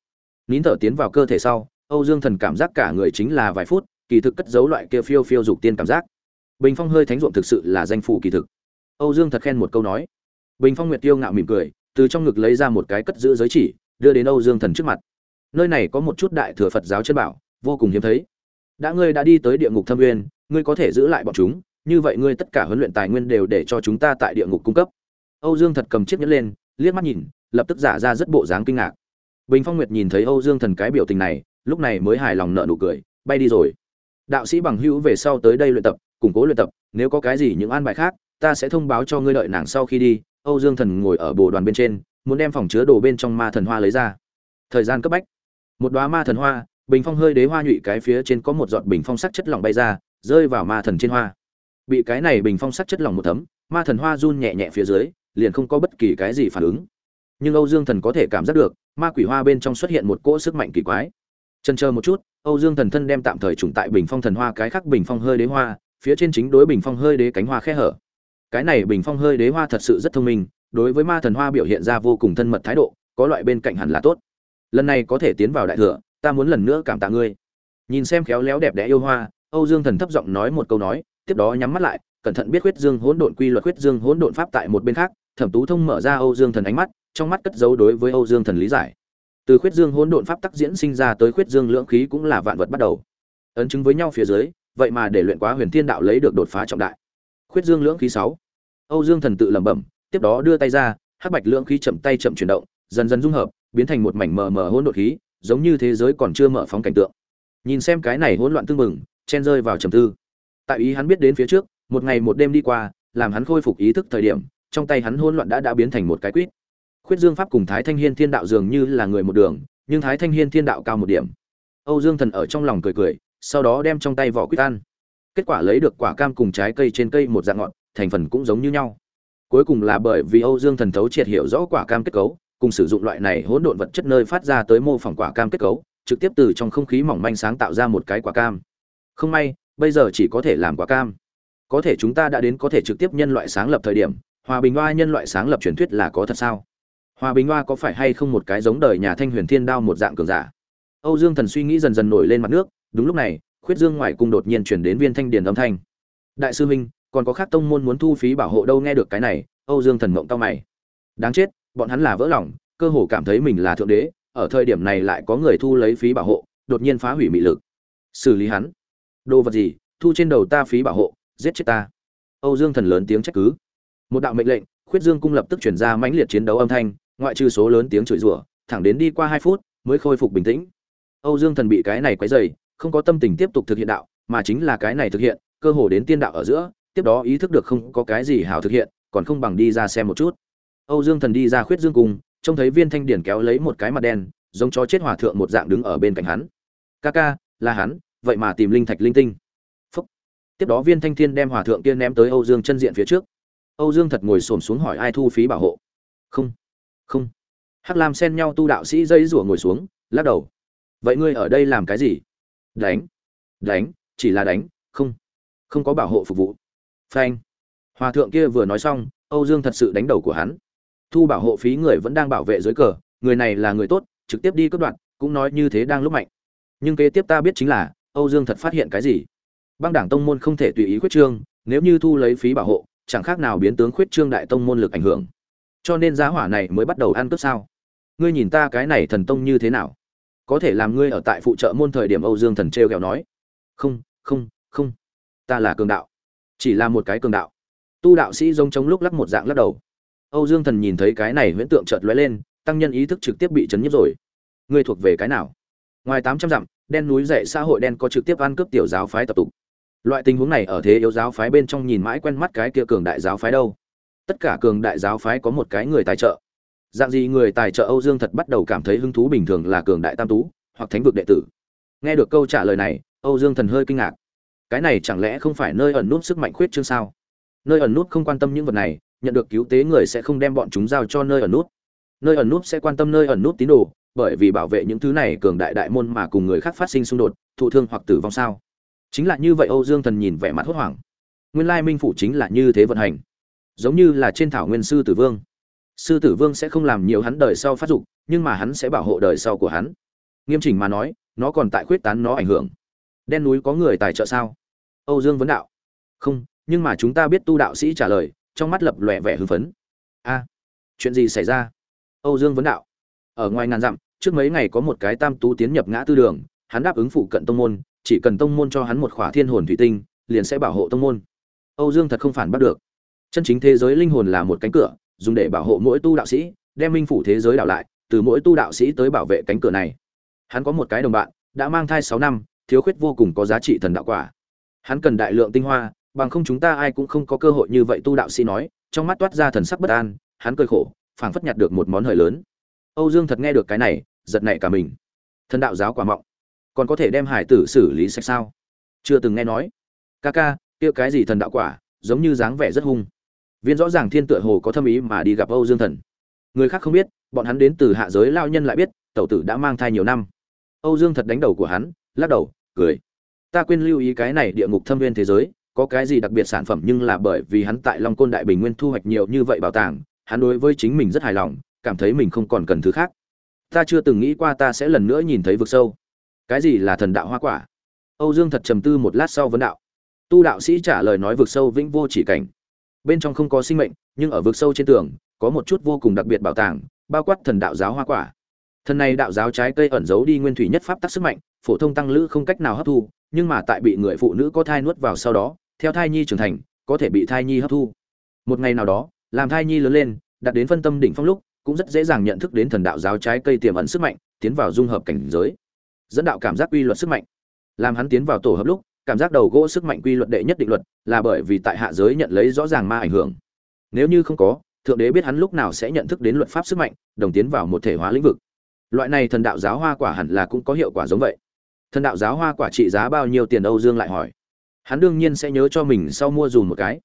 nín thở tiến vào cơ thể sau, âu dương thần cảm giác cả người chính là vài phút, kỳ thực cất giấu loại kia phiêu phiêu dục tiên cảm giác. Bình phong hơi thánh ruộng thực sự là danh phụ kỳ thực. Âu dương thật khen một câu nói bình phong nguyệt tiêu ngạo mỉm cười, từ trong ngực lấy ra một cái cất giữ giới chỉ, đưa đến âu dương thần trước mặt. Nơi này có một chút đại thừa phật giáo chân bảo, vô cùng hiếm thấy. Đã ngươi đã đi tới địa ngục thâm nguyên ngươi có thể giữ lại bọn chúng, như vậy ngươi tất cả huấn luyện tài nguyên đều để cho chúng ta tại địa ngục cung cấp. Âu dương thật cầm chiếc nhẫn lên, liếc mắt nhìn, lập tức giả ra rất bộ dáng kinh ngạc. Bình phong nguyệt nhìn thấy âu dương thần cái biểu tình này, lúc này mới hài lòng nợ nụ cười, bay đi rồi. Đạo sĩ bằng hữu về sau tới đây luyện tập, củng cố luyện tập, nếu có cái gì những an bài khác, ta sẽ thông báo cho ngươi đợi nàng sau khi đi âu dương thần ngồi ở bồ đoàn bên trên, muốn đem phòng chứa đồ bên trong ma thần hoa lấy ra. Thời gian cấp bách. Một đóa ma thần hoa, bình phong hơi đế hoa nhụy cái phía trên có một giọt bình phong sắc chất lỏng bay ra, rơi vào ma thần trên hoa. Bị cái này bình phong sắc chất lỏng một thấm, ma thần hoa run nhẹ nhẹ phía dưới, liền không có bất kỳ cái gì phản ứng. Nhưng âu dương thần có thể cảm giác được, ma quỷ hoa bên trong xuất hiện một cỗ sức mạnh kỳ quái. Chần chờ một chút, âu dương thần thân đem tạm thời trùng tại bình phong thần hoa cái khác bình phong hơi đế hoa, phía trên chính đối bình phong hơi đế cánh hoa khe hở cái này bình phong hơi đế hoa thật sự rất thông minh, đối với ma thần hoa biểu hiện ra vô cùng thân mật thái độ, có loại bên cạnh hẳn là tốt. Lần này có thể tiến vào đại thừa, ta muốn lần nữa cảm tạ ngươi. Nhìn xem khéo léo đẹp đẽ yêu hoa, âu dương thần thấp giọng nói một câu nói, tiếp đó nhắm mắt lại, cẩn thận biết huyết dương hỗn độn quy luật huyết dương hỗn độn pháp tại một bên khác, thẩm tú thông mở ra âu dương thần ánh mắt, trong mắt cất giấu đối với âu dương thần lý giải. Từ khuyết dương hỗn độn pháp tắc diễn sinh ra tới khuyết dương lưỡng khí cũng là vạn vật bắt đầu. Ấn chứng với nhau phía dưới, vậy mà để luyện quá huyền thiên đạo lấy được đột phá trọng đại. Khuyết dương lưỡng khí sáu âu dương thần tự lẩm bẩm, tiếp đó đưa tay ra, hắc bạch lượng khí chậm tay chậm chuyển động, dần dần dung hợp, biến thành một mảnh mờ mờ hỗn độn khí, giống như thế giới còn chưa mở phóng cảnh tượng. Nhìn xem cái này hỗn loạn tương mừng, chen rơi vào trầm tư. Tại ý hắn biết đến phía trước, một ngày một đêm đi qua, làm hắn khôi phục ý thức thời điểm, trong tay hắn hỗn loạn đã đã biến thành một cái quýt. Khuyết dương pháp cùng thái thanh hiên thiên đạo dường như là người một đường, nhưng thái thanh hiên thiên đạo cao một điểm. Âu dương thần ở trong lòng cười cười, sau đó đem trong tay vỏ quýt ăn. Kết quả lấy được quả cam cùng trái cây trên cây một dạng ngọn thành phần cũng giống như nhau. Cuối cùng là bởi vì âu dương thần thấu triệt hiểu rõ quả cam kết cấu, cùng sử dụng loại này hỗn độn vật chất nơi phát ra tới mô phỏng quả cam kết cấu, trực tiếp từ trong không khí mỏng manh sáng tạo ra một cái quả cam. Không may, bây giờ chỉ có thể làm quả cam. Có thể chúng ta đã đến có thể trực tiếp nhân loại sáng lập thời điểm, hòa bình hoa nhân loại sáng lập truyền thuyết là có thật sao? Hòa bình hoa có phải hay không một cái giống đời nhà thanh huyền thiên đao một dạng cường giả? Âu dương thần suy nghĩ dần dần nổi lên mặt nước, đúng lúc này, khuyết dương ngoài cung đột nhiên chuyển đến viên thanh điền âm thanh. Đại sư huynh còn có khác tông môn muốn thu phí bảo hộ đâu nghe được cái này, âu dương thần mộng tao mày. Đáng chết, bọn hắn là vỡ lòng, cơ hồ cảm thấy mình là thượng đế, ở thời điểm này lại có người thu lấy phí bảo hộ, đột nhiên phá hủy mị lực. Xử lý hắn. Đồ vật gì, thu trên đầu ta phí bảo hộ, giết chết ta. Âu dương thần lớn tiếng trách cứ. Một đạo mệnh lệnh, khuyết dương cung lập tức chuyển ra mãnh liệt chiến đấu âm thanh, ngoại trừ số lớn tiếng chửi rủa, thẳng đến đi qua hai phút, mới khôi phục bình tĩnh. Âu dương thần bị cái này quấy dày không có tâm tình tiếp tục thực hiện đạo, mà chính là cái này thực hiện, cơ hồ đến tiên đạo ở giữa tiếp đó ý thức được không có cái gì hảo thực hiện, còn không bằng đi ra xem một chút. Âu dương thần đi ra khuyết dương cung, trông thấy viên thanh điển kéo lấy một cái mặt đen, giống chó chết hòa thượng một dạng đứng ở bên cạnh hắn. Ca ca, là hắn, vậy mà tìm linh thạch linh tinh. Phúc. tiếp đó viên thanh thiên đem hòa thượng kia ném tới âu dương chân diện phía trước. Âu dương thật ngồi xổm xuống hỏi ai thu phí bảo hộ. Không không. Hắc lam xen nhau tu đạo sĩ dây rủa ngồi xuống, lắc đầu. Vậy ngươi ở đây làm cái gì? Đánh đánh, chỉ là đánh, không không có bảo hộ phục vụ phanh. Hòa thượng kia vừa nói xong, âu dương thật sự đánh đầu của hắn. Thu bảo hộ phí người vẫn đang bảo vệ dưới cờ, người này là người tốt, trực tiếp đi cướp đoạn cũng nói như thế đang lúc mạnh. Nhưng kế tiếp ta biết chính là, âu dương thật phát hiện cái gì? Băng đảng tông môn không thể tùy ý khuyết trương, nếu như thu lấy phí bảo hộ, chẳng khác nào biến tướng khuyết trương đại tông môn lực ảnh hưởng. Cho nên giá hỏa này mới bắt đầu ăn cướp sao? Ngươi nhìn ta cái này thần tông như thế nào? Có thể làm ngươi ở tại phụ trợ môn thời điểm âu dương thần t r e o kẹo nói. Không không không. Ta là cường đạo chỉ là một cái cường đạo. Tu đạo sĩ giống chống lúc lắc một dạng lắc đầu. Âu dương thần nhìn thấy cái này huyễn tượng chợt lóe lên, tăng nhân ý thức trực tiếp bị chấn nhiếp rồi. Ngươi thuộc về cái nào? Ngoài tám trăm dặm, đen núi dậy xã hội đen có trực tiếp ăn cướp tiểu giáo phái tập tục. Loại tình huống này ở thế yếu giáo phái bên trong nhìn mãi quen mắt cái kia cường đại giáo phái đâu. Tất cả cường đại giáo phái có một cái người tài trợ. Dạng gì người tài trợ âu dương thật bắt đầu cảm thấy hứng thú bình thường là cường đại tam tú hoặc thánh vực đệ tử. Nghe được câu trả lời này, âu dương thần hơi kinh ngạc cái này chẳng lẽ không phải nơi ẩn nút sức mạnh khuyết chương sao? Nơi ẩn nút không quan tâm những vật này, nhận được cứu tế người sẽ không đem bọn chúng giao cho nơi ẩn nút. Nơi ẩn nút sẽ quan tâm nơi ẩn nút tín đồ, bởi vì bảo vệ những thứ này cường đại đại môn mà cùng người khác phát sinh xung đột, thụ thương hoặc tử vong sao? Chính là như vậy âu dương thần nhìn vẻ mặt hốt hoảng. Nguyên lai minh phủ chính là như thế vận hành. Giống như là trên thảo nguyên sư tử vương. Sư tử vương sẽ không làm nhiều hắn đời sau phát dục, nhưng mà hắn sẽ bảo hộ đời sau của hắn. Nghiêm chỉnh mà nói, nó còn tại khuyết tán nó ảnh hưởng. Đen núi có người tài trợ sao? Âu dương vấn đạo. Không, nhưng mà chúng ta biết tu đạo sĩ trả lời, trong mắt lập lòe vẻ hưng phấn. A, chuyện gì xảy ra? Âu dương vấn đạo. Ở ngoài ngàn dặm, trước mấy ngày có một cái tam tú tiến nhập ngã tư đường, hắn đáp ứng phụ cận tông môn, chỉ cần tông môn cho hắn một khỏa thiên hồn thủy tinh, liền sẽ bảo hộ tông môn. Âu dương thật không phản bắt được. Chân chính thế giới linh hồn là một cánh cửa, dùng để bảo hộ mỗi tu đạo sĩ, đem minh phủ thế giới đảo lại, từ mỗi tu đạo sĩ tới bảo vệ cánh cửa này. Hắn có một cái đồng bạn, đã mang thai sáu năm, thiếu khuyết vô cùng có giá trị thần đạo quả hắn cần đại lượng tinh hoa, bằng không chúng ta ai cũng không có cơ hội như vậy tu đạo sĩ nói, trong mắt toát ra thần sắc bất an, hắn cười khổ, phảng phất nhặt được một món hời lớn. Âu dương thật nghe được cái này, giật nảy cả mình. Thần đạo giáo quả mọng. Còn có thể đem hải tử xử lý sạch sao? Chưa từng nghe nói. Ca ca, kia cái gì thần đạo quả, giống như dáng vẻ rất hung. Viên rõ ràng thiên tựa hồ có thâm ý mà đi gặp âu dương thần. Người khác không biết, bọn hắn đến từ hạ giới lao nhân lại biết, tẩu tử đã mang thai nhiều năm. Âu dương thật đánh đầu của hắn, lắc đầu, cười ta quên lưu ý cái này địa ngục thâm viên thế giới, có cái gì đặc biệt sản phẩm nhưng là bởi vì hắn tại long côn đại bình nguyên thu hoạch nhiều như vậy bảo tàng, hắn đối với chính mình rất hài lòng, cảm thấy mình không còn cần thứ khác. Ta chưa từng nghĩ qua ta sẽ lần nữa nhìn thấy vực sâu. Cái gì là thần đạo hoa quả? Âu dương thật trầm tư một lát sau vấn đạo. Tu đạo sĩ trả lời nói vực sâu vĩnh vô chỉ cảnh. Bên trong không có sinh mệnh, nhưng ở vực sâu trên tường, có một chút vô cùng đặc biệt bảo tàng, bao quát thần đạo giáo hoa quả. Thần này đạo giáo trái cây ẩn giấu đi nguyên thủy nhất pháp tắc sức mạnh, phổ thông tăng lữ không cách nào hấp thu nhưng mà tại bị người phụ nữ có thai nuốt vào sau đó, theo thai nhi trưởng thành, có thể bị thai nhi hấp thu. Một ngày nào đó, làm thai nhi lớn lên, đạt đến phân tâm đỉnh phong lúc, cũng rất dễ dàng nhận thức đến thần đạo giáo trái cây tiềm ẩn sức mạnh, tiến vào dung hợp cảnh giới. Dẫn đạo cảm giác quy luật sức mạnh. Làm hắn tiến vào tổ hợp lúc, cảm giác đầu gỗ sức mạnh quy luật đệ nhất định luật, là bởi vì tại hạ giới nhận lấy rõ ràng ma ảnh hưởng. Nếu như không có, thượng đế biết hắn lúc nào sẽ nhận thức đến luật pháp sức mạnh, đồng tiến vào một thể hóa lĩnh vực. Loại này thần đạo giáo hoa quả hẳn là cũng có hiệu quả giống vậy thần đạo giáo hoa quả trị giá bao nhiêu tiền âu dương lại hỏi. Hắn đương nhiên sẽ nhớ cho mình sau mua dùm một cái.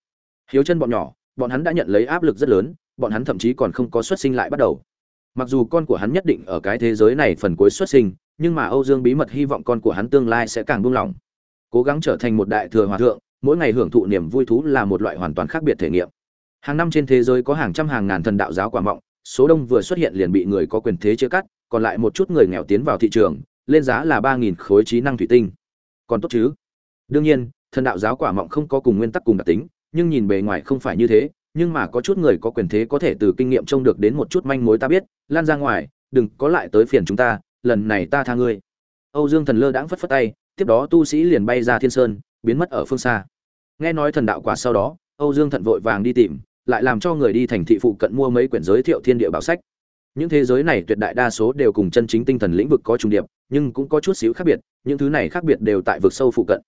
Hiếu chân bọn nhỏ, bọn hắn đã nhận lấy áp lực rất lớn, bọn hắn thậm chí còn không có xuất sinh lại bắt đầu. Mặc dù con của hắn nhất định ở cái thế giới này phần cuối xuất sinh, nhưng mà âu dương bí mật hy vọng con của hắn tương lai sẽ càng buông lỏng. Cố gắng trở thành một đại thừa hòa thượng, mỗi ngày hưởng thụ niềm vui thú là một loại hoàn toàn khác biệt thể nghiệm. Hàng năm trên thế giới có hàng trăm hàng ngàn thần đạo giáo quả mọng, số đông vừa xuất hiện liền bị người có quyền thế chia cắt, còn lại một chút người nghèo tiến vào thị trường lên giá là ba nghìn khối trí năng thủy tinh. Còn tốt chứ? Đương nhiên, thần đạo giáo quả mọng không có cùng nguyên tắc cùng đặc tính, nhưng nhìn bề ngoài không phải như thế, nhưng mà có chút người có quyền thế có thể từ kinh nghiệm trông được đến một chút manh mối ta biết, lan ra ngoài, đừng có lại tới phiền chúng ta, lần này ta tha ngươi. Âu dương thần lơ đãng phất phất tay, tiếp đó tu sĩ liền bay ra thiên sơn, biến mất ở phương xa. Nghe nói thần đạo quả sau đó, âu dương thận vội vàng đi tìm, lại làm cho người đi thành thị phụ cận mua mấy quyển giới thiệu thiên địa bảo sách những thế giới này tuyệt đại đa số đều cùng chân chính tinh thần lĩnh vực có trùng điệp, nhưng cũng có chút xíu khác biệt, những thứ này khác biệt đều tại vực sâu phụ cận.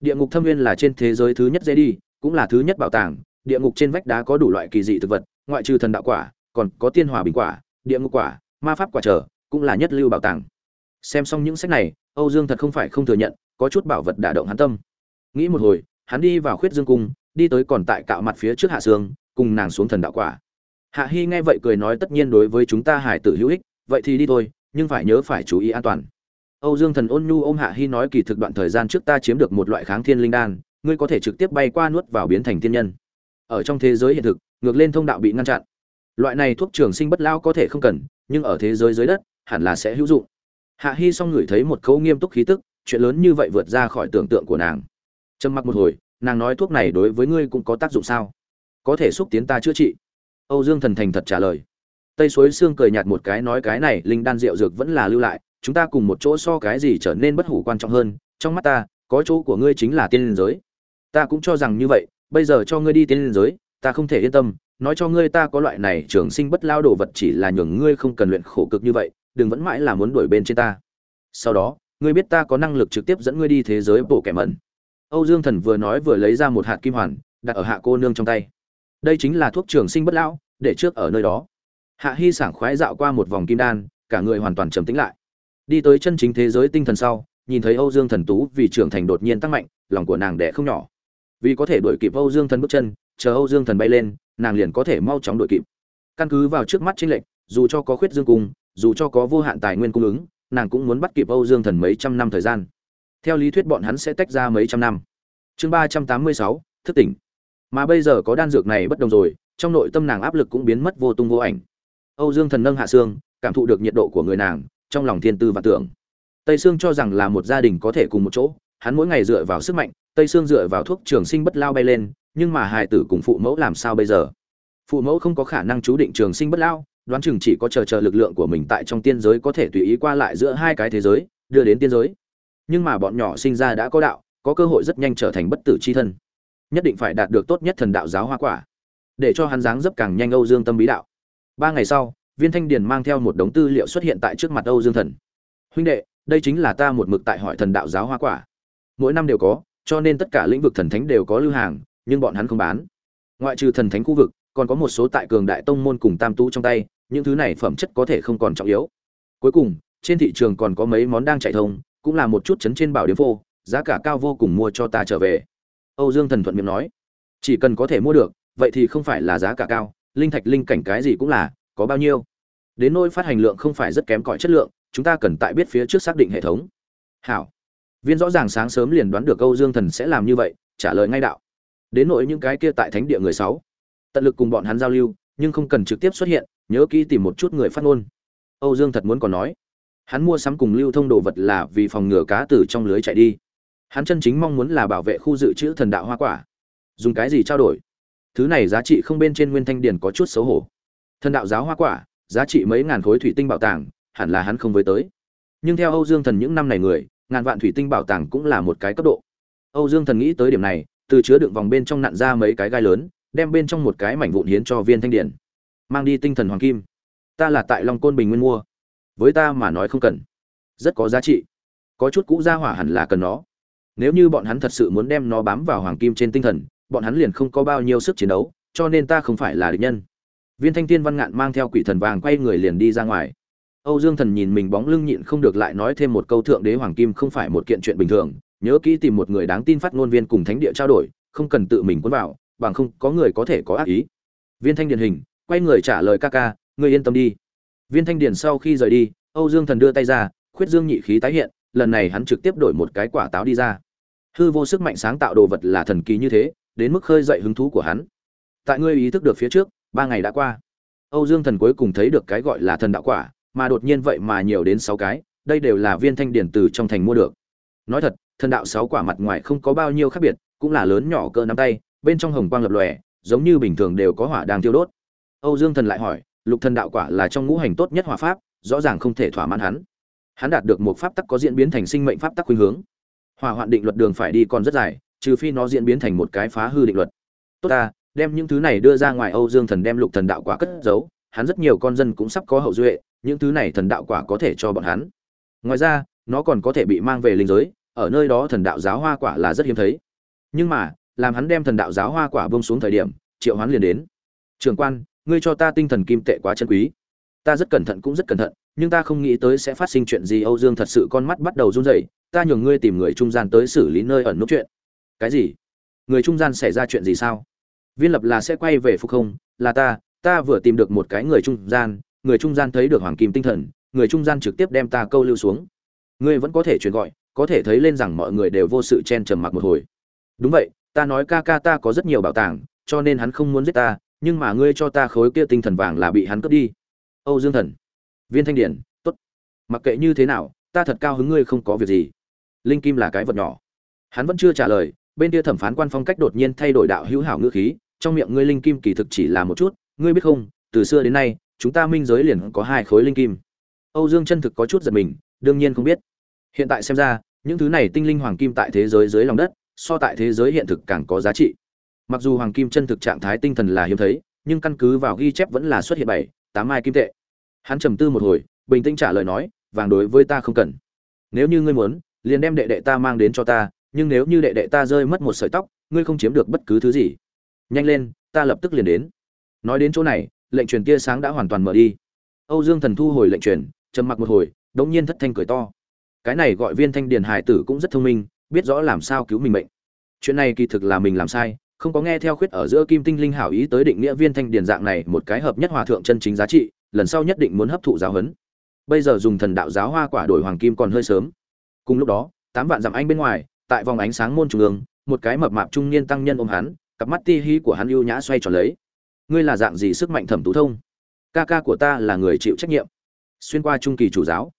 Địa ngục thâm viên là trên thế giới thứ nhất dễ đi, cũng là thứ nhất bảo tàng, địa ngục trên vách đá có đủ loại kỳ dị thực vật, ngoại trừ thần đạo quả, còn có tiên hòa bình quả, địa ngục quả, ma pháp quả trở, cũng là nhất lưu bảo tàng. Xem xong những sách này, âu dương thật không phải không thừa nhận, có chút bảo vật đả động hắn tâm. Nghĩ một hồi, hắn đi vào khuyết dương cung, đi tới còn tại cạo mặt phía trước hạ sương cùng nàng xuống thần đạo quả hạ hy nghe vậy cười nói tất nhiên đối với chúng ta hải tử hữu ích, vậy thì đi thôi, nhưng phải nhớ phải chú ý an toàn. Âu dương thần ôn nhu ôm hạ hy nói kỳ thực đoạn thời gian trước ta chiếm được một loại kháng thiên linh đan, ngươi có thể trực tiếp bay qua nuốt vào biến thành thiên nhân. Ở trong thế giới hiện thực, ngược lên thông đạo bị ngăn chặn. Loại này thuốc trường sinh bất lao có thể không cần, nhưng ở thế giới dưới đất, hẳn là sẽ hữu dụng. Hạ hy xong ngửi thấy một câu nghiêm túc khí tức, chuyện lớn như vậy vượt ra khỏi tưởng tượng của nàng. Trầm mặc một hồi, nàng nói thuốc này đối với ngươi cũng có tác dụng sao? Có thể xúc tiến ta chữa trị âu dương thần thành thật trả lời. Tây suối xương cười nhạt một cái nói cái này, linh đan rượu dược vẫn là lưu lại, chúng ta cùng một chỗ so cái gì trở nên bất hủ quan trọng hơn, trong mắt ta, có chỗ của ngươi chính là tiên Linh giới. Ta cũng cho rằng như vậy, bây giờ cho ngươi đi tiên Linh giới, ta không thể yên tâm, nói cho ngươi ta có loại này trường sinh bất lao đồ vật chỉ là nhường ngươi không cần luyện khổ cực như vậy, đừng vẫn mãi là muốn đuổi bên trên ta. Sau đó, ngươi biết ta có năng lực trực tiếp dẫn ngươi đi thế giới bộ kẻ mẩn. Âu dương thần vừa nói vừa lấy ra một hạt kim hoàn, đặt ở hạ cô nương trong tay đây chính là thuốc trường sinh bất lão, để trước ở nơi đó. Hạ hy sảng khoái dạo qua một vòng kim đan, cả người hoàn toàn trầm tĩnh lại. Đi tới chân chính thế giới tinh thần sau, nhìn thấy âu dương thần tú vì trưởng thành đột nhiên tăng mạnh, lòng của nàng đẻ không nhỏ. Vì có thể đuổi kịp âu dương thần bước chân, chờ âu dương thần bay lên, nàng liền có thể mau chóng đuổi kịp. Căn cứ vào trước mắt trên lệnh dù cho có khuyết dương cung, dù cho có vô hạn tài nguyên cung ứng, nàng cũng muốn bắt kịp âu dương thần mấy trăm năm thời gian. Theo lý thuyết bọn hắn sẽ tách ra mấy trăm năm. Chương ba trăm tám mươi sáu, thức tỉnh mà bây giờ có đan dược này bất đồng rồi, trong nội tâm nàng áp lực cũng biến mất vô tung vô ảnh. Âu dương thần nâng hạ xương, cảm thụ được nhiệt độ của người nàng, trong lòng thiên tư và tưởng. Tây sương cho rằng là một gia đình có thể cùng một chỗ, hắn mỗi ngày dựa vào sức mạnh, tây sương dựa vào thuốc trường sinh bất lao bay lên, nhưng mà hài tử cùng phụ mẫu làm sao bây giờ? Phụ mẫu không có khả năng chú định trường sinh bất lao, đoán chừng chỉ có chờ chờ lực lượng của mình tại trong tiên giới có thể tùy ý qua lại giữa hai cái thế giới, đưa đến tiên giới. Nhưng mà bọn nhỏ sinh ra đã có đạo, có cơ hội rất nhanh trở thành bất tử c h i thân nhất định phải đạt được tốt nhất thần đạo giáo hoa quả, để cho hắn dáng dấp càng nhanh âu dương tâm bí đạo. Ba ngày sau, viên thanh điền mang theo một đống tư liệu xuất hiện tại trước mặt âu dương thần. Huynh đệ, đây chính là ta một mực tại hỏi thần đạo giáo hoa quả. Mỗi năm đều có, cho nên tất cả lĩnh vực thần thánh đều có lưu hàng, nhưng bọn hắn không bán. Ngoại trừ thần thánh khu vực, còn có một số tại cường đại tông môn cùng tam tú trong tay, những thứ này phẩm chất có thể không còn trọng yếu. Cuối cùng, trên thị trường còn có mấy món đang chạy thông, cũng là một chút chấn trên bảo điếm phô, giá cả cao vô cùng mua cho ta trở về âu dương thần thuận miệng nói, chỉ cần có thể mua được, vậy thì không phải là giá cả cao, linh thạch, linh cảnh cái gì cũng là, có bao nhiêu. Đến nỗi phát hành lượng không phải rất kém cỏi chất lượng, chúng ta cần tại biết phía trước xác định hệ thống. Hảo. Viên rõ ràng sáng sớm liền đoán được âu dương thần sẽ làm như vậy, trả lời ngay đạo. Đến nỗi những cái kia tại thánh địa người sáu, tận lực cùng bọn hắn giao lưu, nhưng không cần trực tiếp xuất hiện, nhớ kỹ tìm một chút người phát ngôn. Âu dương thật muốn còn nói, hắn mua sắm cùng lưu thông đồ vật là vì phòng ngừa cá từ trong lưới chạy đi hắn chân chính mong muốn là bảo vệ khu dự trữ thần đạo hoa quả. Dùng cái gì trao đổi? Thứ này giá trị không bên trên nguyên thanh điền có chút xấu hổ. Thần đạo giáo hoa quả, giá trị mấy ngàn khối thủy tinh bảo tàng, hẳn là hắn không với tới. Nhưng theo âu dương thần những năm này người, ngàn vạn thủy tinh bảo tàng cũng là một cái cấp độ. Âu dương thần nghĩ tới điểm này, từ chứa đựng vòng bên trong nặn ra mấy cái gai lớn, đem bên trong một cái mảnh vụn hiến cho viên thanh điển. Mang đi tinh thần hoàng kim. Ta là tại long côn bình nguyên mua. Với ta mà nói không cần. Rất có giá trị. Có chút cũ gia hỏa hẳn là cần nó nếu như bọn hắn thật sự muốn đem nó bám vào hoàng kim trên tinh thần, bọn hắn liền không có bao nhiêu sức chiến đấu, cho nên ta không phải là địch nhân. Viên thanh tiên văn ngạn mang theo quỷ thần vàng quay người liền đi ra ngoài. Âu dương thần nhìn mình bóng lưng nhịn không được lại nói thêm một câu thượng đế hoàng kim không phải một kiện chuyện bình thường, nhớ kỹ tìm một người đáng tin phát ngôn viên cùng thánh địa trao đổi, không cần tự mình cuốn vào, bằng không có người có thể có ác ý. Viên thanh điền hình, quay người trả lời ca ca người yên tâm đi. Viên thanh điền sau khi rời đi, âu dương thần đưa tay ra, khuyết dương nhị khí tái hiện, lần này hắn trực tiếp đổi một cái quả táo đi ra hư vô sức mạnh sáng tạo đồ vật là thần kỳ như thế, đến mức khơi dậy hứng thú của hắn. Tại ngươi ý thức được phía trước, ba ngày đã qua. Âu dương thần cuối cùng thấy được cái gọi là thần đạo quả, mà đột nhiên vậy mà nhiều đến sáu cái, đây đều là viên thanh điển từ trong thành mua được. Nói thật, thần đạo sáu quả mặt ngoài không có bao nhiêu khác biệt, cũng là lớn nhỏ cỡ nắm tay, bên trong hồng quang lập lòe, giống như bình thường đều có hỏa đang tiêu đốt. Âu dương thần lại hỏi, lục thần đạo quả là trong ngũ hành tốt nhất hỏa pháp, rõ ràng không thể thỏa mãn hắn. Hắn đạt được một pháp tắc có diễn biến thành sinh mệnh pháp tắc khuynh hướng hỏa hoạn định luật đường phải đi còn rất dài, trừ phi nó diễn biến thành một cái phá hư định luật. Tốt ta, đem những thứ này đưa ra ngoài âu dương thần đem lục thần đạo quả cất giấu, hắn rất nhiều con dân cũng sắp có hậu duệ, những thứ này thần đạo quả có thể cho bọn hắn. Ngoài ra, nó còn có thể bị mang về linh giới, ở nơi đó thần đạo giáo hoa quả là rất hiếm thấy. Nhưng mà, làm hắn đem thần đạo giáo hoa quả bông xuống thời điểm, triệu hoán liền đến. Trường quan, ngươi cho ta tinh thần kim tệ quá chân quý. Ta rất cẩn thận cũng rất cẩn thận, nhưng ta không nghĩ tới sẽ phát sinh chuyện gì âu dương thật sự con mắt bắt đầu run rẩy ta nhường ngươi tìm người trung gian tới xử lý nơi ẩn nút chuyện. Cái gì? Người trung gian xảy ra chuyện gì sao? Viên lập là sẽ quay về phục không? Là ta ta vừa tìm được một cái người trung gian, người trung gian thấy được hoàng kim tinh thần, người trung gian trực tiếp đem ta câu lưu xuống. Ngươi vẫn có thể truyền gọi, có thể thấy lên rằng mọi người đều vô sự chen trầm mặc một hồi. Đúng vậy, ta nói ca ca ta có rất nhiều bảo tàng, cho nên hắn không muốn giết ta, nhưng mà ngươi cho ta khối kia tinh thần vàng là bị hắn cướp đi. Âu dương thần. Viên thanh điển, tốt. Mặc kệ như thế nào, ta thật cao hứng ngươi không có việc gì linh kim là cái vật nhỏ. Hắn vẫn chưa trả lời, bên kia thẩm phán quan phong cách đột nhiên thay đổi đạo hữu hảo ngữ khí, trong miệng ngươi linh kim kỳ thực chỉ là một chút, ngươi biết không, từ xưa đến nay, chúng ta minh giới liền có hai khối linh kim. Âu dương chân thực có chút giật mình, đương nhiên không biết. Hiện tại xem ra, những thứ này tinh linh hoàng kim tại thế giới dưới lòng đất, so tại thế giới hiện thực càng có giá trị. Mặc dù hoàng kim chân thực trạng thái tinh thần là hiếm thấy, nhưng căn cứ vào ghi chép vẫn là xuất hiện bảy, tám mai kim tệ. Hắn trầm tư một hồi, bình tĩnh trả lời nói, vàng đối với ta không cần. Nếu như ngươi muốn liền đem đệ đệ ta mang đến cho ta, nhưng nếu như đệ đệ ta rơi mất một sợi tóc, ngươi không chiếm được bất cứ thứ gì. Nhanh lên, ta lập tức liền đến. Nói đến chỗ này, lệnh truyền tia sáng đã hoàn toàn mở đi. Âu dương thần thu hồi lệnh truyền, trầm mặc một hồi, đống nhiên thất thanh cười to. Cái này gọi viên thanh điền hải tử cũng rất thông minh, biết rõ làm sao cứu mình mệnh. Chuyện này kỳ thực là mình làm sai, không có nghe theo khuyết ở giữa kim tinh linh hảo ý tới định nghĩa viên thanh điền dạng này một cái hợp nhất hòa thượng chân chính giá trị, lần sau nhất định muốn hấp thụ giáo huấn. Bây giờ dùng thần đạo giáo hoa quả đổi hoàng kim còn hơi sớm cùng lúc đó, tám vạn dặm anh bên ngoài, tại vòng ánh sáng môn trung ương, một cái mập mạp trung niên tăng nhân ôm hắn, cặp mắt ti hí của hắn ưu nhã xoay tròn lấy. Ngươi là dạng gì sức mạnh thẩm tú thông? Ca ca của ta là người chịu trách nhiệm. Xuyên qua trung kỳ chủ giáo.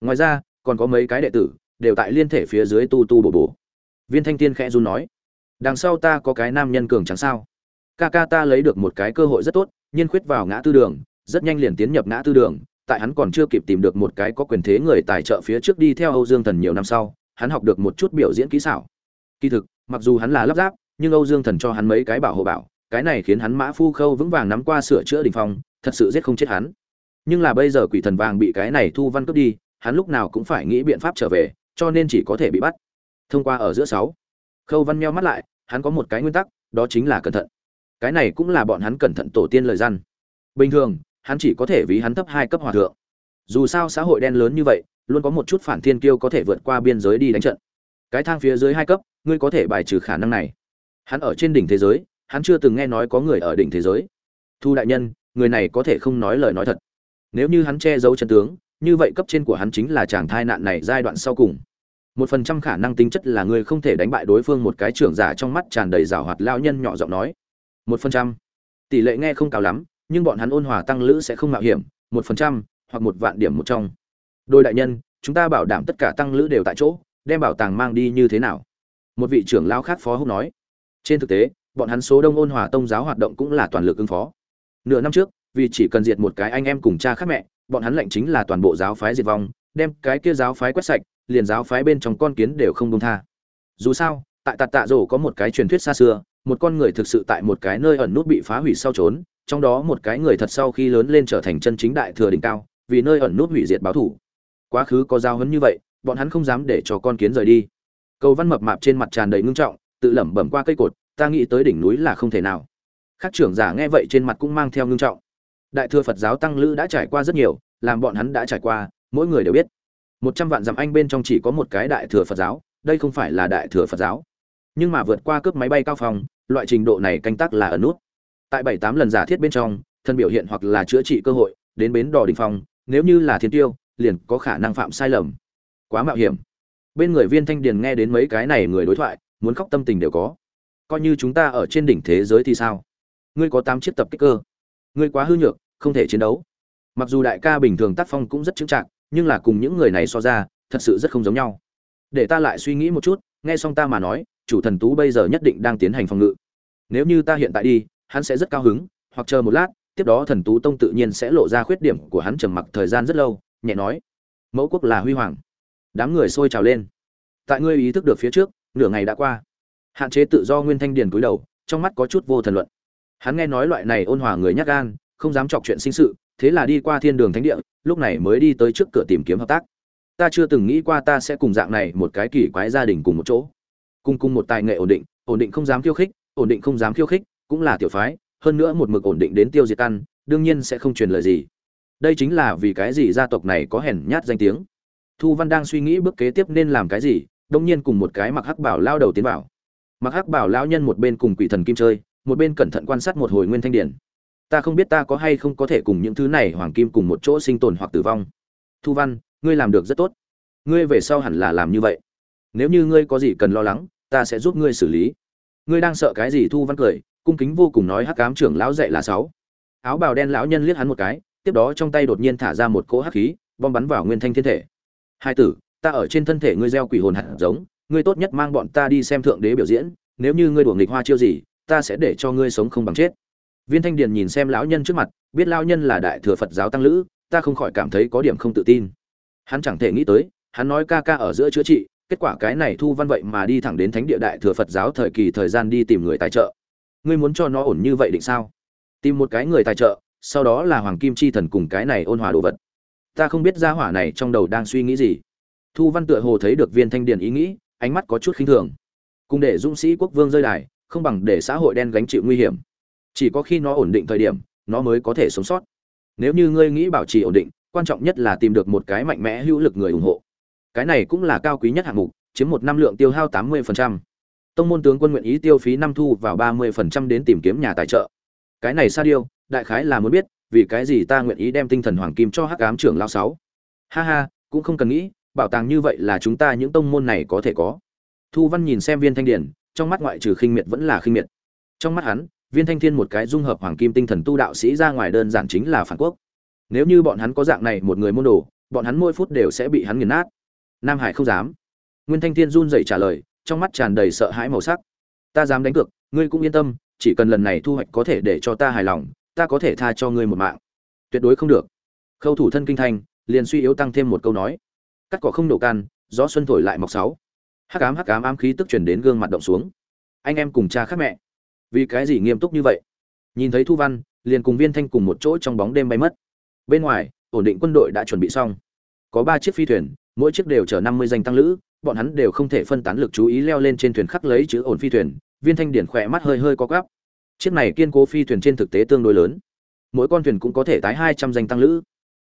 Ngoài ra, còn có mấy cái đệ tử, đều tại liên thể phía dưới tu tu bổ bổ. Viên thanh tiên khẽ run nói. Đằng sau ta có cái nam nhân cường trắng sao? Ca ca ta lấy được một cái cơ hội rất tốt, nhiên khuyết vào ngã tư đường, rất nhanh liền tiến nhập ngã tư đường tại hắn còn chưa kịp tìm được một cái có quyền thế người tài trợ phía trước đi theo âu dương thần nhiều năm sau, hắn học được một chút biểu diễn kỹ xảo. Kỳ thực, mặc dù hắn là lắp ráp, nhưng âu dương thần cho hắn mấy cái bảo hộ bảo, cái này khiến hắn mã phu khâu vững vàng nắm qua sửa chữa đỉnh phong, thật sự giết không chết hắn. Nhưng là bây giờ quỷ thần vàng bị cái này thu văn cướp đi, hắn lúc nào cũng phải nghĩ biện pháp trở về, cho nên chỉ có thể bị bắt. Thông qua ở giữa sáu, khâu văn meo mắt lại, hắn có một cái nguyên tắc, đó chính là cẩn thận. Cái này cũng là bọn hắn cẩn thận tổ tiên lời răn bình thường hắn chỉ có thể ví hắn thấp hai cấp hòa thượng. Dù sao xã hội đen lớn như vậy, luôn có một chút phản thiên kiêu có thể vượt qua biên giới đi đánh trận. Cái thang phía dưới hai cấp, ngươi có thể bài trừ khả năng này. Hắn ở trên đỉnh thế giới, hắn chưa từng nghe nói có người ở đỉnh thế giới. Thu đại nhân, người này có thể không nói lời nói thật. Nếu như hắn che giấu chân tướng, như vậy cấp trên của hắn chính là chàng thai nạn này giai đoạn sau cùng. Một phần trăm khả năng tính chất là người không thể đánh bại đối phương một cái trưởng giả trong mắt tràn đầy rào hoạt lao nhân nhỏ giọng nói. Một phần trăm. Tỷ lệ nghe không cao lắm nhưng bọn hắn ôn hòa tăng lữ sẽ không mạo hiểm, một phần trăm, hoặc một vạn điểm một trong. Đôi đại nhân, chúng ta bảo đảm tất cả tăng lữ đều tại chỗ, đem bảo tàng mang đi như thế nào? Một vị trưởng lao khác phó húc nói. Trên thực tế, bọn hắn số đông ôn hòa tông giáo hoạt động cũng là toàn lực ứng phó. Nửa năm trước, vì chỉ cần diệt một cái anh em cùng cha khác mẹ, bọn hắn lệnh chính là toàn bộ giáo phái diệt vong, đem cái kia giáo phái quét sạch, liền giáo phái bên trong con kiến đều không đông tha. Dù sao, tại tạt tạ rổ có một cái truyền thuyết xa xưa, một con người thực sự tại một cái nơi ẩn nút bị phá hủy sau trốn trong đó một cái người thật sau khi lớn lên trở thành chân chính đại thừa đỉnh cao, vì nơi ẩn nút hủy diệt báo thủ. Quá khứ có giao hấn như vậy, bọn hắn không dám để cho con kiến rời đi. Cầu văn mập mạp trên mặt tràn đầy ngưng trọng, tự lẩm bẩm qua cây cột, ta nghĩ tới đỉnh núi là không thể nào. Các trưởng giả nghe vậy trên mặt cũng mang theo ngưng trọng. Đại thừa phật giáo tăng lữ đã trải qua rất nhiều, làm bọn hắn đã trải qua, mỗi người đều biết. Một trăm vạn dặm anh bên trong chỉ có một cái đại thừa phật giáo, đây không phải là đại thừa phật giáo. Nhưng mà vượt qua cướp máy bay cao phòng, loại trình độ này canh tác là ở nút tại bảy tám lần giả thiết bên trong, thân biểu hiện hoặc là chữa trị cơ hội, đến bến đò đình phong, nếu như là thiên tiêu, liền có khả năng phạm sai lầm. Quá mạo hiểm. Bên người viên thanh điền nghe đến mấy cái này người đối thoại, muốn khóc tâm tình đều có. Coi như chúng ta ở trên đỉnh thế giới thì sao? Ngươi có tám chiếc tập kích cơ. Ngươi quá hư nhược, không thể chiến đấu. Mặc dù đại ca bình thường tác phong cũng rất chững chạc, nhưng là cùng những người này so ra, thật sự rất không giống nhau. Để ta lại suy nghĩ một chút, nghe xong ta mà nói, chủ thần tú bây giờ nhất định đang tiến hành phòng ngự. Nếu như ta hiện tại đi hắn sẽ rất cao hứng, hoặc chờ một lát, tiếp đó thần tú tông tự nhiên sẽ lộ ra khuyết điểm của hắn trầm mặc thời gian rất lâu, nhẹ nói, mẫu quốc là huy hoàng. Đám người sôi trào lên. Tại ngươi ý thức được phía trước, nửa ngày đã qua. Hạn chế tự do nguyên thanh điền cúi đầu, trong mắt có chút vô thần luận. Hắn nghe nói loại này ôn hòa người nhát gan, không dám chọc chuyện sinh sự, thế là đi qua thiên đường thánh địa, lúc này mới đi tới trước cửa tìm kiếm hợp tác. Ta chưa từng nghĩ qua ta sẽ cùng dạng này một cái kỳ quái gia đình cùng một chỗ. Cùng cùng một tài nghệ ổn định ổn định không dám khiêu khích, ổn định không dám khiêu khích cũng là tiểu phái, hơn nữa một mực ổn định đến tiêu diệt căn, đương nhiên sẽ không truyền lời gì. Đây chính là vì cái gì gia tộc này có hèn nhát danh tiếng. Thu văn đang suy nghĩ bước kế tiếp nên làm cái gì, đông nhiên cùng một cái mặc hắc bảo lao đầu tiến vào. Mặc hắc bảo lão nhân một bên cùng quỷ thần kim chơi, một bên cẩn thận quan sát một hồi nguyên thanh điển. Ta không biết ta có hay không có thể cùng những thứ này hoàng kim cùng một chỗ sinh tồn hoặc tử vong. Thu văn, ngươi làm được rất tốt. Ngươi về sau hẳn là làm như vậy. Nếu như ngươi có gì cần lo lắng, ta sẽ giúp ngươi xử lý. Ngươi đang sợ cái gì? Thu văn cười cung kính vô cùng nói hắc ám trưởng lão dạy là sáu. Áo bào đen lão nhân liếc hắn một cái, tiếp đó trong tay đột nhiên thả ra một cỗ hắc khí, bom bắn vào nguyên thanh thiên thể. Hai tử, ta ở trên thân thể ngươi gieo quỷ hồn hạt giống, ngươi tốt nhất mang bọn ta đi xem thượng đế biểu diễn, nếu như ngươi đuổi nghịch hoa chiêu gì, ta sẽ để cho ngươi sống không bằng chết. Viên thanh điền nhìn xem lão nhân trước mặt, biết lão nhân là đại thừa phật giáo tăng lữ, ta không khỏi cảm thấy có điểm không tự tin. Hắn chẳng thể nghĩ tới, hắn nói ca ca ở giữa chữa trị, kết quả cái này thu văn vậy mà đi thẳng đến thánh địa đại thừa phật giáo thời kỳ thời gian đi tìm người tài trợ ngươi muốn cho nó ổn như vậy định sao? Tìm một cái người tài trợ, sau đó là hoàng kim chi thần cùng cái này ôn hòa đồ vật. Ta không biết gia hỏa này trong đầu đang suy nghĩ gì. Thu văn tựa hồ thấy được viên thanh điền ý nghĩ, ánh mắt có chút khinh thường. Cùng để dũng sĩ quốc vương rơi đài, không bằng để xã hội đen gánh chịu nguy hiểm. Chỉ có khi nó ổn định thời điểm, nó mới có thể sống sót. Nếu như ngươi nghĩ bảo trì ổn định, quan trọng nhất là tìm được một cái mạnh mẽ hữu lực người ủng hộ. Cái này cũng là cao quý nhất hạng mục, chiếm một năm lượng tiêu hao tám 80% tông môn tướng quân nguyện ý tiêu phí năm thu vào ba 30% đến tìm kiếm nhà tài trợ. Cái này sa điêu, đại khái là muốn biết, vì cái gì ta nguyện ý đem tinh thần hoàng kim cho hắc ám trưởng lao sáu? Ha ha, cũng không cần nghĩ, bảo tàng như vậy là chúng ta những tông môn này có thể có. Thu văn nhìn xem viên thanh điển, trong mắt ngoại trừ khinh miệt vẫn là khinh miệt. Trong mắt hắn, viên thanh thiên một cái dung hợp hoàng kim tinh thần tu đạo sĩ ra ngoài đơn giản chính là phản quốc. Nếu như bọn hắn có dạng này một người môn đồ, bọn hắn mỗi phút đều sẽ bị hắn nghiền nát. Nam hải không dám. Nguyên thanh thiên run rẩy trả lời trong mắt tràn đầy sợ hãi màu sắc. Ta dám đánh cược, ngươi cũng yên tâm, chỉ cần lần này thu hoạch có thể để cho ta hài lòng, ta có thể tha cho ngươi một mạng. Tuyệt đối không được. Khâu thủ thân kinh thành, liền suy yếu tăng thêm một câu nói. Cắt cỏ không nổ can, gió xuân thổi lại mọc sáu. Hắc ám hắc ám ám khí tức chuyển đến gương mặt động xuống. Anh em cùng cha khác mẹ. Vì cái gì nghiêm túc như vậy? Nhìn thấy thu văn, liền cùng viên thanh cùng một chỗ trong bóng đêm bay mất. Bên ngoài, ổn định quân đội đã chuẩn bị xong. Có ba chiếc phi thuyền, mỗi chiếc đều chở năm mươi danh tăng lữ bọn hắn đều không thể phân tán lực chú ý leo lên trên thuyền khắc lấy chữ ổn phi thuyền, viên thanh điển khỏe mắt hơi hơi có gắp chiếc này kiên cố phi thuyền trên thực tế tương đối lớn. Mỗi con thuyền cũng có thể tái hai trăm danh tăng lữ.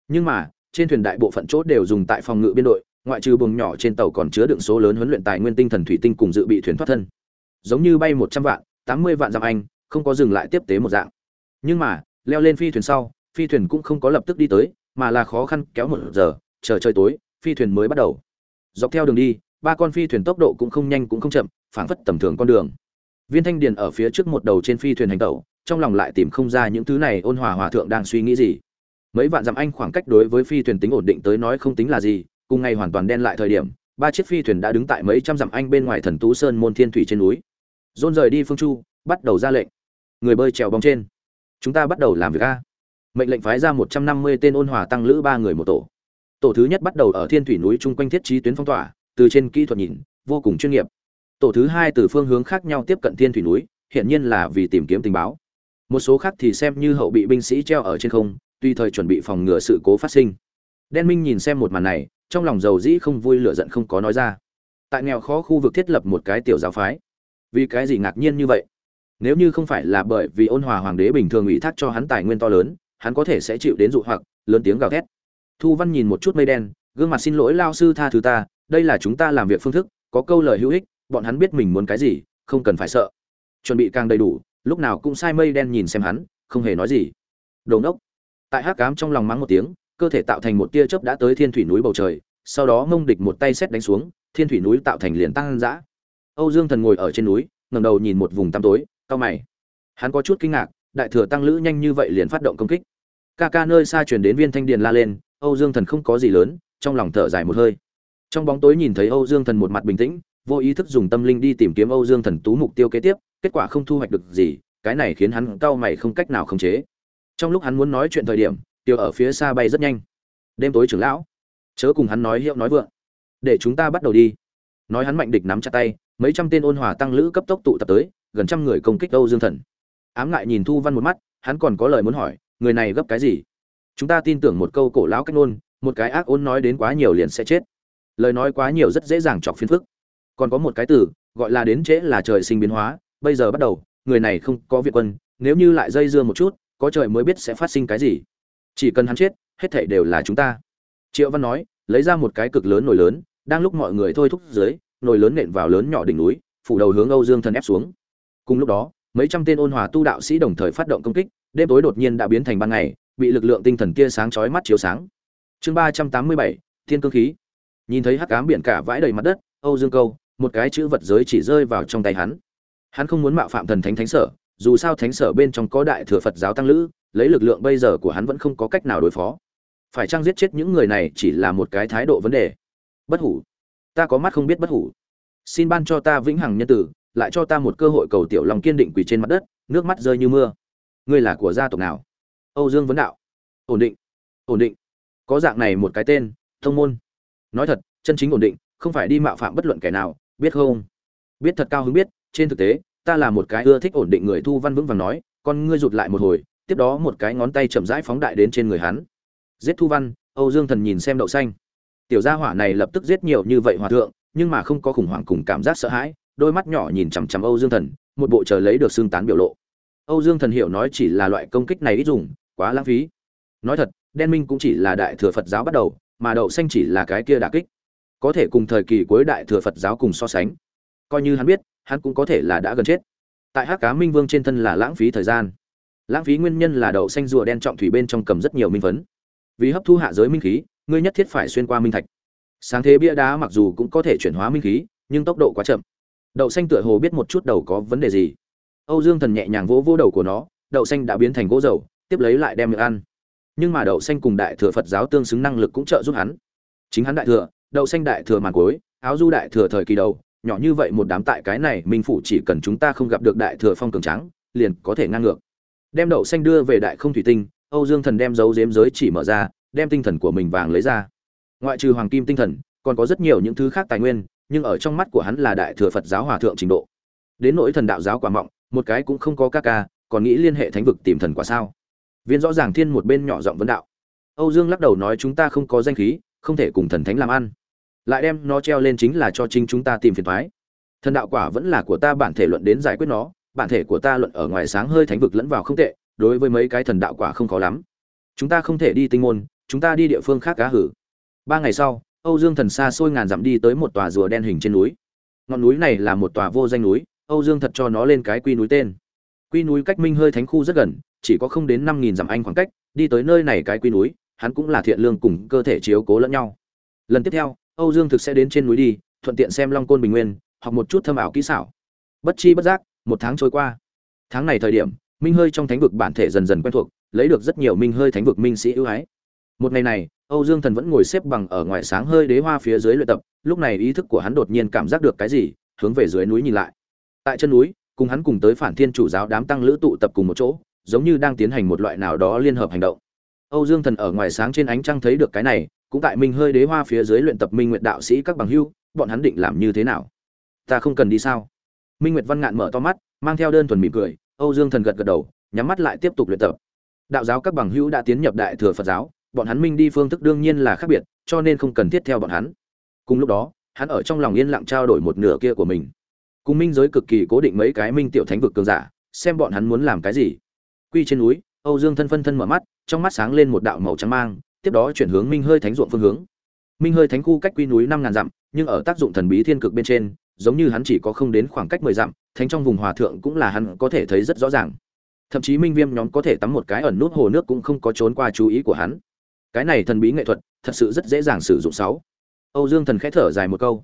Nhưng mà, trên thuyền đại bộ phận chốt đều dùng tại phòng ngự biên đội, ngoại trừ buồng nhỏ trên tàu còn chứa đựng số lớn huấn luyện tài nguyên tinh thần thủy tinh cùng dự bị thuyền thoát thân. Giống như bay một trăm vạn, tám mươi vạn dặm anh, không có dừng lại tiếp tế một dạng. Nhưng mà, leo lên phi thuyền sau, phi thuyền cũng không có lập tức đi tới, mà là khó khăn kéo một giờ, chờ trời tối, phi thuyền mới bắt đầu. Dọc theo đường đi ba con phi thuyền tốc độ cũng không nhanh cũng không chậm, phảng phất tầm thường con đường. Viên thanh điền ở phía trước một đầu trên phi thuyền hành tẩu, trong lòng lại tìm không ra những thứ này ôn hòa hòa thượng đang suy nghĩ gì. Mấy vạn dặm anh khoảng cách đối với phi thuyền tính ổn định tới nói không tính là gì, cùng ngày hoàn toàn đen lại thời điểm, ba chiếc phi thuyền đã đứng tại mấy trăm dặm anh bên ngoài thần tú sơn môn thiên thủy trên núi. Dôn rời đi phương chu, bắt đầu ra lệnh. Người bơi trèo bóng trên. Chúng ta bắt đầu làm việc a. Mệnh lệnh phái ra một trăm năm mươi tên ôn hòa tăng lữ ba người một tổ. Tổ thứ nhất bắt đầu ở thiên thủy núi chung quanh thiết trí tuyến phong tỏa từ trên kỹ thuật nhìn, vô cùng chuyên nghiệp. Tổ thứ hai từ phương hướng khác nhau tiếp cận thiên thủy núi hiện nhiên là vì tìm kiếm tình báo. Một số khác thì xem như hậu bị binh sĩ treo ở trên không, tùy thời chuẩn bị phòng ngừa sự cố phát sinh. Đen minh nhìn xem một màn này, trong lòng giàu dĩ không vui lựa giận không có nói ra. Tại nghèo khó khu vực thiết lập một cái tiểu giáo phái. Vì cái gì ngạc nhiên như vậy? Nếu như không phải là bởi vì ôn hòa hoàng đế bình thường ủy thác cho hắn tài nguyên to lớn, hắn có thể sẽ chịu đến dụ hoặc, lớn tiếng gào thét. Thu văn nhìn một chút mây đen, gương mặt xin lỗi lao sư tha thứ ta đây là chúng ta làm việc phương thức, có câu lời hữu ích, bọn hắn biết mình muốn cái gì, không cần phải sợ. Chuẩn bị càng đầy đủ, lúc nào cũng sai mây đen nhìn xem hắn, không hề nói gì. Đồn đốc tại hát cám trong lòng mắng một tiếng, cơ thể tạo thành một tia chớp đã tới thiên thủy núi bầu trời, sau đó mông địch một tay xét đánh xuống, thiên thủy núi tạo thành liền tăng dã. Âu dương thần ngồi ở trên núi ngầm đầu nhìn một vùng tăm tối cao mày. Hắn có chút kinh ngạc, đại thừa tăng lữ nhanh như vậy liền phát động công kích. Ca ca nơi xa chuyển đến viên thanh điền la lên, âu dương thần không có gì lớn, trong lòng thở dài một hơi trong bóng tối nhìn thấy âu dương thần một mặt bình tĩnh, vô ý thức dùng tâm linh đi tìm kiếm âu dương thần tú mục tiêu kế tiếp, kết quả không thu hoạch được gì, cái này khiến hắn cau mày không cách nào khống chế. Trong lúc hắn muốn nói chuyện thời điểm, tiêu ở phía xa bay rất nhanh. Đêm tối trưởng lão, chớ cùng hắn nói hiệu nói vượng. Để chúng ta bắt đầu đi. Nói hắn mạnh địch nắm chặt tay, mấy trăm tên ôn hòa tăng lữ cấp tốc tụ tập tới, gần trăm người công kích âu dương thần. Ám ngại nhìn thu văn một mắt, hắn còn có lời muốn hỏi, người này gấp cái gì? Chúng ta tin tưởng một câu cổ lão cách ngôn, một cái ác ôn nói đến quá nhiều liền sẽ chết lời nói quá nhiều rất dễ dàng chọc phiền phức. Còn có một cái từ, gọi là đến trễ là trời sinh biến hóa. Bây giờ bắt đầu, người này không có việc quân, nếu như lại dây dưa một chút, có trời mới biết sẽ phát sinh cái gì. Chỉ cần hắn chết, hết thảy đều là chúng ta. Triệu văn nói, lấy ra một cái cực lớn nồi lớn, đang lúc mọi người thôi thúc dưới, nồi lớn nện vào lớn nhỏ đỉnh núi, phủ đầu hướng âu dương thần ép xuống. Cùng lúc đó, mấy trăm tên ôn hòa tu đạo sĩ đồng thời phát động công kích, đêm tối đột nhiên đã biến thành ban ngày, bị lực lượng tinh thần kia sáng chói mắt chiếu sáng. Chương ba trăm tám mươi bảy, thiên cương khí nhìn thấy hắc ám biển cả vãi đầy mặt đất, âu dương câu, một cái chữ vật giới chỉ rơi vào trong tay hắn. Hắn không muốn mạo phạm thần thánh thánh sở, dù sao thánh sở bên trong có đại thừa phật giáo tăng lữ, lấy lực lượng bây giờ của hắn vẫn không có cách nào đối phó. Phải chăng giết chết những người này chỉ là một cái thái độ vấn đề? Bất hủ. Ta có mắt không biết bất hủ. Xin ban cho ta vĩnh hằng nhân tử, lại cho ta một cơ hội cầu tiểu lòng kiên định quỳ trên mặt đất, nước mắt rơi như mưa. Ngươi là của gia tộc nào? Âu dương vấn đạo. Ổn định. Ổn định. Có dạng này một cái tên, thông môn nói thật, chân chính ổn định, không phải đi mạo phạm bất luận kẻ nào, biết không? Biết thật cao hứng biết, trên thực tế, ta là một cái ưa thích ổn định người thu văn vững vàng nói, con ngươi rụt lại một hồi, tiếp đó một cái ngón tay chậm rãi phóng đại đến trên người hắn. Giết thu văn, âu dương thần nhìn xem đậu xanh. Tiểu gia hỏa này lập tức giết nhiều như vậy hòa thượng, nhưng mà không có khủng hoảng cùng cảm giác sợ hãi, đôi mắt nhỏ nhìn chằm chằm âu dương thần, một bộ chờ lấy được xương tán biểu lộ. Âu dương thần hiểu nói chỉ là loại công kích này ít dùng, quá lãng phí. Nói thật, đen minh cũng chỉ là đại thừa phật giáo bắt đầu mà đậu xanh chỉ là cái kia đả kích. Có thể cùng thời kỳ cuối đại thừa phật giáo cùng so sánh. Coi như hắn biết, hắn cũng có thể là đã gần chết. Tại hắc cá minh vương trên thân là lãng phí thời gian. Lãng phí nguyên nhân là đậu xanh rùa đen trọng thủy bên trong cầm rất nhiều minh vấn vì hấp thu hạ giới minh khí, ngươi nhất thiết phải xuyên qua minh thạch. Sáng thế bia đá mặc dù cũng có thể chuyển hóa minh khí, nhưng tốc độ quá chậm. Đậu xanh tựa hồ biết một chút đầu có vấn đề gì. Âu dương thần nhẹ nhàng vỗ vỗ đầu của nó, đậu xanh đã biến thành gỗ dầu, tiếp lấy lại đem được ăn nhưng mà đậu xanh cùng đại thừa phật giáo tương xứng năng lực cũng trợ giúp hắn. Chính hắn đại thừa, đậu xanh đại thừa màn cuối, áo du đại thừa thời kỳ đầu, nhỏ như vậy một đám tại cái này minh phủ chỉ cần chúng ta không gặp được đại thừa phong cường trắng liền có thể ngang ngược. Đem đậu xanh đưa về đại không thủy tinh, âu dương thần đem dấu dếm giới chỉ mở ra, đem tinh thần của mình vàng lấy ra. Ngoại trừ hoàng kim tinh thần, còn có rất nhiều những thứ khác tài nguyên, nhưng ở trong mắt của hắn là đại thừa phật giáo hòa thượng trình độ. Đến nỗi thần đạo giáo quả mọng, một cái cũng không có ca ca, còn nghĩ liên hệ thánh vực tìm thần quả sao? Viên rõ ràng thiên một bên nhỏ giọng vấn đạo. Âu dương lắc đầu nói chúng ta không có danh khí, không thể cùng thần thánh làm ăn. Lại đem nó treo lên chính là cho chính chúng ta tìm phiền thoái. Thần đạo quả vẫn là của ta, bản thể luận đến giải quyết nó, bản thể của ta luận ở ngoài sáng hơi thánh vực lẫn vào không tệ, đối với mấy cái thần đạo quả không khó lắm. Chúng ta không thể đi tinh môn, chúng ta đi địa phương khác cá hử. Ba ngày sau, âu dương thần xa xôi ngàn dặm đi tới một tòa rùa đen hình trên núi. Ngọn núi này là một tòa vô danh núi, âu dương thật cho nó lên cái quy núi tên. Quy núi cách minh hơi thánh khu rất gần chỉ có không đến năm nghìn dặm anh khoảng cách, đi tới nơi này cái quy núi, hắn cũng là thiện lương cùng cơ thể chiếu cố lẫn nhau. Lần tiếp theo, âu dương thực sẽ đến trên núi đi, thuận tiện xem long côn bình nguyên, học một chút thâm ảo kỹ xảo. Bất chi bất giác, một tháng trôi qua. Tháng này thời điểm, minh hơi trong thánh vực bản thể dần dần quen thuộc, lấy được rất nhiều minh hơi thánh vực minh sĩ ưu ái. Một ngày này, âu dương thần vẫn ngồi xếp bằng ở ngoài sáng hơi đế hoa phía dưới luyện tập, lúc này ý thức của hắn đột nhiên cảm giác được cái gì, hướng về dưới núi nhìn lại. Tại chân núi, cùng hắn cùng tới phản thiên chủ giáo đám tăng lữ tụ tập cùng một chỗ giống như đang tiến hành một loại nào đó liên hợp hành động. Âu dương thần ở ngoài sáng trên ánh trăng thấy được cái này, cũng tại minh hơi đế hoa phía dưới luyện tập minh nguyệt đạo sĩ các bằng hưu, bọn hắn định làm như thế nào? Ta không cần đi sao? Minh nguyệt văn ngạn mở to mắt, mang theo đơn thuần mỉm cười, âu dương thần gật gật đầu, nhắm mắt lại tiếp tục luyện tập. Đạo giáo các bằng hữu đã tiến nhập đại thừa phật giáo, bọn hắn minh đi phương thức đương nhiên là khác biệt, cho nên không cần thiết theo bọn hắn. Cùng lúc đó, hắn ở trong lòng yên lặng trao đổi một nửa kia của mình. Cùng minh giới cực kỳ cố định mấy cái minh tiểu thánh vực cường giả, xem bọn hắn muốn làm cái gì quy trên núi, âu dương thân phân thân mở mắt, trong mắt sáng lên một đạo màu trắng mang, tiếp đó chuyển hướng minh hơi thánh ruộng phương hướng. Minh hơi thánh khu cách quy núi năm ngàn dặm, nhưng ở tác dụng thần bí thiên cực bên trên, giống như hắn chỉ có không đến khoảng cách mười dặm, thánh trong vùng hòa thượng cũng là hắn có thể thấy rất rõ ràng. Thậm chí minh viêm nhóm có thể tắm một cái ẩn nút hồ nước cũng không có trốn qua chú ý của hắn. Cái này thần bí nghệ thuật, thật sự rất dễ dàng sử dụng sáu. Âu dương thần khẽ thở dài một câu.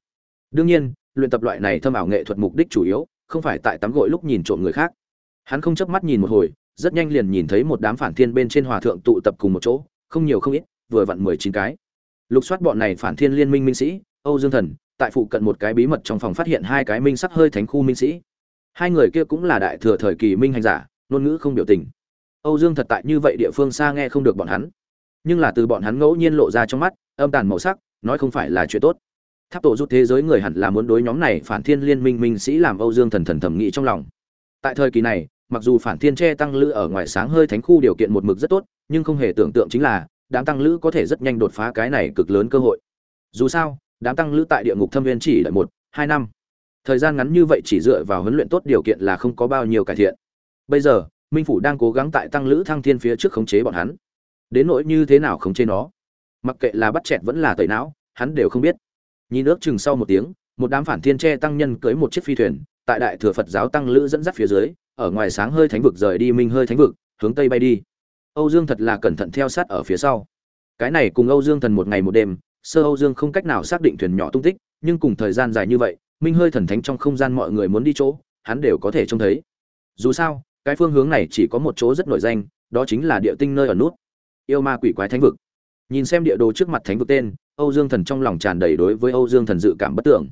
Đương nhiên, luyện tập loại này thâm ảo nghệ thuật mục đích chủ yếu, không phải tại tắm gội lúc nhìn trộm người khác. Hắn không chớp mắt nhìn một hồi rất nhanh liền nhìn thấy một đám phản thiên bên trên hòa thượng tụ tập cùng một chỗ, không nhiều không ít, vừa vặn mười chín cái. Lục soát bọn này phản thiên liên minh minh sĩ, âu dương thần, tại phụ cận một cái bí mật trong phòng phát hiện hai cái minh sắc hơi thánh khu minh sĩ. Hai người kia cũng là đại thừa thời kỳ minh hành giả, ngôn ngữ không biểu tình. Âu dương thật tại như vậy địa phương xa nghe không được bọn hắn. Nhưng là từ bọn hắn ngẫu nhiên lộ ra trong mắt, âm tàn màu sắc, nói không phải là chuyện tốt. Tháp tổ rút thế giới người hẳn là muốn đối nhóm này phản thiên liên minh minh sĩ làm âu dương thần thần thầm nghĩ trong lòng. Tại thời kỳ này mặc dù phản thiên che tăng lữ ở ngoài sáng hơi thánh khu điều kiện một mực rất tốt, nhưng không hề tưởng tượng chính là, đám tăng lữ có thể rất nhanh đột phá cái này cực lớn cơ hội. Dù sao, đám tăng lữ tại địa ngục thâm viên chỉ đợi một, hai năm. Thời gian ngắn như vậy chỉ dựa vào huấn luyện tốt điều kiện là không có bao nhiêu cải thiện. Bây giờ, minh phủ đang cố gắng tại tăng lữ thăng thiên phía trước khống chế bọn hắn. Đến nỗi như thế nào khống chế nó? Mặc kệ là bắt chẹt vẫn là tẩy não, hắn đều không biết. Nhìn ước chừng sau một tiếng, một đám phản thiên tre tăng nhân cưới một chiếc phi thuyền, tại đại thừa phật giáo tăng lữ dẫn dắt phía dưới ở ngoài sáng hơi thánh vực rời đi minh hơi thánh vực, hướng tây bay đi. Âu dương thật là cẩn thận theo sát ở phía sau. Cái này cùng âu dương thần một ngày một đêm, sơ âu dương không cách nào xác định thuyền nhỏ tung tích, nhưng cùng thời gian dài như vậy, minh hơi thần thánh trong không gian mọi người muốn đi chỗ, hắn đều có thể trông thấy. Dù sao, cái phương hướng này chỉ có một chỗ rất nổi danh, đó chính là địa tinh nơi ở nút. Yêu ma quỷ quái thánh vực. Nhìn xem địa đồ trước mặt thánh vực tên, âu dương thần trong lòng tràn đầy đối với âu dương thần dự cảm bất tưởng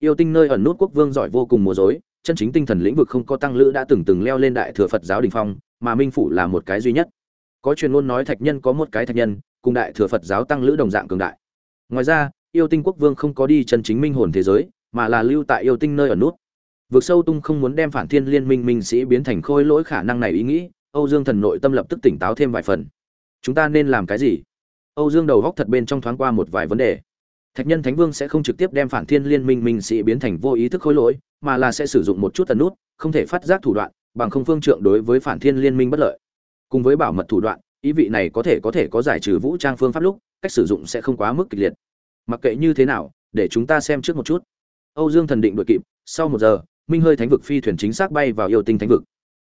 yêu tinh nơi ẩn nút quốc vương giỏi vô cùng mùa dối, chân chính tinh thần lĩnh vực không có tăng lữ đã từng từng leo lên đại thừa phật giáo đình phong, mà minh phủ là một cái duy nhất. Có truyền ngôn nói thạch nhân có một cái thạch nhân, cùng đại thừa phật giáo tăng lữ đồng dạng cường đại. Ngoài ra, yêu tinh quốc vương không có đi chân chính minh hồn thế giới, mà là lưu tại yêu tinh nơi ẩn nút. Vượt sâu tung không muốn đem phản thiên liên minh minh sĩ biến thành khôi lỗi khả năng này ý nghĩ, âu dương thần nội tâm lập tức tỉnh táo thêm vài phần. Chúng ta nên làm cái gì? Âu dương đầu góc thật bên trong thoáng qua một vài vấn đề thạch nhân thánh vương sẽ không trực tiếp đem phản thiên liên minh minh sĩ biến thành vô ý thức khối lỗi, mà là sẽ sử dụng một chút tần nút, không thể phát giác thủ đoạn, bằng không phương trượng đối với phản thiên liên minh bất lợi. Cùng với bảo mật thủ đoạn, ý vị này có thể có thể có giải trừ vũ trang phương pháp lúc, cách sử dụng sẽ không quá mức kịch liệt. Mặc kệ như thế nào, để chúng ta xem trước một chút. Âu dương thần định đuổi kịp, sau một giờ, minh hơi thánh vực phi thuyền chính xác bay vào yêu tinh thánh vực.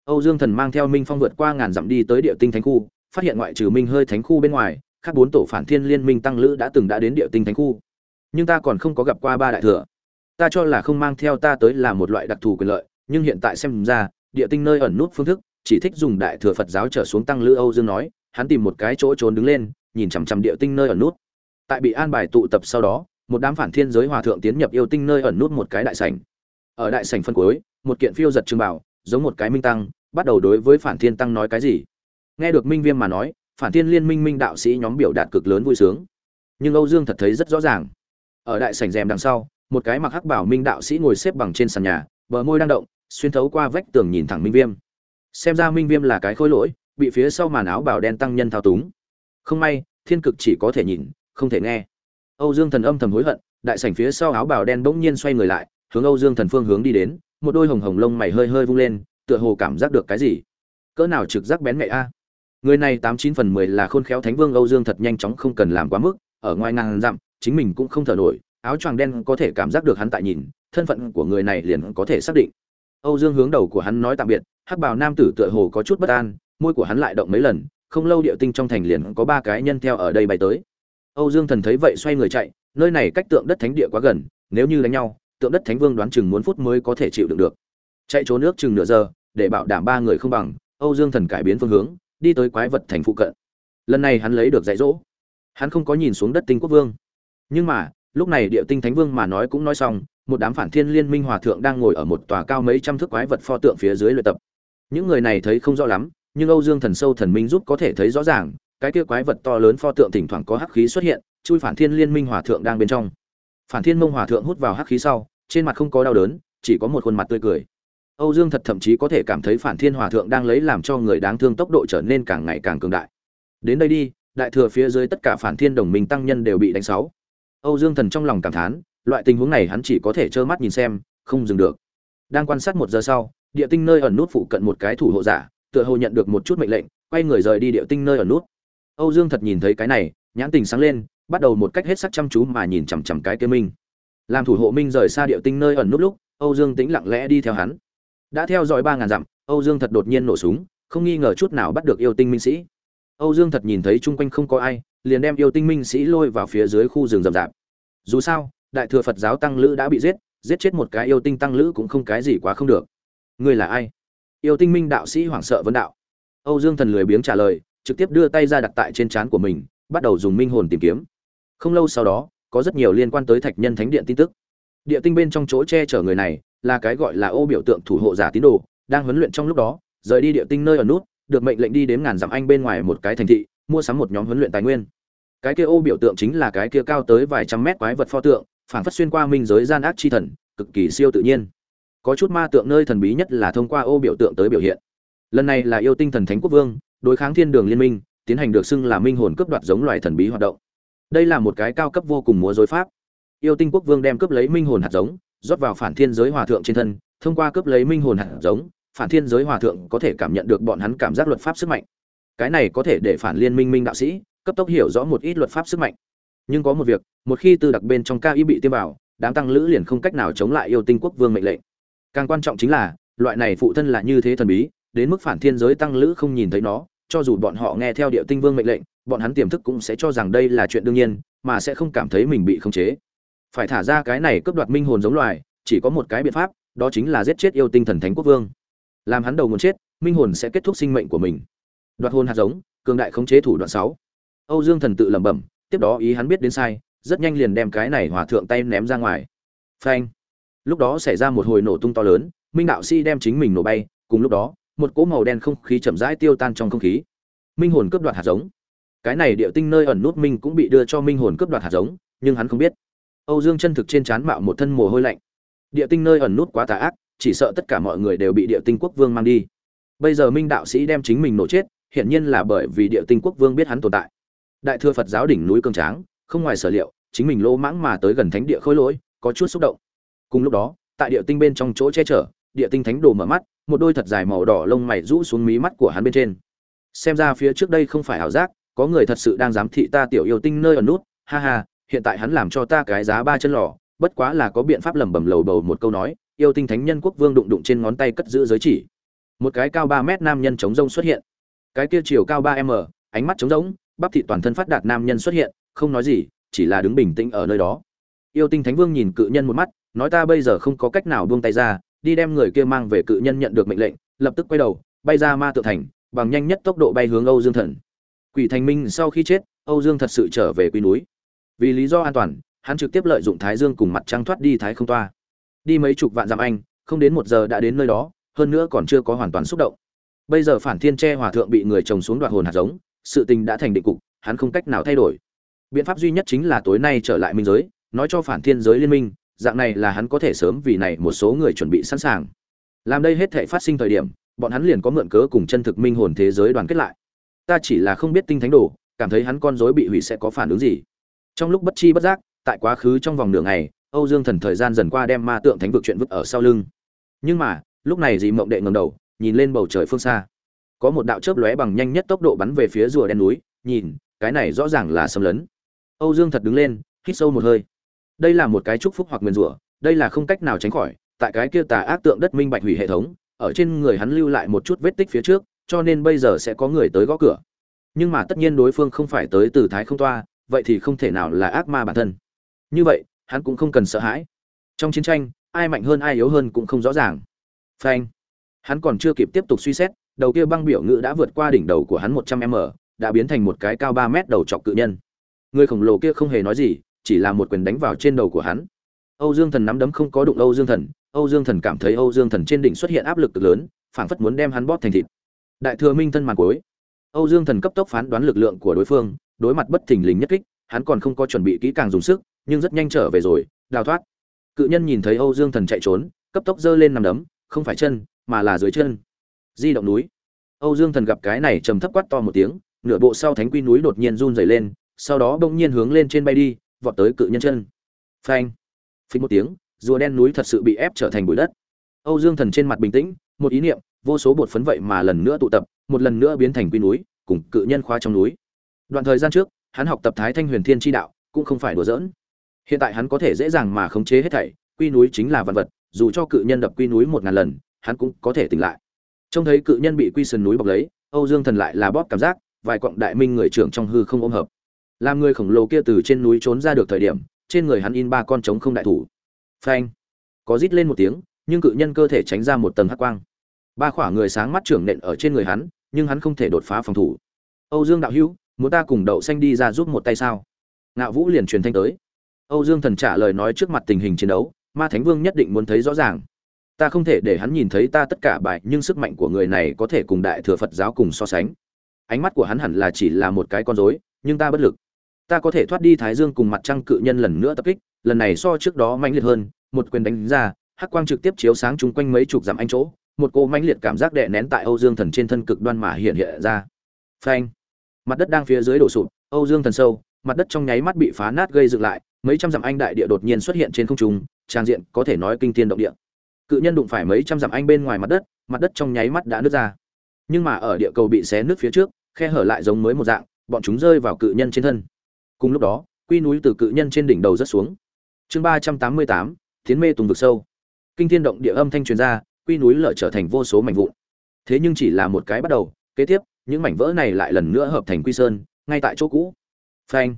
Âu dương thần mang theo minh phong vượt qua ngàn dặm đi tới địa tinh thánh khu, phát hiện ngoại trừ minh hơi thánh khu bên ngoài các bốn tổ phản thiên liên minh tăng lữ đã từng đã đến địa tinh thánh khu nhưng ta còn không có gặp qua ba đại thừa. Ta cho là không mang theo ta tới là một loại đặc thù quyền lợi, nhưng hiện tại xem ra, địa tinh nơi ẩn nút phương thức, chỉ thích dùng đại thừa phật giáo trở xuống tăng lữ âu dương nói, hắn tìm một cái chỗ trốn đứng lên, nhìn chằm chằm địa tinh nơi ẩn nút. Tại bị an bài tụ tập sau đó, một đám phản thiên giới hòa thượng tiến nhập yêu tinh nơi ẩn nút một cái đại sảnh. Ở đại sảnh phân cuối, một kiện phiêu giật trưng bảo, giống một cái minh tăng, bắt đầu đối với phản thiên tăng nói cái gì. Nghe được minh viêm mà nói, phản thiên liên minh minh đạo sĩ nhóm biểu đạt cực lớn vui sướng. Nhưng âu dương thật thấy rất rõ ràng ở đại sảnh rèm đằng sau, một cái mặc hắc bảo minh đạo sĩ ngồi xếp bằng trên sàn nhà, bờ môi đang động, xuyên thấu qua vách tường nhìn thẳng minh viêm. Xem ra minh viêm là cái khôi lỗi, bị phía sau màn áo bảo đen tăng nhân thao túng. Không may, thiên cực chỉ có thể nhìn, không thể nghe. Âu dương thần âm thầm hối hận, đại sảnh phía sau áo bào đen bỗng nhiên xoay người lại, hướng âu dương thần phương hướng đi đến, một đôi hồng hồng lông mày hơi hơi vung lên, tựa hồ cảm giác được cái gì. Cỡ nào trực giác bén mẹ a. Người này tám chín phần mười là khôn khéo thánh vương âu dương thật nhanh chóng không cần làm quá mức, ở ngoài ngàn dặm chính mình cũng không thở nổi, áo choàng đen có thể cảm giác được hắn tại nhìn, thân phận của người này liền có thể xác định. Âu dương hướng đầu của hắn nói tạm biệt, hắc bào nam tử tựa hồ có chút bất an, môi của hắn lại động mấy lần, không lâu điệu tinh trong thành liền có ba cái nhân theo ở đây bay tới. Âu dương thần thấy vậy xoay người chạy, nơi này cách tượng đất thánh địa quá gần, nếu như đánh nhau, tượng đất thánh vương đoán chừng muốn phút mới có thể chịu đựng được. Chạy trốn nước chừng nửa giờ, để bảo đảm ba người không bằng, âu dương thần cải biến phương hướng, đi tới quái vật thành phụ cận. Lần này hắn lấy được dạy dỗ. Hắn không có nhìn xuống đất tinh quốc vương nhưng mà, lúc này địa tinh thánh vương mà nói cũng nói xong, một đám phản thiên liên minh hòa thượng đang ngồi ở một tòa cao mấy trăm thước quái vật pho tượng phía dưới luyện tập. Những người này thấy không rõ lắm, nhưng âu dương thần sâu thần minh giúp có thể thấy rõ ràng, cái kia quái vật to lớn pho tượng thỉnh thoảng có hắc khí xuất hiện, chui phản thiên liên minh hòa thượng đang bên trong. Phản thiên mông hòa thượng hút vào hắc khí sau, trên mặt không có đau đớn, chỉ có một khuôn mặt tươi cười. Âu dương thật thậm chí có thể cảm thấy phản thiên hòa thượng đang lấy làm cho người đáng thương tốc độ trở nên càng ngày càng cường đại. Đến đây đi, đại thừa phía dưới tất cả phản thiên đồng minh tăng nhân đều bị đánh sáu âu dương thần trong lòng cảm thán, loại tình huống này hắn chỉ có thể trơ mắt nhìn xem, không dừng được. Đang quan sát một giờ sau, địa tinh nơi ẩn nút phụ cận một cái thủ hộ giả, tựa hồ nhận được một chút mệnh lệnh, quay người rời đi địa tinh nơi ẩn nút. Âu dương thật nhìn thấy cái này, nhãn tình sáng lên, bắt đầu một cách hết sức chăm chú mà nhìn chằm chằm cái kia minh. Làm thủ hộ minh rời xa địa tinh nơi ẩn nút lúc, âu dương tĩnh lặng lẽ đi theo hắn. Đã theo dõi ba ngàn dặm, âu dương thật đột nhiên nổ súng, không nghi ngờ chút nào bắt được yêu tinh minh sĩ. Âu dương thật nhìn thấy chung quanh không có ai, liền đem yêu tinh minh sĩ lôi vào phía dưới khu rừng rậm rạp dù sao, đại thừa phật giáo tăng lữ đã bị giết giết chết một cái yêu tinh tăng lữ cũng không cái gì quá không được. Ngươi là ai? Yêu tinh minh đạo sĩ hoảng sợ vấn đạo. Âu dương thần lười biếng trả lời, trực tiếp đưa tay ra đặt tại trên trán của mình, bắt đầu dùng minh hồn tìm kiếm. Không lâu sau đó, có rất nhiều liên quan tới thạch nhân thánh điện tin tức. Địa tinh bên trong chỗ che chở người này là cái gọi là ô biểu tượng thủ hộ giả tín đồ, đang huấn luyện trong lúc đó, rời đi địa tinh nơi ở nút, được mệnh lệnh đi đến ngàn dặm anh bên ngoài một cái thành thị, mua sắm một nhóm huấn luyện tài nguyên cái kia ô biểu tượng chính là cái kia cao tới vài trăm mét quái vật pho tượng phản phất xuyên qua minh giới gian ác chi thần, cực kỳ siêu tự nhiên. Có chút ma tượng nơi thần bí nhất là thông qua ô biểu tượng tới biểu hiện. Lần này là yêu tinh thần thánh quốc vương, đối kháng thiên đường liên minh, tiến hành được xưng là minh hồn cướp đoạt giống loài thần bí hoạt động. Đây là một cái cao cấp vô cùng múa dối pháp. Yêu tinh quốc vương đem cướp lấy minh hồn hạt giống, rót vào phản thiên giới hòa thượng trên thân, thông qua cướp lấy minh hồn hạt giống, phản thiên giới hòa thượng có thể cảm nhận được bọn hắn cảm giác luật pháp sức mạnh. Cái này có thể để phản liên minh minh đạo sĩ cấp tốc hiểu rõ một ít luật pháp sức mạnh. Nhưng có một việc, một khi tư đặc bên trong ca y bị tiêm vào, đám tăng lữ liền không cách nào chống lại yêu tinh quốc vương mệnh lệnh. Càng quan trọng chính là, loại này phụ thân là như thế thần bí, đến mức phản thiên giới tăng lữ không nhìn thấy nó, cho dù bọn họ nghe theo địa tinh vương mệnh lệnh, bọn hắn tiềm thức cũng sẽ cho rằng đây là chuyện đương nhiên, mà sẽ không cảm thấy mình bị khống chế. Phải thả ra cái này cướp đoạt minh hồn giống loài, chỉ có một cái biện pháp, đó chính là giết chết yêu tinh thần thánh quốc vương. Làm hắn đầu muốn chết, minh hồn sẽ kết thúc sinh mệnh của mình. Đoạt hồn hạt giống, cường đại khống chế thủ đoạn sáu âu dương thần tự lẩm bẩm, tiếp đó ý hắn biết đến sai, rất nhanh liền đem cái này hòa thượng tay ném ra ngoài. Phanh. Lúc đó xảy ra một hồi nổ tung to lớn, minh đạo sĩ đem chính mình nổ bay, cùng lúc đó, một cỗ màu đen không khí chậm rãi tiêu tan trong không khí. Minh hồn cướp đoạt hạt giống. Cái này địa tinh nơi ẩn nút minh cũng bị đưa cho minh hồn cướp đoạt hạt giống, nhưng hắn không biết. Âu dương chân thực trên trán mạo một thân mồ hôi lạnh. Địa tinh nơi ẩn nút quá tà ác, chỉ sợ tất cả mọi người đều bị địa tinh quốc vương mang đi. Bây giờ minh đạo sĩ đem chính mình nổ chết, hiển nhiên là bởi vì địa tinh quốc vương biết hắn tồn tại đại thừa phật giáo đỉnh núi cường tráng, không ngoài sở liệu, chính mình lỗ mãng mà tới gần thánh địa khôi lỗi, có chút xúc động. Cùng lúc đó, tại địa tinh bên trong chỗ che chở, địa tinh thánh đồ mở mắt, một đôi thật dài màu đỏ lông mày rũ xuống mí mắt của hắn bên trên. Xem ra phía trước đây không phải ảo giác, có người thật sự đang giám thị ta tiểu yêu tinh nơi ở nút, ha ha, hiện tại hắn làm cho ta cái giá ba chân lò, bất quá là có biện pháp lẩm bẩm lầu bầu một câu nói, yêu tinh thánh nhân quốc vương đụng đụng trên ngón tay cất giữ giới chỉ. Một cái cao ba mét nam nhân chống rông xuất hiện. Cái kia chiều cao ba m, ánh mắt trống rỗng bắp thị toàn thân phát đạt nam nhân xuất hiện, không nói gì, chỉ là đứng bình tĩnh ở nơi đó. Yêu tinh thánh vương nhìn cự nhân một mắt, nói ta bây giờ không có cách nào buông tay ra, đi đem người kia mang về cự nhân nhận được mệnh lệnh, lập tức quay đầu, bay ra ma tự thành, bằng nhanh nhất tốc độ bay hướng âu dương thần. Quỷ thành minh sau khi chết, âu dương thật sự trở về quy núi. Vì lý do an toàn, hắn trực tiếp lợi dụng thái dương cùng mặt trăng thoát đi thái không toa. Đi mấy chục vạn dặm anh, không đến một giờ đã đến nơi đó, hơn nữa còn chưa có hoàn toàn xúc động. Bây giờ phản thiên tre hòa thượng bị người trồng xuống đoạt hồn hạt giống sự tình đã thành định cục, hắn không cách nào thay đổi. Biện pháp duy nhất chính là tối nay trở lại minh giới, nói cho phản thiên giới liên minh, dạng này là hắn có thể sớm vì này một số người chuẩn bị sẵn sàng. Làm đây hết thể phát sinh thời điểm, bọn hắn liền có mượn cớ cùng chân thực minh hồn thế giới đoàn kết lại. Ta chỉ là không biết tinh thánh đồ, cảm thấy hắn con rối bị hủy sẽ có phản ứng gì. Trong lúc bất chi bất giác, tại quá khứ trong vòng nửa ngày, âu dương thần thời gian dần qua đem ma tượng thánh vực chuyện vứt ở sau lưng. Nhưng mà, lúc này dì mộng đệ ngầm đầu, nhìn lên bầu trời phương xa có một đạo chớp lóe bằng nhanh nhất tốc độ bắn về phía rùa đen núi, nhìn, cái này rõ ràng là xâm lấn. Âu dương thật đứng lên, hít sâu một hơi. Đây là một cái chúc phúc hoặc nguyền rủa, đây là không cách nào tránh khỏi, tại cái kia tà ác tượng đất minh bạch hủy hệ thống, ở trên người hắn lưu lại một chút vết tích phía trước, cho nên bây giờ sẽ có người tới gõ cửa. Nhưng mà tất nhiên đối phương không phải tới từ thái không toa, vậy thì không thể nào là ác ma bản thân. Như vậy, hắn cũng không cần sợ hãi. Trong chiến tranh, ai mạnh hơn ai yếu hơn cũng không rõ ràng. Phanh. Hắn còn chưa kịp tiếp tục suy xét đầu kia băng biểu ngữ đã vượt qua đỉnh đầu của hắn một trăm m, đã biến thành một cái cao ba mét đầu chọc cự nhân. Người khổng lồ kia không hề nói gì, chỉ là một quyền đánh vào trên đầu của hắn. Âu dương thần nắm đấm không có đụng âu dương thần, âu dương thần cảm thấy âu dương thần trên đỉnh xuất hiện áp lực cực lớn, phảng phất muốn đem hắn bóp thành thịt. Đại thừa minh thân màn cuối. Âu dương thần cấp tốc phán đoán lực lượng của đối phương, đối mặt bất thình lình nhất kích, hắn còn không có chuẩn bị kỹ càng dùng sức, nhưng rất nhanh trở về rồi, đào thoát. Cự nhân nhìn thấy âu dương thần chạy trốn, cấp tốc giơ lên nằm đấm, không phải chân, mà là dưới chân di động núi. Âu dương thần gặp cái này trầm thấp quát to một tiếng, nửa bộ sau thánh quy núi đột nhiên run rẩy lên, sau đó bỗng nhiên hướng lên trên bay đi, vọt tới cự nhân chân. Phanh! Phí một tiếng, rùa đen núi thật sự bị ép trở thành bụi đất. Âu dương thần trên mặt bình tĩnh, một ý niệm, vô số bột phấn vậy mà lần nữa tụ tập, một lần nữa biến thành quy núi, cùng cự nhân khoa trong núi. Đoạn thời gian trước, hắn học tập thái thanh huyền thiên chi đạo, cũng không phải đùa giỡn. Hiện tại hắn có thể dễ dàng mà khống chế hết thảy, quy núi chính là vạn vật, dù cho cự nhân đập quy núi một ngàn lần, hắn cũng có thể tỉnh lại trông thấy cự nhân bị quy sườn núi bọc lấy, âu dương thần lại là bóp cảm giác, vài quặng đại minh người trưởng trong hư không ôm hợp. Làm người khổng lồ kia từ trên núi trốn ra được thời điểm, trên người hắn in ba con trống không đại thủ. Phanh! Có rít lên một tiếng, nhưng cự nhân cơ thể tránh ra một tầng hắc quang. Ba khỏa người sáng mắt trưởng nện ở trên người hắn, nhưng hắn không thể đột phá phòng thủ. Âu dương đạo hữu, muốn ta cùng đậu xanh đi ra giúp một tay sao? Ngạo vũ liền truyền thanh tới. Âu dương thần trả lời nói trước mặt tình hình chiến đấu, ma thánh vương nhất định muốn thấy rõ ràng ta không thể để hắn nhìn thấy ta tất cả bài, nhưng sức mạnh của người này có thể cùng đại thừa phật giáo cùng so sánh. Ánh mắt của hắn hẳn là chỉ là một cái con rối, nhưng ta bất lực. Ta có thể thoát đi thái dương cùng mặt trăng cự nhân lần nữa tập kích, lần này so trước đó mãnh liệt hơn, một quyền đánh ra, hắc quang trực tiếp chiếu sáng chung quanh mấy chục dặm anh chỗ, một cô mãnh liệt cảm giác đè nén tại âu dương thần trên thân cực đoan mà hiện hiện ra. Phanh! Mặt đất đang phía dưới đổ sụp, âu dương thần sâu, mặt đất trong nháy mắt bị phá nát gây dựng lại, mấy trăm dặm anh đại địa đột nhiên xuất hiện trên không trung, trang diện có thể nói kinh thiên động địa cự nhân đụng phải mấy trăm dặm anh bên ngoài mặt đất mặt đất trong nháy mắt đã nứt ra. Nhưng mà ở địa cầu bị xé nứt phía trước, khe hở lại giống mới một dạng, bọn chúng rơi vào cự nhân trên thân. Cùng lúc đó, quy núi từ cự nhân trên đỉnh đầu rất xuống. Chương ba trăm tám mươi tám tiến mê tùng vực sâu. Kinh thiên động địa âm thanh truyền ra, quy núi lở trở thành vô số mảnh vụn. Thế nhưng chỉ là một cái bắt đầu, kế tiếp, những mảnh vỡ này lại lần nữa hợp thành quy sơn, ngay tại chỗ cũ. Phanh.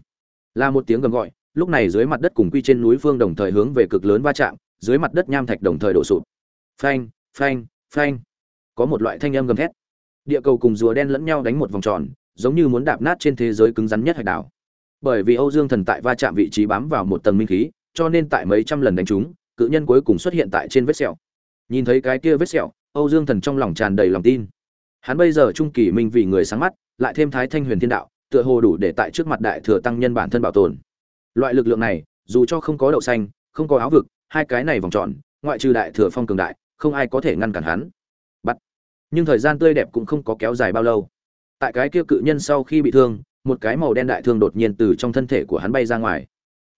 Là một tiếng gầm gọi, lúc này dưới mặt đất cùng quy trên núi phương đồng thời hướng về cực lớn va chạm dưới mặt đất nham thạch đồng thời đổ sụp. Phanh phanh phanh. Có một loại thanh âm gầm thét. Địa cầu cùng rùa đen lẫn nhau đánh một vòng tròn, giống như muốn đạp nát trên thế giới cứng rắn nhất hải đảo. Bởi vì âu dương thần tại va chạm vị trí bám vào một tầng minh khí, cho nên tại mấy trăm lần đánh trúng, cự nhân cuối cùng xuất hiện tại trên vết sẹo. Nhìn thấy cái kia vết sẹo, âu dương thần trong lòng tràn đầy lòng tin. Hắn bây giờ trung kỳ minh vì người sáng mắt, lại thêm thái thanh huyền thiên đạo, tựa hồ đủ để tại trước mặt đại thừa tăng nhân bản thân bảo tồn. Loại lực lượng này, dù cho không có đậu xanh, không có áo vực hai cái này vòng tròn, ngoại trừ đại thừa phong cường đại, không ai có thể ngăn cản hắn. Bắt. Nhưng thời gian tươi đẹp cũng không có kéo dài bao lâu. Tại cái kia cự nhân sau khi bị thương, một cái màu đen đại thương đột nhiên từ trong thân thể của hắn bay ra ngoài.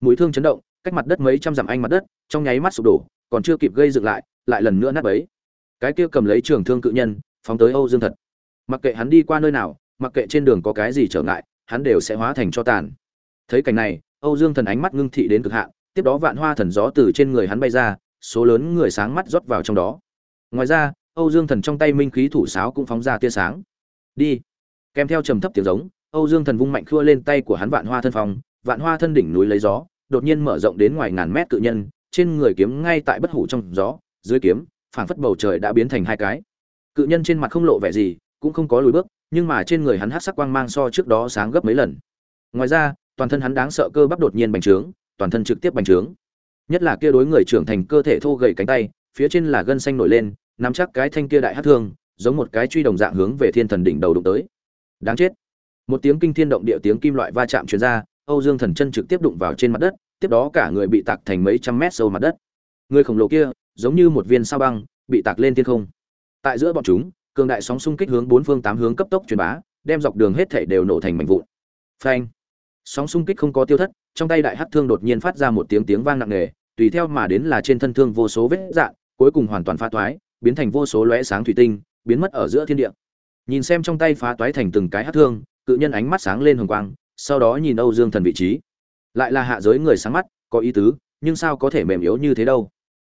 Mũi thương chấn động, cách mặt đất mấy trăm dặm anh mặt đất, trong nháy mắt sụp đổ, còn chưa kịp gây dựng lại lại lần nữa nát bấy. Cái kia cầm lấy trường thương cự nhân, phóng tới âu dương thật. Mặc kệ hắn đi qua nơi nào, mặc kệ trên đường có cái gì trở ngại, hắn đều sẽ hóa thành cho tàn. Thấy cảnh này, âu dương thần ánh mắt ngưng thị đến cực hạn tiếp đó vạn hoa thần gió từ trên người hắn bay ra, số lớn người sáng mắt rót vào trong đó. Ngoài ra, âu dương thần trong tay minh khí thủ sáo cũng phóng ra tia sáng. Đi. Kèm theo trầm thấp tiếng giống, âu dương thần vung mạnh khua lên tay của hắn vạn hoa thân phong, vạn hoa thân đỉnh núi lấy gió, đột nhiên mở rộng đến ngoài ngàn mét cự nhân, trên người kiếm ngay tại bất hủ trong gió, dưới kiếm, phảng phất bầu trời đã biến thành hai cái. Cự nhân trên mặt không lộ vẻ gì, cũng không có lùi bước, nhưng mà trên người hắn hát sắc quang mang so trước đó sáng gấp mấy lần. Ngoài ra, toàn thân hắn đáng sợ cơ bắp đột nhiên bành trướng toàn thân trực tiếp bành trướng. Nhất là kia đối người trưởng thành cơ thể thô gầy cánh tay, phía trên là gân xanh nổi lên, nắm chắc cái thanh kia đại hát thương, giống một cái truy đồng dạng hướng về thiên thần đỉnh đầu đụng tới. Đáng chết. Một tiếng kinh thiên động địa tiếng kim loại va chạm truyền ra, âu dương thần chân trực tiếp đụng vào trên mặt đất, tiếp đó cả người bị tạc thành mấy trăm mét sâu mặt đất. Người khổng lồ kia, giống như một viên sao băng, bị tạc lên thiên không. Tại giữa bọn chúng, cường đại sóng xung kích hướng bốn phương tám hướng cấp tốc truyền bá, đem dọc đường hết thảy đều nổ thành mảnh vụn. Phanh sóng xung kích không có tiêu thất, trong tay đại hắc thương đột nhiên phát ra một tiếng tiếng vang nặng nề, tùy theo mà đến là trên thân thương vô số vết dạn, cuối cùng hoàn toàn phá toái, biến thành vô số lóe sáng thủy tinh, biến mất ở giữa thiên địa. Nhìn xem trong tay phá toái thành từng cái hắc thương, cự nhân ánh mắt sáng lên hồng quang, sau đó nhìn âu dương thần vị trí. Lại là hạ giới người sáng mắt, có ý tứ, nhưng sao có thể mềm yếu như thế đâu?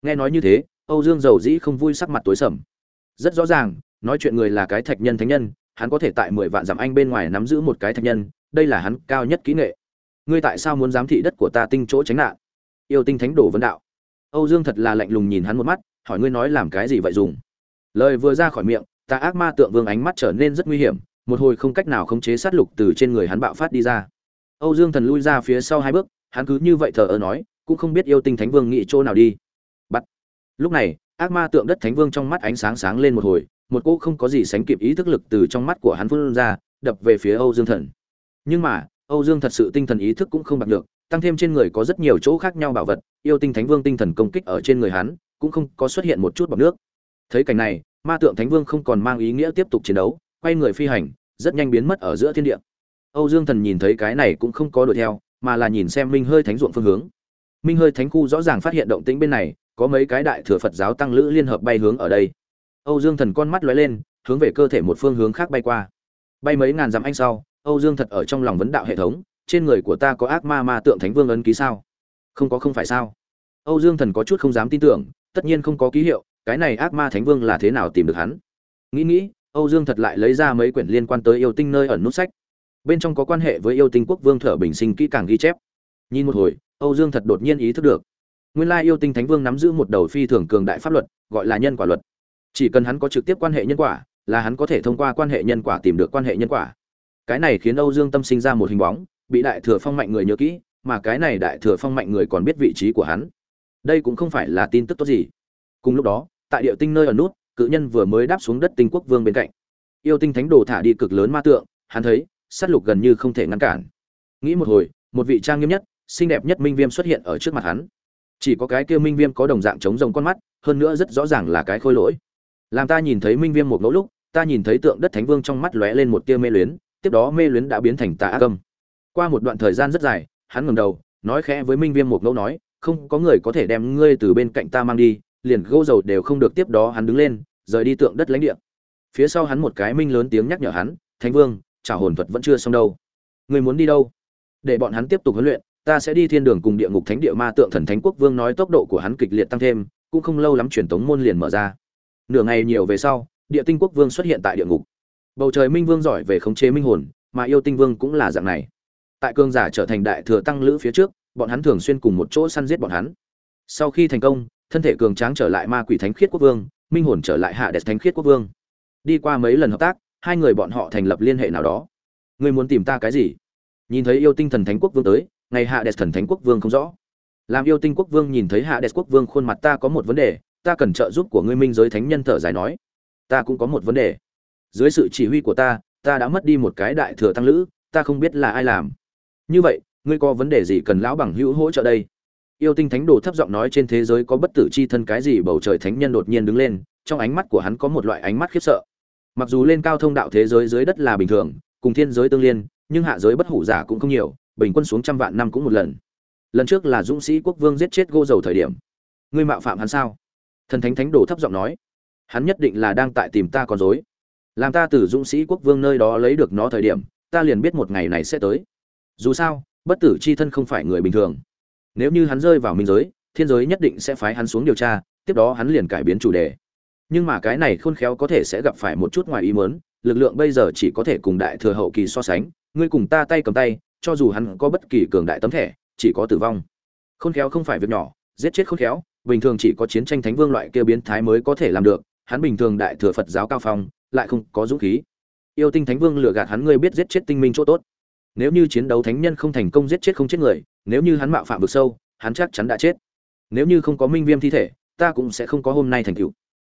Nghe nói như thế, âu dương giàu dĩ không vui sắc mặt tối sầm. Rất rõ ràng, nói chuyện người là cái thạch nhân thánh nhân, hắn có thể tại mười vạn dặm anh bên ngoài nắm giữ một cái thạch nhân đây là hắn cao nhất kỹ nghệ. Ngươi tại sao muốn giám thị đất của ta tinh chỗ tránh nạn? Yêu tinh thánh Đổ vấn đạo. Âu dương thật là lạnh lùng nhìn hắn một mắt, hỏi ngươi nói làm cái gì vậy dùng? Lời vừa ra khỏi miệng, ta ác ma tượng vương ánh mắt trở nên rất nguy hiểm, một hồi không cách nào khống chế sát lục từ trên người hắn bạo phát đi ra. Âu dương thần lui ra phía sau hai bước, hắn cứ như vậy thờ ơ nói, cũng không biết yêu tinh thánh vương nghĩ chỗ nào đi. Bắt. Lúc này, ác ma tượng đất thánh vương trong mắt ánh sáng sáng lên một hồi, một cô không có gì sánh kịp ý thức lực từ trong mắt của hắn phun ra, đập về phía âu dương thần nhưng mà, âu dương thật sự tinh thần ý thức cũng không bạc được, tăng thêm trên người có rất nhiều chỗ khác nhau bảo vật, yêu tinh thánh vương tinh thần công kích ở trên người hắn, cũng không có xuất hiện một chút bọc nước. Thấy cảnh này, ma tượng thánh vương không còn mang ý nghĩa tiếp tục chiến đấu, quay người phi hành, rất nhanh biến mất ở giữa thiên địa. Âu dương thần nhìn thấy cái này cũng không có đuổi theo, mà là nhìn xem minh hơi thánh ruộng phương hướng. Minh hơi thánh khu rõ ràng phát hiện động tĩnh bên này, có mấy cái đại thừa phật giáo tăng lữ liên hợp bay hướng ở đây. Âu dương thần con mắt lóe lên, hướng về cơ thể một phương hướng khác bay qua. Bay mấy ngàn dặm anh sau âu dương thật ở trong lòng vấn đạo hệ thống, trên người của ta có ác ma ma tượng thánh vương ấn ký sao? Không có không phải sao? Âu dương thần có chút không dám tin tưởng, tất nhiên không có ký hiệu, cái này ác ma thánh vương là thế nào tìm được hắn? Nghĩ nghĩ, âu dương thật lại lấy ra mấy quyển liên quan tới yêu tinh nơi ẩn nút sách. Bên trong có quan hệ với yêu tinh quốc vương thở bình sinh kỹ càng ghi chép. Nhìn một hồi, âu dương thật đột nhiên ý thức được. Nguyên lai yêu tinh thánh vương nắm giữ một đầu phi thường cường đại pháp luật, gọi là nhân quả luật. Chỉ cần hắn có trực tiếp quan hệ nhân quả, là hắn có thể thông qua quan hệ nhân quả tìm được quan hệ nhân quả cái này khiến âu dương tâm sinh ra một hình bóng, bị đại thừa phong mạnh người nhớ kỹ, mà cái này đại thừa phong mạnh người còn biết vị trí của hắn. Đây cũng không phải là tin tức tốt gì. Cùng lúc đó, tại địa tinh nơi ở nút, cự nhân vừa mới đáp xuống đất tinh quốc vương bên cạnh. Yêu tinh thánh đồ thả đi cực lớn ma tượng, hắn thấy, sát lục gần như không thể ngăn cản. Nghĩ một hồi, một vị trang nghiêm nhất, xinh đẹp nhất minh viêm xuất hiện ở trước mặt hắn. Chỉ có cái kia minh viêm có đồng dạng chống rồng con mắt, hơn nữa rất rõ ràng là cái khôi lỗi. Làm ta nhìn thấy minh viêm một mẫu lúc, ta nhìn thấy tượng đất thánh vương trong mắt lóe lên một tia mê luyến tiếp đó mê luyến đã biến thành tà ác âm. Qua một đoạn thời gian rất dài, hắn ngẩng đầu, nói khẽ với minh viêm một ngẫu nói, không có người có thể đem ngươi từ bên cạnh ta mang đi, liền gỗ dầu đều không được. Tiếp đó hắn đứng lên, rời đi tượng đất lãnh địa. Phía sau hắn một cái minh lớn tiếng nhắc nhở hắn, thánh vương, trả hồn thuật vẫn chưa xong đâu. Ngươi muốn đi đâu? Để bọn hắn tiếp tục huấn luyện, ta sẽ đi thiên đường cùng địa ngục thánh địa ma tượng thần thánh quốc vương nói tốc độ của hắn kịch liệt tăng thêm, cũng không lâu lắm truyền tống môn liền mở ra. Nửa ngày nhiều về sau, địa tinh quốc vương xuất hiện tại địa ngục bầu trời minh vương giỏi về khống chế minh hồn, mà yêu tinh vương cũng là dạng này. Tại cương giả trở thành đại thừa tăng lữ phía trước, bọn hắn thường xuyên cùng một chỗ săn giết bọn hắn. Sau khi thành công, thân thể cường tráng trở lại ma quỷ thánh khiết quốc vương, minh hồn trở lại hạ đẹp thánh khiết quốc vương. Đi qua mấy lần hợp tác, hai người bọn họ thành lập liên hệ nào đó. Ngươi muốn tìm ta cái gì? Nhìn thấy yêu tinh thần thánh quốc vương tới, ngày hạ đẹp thần thánh quốc vương không rõ. Làm yêu tinh quốc vương nhìn thấy hạ đẹp quốc vương khuôn mặt ta có một vấn đề, ta cần trợ giúp của ngươi minh giới thánh nhân thở dài nói. Ta cũng có một vấn đề dưới sự chỉ huy của ta ta đã mất đi một cái đại thừa tăng lữ, ta không biết là ai làm. Như vậy, ngươi có vấn đề gì cần lão bằng hữu hỗ trợ đây? Yêu tinh thánh đồ thấp giọng nói trên thế giới có bất tử chi thân cái gì bầu trời thánh nhân đột nhiên đứng lên, trong ánh mắt của hắn có một loại ánh mắt khiếp sợ. Mặc dù lên cao thông đạo thế giới dưới đất là bình thường, cùng thiên giới tương liên, nhưng hạ giới bất hủ giả cũng không nhiều, bình quân xuống trăm vạn năm cũng một lần. Lần trước là dũng sĩ quốc vương giết chết gô dầu thời điểm. Ngươi mạo phạm hắn sao? Thần thánh thánh đồ thấp giọng nói. Hắn nhất định là đang tại tìm ta con dối làm ta từ dũng sĩ quốc vương nơi đó lấy được nó thời điểm, ta liền biết một ngày này sẽ tới. Dù sao, bất tử c h i thân không phải người bình thường. Nếu như hắn rơi vào minh giới, thiên giới nhất định sẽ phái hắn xuống điều tra, tiếp đó hắn liền cải biến chủ đề. Nhưng mà cái này khôn khéo có thể sẽ gặp phải một chút ngoài ý mớn lực lượng bây giờ chỉ có thể cùng đại thừa hậu kỳ so sánh, ngươi cùng ta tay cầm tay, cho dù hắn có bất kỳ cường đại tấm thẻ, chỉ có tử vong. Khôn khéo không phải việc nhỏ, giết chết khôn khéo, bình thường chỉ có chiến tranh thánh vương loại kia biến thái mới có thể làm được, hắn bình thường đại thừa phật giáo cao phong lại không có dũng khí. Yêu tinh thánh vương lừa gạt hắn, ngươi biết giết chết tinh minh chỗ tốt. Nếu như chiến đấu thánh nhân không thành công giết chết không chết người, nếu như hắn mạo phạm vực sâu, hắn chắc chắn đã chết. Nếu như không có minh viêm thi thể, ta cũng sẽ không có hôm nay thành cựu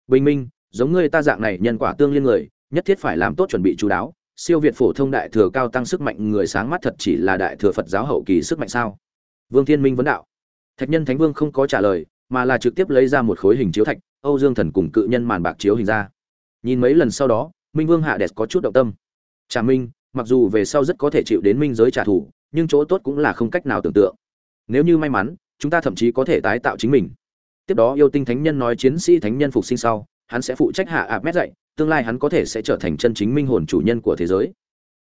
bình minh, giống ngươi ta dạng này nhân quả tương liên người, nhất thiết phải làm tốt chuẩn bị chú đáo. Siêu việt phổ thông đại thừa cao tăng sức mạnh người sáng mắt thật chỉ là đại thừa phật giáo hậu kỳ sức mạnh sao? Vương thiên minh vấn đạo. Thạch nhân thánh vương không có trả lời, mà là trực tiếp lấy ra một khối hình chiếu thạch, âu dương thần cùng cự nhân màn bạc chiếu hình ra nhìn mấy lần sau đó, minh vương hạ đẹp có chút động tâm. Trà minh, mặc dù về sau rất có thể chịu đến minh giới trả thù, nhưng chỗ tốt cũng là không cách nào tưởng tượng. Nếu như may mắn, chúng ta thậm chí có thể tái tạo chính mình. Tiếp đó yêu tinh thánh nhân nói chiến sĩ thánh nhân phục sinh sau, hắn sẽ phụ trách hạ ạp mét dạy, tương lai hắn có thể sẽ trở thành chân chính minh hồn chủ nhân của thế giới.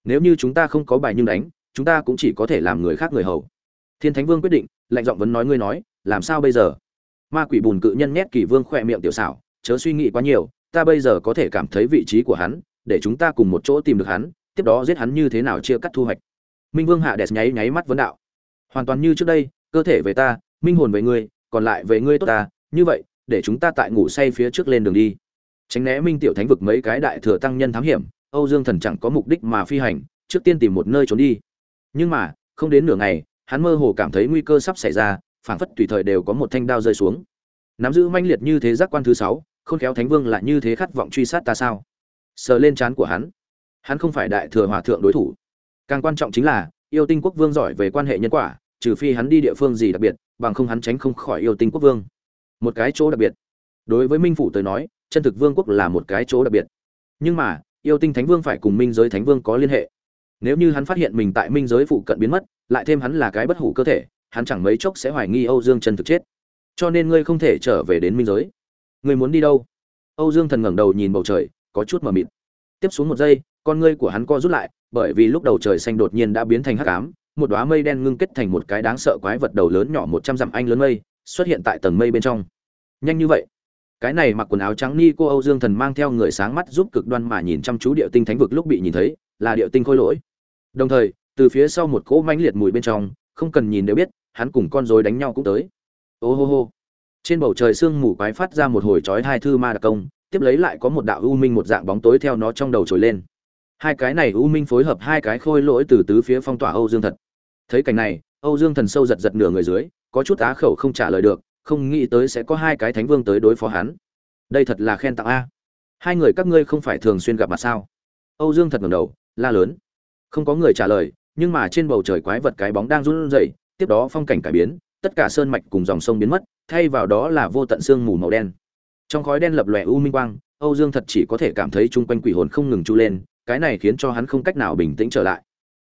Nếu như chúng ta không có bài nhưng đánh, chúng ta cũng chỉ có thể làm người khác người hầu. Thiên thánh vương quyết định, lạnh giọng vấn nói ngươi nói, làm sao bây giờ? Ma quỷ bùn cự nhân nhét kỳ vương khỏe miệng tiểu xảo, chớ suy nghĩ quá nhiều ta bây giờ có thể cảm thấy vị trí của hắn, để chúng ta cùng một chỗ tìm được hắn, tiếp đó giết hắn như thế nào chia cắt thu hoạch. Minh vương hạ đẹp nháy nháy mắt vấn đạo. Hoàn toàn như trước đây, cơ thể về ta, minh hồn về ngươi, còn lại về ngươi tốt ta, như vậy, để chúng ta tại ngủ say phía trước lên đường đi. Tránh né minh tiểu thánh vực mấy cái đại thừa tăng nhân thám hiểm, âu dương thần chẳng có mục đích mà phi hành, trước tiên tìm một nơi trốn đi. Nhưng mà, không đến nửa ngày, hắn mơ hồ cảm thấy nguy cơ sắp xảy ra, phảng phất tùy thời đều có một thanh đao rơi xuống. Nắm giữ manh liệt như thế giác quan thứ sáu khôn khéo thánh vương lại như thế khát vọng truy sát ta sao? Sờ lên trán của hắn. Hắn không phải đại thừa hòa thượng đối thủ. Càng quan trọng chính là, yêu tinh quốc vương giỏi về quan hệ nhân quả, trừ phi hắn đi địa phương gì đặc biệt, bằng không hắn tránh không khỏi yêu tinh quốc vương. Một cái chỗ đặc biệt. Đối với minh phủ tới nói, chân thực vương quốc là một cái chỗ đặc biệt. Nhưng mà, yêu tinh thánh vương phải cùng minh giới thánh vương có liên hệ. Nếu như hắn phát hiện mình tại minh giới phụ cận biến mất, lại thêm hắn là cái bất hủ cơ thể, hắn chẳng mấy chốc sẽ hoài nghi âu dương chân thực chết. Cho nên ngươi không thể trở về đến minh giới ngươi muốn đi đâu? Âu dương thần ngẩng đầu nhìn bầu trời, có chút mờ mịt. Tiếp xuống một giây, con ngươi của hắn co rút lại, bởi vì lúc đầu trời xanh đột nhiên đã biến thành hắc ám, một đóa mây đen ngưng kết thành một cái đáng sợ quái vật đầu lớn nhỏ một trăm dặm anh lớn mây, xuất hiện tại tầng mây bên trong. Nhanh như vậy? Cái này mặc quần áo trắng ni cô âu dương thần mang theo người sáng mắt giúp cực đoan mà nhìn chăm chú địa tinh thánh vực lúc bị nhìn thấy, là địa tinh khôi lỗi. Đồng thời, từ phía sau một cỗ mãnh liệt mùi bên trong, không cần nhìn đều biết, hắn cùng con rối đánh nhau cũng tới. Ô hô hô trên bầu trời sương mù quái phát ra một hồi chói hai thư ma đặc công, tiếp lấy lại có một đạo u minh một dạng bóng tối theo nó trong đầu trồi lên. Hai cái này u minh phối hợp hai cái khôi lỗi từ tứ phía phong tỏa âu dương thật. Thấy cảnh này, âu dương thần sâu giật giật nửa người dưới, có chút á khẩu không trả lời được, không nghĩ tới sẽ có hai cái thánh vương tới đối phó hắn. Đây thật là khen tặng a. Hai người các ngươi không phải thường xuyên gặp mặt sao? Âu dương thật ngẩng đầu, la lớn. Không có người trả lời, nhưng mà trên bầu trời quái vật cái bóng đang run rẩy, tiếp đó phong cảnh cải biến, tất cả sơn mạch cùng dòng sông biến mất thay vào đó là vô tận sương mù màu đen. Trong khói đen lập lòe u minh quang, âu dương thật chỉ có thể cảm thấy chung quanh quỷ hồn không ngừng chu lên, cái này khiến cho hắn không cách nào bình tĩnh trở lại.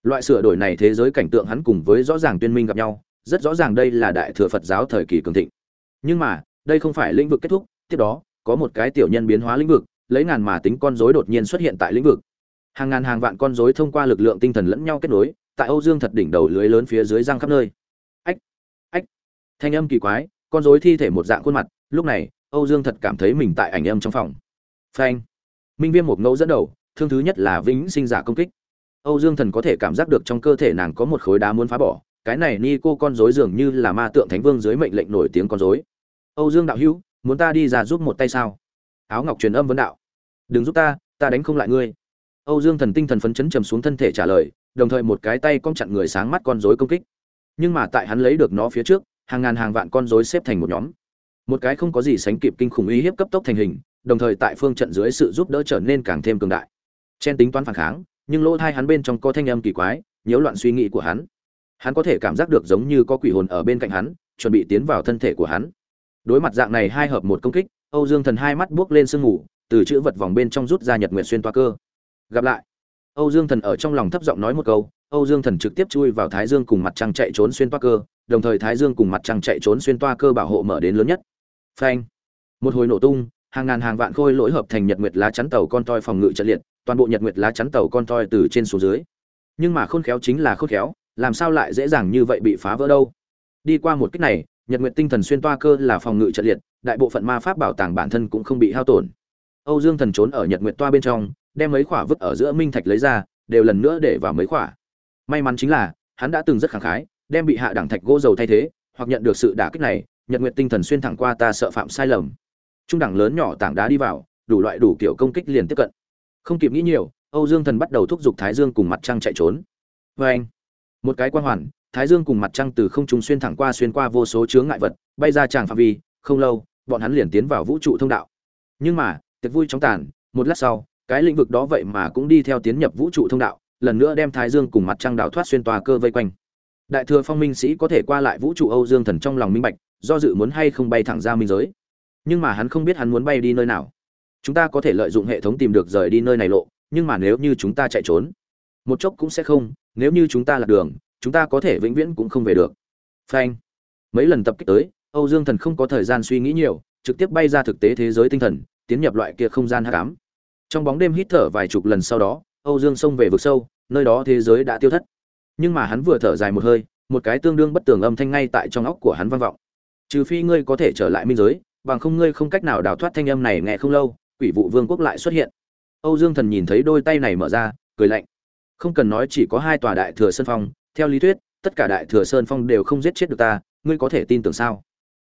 Loại sửa đổi này thế giới cảnh tượng hắn cùng với rõ ràng tuyên minh gặp nhau, rất rõ ràng đây là đại thừa phật giáo thời kỳ cường thịnh. Nhưng mà, đây không phải lĩnh vực kết thúc, tiếp đó, có một cái tiểu nhân biến hóa lĩnh vực, lấy ngàn mà tính con rối đột nhiên xuất hiện tại lĩnh vực. Hàng ngàn hàng vạn con rối thông qua lực lượng tinh thần lẫn nhau kết nối, tại âu dương thật đỉnh đầu lưới lớn phía dưới răng khắp nơi. Ách ách, thanh âm kỳ quái con rối thi thể một dạng khuôn mặt, lúc này, âu dương thật cảm thấy mình tại ảnh âm trong phòng. Phanh. Minh viêm một ngẫu dẫn đầu, thương thứ nhất là vĩnh sinh giả công kích. Âu dương thần có thể cảm giác được trong cơ thể nàng có một khối đá muốn phá bỏ, cái này ni cô con rối dường như là ma tượng thánh vương dưới mệnh lệnh nổi tiếng con rối. Âu dương đạo hữu, muốn ta đi ra giúp một tay sao? Áo ngọc truyền âm vấn đạo. Đừng giúp ta ta đánh không lại ngươi. Âu dương thần tinh thần phấn chấn trầm xuống thân thể trả lời, đồng thời một cái tay cong chặn người sáng mắt con rối công kích. Nhưng mà tại hắn lấy được nó phía trước hàng ngàn hàng vạn con rối xếp thành một nhóm. Một cái không có gì sánh kịp kinh khủng uy hiếp cấp tốc thành hình, đồng thời tại phương trận dưới sự giúp đỡ trở nên càng thêm cường đại. Chen tính toán phản kháng, nhưng lỗ thai hắn bên trong có thanh âm kỳ quái, nhiễu loạn suy nghĩ của hắn. Hắn có thể cảm giác được giống như có quỷ hồn ở bên cạnh hắn, chuẩn bị tiến vào thân thể của hắn. Đối mặt dạng này hai hợp một công kích, âu dương thần hai mắt buốc lên sương mù, từ chữ vật vòng bên trong rút ra nhật nguyện xuyên toa cơ. Gặp lại. Âu dương thần ở trong lòng thấp giọng nói một câu, âu dương thần trực tiếp chui vào thái dương cùng mặt trăng chạy trốn xuyên toa cơ đồng thời thái dương cùng mặt trăng chạy trốn xuyên toa cơ bảo hộ mở đến lớn nhất. Phanh. Một hồi nổ tung, hàng ngàn hàng vạn khôi lỗi hợp thành nhật nguyệt lá chắn tàu con toi phòng ngự trận liệt, toàn bộ nhật nguyệt lá chắn tàu con toi từ trên xuống dưới. Nhưng mà khôn khéo chính là khôn khéo, làm sao lại dễ dàng như vậy bị phá vỡ đâu? Đi qua một cách này, nhật nguyệt tinh thần xuyên toa cơ là phòng ngự trận liệt, đại bộ phận ma pháp bảo tàng bản thân cũng không bị hao tổn. Âu dương thần trốn ở nhật nguyệt toa bên trong, đem mấy khỏa vứt ở giữa minh thạch lấy ra, đều lần nữa để vào mấy khỏa. May mắn chính là, hắn đã từng rất khẳng khái đem bị hạ đẳng thạch gỗ dầu thay thế, hoặc nhận được sự đả kích này, nhật nguyện tinh thần xuyên thẳng qua ta sợ phạm sai lầm. Trung đẳng lớn nhỏ tảng đá đi vào, đủ loại đủ kiểu công kích liền tiếp cận. Không kịp nghĩ nhiều, âu dương thần bắt đầu thúc giục thái dương cùng mặt trăng chạy trốn. Vê anh, một cái quan hoàn, thái dương cùng mặt trăng từ không trung xuyên thẳng qua xuyên qua vô số chướng ngại vật, bay ra tràng phạm vi, không lâu, bọn hắn liền tiến vào vũ trụ thông đạo. Nhưng mà, tiệc vui chóng tàn, một lát sau, cái lĩnh vực đó vậy mà cũng đi theo tiến nhập vũ trụ thông đạo, lần nữa đem thái dương cùng mặt trăng đảo thoát xuyên tòa cơ vây quanh đại thừa phong minh sĩ có thể qua lại vũ trụ âu dương thần trong lòng minh bạch, do dự muốn hay không bay thẳng ra minh giới. Nhưng mà hắn không biết hắn muốn bay đi nơi nào. Chúng ta có thể lợi dụng hệ thống tìm được rời đi nơi này lộ, nhưng mà nếu như chúng ta chạy trốn, một chốc cũng sẽ không, nếu như chúng ta lạc đường, chúng ta có thể vĩnh viễn cũng không về được. Phanh. Mấy lần tập kích tới, âu dương thần không có thời gian suy nghĩ nhiều, trực tiếp bay ra thực tế thế giới tinh thần, tiến nhập loại kia không gian hắc cám trong bóng đêm hít thở vài chục lần sau đó, âu dương xông về vực sâu, nơi đó thế giới đã tiêu thất nhưng mà hắn vừa thở dài một hơi, một cái tương đương bất tường âm thanh ngay tại trong óc của hắn vang vọng. Trừ phi ngươi có thể trở lại minh giới, bằng không ngươi không cách nào đào thoát thanh âm này nghe không lâu, quỷ vụ vương quốc lại xuất hiện. Âu dương thần nhìn thấy đôi tay này mở ra, cười lạnh. Không cần nói chỉ có hai tòa đại thừa sơn phong, theo lý thuyết, tất cả đại thừa sơn phong đều không giết chết được ta, ngươi có thể tin tưởng sao?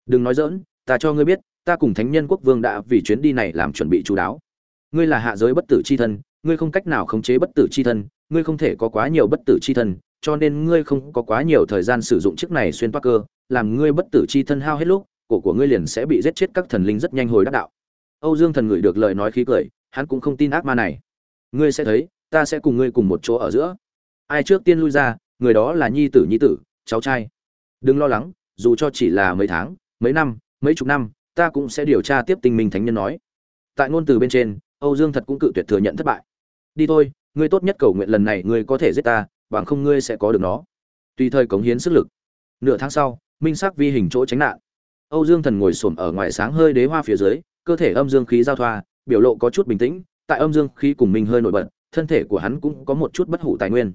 Đừng nói dỡn ta cho ngươi biết, ta cùng thánh nhân quốc vương đã vì chuyến đi này làm chuẩn bị chú đáo. Ngươi là hạ giới bất tử c h i thân, ngươi không cách nào khống chế bất tử c h i thân, ngươi không thể có quá nhiều bất tử c h i thân cho nên ngươi không có quá nhiều thời gian sử dụng chiếc này xuyên toa cơ làm ngươi bất tử chi thân hao hết lúc, cổ của ngươi liền sẽ bị giết chết, các thần linh rất nhanh hồi đắc đạo. Âu dương thần ngửi được lời nói khí cười, hắn cũng không tin ác ma này. Ngươi sẽ thấy, ta sẽ cùng ngươi cùng một chỗ ở giữa. Ai trước tiên lui ra, người đó là nhi tử nhi tử, cháu trai. Đừng lo lắng, dù cho chỉ là mấy tháng, mấy năm, mấy chục năm, ta cũng sẽ điều tra tiếp tình minh thánh nhân nói. Tại ngôn từ bên trên, âu dương thật cũng cự tuyệt thừa nhận thất bại. Đi thôi, ngươi tốt nhất cầu nguyện lần này ngươi có thể giết ta bằng không ngươi sẽ có được nó. Tùy thời cống hiến sức lực. Nửa tháng sau, minh sắc vi hình chỗ tránh nạn. Âu dương thần ngồi xổm ở ngoài sáng hơi đế hoa phía dưới, cơ thể âm dương khí giao thoa, biểu lộ có chút bình tĩnh, tại âm dương khí cùng mình hơi nổi bật, thân thể của hắn cũng có một chút bất hủ tài nguyên.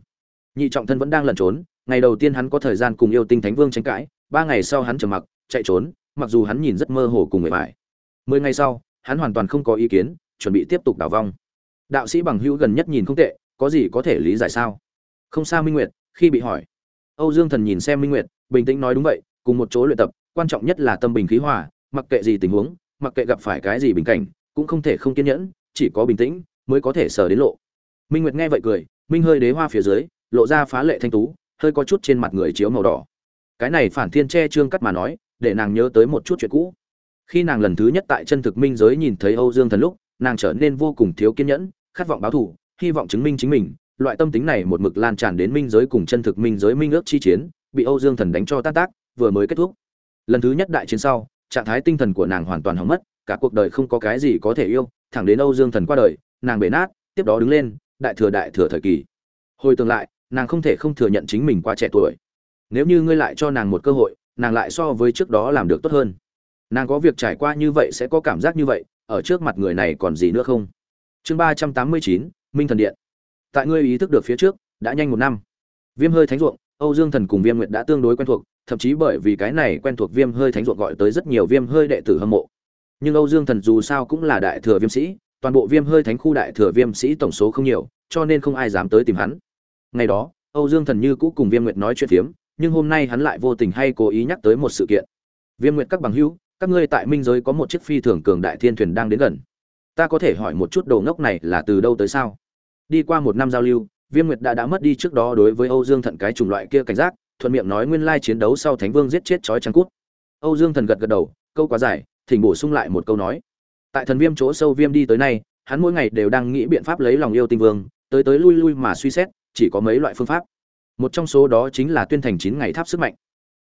Nhị trọng thân vẫn đang lẩn trốn, ngày đầu tiên hắn có thời gian cùng yêu tinh thánh vương tranh cãi, ba ngày sau hắn trầm mặc, chạy trốn, mặc dù hắn nhìn rất mơ hồ cùng người bại mười ngày sau, hắn hoàn toàn không có ý kiến, chuẩn bị tiếp tục đào vong. Đạo sĩ bằng hữu gần nhất nhìn không tệ, có gì có thể lý giải sao? Không sao minh nguyệt, khi bị hỏi. Âu dương thần nhìn xem minh nguyệt, bình tĩnh nói đúng vậy, cùng một chỗ luyện tập, quan trọng nhất là tâm bình khí hòa, mặc kệ gì tình huống, mặc kệ gặp phải cái gì bình cảnh, cũng không thể không kiên nhẫn, chỉ có bình tĩnh mới có thể sờ đến lộ. Minh nguyệt nghe vậy cười, minh hơi đế hoa phía dưới, lộ ra phá lệ thanh tú, hơi có chút trên mặt người chiếu màu đỏ. Cái này phản thiên che trương cắt mà nói, để nàng nhớ tới một chút chuyện cũ. Khi nàng lần thứ nhất tại chân thực minh giới nhìn thấy âu dương thần lúc, nàng trở nên vô cùng thiếu kiên nhẫn, khát vọng báo thù, hy vọng chứng minh chính mình loại tâm tính này một mực lan tràn đến minh giới cùng chân thực minh giới minh ước chi chiến, bị âu dương thần đánh cho tan tác, vừa mới kết thúc. Lần thứ nhất đại chiến sau, trạng thái tinh thần của nàng hoàn toàn hỏng mất, cả cuộc đời không có cái gì có thể yêu, thẳng đến âu dương thần qua đời, nàng bể nát, tiếp đó đứng lên, đại thừa đại thừa thời kỳ. Hồi tương lại, nàng không thể không thừa nhận chính mình quá trẻ tuổi. Nếu như ngươi lại cho nàng một cơ hội, nàng lại so với trước đó làm được tốt hơn. Nàng có việc trải qua như vậy sẽ có cảm giác như vậy, ở trước mặt người này còn gì nữa không? Chương ba trăm tám mươi chín, minh thần điện tại ngươi ý thức được phía trước, đã nhanh một năm. Viêm hơi thánh ruộng, âu dương thần cùng viêm nguyệt đã tương đối quen thuộc, thậm chí bởi vì cái này quen thuộc viêm hơi thánh ruộng gọi tới rất nhiều viêm hơi đệ tử hâm mộ. Nhưng âu dương thần dù sao cũng là đại thừa viêm sĩ, toàn bộ viêm hơi thánh khu đại thừa viêm sĩ tổng số không nhiều, cho nên không ai dám tới tìm hắn. Ngày đó, âu dương thần như cũ cùng viêm nguyệt nói chuyện phiếm, nhưng hôm nay hắn lại vô tình hay cố ý nhắc tới một sự kiện. Viêm nguyệt các bằng hữu, các ngươi tại minh giới có một chiếc phi thường cường đại thiên thuyền đang đến gần. Ta có thể hỏi một chút đồ ngốc này là từ đâu tới sao? Đi qua một năm giao lưu, viêm nguyệt đã đã mất đi trước đó đối với âu dương thận cái chủng loại kia cảnh giác, thuận miệng nói nguyên lai chiến đấu sau thánh vương giết chết chói trắng cút. Âu dương thần gật gật đầu, câu quá dài, thỉnh bổ sung lại một câu nói. Tại thần viêm chỗ sâu viêm đi tới nay, hắn mỗi ngày đều đang nghĩ biện pháp lấy lòng yêu tinh vương, tới tới lui lui mà suy xét, chỉ có mấy loại phương pháp. Một trong số đó chính là tuyên thành chín ngày tháp sức mạnh.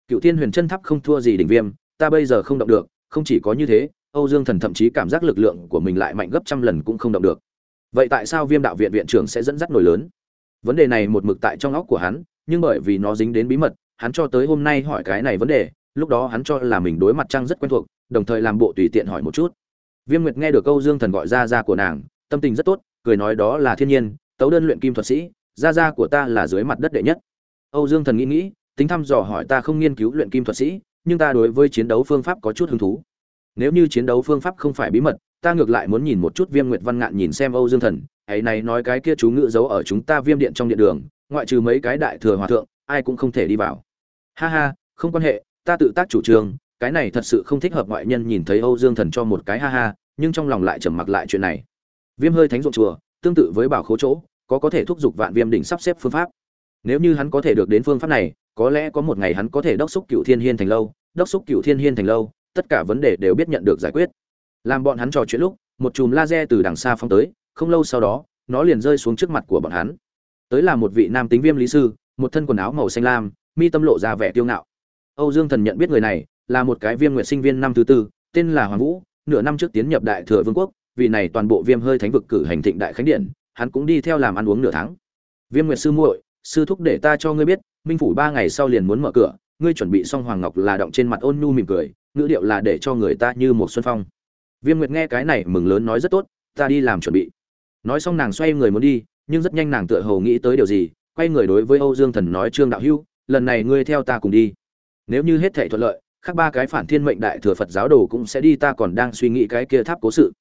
Cựu thiên huyền chân tháp không thua gì đỉnh viêm, ta bây giờ không động được, không chỉ có như thế, âu dương thần thậm chí cảm giác lực lượng của mình lại mạnh gấp trăm lần cũng không động được vậy tại sao viêm đạo viện viện trưởng sẽ dẫn dắt nổi lớn? Vấn đề này một mực tại trong óc của hắn, nhưng bởi vì nó dính đến bí mật, hắn cho tới hôm nay hỏi cái này vấn đề, lúc đó hắn cho là mình đối mặt trăng rất quen thuộc, đồng thời làm bộ tùy tiện hỏi một chút. Viêm nguyệt nghe được âu dương thần gọi ra ra của nàng, tâm tình rất tốt, cười nói đó là thiên nhiên, tấu đơn luyện kim thuật sĩ Ra Ra của ta là dưới mặt đất đệ nhất. Âu dương thần nghĩ nghĩ, tính thăm dò hỏi ta không nghiên cứu luyện kim thuật sĩ, nhưng ta đối với chiến đấu phương pháp có chút hứng thú. Nếu như chiến đấu phương pháp không phải bí mật ta ngược lại muốn nhìn một chút viêm nguyệt văn ngạn nhìn xem âu dương thần ấy này nói cái kia chú ngữ giấu ở chúng ta viêm điện trong điện đường, ngoại trừ mấy cái đại thừa hòa thượng, ai cũng không thể đi vào. Ha ha, không quan hệ, ta tự tác chủ trương, cái này thật sự không thích hợp ngoại nhân nhìn thấy âu dương thần cho một cái ha ha, nhưng trong lòng lại trầm mặc lại chuyện này. Viêm hơi thánh ruộng chùa, tương tự với bảo khố chỗ, có có thể thúc giục vạn viêm đỉnh sắp xếp phương pháp. Nếu như hắn có thể được đến phương pháp này, có lẽ có một ngày hắn có thể đốc xúc cựu thiên hiên thành lâu, đốc xúc cựu thiên hiên thành lâu, tất cả vấn đề đều biết nhận được giải quyết làm bọn hắn trò chuyện lúc, một chùm laser từ đằng xa phóng tới, không lâu sau đó, nó liền rơi xuống trước mặt của bọn hắn. Tới là một vị nam tính viêm lý sư, một thân quần áo màu xanh lam, mi tâm lộ ra vẻ tiêu ngạo. Âu dương thần nhận biết người này, là một cái viêm nguyện sinh viên năm thứ tư, tên là hoàng vũ, nửa năm trước tiến nhập đại thừa vương quốc, vì này toàn bộ viêm hơi thánh vực cử hành thịnh đại khánh điện, hắn cũng đi theo làm ăn uống nửa tháng. Viêm nguyệt sư muội, sư thúc để ta cho ngươi biết, minh phủ ba ngày sau liền muốn mở cửa, ngươi chuẩn bị xong hoàng ngọc là động trên mặt ôn nhu mỉm cười, ngữ điệu là để cho người ta như một xuân phong viêm nguyệt nghe cái này mừng lớn nói rất tốt, ta đi làm chuẩn bị. Nói xong nàng xoay người muốn đi, nhưng rất nhanh nàng tựa hồ nghĩ tới điều gì, quay người đối với âu dương thần nói, trương đạo hưu lần này ngươi theo ta cùng đi. Nếu như hết thảy thuận lợi, khác ba cái phản thiên mệnh đại thừa phật giáo đồ cũng sẽ đi, ta còn đang suy nghĩ cái kia tháp cố sự.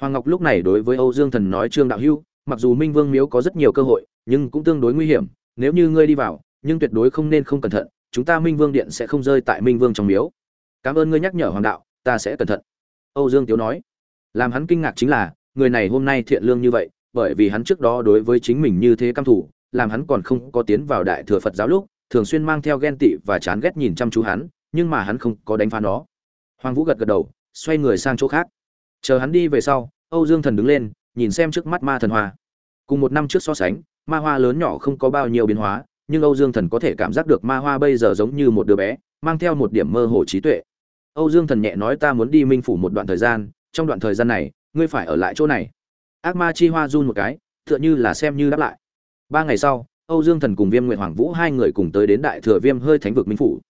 Hoàng ngọc lúc này đối với âu dương thần nói, trương đạo hưu mặc dù minh vương miếu có rất nhiều cơ hội, nhưng cũng tương đối nguy hiểm, nếu như ngươi đi vào, nhưng tuyệt đối không nên không cẩn thận, chúng ta minh vương điện sẽ không rơi tại minh vương trong miếu. Cảm ơn ngươi nhắc nhở hoàng đạo, ta sẽ cẩn thận âu dương tiếu nói. Làm hắn kinh ngạc chính là, người này hôm nay thiện lương như vậy, bởi vì hắn trước đó đối với chính mình như thế căm thủ làm hắn còn không có tiến vào đại thừa phật giáo lúc, thường xuyên mang theo ghen tị và chán ghét nhìn chăm chú hắn, nhưng mà hắn không có đánh phá nó. Hoàng vũ gật gật đầu, xoay người sang chỗ khác. Chờ hắn đi về sau, âu dương thần đứng lên, nhìn xem trước mắt ma thần hoa. Cùng một năm trước so sánh, ma hoa lớn nhỏ không có bao nhiêu biến hóa, nhưng âu dương thần có thể cảm giác được ma hoa bây giờ giống như một đứa bé, mang theo một điểm mơ hồ trí tuệ âu dương thần nhẹ nói ta muốn đi minh phủ một đoạn thời gian, trong đoạn thời gian này, ngươi phải ở lại chỗ này. Ác ma chi hoa run một cái, tựa như là xem như đáp lại. Ba ngày sau, âu dương thần cùng viêm Nguyệt hoàng vũ hai người cùng tới đến đại thừa viêm hơi thánh vực minh phủ.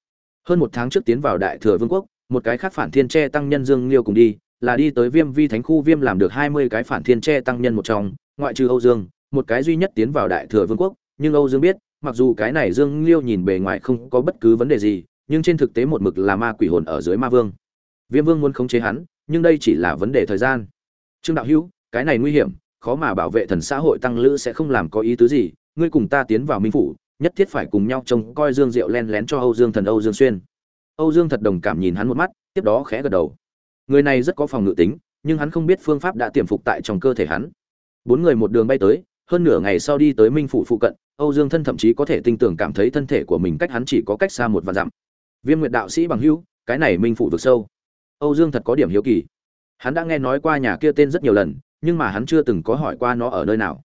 Hơn một tháng trước tiến vào đại thừa vương quốc, một cái khác phản thiên Che tăng nhân dương liêu cùng đi, là đi tới viêm vi thánh khu viêm làm được hai mươi cái phản thiên Che tăng nhân một trong, ngoại trừ âu dương, một cái duy nhất tiến vào đại thừa vương quốc. Nhưng âu dương biết, mặc dù cái này dương liêu nhìn bề ngoài không có bất cứ vấn đề gì nhưng trên thực tế một mực là ma quỷ hồn ở dưới ma vương. Viêm vương muốn khống chế hắn, nhưng đây chỉ là vấn đề thời gian. Trương đạo hữu, cái này nguy hiểm, khó mà bảo vệ thần xã hội tăng lữ sẽ không làm có ý tứ gì, ngươi cùng ta tiến vào minh phủ, nhất thiết phải cùng nhau trông coi dương diệu len lén cho âu dương thần âu dương xuyên. Âu dương thật đồng cảm nhìn hắn một mắt, tiếp đó khẽ gật đầu. Người này rất có phòng ngự tính, nhưng hắn không biết phương pháp đã tiềm phục tại trong cơ thể hắn. Bốn người một đường bay tới, hơn nửa ngày sau đi tới minh phủ phụ cận, âu dương thân thậm chí có thể tinh tưởng cảm thấy thân thể của mình cách hắn chỉ có cách xa một vạn dặm viêm nguyệt đạo sĩ bằng hữu, cái này minh phủ vực sâu. Âu dương thật có điểm hiếu kỳ. Hắn đã nghe nói qua nhà kia tên rất nhiều lần, nhưng mà hắn chưa từng có hỏi qua nó ở nơi nào.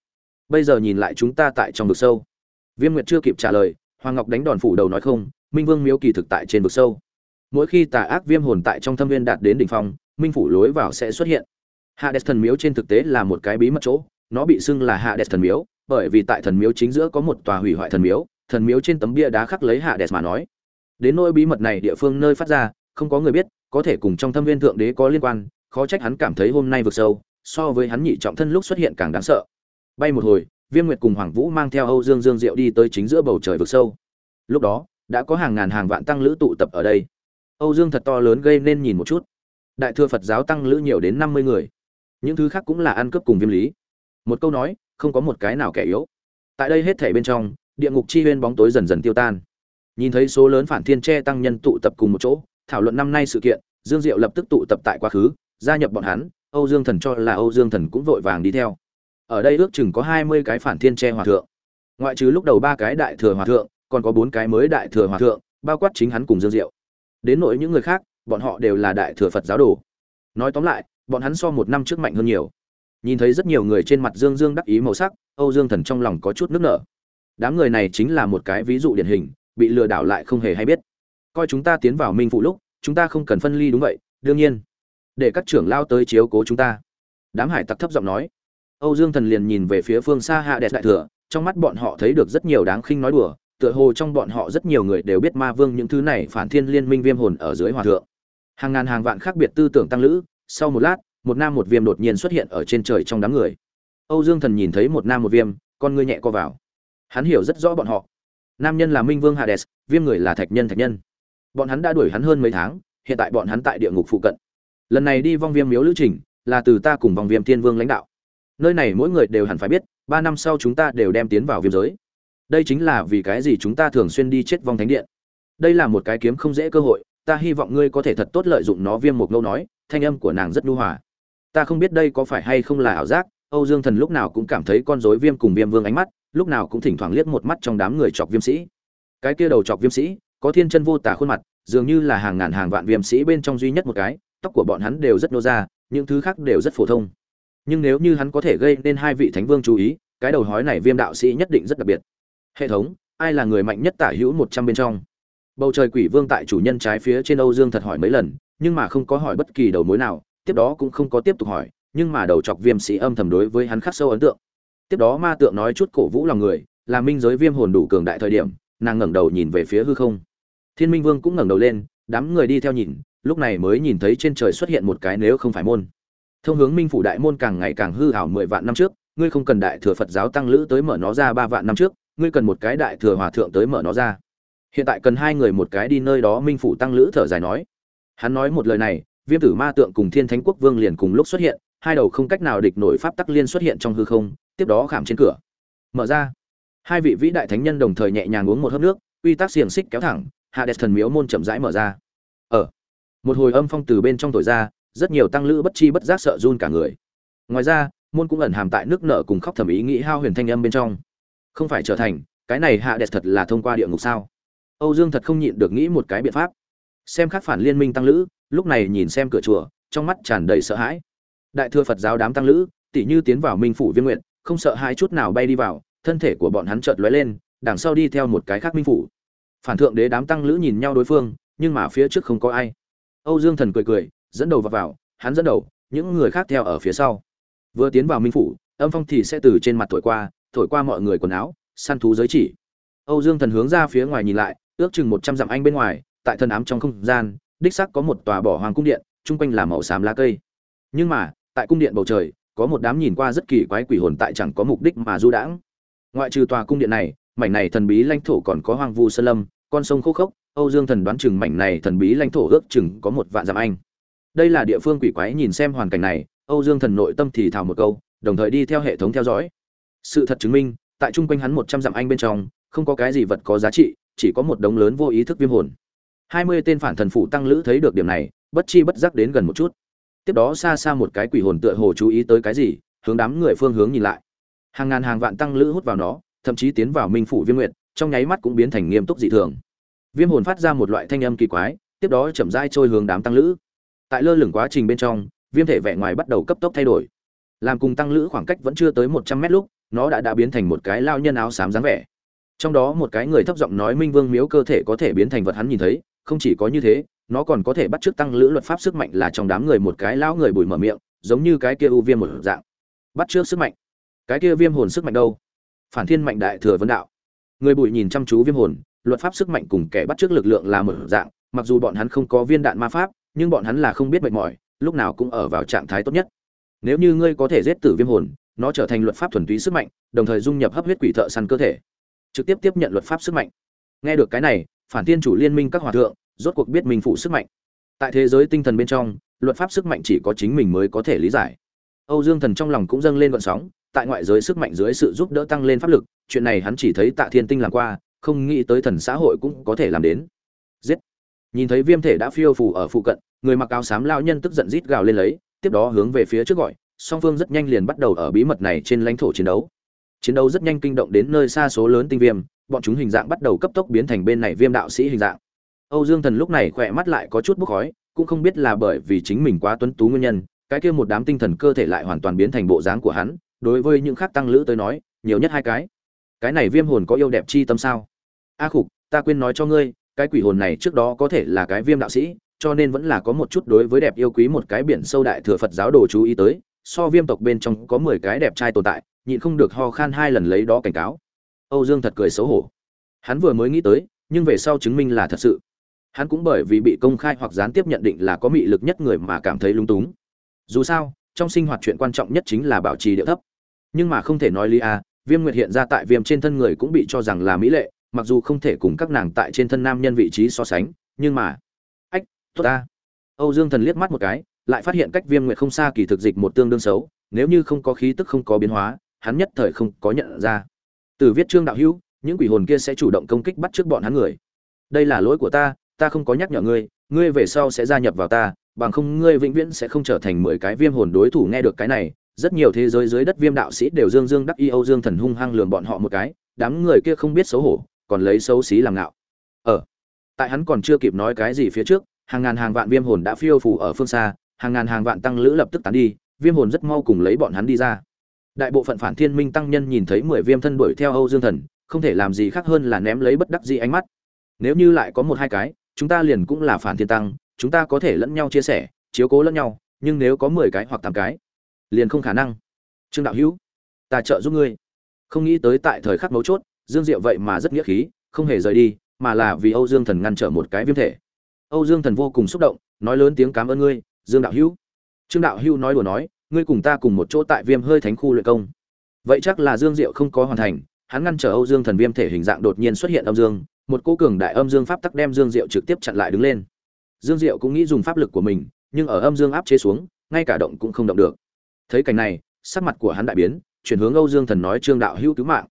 Bây giờ nhìn lại chúng ta tại trong vực sâu. Viêm nguyệt chưa kịp trả lời, hoàng ngọc đánh đòn phủ đầu nói không, minh vương miếu kỳ thực tại trên vực sâu. Mỗi khi tà ác viêm hồn tại trong thâm viên đạt đến đỉnh phong, minh phủ lối vào sẽ xuất hiện. Hạ đẹp thần miếu trên thực tế là một cái bí mật chỗ, nó bị xưng là hạ đẹp thần miếu, bởi vì tại thần miếu chính giữa có một tòa hủy hoại thần miếu thần miếu trên tấm bia đá khắc lấy hạ đẹp mà nói đến nỗi bí mật này địa phương nơi phát ra, không có người biết, có thể cùng trong thâm viên thượng đế có liên quan, khó trách hắn cảm thấy hôm nay vượt sâu, so với hắn nhị trọng thân lúc xuất hiện càng đáng sợ. Bay một hồi, viêm nguyệt cùng hoàng vũ mang theo âu dương dương diệu đi tới chính giữa bầu trời vực sâu. Lúc đó, đã có hàng ngàn hàng vạn tăng lữ tụ tập ở đây. Âu dương thật to lớn gây nên nhìn một chút. Đại thừa phật giáo tăng lữ nhiều đến năm mươi người. Những thứ khác cũng là ăn cướp cùng viêm lý. Một câu nói, không có một cái nào kẻ yếu. Tại đây hết thể bên trong, địa ngục chi huyên bóng tối dần dần tiêu tan nhìn thấy số lớn phản thiên tre tăng nhân tụ tập cùng một chỗ, thảo luận năm nay sự kiện, dương diệu lập tức tụ tập tại quá khứ, gia nhập bọn hắn, âu dương thần cho là âu dương thần cũng vội vàng đi theo. Ở đây ước chừng có hai mươi cái phản thiên tre hòa thượng. Ngoại trừ lúc đầu ba cái đại thừa hòa thượng, còn có bốn cái mới đại thừa hòa thượng, bao quát chính hắn cùng dương diệu. Đến nỗi những người khác, bọn họ đều là đại thừa phật giáo đồ. Nói tóm lại, bọn hắn so một năm trước mạnh hơn nhiều. Nhìn thấy rất nhiều người trên mặt dương dương đắc ý màu sắc, âu dương thần trong lòng có chút nước nở. Đám người này chính là một cái ví dụ điển hình bị lừa đảo lại không hề hay biết. Coi chúng ta tiến vào minh phụ lúc, chúng ta không cần phân ly đúng vậy, đương nhiên. Để các trưởng lao tới chiếu cố chúng ta. Đám hải tặc thấp giọng nói. Âu dương thần liền nhìn về phía phương xa hạ đẹp đại thừa, trong mắt bọn họ thấy được rất nhiều đáng khinh nói đùa, tựa hồ trong bọn họ rất nhiều người đều biết ma vương những thứ này phản thiên liên minh viêm hồn ở dưới hòa thượng. Hàng ngàn hàng vạn khác biệt tư tưởng tăng lữ, sau một lát, một nam một viêm đột nhiên xuất hiện ở trên trời trong đám người. Âu dương thần nhìn thấy một nam một viêm, con ngươi nhẹ co vào. Hắn hiểu rất rõ bọn họ nam nhân là minh vương hades viêm người là thạch nhân thạch nhân bọn hắn đã đuổi hắn hơn mấy tháng hiện tại bọn hắn tại địa ngục phụ cận lần này đi vong viêm miếu lữ trình là từ ta cùng vong viêm thiên vương lãnh đạo nơi này mỗi người đều hẳn phải biết ba năm sau chúng ta đều đem tiến vào viêm giới đây chính là vì cái gì chúng ta thường xuyên đi chết vong thánh điện đây là một cái kiếm không dễ cơ hội ta hy vọng ngươi có thể thật tốt lợi dụng nó viêm một ngâu nói thanh âm của nàng rất nhu hòa ta không biết đây có phải hay không là ảo giác âu dương thần lúc nào cũng cảm thấy con rối viêm cùng viêm vương ánh mắt lúc nào cũng thỉnh thoảng liếc một mắt trong đám người chọc viêm sĩ. Cái kia đầu chọc viêm sĩ, có thiên chân vô tả khuôn mặt, dường như là hàng ngàn hàng vạn viêm sĩ bên trong duy nhất một cái, tóc của bọn hắn đều rất nô ra, những thứ khác đều rất phổ thông. Nhưng nếu như hắn có thể gây nên hai vị thánh vương chú ý, cái đầu hói này viêm đạo sĩ nhất định rất đặc biệt. Hệ thống, ai là người mạnh nhất tả hữu một trăm bên trong? Bầu trời quỷ vương tại chủ nhân trái phía trên âu dương thật hỏi mấy lần, nhưng mà không có hỏi bất kỳ đầu mối nào, tiếp đó cũng không có tiếp tục hỏi, nhưng mà đầu chọc viêm sĩ âm thầm đối với hắn khắc sâu ấn tượng tiếp đó ma tượng nói chút cổ vũ lòng người, là minh giới viêm hồn đủ cường đại thời điểm, nàng ngẩng đầu nhìn về phía hư không. Thiên minh vương cũng ngẩng đầu lên, đám người đi theo nhìn, lúc này mới nhìn thấy trên trời xuất hiện một cái nếu không phải môn. Thông hướng minh phủ đại môn càng ngày càng hư hảo mười vạn năm trước, ngươi không cần đại thừa phật giáo tăng lữ tới mở nó ra ba vạn năm trước, ngươi cần một cái đại thừa hòa thượng tới mở nó ra. Hiện tại cần hai người một cái đi nơi đó, minh phủ tăng lữ thở dài nói. Hắn nói một lời này, viêm tử ma tượng cùng thiên thánh quốc vương liền cùng lúc xuất hiện, hai đầu không cách nào địch nổi pháp tắc liên xuất hiện trong hư không tiếp đó khảm trên cửa. Mở ra. Hai vị vĩ đại thánh nhân đồng thời nhẹ nhàng uống một hớp nước, quy tắc xiềng xích kéo thẳng, hạ đẹp thần miếu môn chậm rãi mở ra. Ở một hồi âm phong từ bên trong thổi ra, rất nhiều tăng lữ bất chi bất giác sợ run cả người. Ngoài ra, môn cũng ẩn hàm tại nước nợ cùng khóc thẩm ý nghĩ hao huyền thanh âm bên trong. Không phải trở thành, cái này hạ đẹp thật là thông qua địa ngục sao? Âu dương thật không nhịn được nghĩ một cái biện pháp. Xem khác phản liên minh tăng lữ, lúc này nhìn xem cửa chùa, trong mắt tràn đầy sợ hãi. Đại thừa phật giáo đám tăng lữ tỷ như tiến vào minh phủ viên nguyện không sợ hai chút nào bay đi vào thân thể của bọn hắn chợt lóe lên đằng sau đi theo một cái khác minh phủ. Phản thượng đế đám tăng lữ nhìn nhau đối phương nhưng mà phía trước không có ai. Âu dương thần cười cười dẫn đầu vào, vào hắn dẫn đầu những người khác theo ở phía sau. Vừa tiến vào minh phủ âm phong thì sẽ từ trên mặt thổi qua thổi qua mọi người quần áo săn thú giới chỉ. Âu dương thần hướng ra phía ngoài nhìn lại ước chừng một trăm dặm anh bên ngoài tại thần ám trong không gian đích xác có một tòa bỏ hoàng cung điện chung quanh là màu xám lá cây. Nhưng mà tại cung điện bầu trời có một đám nhìn qua rất kỳ quái quỷ hồn tại chẳng có mục đích mà du đãng. Ngoại trừ tòa cung điện này, mảnh này thần bí lãnh thổ còn có hoang vu sơn lâm, con sông khô khốc, âu dương thần đoán chừng mảnh này thần bí lãnh thổ ước chừng có một vạn dặm anh. Đây là địa phương quỷ quái nhìn xem hoàn cảnh này, âu dương thần nội tâm thì thào một câu, đồng thời đi theo hệ thống theo dõi. Sự thật chứng minh, tại chung quanh hắn một trăm dặm anh bên trong, không có cái gì vật có giá trị, chỉ có một đống lớn vô ý thức viêm hồn. Hai mươi tên phản thần phụ tăng lữ thấy được điểm này, bất chi bất giác đến gần một chút tiếp đó xa xa một cái quỷ hồn tựa hồ chú ý tới cái gì, hướng đám người phương hướng nhìn lại. Hàng ngàn hàng vạn tăng lữ hút vào nó, thậm chí tiến vào minh phủ viêm nguyệt, trong nháy mắt cũng biến thành nghiêm túc dị thường. Viêm hồn phát ra một loại thanh âm kỳ quái, tiếp đó chậm rãi trôi hướng đám tăng lữ. Tại lơ lửng quá trình bên trong, viêm thể vẻ ngoài bắt đầu cấp tốc thay đổi. Làm cùng tăng lữ khoảng cách vẫn chưa tới một trăm mét lúc, nó đã đã biến thành một cái lao nhân áo xám dáng vẻ. Trong đó một cái người thấp giọng nói minh vương miếu cơ thể có thể biến thành vật hắn nhìn thấy, không chỉ có như thế nó còn có thể bắt chước tăng lữ luật pháp sức mạnh là trong đám người một cái lão người bùi mở miệng, giống như cái kia u viêm một dạng. Bắt chước sức mạnh. Cái kia viêm hồn sức mạnh đâu? Phản thiên mạnh đại thừa vấn đạo. Người bùi nhìn chăm chú viêm hồn, luật pháp sức mạnh cùng kẻ bắt chước lực lượng là một dạng, mặc dù bọn hắn không có viên đạn ma pháp, nhưng bọn hắn là không biết mệt mỏi, lúc nào cũng ở vào trạng thái tốt nhất. Nếu như ngươi có thể giết tử viêm hồn, nó trở thành luật pháp thuần túy sức mạnh, đồng thời dung nhập hấp huyết quỷ thợ săn cơ thể. Trực tiếp tiếp nhận luật pháp sức mạnh. Nghe được cái này, phản thiên chủ liên minh các hòa thượng rốt cuộc biết mình phụ sức mạnh. Tại thế giới tinh thần bên trong, luật pháp sức mạnh chỉ có chính mình mới có thể lý giải. Âu dương thần trong lòng cũng dâng lên gọn sóng, tại ngoại giới sức mạnh dưới sự giúp đỡ tăng lên pháp lực, chuyện này hắn chỉ thấy tạ thiên tinh làm qua, không nghĩ tới thần xã hội cũng có thể làm đến. Giết! Nhìn thấy viêm thể đã phiêu phù ở phụ cận, người mặc áo xám lao nhân tức giận rít gào lên lấy, tiếp đó hướng về phía trước gọi, song phương rất nhanh liền bắt đầu ở bí mật này trên lãnh thổ chiến đấu. Chiến đấu rất nhanh kinh động đến nơi xa số lớn tinh viêm, bọn chúng hình dạng bắt đầu cấp tốc biến thành bên này viêm đạo sĩ hình dạng âu dương thần lúc này khỏe mắt lại có chút bốc khói, cũng không biết là bởi vì chính mình quá tuấn tú nguyên nhân, cái kia một đám tinh thần cơ thể lại hoàn toàn biến thành bộ dáng của hắn, đối với những khác tăng lữ tới nói, nhiều nhất hai cái. Cái này viêm hồn có yêu đẹp chi tâm sao? A khục, ta quên nói cho ngươi, cái quỷ hồn này trước đó có thể là cái viêm đạo sĩ, cho nên vẫn là có một chút đối với đẹp yêu quý một cái biển sâu đại thừa phật giáo đồ chú ý tới, so viêm tộc bên trong có mười cái đẹp trai tồn tại, nhịn không được ho khan hai lần lấy đó cảnh cáo. Âu dương thật cười xấu hổ. Hắn vừa mới nghĩ tới, nhưng về sau chứng minh là thật sự hắn cũng bởi vì bị công khai hoặc gián tiếp nhận định là có mị lực nhất người mà cảm thấy lung túng. Dù sao, trong sinh hoạt chuyện quan trọng nhất chính là bảo trì điệu thấp. Nhưng mà không thể nói lý a, viêm nguyệt hiện ra tại viêm trên thân người cũng bị cho rằng là mỹ lệ, mặc dù không thể cùng các nàng tại trên thân nam nhân vị trí so sánh, nhưng mà, ách, tốt ta. Âu dương thần liếc mắt một cái, lại phát hiện cách viêm nguyệt không xa kỳ thực dịch một tương đương xấu, nếu như không có khí tức không có biến hóa, hắn nhất thời không có nhận ra. Từ viết trương đạo hữu, những quỷ hồn kia sẽ chủ động công kích bắt trước bọn hắn người. Đây là lỗi của ta ta không có nhắc nhở ngươi ngươi về sau sẽ gia nhập vào ta, bằng không ngươi vĩnh viễn sẽ không trở thành mười cái viêm hồn đối thủ nghe được cái này. Rất nhiều thế giới dưới đất viêm đạo sĩ đều dương dương đắc y, âu dương thần hung hăng lường bọn họ một cái, đám người kia không biết xấu hổ, còn lấy xấu xí làm ngạo. Ở tại hắn còn chưa kịp nói cái gì phía trước, hàng ngàn hàng vạn viêm hồn đã phiêu phủ ở phương xa, hàng ngàn hàng vạn tăng lữ lập tức tán đi, viêm hồn rất mau cùng lấy bọn hắn đi ra. Đại bộ phận phản thiên minh tăng nhân nhìn thấy mười viêm thân đuổi theo âu dương thần, không thể làm gì khác hơn là ném lấy bất đắc dĩ ánh mắt. Nếu như lại có một hai cái chúng ta liền cũng là phản thiên tăng, chúng ta có thể lẫn nhau chia sẻ, chiếu cố lẫn nhau, nhưng nếu có mười cái hoặc tám cái, liền không khả năng. Trương đạo hữu, ta trợ giúp ngươi. Không nghĩ tới tại thời khắc mấu chốt, dương diệu vậy mà rất nghĩa khí, không hề rời đi, mà là vì âu dương thần ngăn trở một cái viêm thể. Âu dương thần vô cùng xúc động, nói lớn tiếng cảm ơn ngươi, dương đạo hữu. Trương đạo hữu nói đùa nói, ngươi cùng ta cùng một chỗ tại viêm hơi thánh khu luyện công. Vậy chắc là dương diệu không có hoàn thành, hắn ngăn trở âu dương thần viêm thể hình dạng đột nhiên xuất hiện âm dương một cô cường đại âm dương pháp tắc đem dương diệu trực tiếp chặn lại đứng lên. Dương diệu cũng nghĩ dùng pháp lực của mình, nhưng ở âm dương áp chế xuống, ngay cả động cũng không động được. Thấy cảnh này, sắc mặt của hắn đại biến, chuyển hướng âu dương thần nói trương đạo hữu cứu mạng.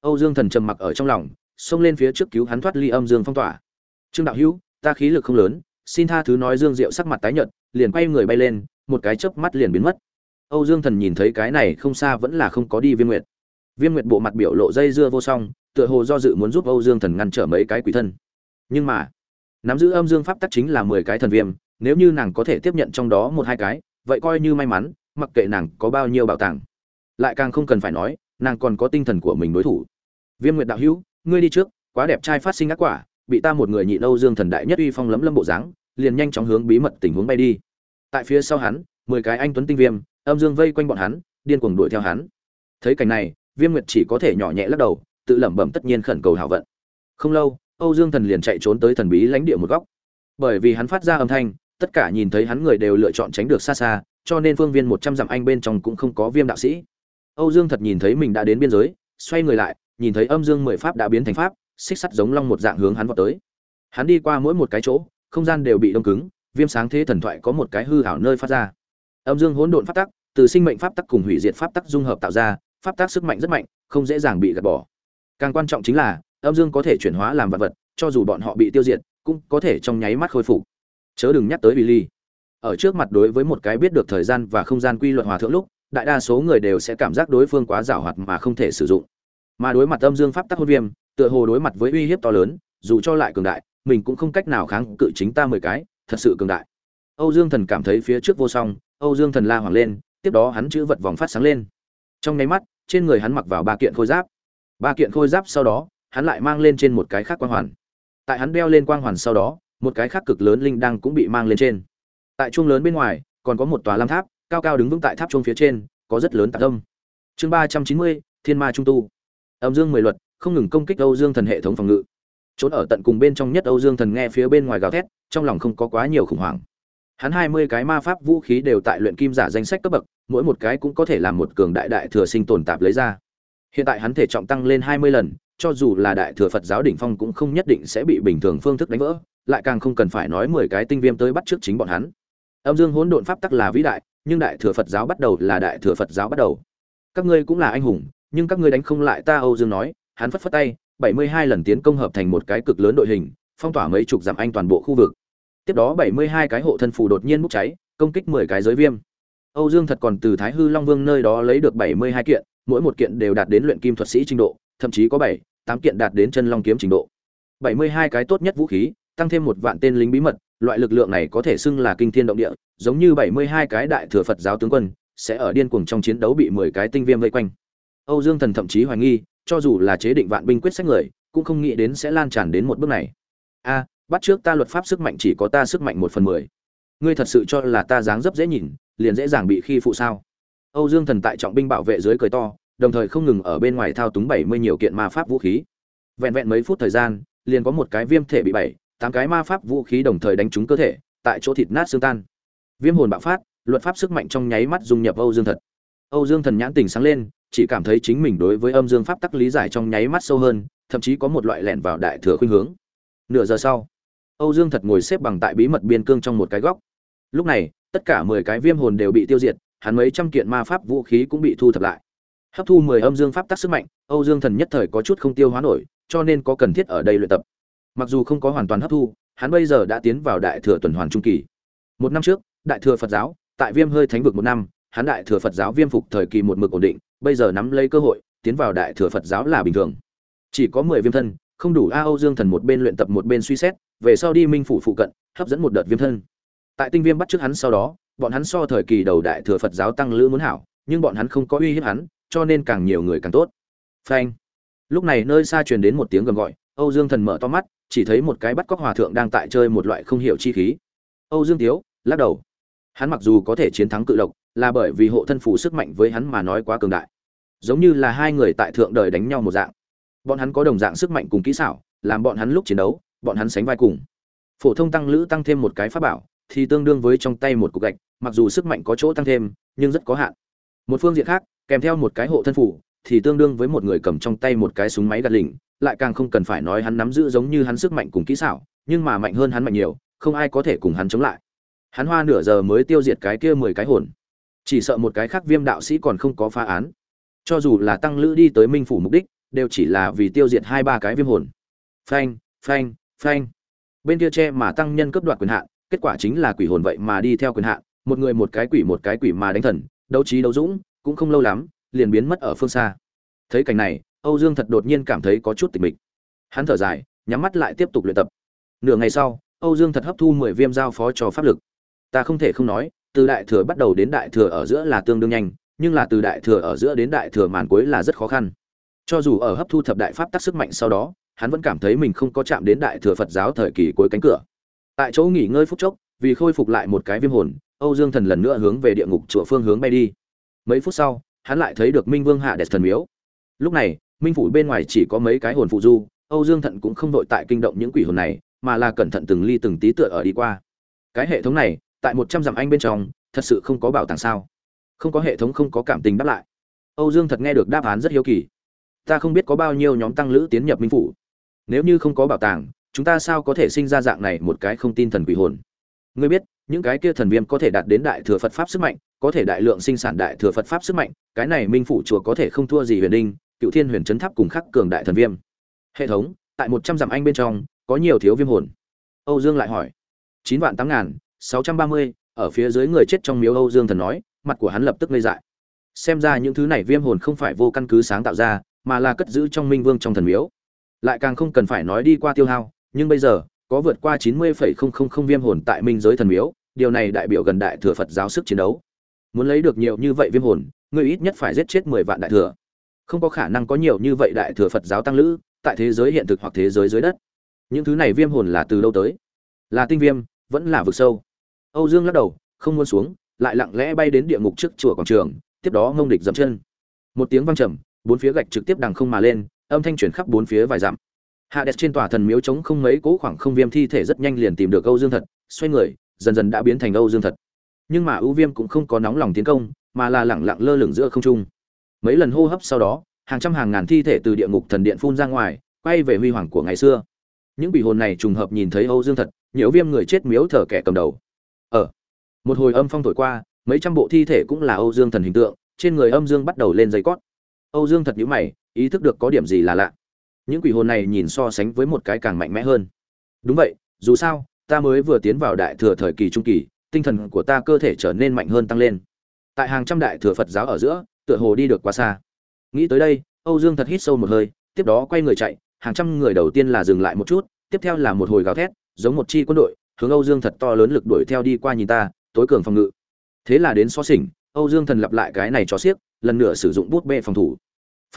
Âu dương thần trầm mặc ở trong lòng, xông lên phía trước cứu hắn thoát ly âm dương phong tỏa. Trương đạo hữu, ta khí lực không lớn, xin tha thứ nói dương diệu sắc mặt tái nhợt, liền quay người bay lên, một cái chớp mắt liền biến mất. Âu dương thần nhìn thấy cái này không xa vẫn là không có đi viêm nguyệt. Viêm nguyệt bộ mặt biểu lộ dây dưa vô song tựa hồ do dự muốn giúp âu dương thần ngăn trở mấy cái quỷ thân. Nhưng mà, nắm giữ âm dương pháp tắc chính là mười cái thần viêm, nếu như nàng có thể tiếp nhận trong đó một hai cái, vậy coi như may mắn, mặc kệ nàng có bao nhiêu bảo tàng. Lại càng không cần phải nói, nàng còn có tinh thần của mình đối thủ. Viêm nguyệt đạo hữu, ngươi đi trước, quá đẹp trai phát sinh ác quả, bị ta một người nhị âu dương thần đại nhất uy phong lấm lâm bộ dáng, liền nhanh chóng hướng bí mật tình huống bay đi. Tại phía sau hắn, mười cái anh tuấn tinh viêm, âm dương vây quanh bọn hắn, điên cuồng đuổi theo hắn. Thấy cảnh này, viêm nguyệt chỉ có thể nhỏ nhẹ lắc đầu tự lẩm bẩm tất nhiên khẩn cầu hảo vận. Không lâu, âu dương thần liền chạy trốn tới thần bí lãnh địa một góc. Bởi vì hắn phát ra âm thanh, tất cả nhìn thấy hắn người đều lựa chọn tránh được xa xa, cho nên phương viên một trăm dặm anh bên trong cũng không có viêm đạo sĩ. Âu dương thật nhìn thấy mình đã đến biên giới, xoay người lại, nhìn thấy âm dương mười pháp đã biến thành pháp, xích sắt giống long một dạng hướng hắn vọt tới. Hắn đi qua mỗi một cái chỗ, không gian đều bị đông cứng, viêm sáng thế thần thoại có một cái hư ảo nơi phát ra. Âm dương hỗn độn pháp tắc, từ sinh mệnh pháp tắc cùng hủy diệt pháp tắc dung hợp tạo ra, pháp tắc sức mạnh rất mạnh, không dễ dàng bị gạt bỏ càng quan trọng chính là âm dương có thể chuyển hóa làm vật vật cho dù bọn họ bị tiêu diệt cũng có thể trong nháy mắt khôi phục chớ đừng nhắc tới Billy. Ở trước mặt đối với một cái biết được thời gian và không gian quy luật hòa thượng lúc, đại đa số người đều sẽ cảm giác đối phương quá giảo hoạt mà không thể sử dụng. Mà đối mặt âm dương pháp tắc hôn viêm, tựa hồ đối mặt với uy hiếp to lớn, dù cho lại cường đại, mình cũng không cách nào kháng cự chính ta mười cái, thật sự cường đại. Âu Dương Thần cảm thấy phía trước vô song, Âu Dương Thần la hoàng lên, tiếp đó hắn chữ vật vòng phát sáng lên. Trong nháy mắt, trên người hắn mặc vào ba kiện khôi giáp. Ba kiện khôi giáp sau đó, hắn lại mang lên trên một cái khác quang hoàn. Tại hắn đeo lên quang hoàn sau đó, một cái khác cực lớn linh đăng cũng bị mang lên trên. Tại chuông lớn bên ngoài còn có một tòa lam tháp cao cao đứng vững tại tháp chuông phía trên có rất lớn tạc âm. Chương ba trăm chín mươi thiên ma trung tu. Âm dương mười luật không ngừng công kích âu dương thần hệ thống phòng ngự. Trốn ở tận cùng bên trong nhất âu dương thần nghe phía bên ngoài gào thét trong lòng không có quá nhiều khủng hoảng. Hắn hai mươi cái ma pháp vũ khí đều tại luyện kim giả danh sách cấp bậc mỗi một cái cũng có thể làm một cường đại đại thừa sinh tồn tạp lấy ra hiện tại hắn thể trọng tăng lên hai mươi lần cho dù là đại thừa phật giáo đỉnh phong cũng không nhất định sẽ bị bình thường phương thức đánh vỡ lại càng không cần phải nói mười cái tinh viêm tới bắt trước chính bọn hắn. Âm Dương Hỗn Độn pháp tắc là vĩ đại, nhưng đại thừa Phật giáo bắt đầu là đại thừa Phật giáo bắt đầu. Các ngươi cũng là anh hùng, nhưng các ngươi đánh không lại ta Âu Dương nói, hắn phất phất tay, bảy mươi hai lần tiến công hợp thành một cái cực lớn đội hình, phong tỏa mấy chục dặm anh toàn bộ khu vực. Tiếp đó bảy mươi hai cái hộ thân phù đột nhiên bốc cháy, công kích mười cái giới viêm. Âu Dương thật còn từ Thái Hư Long Vương nơi đó lấy được bảy mươi hai kiện, mỗi một kiện đều đạt đến luyện kim thuật sĩ trình độ, thậm chí có bảy, tám kiện đạt đến chân long kiếm trình độ. bảy mươi hai cái tốt nhất vũ khí, tăng thêm một vạn tên lính bí mật, loại lực lượng này có thể xưng là kinh thiên động địa, giống như 72 cái đại thừa Phật giáo tướng quân sẽ ở điên cuồng trong chiến đấu bị 10 cái tinh viêm vây quanh. Âu Dương Thần thậm chí hoài nghi, cho dù là chế định vạn binh quyết sách người, cũng không nghĩ đến sẽ lan tràn đến một bước này. A, bắt trước ta luật pháp sức mạnh chỉ có ta sức mạnh 1 phần 10. Ngươi thật sự cho là ta dáng dấp dễ nhìn, liền dễ dàng bị khi phụ sao? Âu Dương Thần tại trọng binh bảo vệ dưới cười to, đồng thời không ngừng ở bên ngoài thao túng 70 nhiều kiện ma pháp vũ khí. Vẹn vẹn mấy phút thời gian, liền có một cái viêm thể bị bảy, tám cái ma pháp vũ khí đồng thời đánh trúng cơ thể tại chỗ thịt nát xương tan. Viêm hồn bạo phát luật pháp sức mạnh trong nháy mắt dung nhập âu dương thật âu dương thần nhãn tình sáng lên chỉ cảm thấy chính mình đối với âm dương pháp tắc lý giải trong nháy mắt sâu hơn thậm chí có một loại lẻn vào đại thừa khuynh hướng. Nửa giờ sau âu dương thật ngồi xếp bằng tại bí mật biên cương trong một cái góc. Lúc này tất cả mười cái viêm hồn đều bị tiêu diệt hắn mấy trăm kiện ma pháp vũ khí cũng bị thu thập lại. Hấp thu mười âm dương pháp tắc sức mạnh, âu dương thần nhất thời có chút không tiêu hóa nổi, cho nên có cần thiết ở đây luyện tập. Mặc dù không có hoàn toàn hấp thu, hắn bây giờ đã tiến vào đại thừa tuần hoàn trung kỳ. Một năm trước, đại thừa phật giáo, tại viêm hơi thánh vực một năm, hắn đại thừa phật giáo viêm phục thời kỳ một mực ổn định, bây giờ nắm lấy cơ hội, tiến vào đại thừa phật giáo là bình thường. Chỉ có mười viêm thân, không đủ a âu dương thần một bên luyện tập một bên suy xét, về sau đi minh phủ phụ cận, hấp dẫn một đợt viêm thân. Tại tinh viêm bắt trước hắn sau đó bọn hắn so thời kỳ đầu đại thừa phật giáo tăng lữ muốn hảo, nhưng bọn hắn không có uy hiếp hắn, cho nên càng nhiều người càng tốt. Phanh. Lúc này nơi xa truyền đến một tiếng gầm gọi, âu dương thần mở to mắt, chỉ thấy một cái bắt cóc hòa thượng đang tại chơi một loại không hiểu chi khí. Âu dương tiếu, lắc đầu. Hắn mặc dù có thể chiến thắng cự độc là bởi vì hộ thân phù sức mạnh với hắn mà nói quá cường đại. Giống như là hai người tại thượng đời đánh nhau một dạng. Bọn hắn có đồng dạng sức mạnh cùng kỹ xảo, làm bọn hắn lúc chiến đấu, bọn hắn sánh vai cùng. Phổ thông tăng lữ tăng thêm một cái pháp bảo thì tương đương với trong tay một cục gạch, mặc dù sức mạnh có chỗ tăng thêm, nhưng rất có hạn. Một phương diện khác, kèm theo một cái hộ thân phủ, thì tương đương với một người cầm trong tay một cái súng máy gạt lỉnh, lại càng không cần phải nói hắn nắm giữ giống như hắn sức mạnh cùng kỹ xảo, nhưng mà mạnh hơn hắn mạnh nhiều, không ai có thể cùng hắn chống lại. Hắn hoa nửa giờ mới tiêu diệt cái kia mười cái hồn. Chỉ sợ một cái khác viêm đạo sĩ còn không có phá án. Cho dù là tăng lữ đi tới minh phủ mục đích, đều chỉ là vì tiêu diệt hai ba cái viêm hồn. Phanh phanh phanh. Bên kia che mà tăng nhân cấp đoạt quyền hạn kết quả chính là quỷ hồn vậy mà đi theo quyền hạn, một người một cái quỷ một cái quỷ mà đánh thần, đấu trí đấu dũng, cũng không lâu lắm, liền biến mất ở phương xa. Thấy cảnh này, âu dương thật đột nhiên cảm thấy có chút tịch mịch. Hắn thở dài, nhắm mắt lại tiếp tục luyện tập. Nửa ngày sau, âu dương thật hấp thu mười viêm giao phó cho pháp lực. Ta không thể không nói, từ đại thừa bắt đầu đến đại thừa ở giữa là tương đương nhanh, nhưng là từ đại thừa ở giữa đến đại thừa màn cuối là rất khó khăn. Cho dù ở hấp thu thập đại pháp tác sức mạnh sau đó, hắn vẫn cảm thấy mình không có chạm đến đại thừa phật giáo thời kỳ cuối cánh cửa tại chỗ nghỉ ngơi phút chốc, vì khôi phục lại một cái viêm hồn, âu dương thần lần nữa hướng về địa ngục chùa phương hướng bay đi. Mấy phút sau, hắn lại thấy được minh vương hạ đẹp thần miếu. Lúc này, minh phủ bên ngoài chỉ có mấy cái hồn phụ du, âu dương thận cũng không đội tại kinh động những quỷ hồn này, mà là cẩn thận từng ly từng tí tựa ở đi qua. Cái hệ thống này, tại một trăm dặm anh bên trong, thật sự không có bảo tàng sao? Không có hệ thống không có cảm tình đáp lại. Âu dương thật nghe được đáp án rất hiếu kỳ. Ta không biết có bao nhiêu nhóm tăng lữ tiến nhập minh phủ. Nếu như không có bảo tàng chúng ta sao có thể sinh ra dạng này một cái không tin thần quỷ hồn? Ngươi biết, những cái kia thần viêm có thể đạt đến đại thừa phật pháp sức mạnh, có thể đại lượng sinh sản đại thừa phật pháp sức mạnh, cái này minh phủ chùa có thể không thua gì huyền đinh, cựu thiên huyền chấn tháp cùng khắc cường đại thần viêm. Hệ thống, tại một trăm dặm anh bên trong, có nhiều thiếu viêm hồn. Âu dương lại hỏi. Chín vạn tám ngàn, sáu trăm ba mươi, ở phía dưới người chết trong miếu âu dương thần nói, mặt của hắn lập tức ngây dại. Xem ra những thứ này viêm hồn không phải vô căn cứ sáng tạo ra, mà là cất giữ trong minh vương trong thần miếu. Lại càng không cần phải nói đi qua tiêu hao nhưng bây giờ, có vượt qua chín mươi viêm hồn tại minh giới thần miếu, điều này đại biểu gần đại thừa phật giáo sức chiến đấu. Muốn lấy được nhiều như vậy viêm hồn ngươi ít nhất phải giết chết mười vạn đại thừa. Không có khả năng có nhiều như vậy đại thừa phật giáo tăng lữ, tại thế giới hiện thực hoặc thế giới dưới đất. Những thứ này viêm hồn là từ đâu tới? Là tinh viêm, vẫn là vực sâu? Âu dương lắc đầu, không muốn xuống, lại lặng lẽ bay đến địa ngục trước chùa quảng trường, tiếp đó ngông địch dậm chân. Một tiếng vang trầm, bốn phía gạch trực tiếp đằng không mà lên, âm thanh chuyển khắp bốn phía vài dặm hạ đẹp trên tòa thần miếu trống không mấy cố khoảng không viêm thi thể rất nhanh liền tìm được âu dương thật, xoay người, dần dần đã biến thành âu dương thật. Nhưng mà ưu viêm cũng không có nóng lòng tiến công, mà là lẳng lặng lơ lửng giữa không trung. Mấy lần hô hấp sau đó, hàng trăm hàng ngàn thi thể từ địa ngục thần điện phun ra ngoài, quay về huy hoàng của ngày xưa. Những bị hồn này trùng hợp nhìn thấy âu dương thật nhiễu viêm người chết miếu thở kẻ cầm đầu. Ở một hồi âm phong thổi qua, mấy trăm bộ thi thể cũng là âu dương thần hình tượng, trên người âm dương bắt đầu lên dây cót. Âu dương thật nhíu mày, ý thức được có điểm gì là lạ những quỷ hồn này nhìn so sánh với một cái càng mạnh mẽ hơn. Đúng vậy, dù sao, ta mới vừa tiến vào đại thừa thời kỳ trung kỳ, tinh thần của ta cơ thể trở nên mạnh hơn tăng lên. Tại hàng trăm đại thừa phật giáo ở giữa, tựa hồ đi được quá xa. Nghĩ tới đây, âu dương thật hít sâu một hơi, tiếp đó quay người chạy, hàng trăm người đầu tiên là dừng lại một chút, tiếp theo là một hồi gào thét, giống một chi quân đội, hướng âu dương thật to lớn lực đuổi theo đi qua nhìn ta, tối cường phòng ngự. Thế là đến xó xỉnh, âu dương thần lặp lại cái này cho xiếc, lần nữa sử dụng bút bê phòng thủ.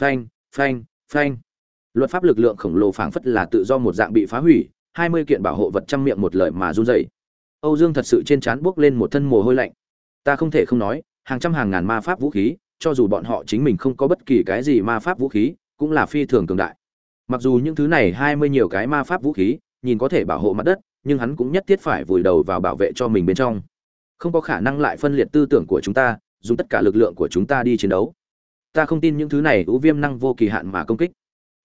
Phanh phanh phanh luật pháp lực lượng khổng lồ phảng phất là tự do một dạng bị phá hủy, hai mươi kiện bảo hộ vật trăm miệng một lời mà run rẩy. Âu dương thật sự trên trán buốc lên một thân mồ hôi lạnh. Ta không thể không nói, hàng trăm hàng ngàn ma pháp vũ khí, cho dù bọn họ chính mình không có bất kỳ cái gì ma pháp vũ khí, cũng là phi thường cường đại. Mặc dù những thứ này hai mươi nhiều cái ma pháp vũ khí, nhìn có thể bảo hộ mặt đất, nhưng hắn cũng nhất thiết phải vùi đầu vào bảo vệ cho mình bên trong. Không có khả năng lại phân liệt tư tưởng của chúng ta, dùng tất cả lực lượng của chúng ta đi chiến đấu. Ta không tin những thứ này ưu viêm năng vô kỳ hạn mà công kích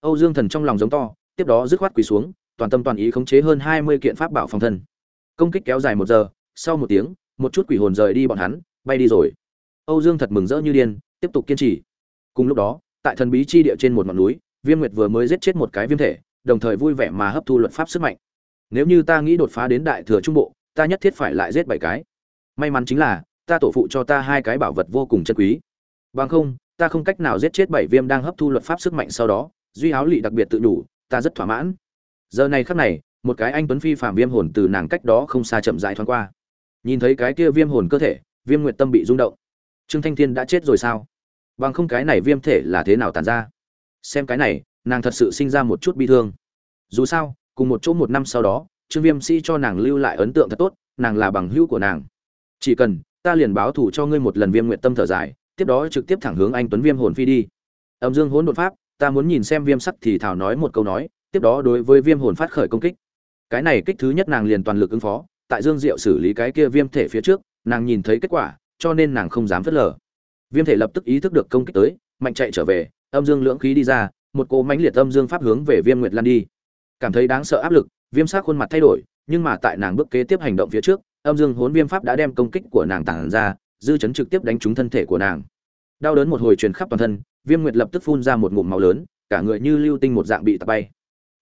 âu dương thần trong lòng giống to, tiếp đó dứt khoát quỳ xuống, toàn tâm toàn ý khống chế hơn hai mươi kiện pháp bảo phòng thân. Công kích kéo dài một giờ, sau một tiếng, một chút quỷ hồn rời đi bọn hắn, bay đi rồi. Âu dương thật mừng rỡ như điên, tiếp tục kiên trì. Cùng lúc đó, tại thần bí chi địa trên một ngọn núi, viêm nguyệt vừa mới giết chết một cái viêm thể, đồng thời vui vẻ mà hấp thu luật pháp sức mạnh. Nếu như ta nghĩ đột phá đến đại thừa trung bộ, ta nhất thiết phải lại giết bảy cái. May mắn chính là, ta tổ phụ cho ta hai cái bảo vật vô cùng chân quý. Bằng không, ta không cách nào giết chết bảy viêm đang hấp thu luật pháp sức mạnh sau đó duy áo lị đặc biệt tự đủ, ta rất thỏa mãn. Giờ này khắc này, một cái anh tuấn phi phạm viêm hồn từ nàng cách đó không xa chậm rãi thoáng qua. Nhìn thấy cái kia viêm hồn cơ thể, viêm nguyệt tâm bị rung động. Trương thanh thiên đã chết rồi sao? Bằng không cái này viêm thể là thế nào tàn ra? Xem cái này, nàng thật sự sinh ra một chút bi thương. Dù sao, cùng một chỗ một năm sau đó, trương viêm sĩ cho nàng lưu lại ấn tượng thật tốt, nàng là bằng hữu của nàng. Chỉ cần, ta liền báo thủ cho ngươi một lần viêm nguyện tâm thở dài, tiếp đó trực tiếp thẳng hướng anh tuấn viêm hồn phi đi. Âm dương hỗn đột pháp ta muốn nhìn xem viêm sắc thì thảo nói một câu nói, tiếp đó đối với viêm hồn phát khởi công kích. Cái này kích thứ nhất nàng liền toàn lực ứng phó, tại dương diệu xử lý cái kia viêm thể phía trước, nàng nhìn thấy kết quả, cho nên nàng không dám phớt lờ. Viêm thể lập tức ý thức được công kích tới, mạnh chạy trở về, âm dương lưỡng khí đi ra, một cỗ mãnh liệt âm dương pháp hướng về viêm nguyệt lan đi. Cảm thấy đáng sợ áp lực, viêm sắc khuôn mặt thay đổi, nhưng mà tại nàng bước kế tiếp hành động phía trước, âm dương hốn viêm pháp đã đem công kích của nàng tản ra, dư chấn trực tiếp đánh trúng thân thể của nàng. Đau đớn một hồi truyền khắp toàn thân viêm nguyệt lập tức phun ra một ngụm máu lớn, cả người như lưu tinh một dạng bị tạt bay.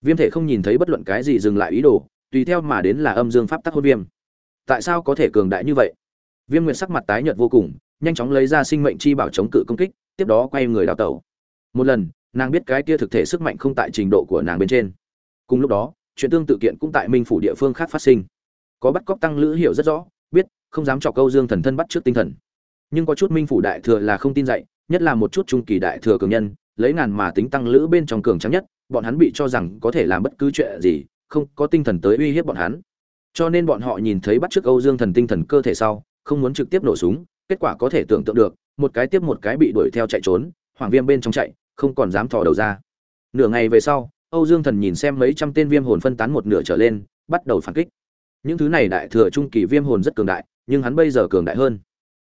Viêm thể không nhìn thấy bất luận cái gì dừng lại ý đồ, tùy theo mà đến là âm dương pháp tắc hôn viêm. Tại sao có thể cường đại như vậy? Viêm nguyệt sắc mặt tái nhợt vô cùng, nhanh chóng lấy ra sinh mệnh chi bảo chống cự công kích, tiếp đó quay người đào tẩu. Một lần, nàng biết cái kia thực thể sức mạnh không tại trình độ của nàng bên trên. Cùng lúc đó, chuyện tương tự kiện cũng tại minh phủ địa phương khác phát sinh. Có bắt cóc tăng lữ hiểu rất rõ, biết, không dám chọc câu dương thần thân bắt trước tinh thần. Nhưng có chút minh phủ đại thừa là không tin dạy nhất là một chút trung kỳ đại thừa cường nhân, lấy ngàn mà tính tăng lữ bên trong cường trắng nhất, bọn hắn bị cho rằng có thể làm bất cứ chuyện gì, không có tinh thần tới uy hiếp bọn hắn. Cho nên bọn họ nhìn thấy bắt trước âu dương thần tinh thần cơ thể sau, không muốn trực tiếp nổ súng, kết quả có thể tưởng tượng được, một cái tiếp một cái bị đuổi theo chạy trốn, hoàng viêm bên trong chạy, không còn dám thò đầu ra. Nửa ngày về sau, âu dương thần nhìn xem mấy trăm tên viêm hồn phân tán một nửa trở lên, bắt đầu phản kích. Những thứ này đại thừa trung kỳ viêm hồn rất cường đại, nhưng hắn bây giờ cường đại hơn.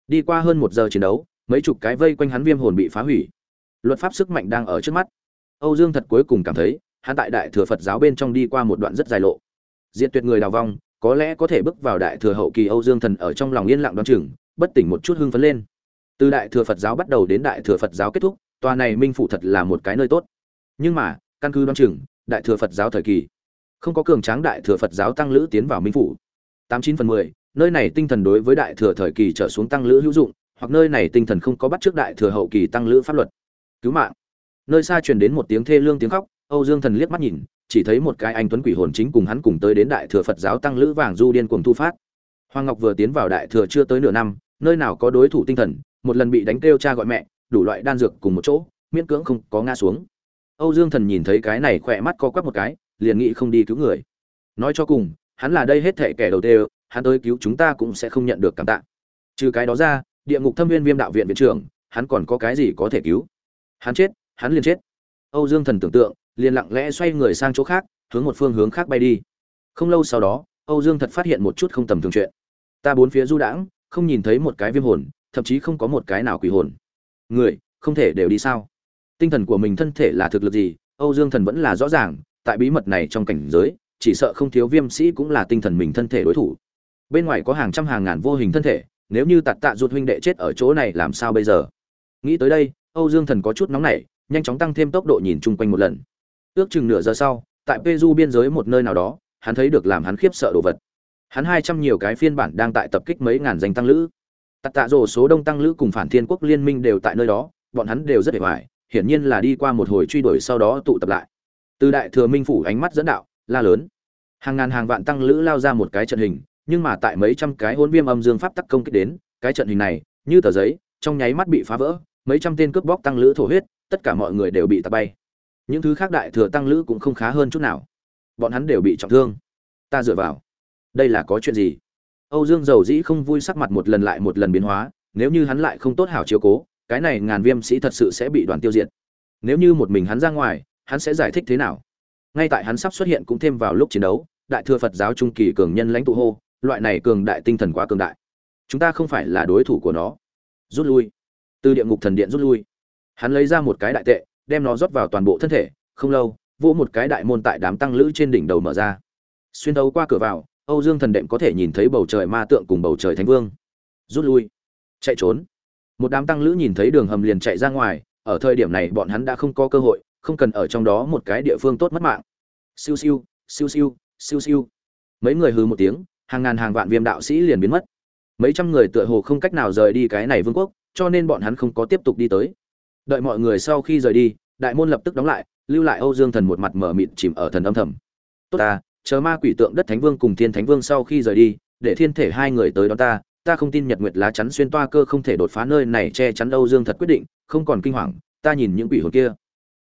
Đi qua hơn một giờ chiến đấu mấy chục cái vây quanh hắn viêm hồn bị phá hủy. Luật pháp sức mạnh đang ở trước mắt. Âu dương thật cuối cùng cảm thấy, hắn tại đại thừa phật giáo bên trong đi qua một đoạn rất dài lộ. Diện tuyệt người đào vong, có lẽ có thể bước vào đại thừa hậu kỳ âu dương thần ở trong lòng yên lặng đoán chừng, bất tỉnh một chút hưng phấn lên. Từ đại thừa phật giáo bắt đầu đến đại thừa phật giáo kết thúc, tòa này minh phủ thật là một cái nơi tốt. Nhưng mà, căn cứ đoán chừng, đại thừa phật giáo thời kỳ, không có cường tráng đại thừa phật giáo tăng lữ tiến vào minh phủ. Tám chín phần mười, nơi này tinh thần đối với đại thừa thời kỳ trở xuống tăng lữ hữu dụng hoặc nơi này tinh thần không có bắt trước đại thừa hậu kỳ tăng lữ pháp luật. Cứu mạng. Nơi xa truyền đến một tiếng thê lương tiếng khóc, âu dương thần liếc mắt nhìn, chỉ thấy một cái anh tuấn quỷ hồn chính cùng hắn cùng tới đến đại thừa phật giáo tăng lữ vàng du điên cuồng thu phát. Hoàng ngọc vừa tiến vào đại thừa chưa tới nửa năm, nơi nào có đối thủ tinh thần, một lần bị đánh kêu cha gọi mẹ, đủ loại đan dược cùng một chỗ, miễn cưỡng không có ngã xuống. Âu dương thần nhìn thấy cái này khỏe mắt co quắp một cái, liền nghĩ không đi cứu người. Nói cho cùng, hắn là đây hết thệ kẻ đầu tiên, hắn tới cứu chúng ta cũng sẽ không nhận được cảm tạ. Trừ cái đó ra địa ngục thâm viên viêm đạo viện viện trưởng, hắn còn có cái gì có thể cứu? Hắn chết, hắn liền chết. Âu dương thần tưởng tượng, liền lặng lẽ xoay người sang chỗ khác, hướng một phương hướng khác bay đi. Không lâu sau đó, âu dương thật phát hiện một chút không tầm thường chuyện. Ta bốn phía du đãng, không nhìn thấy một cái viêm hồn, thậm chí không có một cái nào quỷ hồn. Người, không thể đều đi sao? Tinh thần của mình thân thể là thực lực gì? Âu dương thần vẫn là rõ ràng, tại bí mật này trong cảnh giới, chỉ sợ không thiếu viêm sĩ cũng là tinh thần mình thân thể đối thủ. Bên ngoài có hàng trăm hàng ngàn vô hình thân thể nếu như tạt tạ ruột huynh đệ chết ở chỗ này làm sao bây giờ? Nghĩ tới đây, âu dương thần có chút nóng nảy, nhanh chóng tăng thêm tốc độ nhìn chung quanh một lần. Ước chừng nửa giờ sau, tại peru biên giới một nơi nào đó, hắn thấy được làm hắn khiếp sợ đồ vật. Hắn hai trăm nhiều cái phiên bản đang tại tập kích mấy ngàn danh tăng lữ. Tạt tạ rổ số đông tăng lữ cùng phản thiên quốc liên minh đều tại nơi đó, bọn hắn đều rất hề hoài hiển nhiên là đi qua một hồi truy đuổi sau đó tụ tập lại. Từ đại thừa minh phủ ánh mắt dẫn đạo, la lớn. Hàng ngàn hàng vạn tăng lữ lao ra một cái trận hình nhưng mà tại mấy trăm cái hỗn viêm âm dương pháp tắc công kích đến, cái trận hình này, như tờ giấy, trong nháy mắt bị phá vỡ, mấy trăm tên cướp bóc tăng lữ thổ huyết, tất cả mọi người đều bị tạt bay. Những thứ khác đại thừa tăng lữ cũng không khá hơn chút nào. Bọn hắn đều bị trọng thương. Ta dựa vào. Đây là có chuyện gì? Âu dương dầu dĩ không vui sắc mặt một lần lại một lần biến hóa, nếu như hắn lại không tốt hảo chiếu cố, cái này ngàn viêm sĩ thật sự sẽ bị đoàn tiêu diệt. Nếu như một mình hắn ra ngoài, hắn sẽ giải thích thế nào? Ngay tại hắn sắp xuất hiện cũng thêm vào lúc chiến đấu, đại thừa phật giáo trung kỳ cường nhân lãnh tụ hô loại này cường đại tinh thần quá cường đại. Chúng ta không phải là đối thủ của nó. Rút lui. Từ địa ngục thần điện rút lui. Hắn lấy ra một cái đại tệ, đem nó rót vào toàn bộ thân thể, không lâu, vỗ một cái đại môn tại đám tăng lữ trên đỉnh đầu mở ra. Xuyên đấu qua cửa vào, âu dương thần đệm có thể nhìn thấy bầu trời ma tượng cùng bầu trời thánh vương. Rút lui. Chạy trốn. Một đám tăng lữ nhìn thấy đường hầm liền chạy ra ngoài, ở thời điểm này bọn hắn đã không có cơ hội, không cần ở trong đó một cái địa phương tốt mất mạng. Siêu siêu siêu siêu siêu siêu. Mấy người hư một tiếng hàng ngàn hàng vạn viêm đạo sĩ liền biến mất. Mấy trăm người tựa hồ không cách nào rời đi cái này vương quốc, cho nên bọn hắn không có tiếp tục đi tới. Đợi mọi người sau khi rời đi, đại môn lập tức đóng lại, lưu lại âu dương thần một mặt mở mịt chìm ở thần âm thầm. Tốt ta, chờ ma quỷ tượng đất thánh vương cùng thiên thánh vương sau khi rời đi, để thiên thể hai người tới đón ta ta không tin nhật nguyệt lá chắn xuyên toa cơ không thể đột phá nơi này che chắn âu dương thật quyết định, không còn kinh hoàng, ta nhìn những quỷ hồn kia.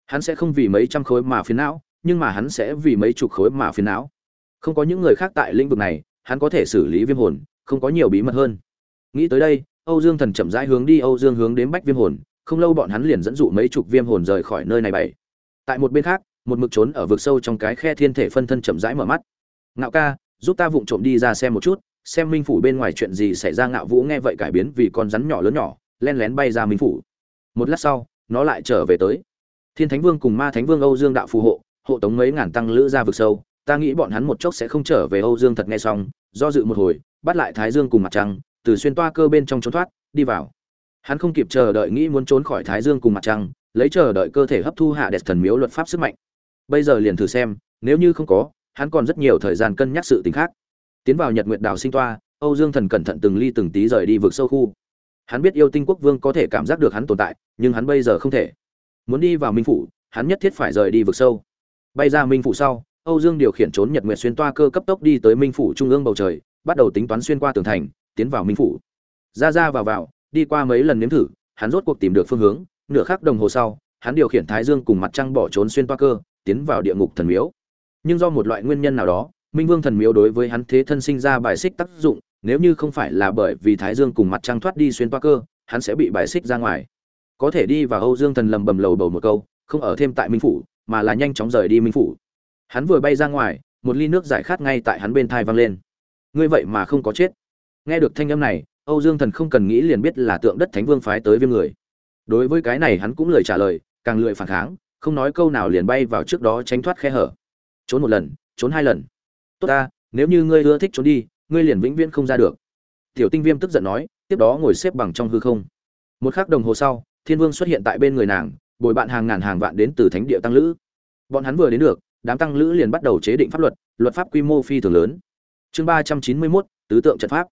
Hắn sẽ không vì mấy trăm khối mà phiền não, nhưng mà hắn sẽ vì mấy chục khối mà phiền não. Không có những người khác tại lĩnh vực này hắn có thể xử lý viêm hồn, không có nhiều bí mật hơn. Nghĩ tới đây, âu dương thần chậm rãi hướng đi, âu dương hướng đến bách viêm hồn, không lâu bọn hắn liền dẫn dụ mấy chục viêm hồn rời khỏi nơi này bảy. Tại một bên khác, một mực trốn ở vực sâu trong cái khe thiên thể phân thân chậm rãi mở mắt. Ngạo ca, giúp ta vụng trộm đi ra xem một chút, xem minh phủ bên ngoài chuyện gì xảy ra. Ngạo vũ nghe vậy cải biến vì con rắn nhỏ lớn nhỏ len lén bay ra minh phủ. Một lát sau, nó lại trở về tới. Thiên thánh vương cùng ma thánh vương âu dương đạo phù hộ hộ tống mấy ngàn tăng lữ ra vực sâu ta nghĩ bọn hắn một chốc sẽ không trở về âu dương thật nghe xong, do dự một hồi, bắt lại thái dương cùng mặt trăng, từ xuyên toa cơ bên trong trốn thoát, đi vào. Hắn không kịp chờ đợi nghĩ muốn trốn khỏi thái dương cùng mặt trăng, lấy chờ đợi cơ thể hấp thu hạ đẹp thần miếu luật pháp sức mạnh. Bây giờ liền thử xem, nếu như không có, hắn còn rất nhiều thời gian cân nhắc sự tình khác. Tiến vào nhật nguyệt đào sinh toa, âu dương thần cẩn thận từng ly từng tí rời đi vực sâu khu. Hắn biết yêu tinh quốc vương có thể cảm giác được hắn tồn tại, nhưng hắn bây giờ không thể. Muốn đi vào minh phủ, hắn nhất thiết phải rời đi vực sâu. Bay ra minh phủ sau âu dương điều khiển trốn nhật nguyệt xuyên toa cơ cấp tốc đi tới minh phủ trung ương bầu trời, bắt đầu tính toán xuyên qua tường thành, tiến vào minh phủ. Ra ra vào vào, đi qua mấy lần nếm thử, hắn rốt cuộc tìm được phương hướng, nửa khắc đồng hồ sau, hắn điều khiển thái dương cùng mặt trăng bỏ trốn xuyên toa cơ, tiến vào địa ngục thần miếu. Nhưng do một loại nguyên nhân nào đó, minh vương thần miếu đối với hắn thế thân sinh ra bài xích tác dụng, nếu như không phải là bởi vì thái dương cùng mặt trăng thoát đi xuyên toa cơ, hắn sẽ bị bài xích ra ngoài. Có thể đi vào âu dương thần lầm bầm lầu bầu một câu, không ở thêm tại minh phủ, mà là nhanh chóng rời đi minh phủ hắn vừa bay ra ngoài, một ly nước giải khát ngay tại hắn bên thai văng lên. Ngươi vậy mà không có chết. Nghe được thanh âm này, âu dương thần không cần nghĩ liền biết là tượng đất thánh vương phái tới viêm người. Đối với cái này hắn cũng lời trả lời, càng lười phản kháng, không nói câu nào liền bay vào trước đó tránh thoát khe hở. Trốn một lần, trốn hai lần. Tốt ta, nếu như ngươi ưa thích trốn đi, ngươi liền vĩnh viễn không ra được. Tiểu tinh viêm tức giận nói, tiếp đó ngồi xếp bằng trong hư không. Một khắc đồng hồ sau, thiên vương xuất hiện tại bên người nàng, bồi bạn hàng ngàn hàng vạn đến từ thánh địa tăng lữ. Bọn hắn vừa đến được đám tăng lữ liền bắt đầu chế định pháp luật luật pháp quy mô phi thường lớn. Chương ba trăm chín mươi mốt, tứ tượng trận pháp.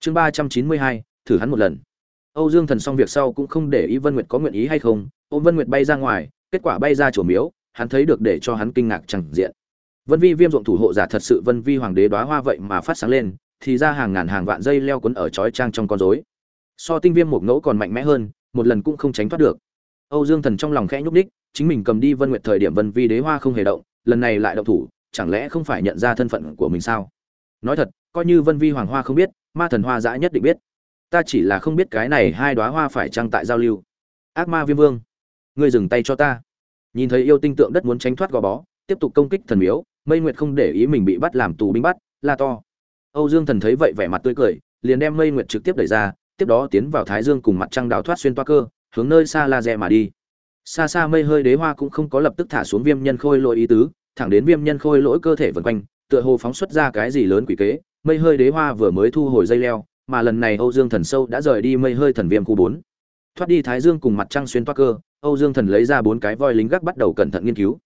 Chương ba trăm chín mươi hai, thử hắn một lần. Âu dương thần xong việc sau cũng không để ý vân nguyệt có nguyện ý hay không, ôm vân nguyệt bay ra ngoài, kết quả bay ra chỗ miếu, hắn thấy được để cho hắn kinh ngạc chẳng diện. Vân vi viêm ruộng thủ hộ giả thật sự vân vi hoàng đế đóa hoa vậy mà phát sáng lên, thì ra hàng ngàn hàng vạn dây leo cuốn ở chói trang trong con rối. So tinh viêm một ngẫu còn mạnh mẽ hơn, một lần cũng không tránh thoát được. Âu dương thần trong lòng khẽ nhúc đích chính mình cầm đi vân nguyệt thời điểm vân vi đế hoa không hề động lần này lại động thủ, chẳng lẽ không phải nhận ra thân phận của mình sao? Nói thật, coi như vân vi hoàng hoa không biết, ma thần hoa dã nhất định biết. Ta chỉ là không biết cái này hai đoá hoa phải trăng tại giao lưu. Ác ma viêm vương, ngươi dừng tay cho ta. Nhìn thấy yêu tinh tượng đất muốn tránh thoát gò bó, tiếp tục công kích thần miếu, mây nguyệt không để ý mình bị bắt làm tù binh bắt, la to. Âu dương thần thấy vậy vẻ mặt tươi cười, liền đem mây nguyệt trực tiếp đẩy ra, tiếp đó tiến vào thái dương cùng mặt trăng đào thoát xuyên toa cơ, hướng nơi xa la rè mà đi xa xa mây hơi đế hoa cũng không có lập tức thả xuống viêm nhân khôi lỗi ý tứ, thẳng đến viêm nhân khôi lỗi cơ thể vần quanh, tựa hồ phóng xuất ra cái gì lớn quỷ kế, mây hơi đế hoa vừa mới thu hồi dây leo, mà lần này âu dương thần sâu đã rời đi mây hơi thần viêm khu bốn. Thoát đi thái dương cùng mặt trăng xuyên toa cơ, âu dương thần lấy ra bốn cái voi lính gác bắt đầu cẩn thận nghiên cứu.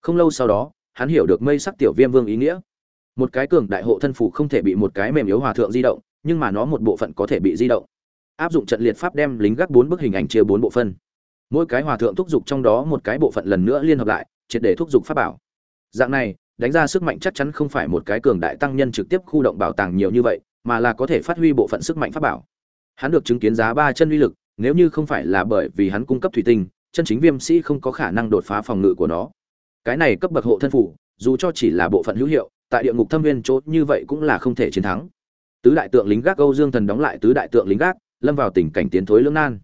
Không lâu sau đó, hắn hiểu được mây sắc tiểu viêm vương ý nghĩa. Một cái cường đại hộ thân phủ không thể bị một cái mềm yếu hòa thượng di động, nhưng mà nó một bộ phận có thể bị di động. Áp dụng trận liệt pháp đem lính gác bốn bức hình ảnh chia bốn bộ phân mỗi cái hòa thượng thúc giục trong đó một cái bộ phận lần nữa liên hợp lại, triệt để thúc giục pháp bảo. Dạng này, đánh ra sức mạnh chắc chắn không phải một cái cường đại tăng nhân trực tiếp khu động bảo tàng nhiều như vậy, mà là có thể phát huy bộ phận sức mạnh pháp bảo. Hắn được chứng kiến giá ba chân uy lực, nếu như không phải là bởi vì hắn cung cấp thủy tinh, chân chính viêm sĩ không có khả năng đột phá phòng ngự của nó. Cái này cấp bậc hộ thân phủ, dù cho chỉ là bộ phận hữu hiệu, tại địa ngục thâm viên chốt như vậy cũng là không thể chiến thắng. Tứ đại tượng lính gác âu dương thần đóng lại tứ đại tượng lính gác, lâm vào tình cảnh tiến thối lưỡng nan.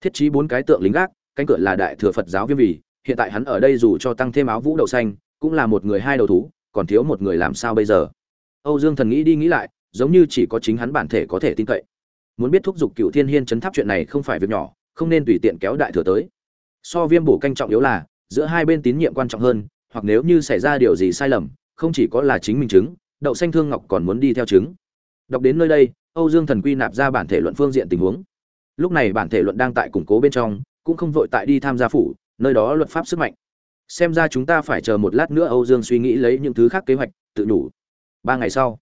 Thiết trí bốn cái tượng lính gác cánh cửa là đại thừa phật giáo viêm vì, hiện tại hắn ở đây dù cho tăng thêm áo vũ đậu xanh, cũng là một người hai đầu thú, còn thiếu một người làm sao bây giờ? Âu dương thần nghĩ đi nghĩ lại, giống như chỉ có chính hắn bản thể có thể tin cậy. Muốn biết thúc giục cựu thiên hiên chấn tháp chuyện này không phải việc nhỏ, không nên tùy tiện kéo đại thừa tới. So viêm bổ canh trọng yếu là, giữa hai bên tín nhiệm quan trọng hơn, hoặc nếu như xảy ra điều gì sai lầm, không chỉ có là chính mình chứng, đậu xanh thương ngọc còn muốn đi theo chứng. Đọc đến nơi đây, âu dương thần quy nạp ra bản thể luận phương diện tình huống. Lúc này bản thể luận đang tại củng cố bên trong cũng không vội tại đi tham gia phủ, nơi đó luật pháp sức mạnh. Xem ra chúng ta phải chờ một lát nữa âu dương suy nghĩ lấy những thứ khác kế hoạch, tự đủ. Ba ngày sau,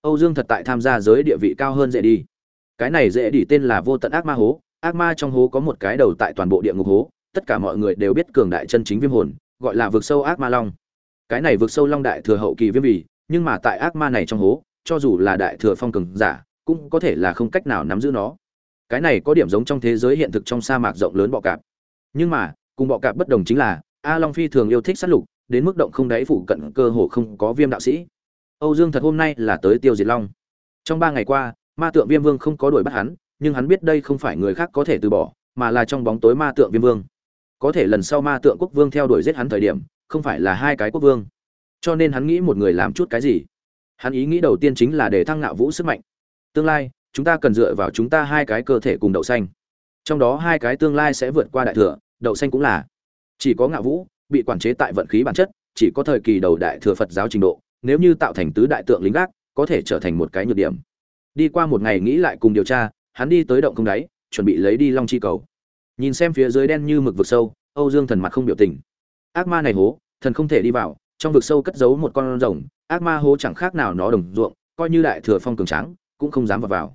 âu dương thật tại tham gia giới địa vị cao hơn dễ đi cái này dễ đi tên là vô tận ác ma hố. Ác ma trong hố có một cái đầu tại toàn bộ địa ngục hố. Tất cả mọi người đều biết cường đại chân chính viêm hồn, gọi là vực sâu ác ma long. Cái này vực sâu long đại thừa hậu kỳ viêm vì, nhưng mà tại ác ma này trong hố, cho dù là đại thừa phong cường giả, cũng có thể là không cách nào nắm giữ nó cái này có điểm giống trong thế giới hiện thực trong sa mạc rộng lớn bọ cạp. Nhưng mà, cùng bọ cạp bất đồng chính là, a long phi thường yêu thích sát lục, đến mức động không đáy phủ cận cơ hồ không có viêm đạo sĩ. Âu dương thật hôm nay là tới tiêu diệt long. Trong ba ngày qua, ma tượng viêm vương không có đuổi bắt hắn, nhưng hắn biết đây không phải người khác có thể từ bỏ, mà là trong bóng tối ma tượng viêm vương. Có thể lần sau ma tượng quốc vương theo đuổi giết hắn thời điểm, không phải là hai cái quốc vương. Cho nên hắn nghĩ một người làm chút cái gì? Hắn ý nghĩ đầu tiên chính là để thăng ngạo vũ sức mạnh. Tương lai chúng ta cần dựa vào chúng ta hai cái cơ thể cùng đậu xanh. Trong đó hai cái tương lai sẽ vượt qua đại thừa, đậu xanh cũng là. Chỉ có ngạo vũ bị quản chế tại vận khí bản chất, chỉ có thời kỳ đầu đại thừa phật giáo trình độ, nếu như tạo thành tứ đại tượng lính gác, có thể trở thành một cái nhược điểm. Đi qua một ngày nghĩ lại cùng điều tra, hắn đi tới động không đáy, chuẩn bị lấy đi long chi cầu. Nhìn xem phía dưới đen như mực vực sâu, âu dương thần mặt không biểu tình. Ác ma này hố, thần không thể đi vào, trong vực sâu cất giấu một con rồng, ác ma hố chẳng khác nào nó đồng ruộng, coi như đại thừa phong cường tráng, cũng không dám vào vào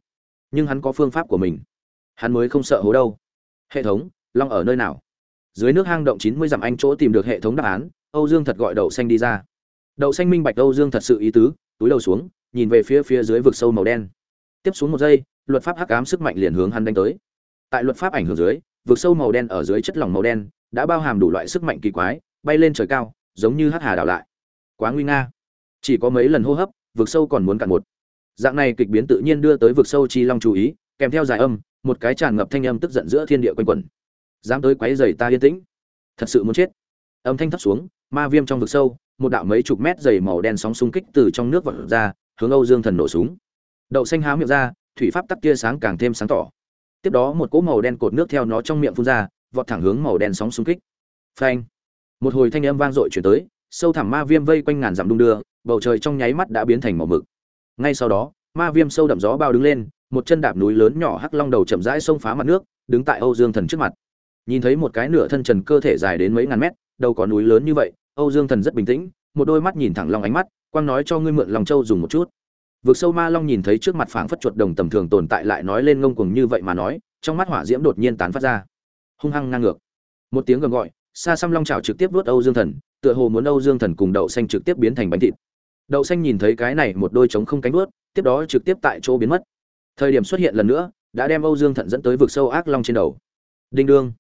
nhưng hắn có phương pháp của mình. Hắn mới không sợ hố đâu. Hệ thống, long ở nơi nào? Dưới nước hang động chín mươi dặm anh chỗ tìm được hệ thống đáp án, âu dương thật gọi đậu xanh đi ra. Đậu xanh minh bạch âu dương thật sự ý tứ, túi đầu xuống, nhìn về phía phía dưới vực sâu màu đen. Tiếp xuống một giây, luật pháp hắc ám sức mạnh liền hướng hắn đánh tới. Tại luật pháp ảnh hưởng dưới, vực sâu màu đen ở dưới chất lỏng màu đen đã bao hàm đủ loại sức mạnh kỳ quái, bay lên trời cao, giống như hắc hà đảo lại. Quá nguy nga. Chỉ có mấy lần hô hấp, vực sâu còn muốn cạn một dạng này kịch biến tự nhiên đưa tới vực sâu chi long chú ý, kèm theo dài âm, một cái tràn ngập thanh âm tức giận giữa thiên địa quanh quẩn. Dám tới quấy rầy ta yên tĩnh. Thật sự muốn chết. Âm thanh thấp xuống, ma viêm trong vực sâu, một đạo mấy chục mét dày màu đen sóng xung kích từ trong nước vọt ra, hướng âu dương thần nổ súng. Đậu xanh há miệng ra, thủy pháp tắc tia sáng càng thêm sáng tỏ. Tiếp đó một cỗ màu đen cột nước theo nó trong miệng phun ra, vọt thẳng hướng màu đen sóng xung kích. Phanh. Một hồi thanh âm vang dội chuyển tới, sâu thẳm ma viêm vây quanh ngàn dặm đung đưa, bầu trời trong nháy mắt đã biến thành màu mực ngay sau đó, ma viêm sâu đậm gió bao đứng lên, một chân đạp núi lớn nhỏ hắc long đầu chậm rãi xông phá mặt nước, đứng tại âu dương thần trước mặt. Nhìn thấy một cái nửa thân trần cơ thể dài đến mấy ngàn mét đâu có núi lớn như vậy, âu dương thần rất bình tĩnh, một đôi mắt nhìn thẳng long ánh mắt, quang nói cho ngươi mượn lòng châu dùng một chút. Vực sâu ma long nhìn thấy trước mặt phảng phất chuột đồng tầm thường tồn tại lại nói lên ngông cuồng như vậy mà nói, trong mắt hỏa diễm đột nhiên tán phát ra. Hung hăng ngang ngược. Một tiếng gầm gọi, xa xăm long trào trực tiếp vuốt âu dương thần, tựa hồ muốn âu dương thần cùng đậu xanh trực tiếp biến thành bánh thịt đậu xanh nhìn thấy cái này một đôi trống không cánh vớt tiếp đó trực tiếp tại chỗ biến mất. Thời điểm xuất hiện lần nữa, đã đem âu dương Thận dẫn tới vực sâu ác long trên đầu. Đinh đương.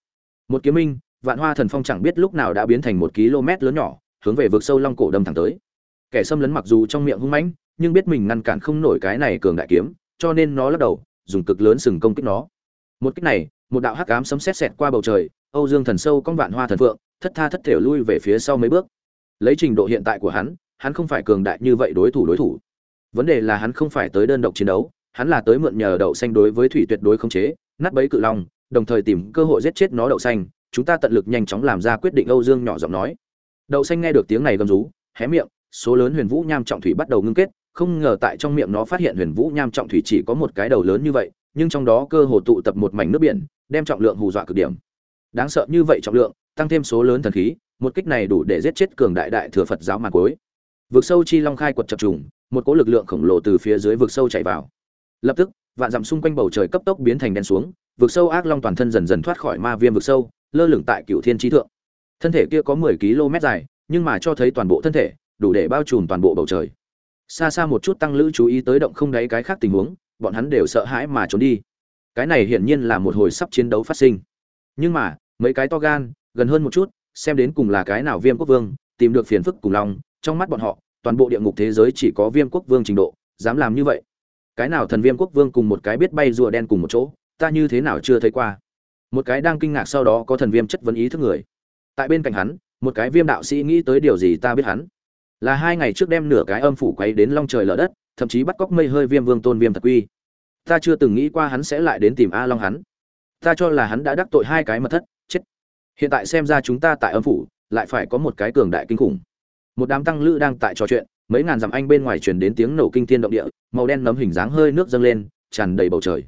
Một kiếm minh, vạn hoa thần phong chẳng biết lúc nào đã biến thành một km lớn nhỏ, hướng về vực sâu long cổ đâm thẳng tới. Kẻ xâm lấn mặc dù trong miệng hung mãnh, nhưng biết mình ngăn cản không nổi cái này cường đại kiếm, cho nên nó lắc đầu, dùng cực lớn sừng công kích nó. Một kích này, một đạo hắc ám sấm sét xẹt qua bầu trời, âu dương thần sâu con vạn hoa thần phượng, thất tha thất thể lui về phía sau mấy bước. Lấy trình độ hiện tại của hắn hắn không phải cường đại như vậy đối thủ đối thủ. Vấn đề là hắn không phải tới đơn độc chiến đấu, hắn là tới mượn nhờ đậu xanh đối với thủy tuyệt đối không chế, nát bấy cự long, đồng thời tìm cơ hội giết chết nó đậu xanh. Chúng ta tận lực nhanh chóng làm ra quyết định, âu dương nhỏ giọng nói. Đậu xanh nghe được tiếng này gầm rú, hé miệng, số lớn huyền vũ nham trọng thủy bắt đầu ngưng kết, không ngờ tại trong miệng nó phát hiện huyền vũ nham trọng thủy chỉ có một cái đầu lớn như vậy, nhưng trong đó cơ hồ tụ tập một mảnh nước biển, đem trọng lượng hù dọa cực điểm. Đáng sợ như vậy trọng lượng, tăng thêm số lớn thần khí, một kích này đủ để giết chết cường đại đại thừa phật giáo mà cuối vực sâu chi long khai quật chập trùng, một cỗ lực lượng khổng lồ từ phía dưới vực sâu chạy vào. Lập tức, vạn dặm xung quanh bầu trời cấp tốc biến thành đen xuống, vực sâu ác long toàn thân dần dần thoát khỏi ma viêm vực sâu, lơ lửng tại cựu thiên trí thượng. Thân thể kia có mười km dài, nhưng mà cho thấy toàn bộ thân thể, đủ để bao trùm toàn bộ bầu trời. Xa xa một chút tăng lữ chú ý tới động không đáy cái khác tình huống, bọn hắn đều sợ hãi mà trốn đi. Cái này hiển nhiên là một hồi sắp chiến đấu phát sinh. Nhưng mà, mấy cái to gan, gần hơn một chút, xem đến cùng là cái nào viêm quốc vương, tìm được phiền phức cùng lòng trong mắt bọn họ toàn bộ địa ngục thế giới chỉ có viêm quốc vương trình độ, dám làm như vậy. Cái nào thần viêm quốc vương cùng một cái biết bay rùa đen cùng một chỗ, ta như thế nào chưa thấy qua. Một cái đang kinh ngạc sau đó có thần viêm chất vấn ý thức người. Tại bên cạnh hắn, một cái viêm đạo sĩ nghĩ tới điều gì ta biết hắn. Là hai ngày trước đem nửa cái âm phủ quấy đến long trời lở đất, thậm chí bắt cóc mây hơi viêm vương tôn viêm thật quy. Ta chưa từng nghĩ qua hắn sẽ lại đến tìm a long hắn. Ta cho là hắn đã đắc tội hai cái mật thất, chết. Hiện tại xem ra chúng ta tại âm phủ, lại phải có một cái cường đại kinh khủng một đám tăng lữ đang tại trò chuyện, mấy ngàn dặm anh bên ngoài truyền đến tiếng nổ kinh thiên động địa, màu đen nấm hình dáng hơi nước dâng lên, tràn đầy bầu trời.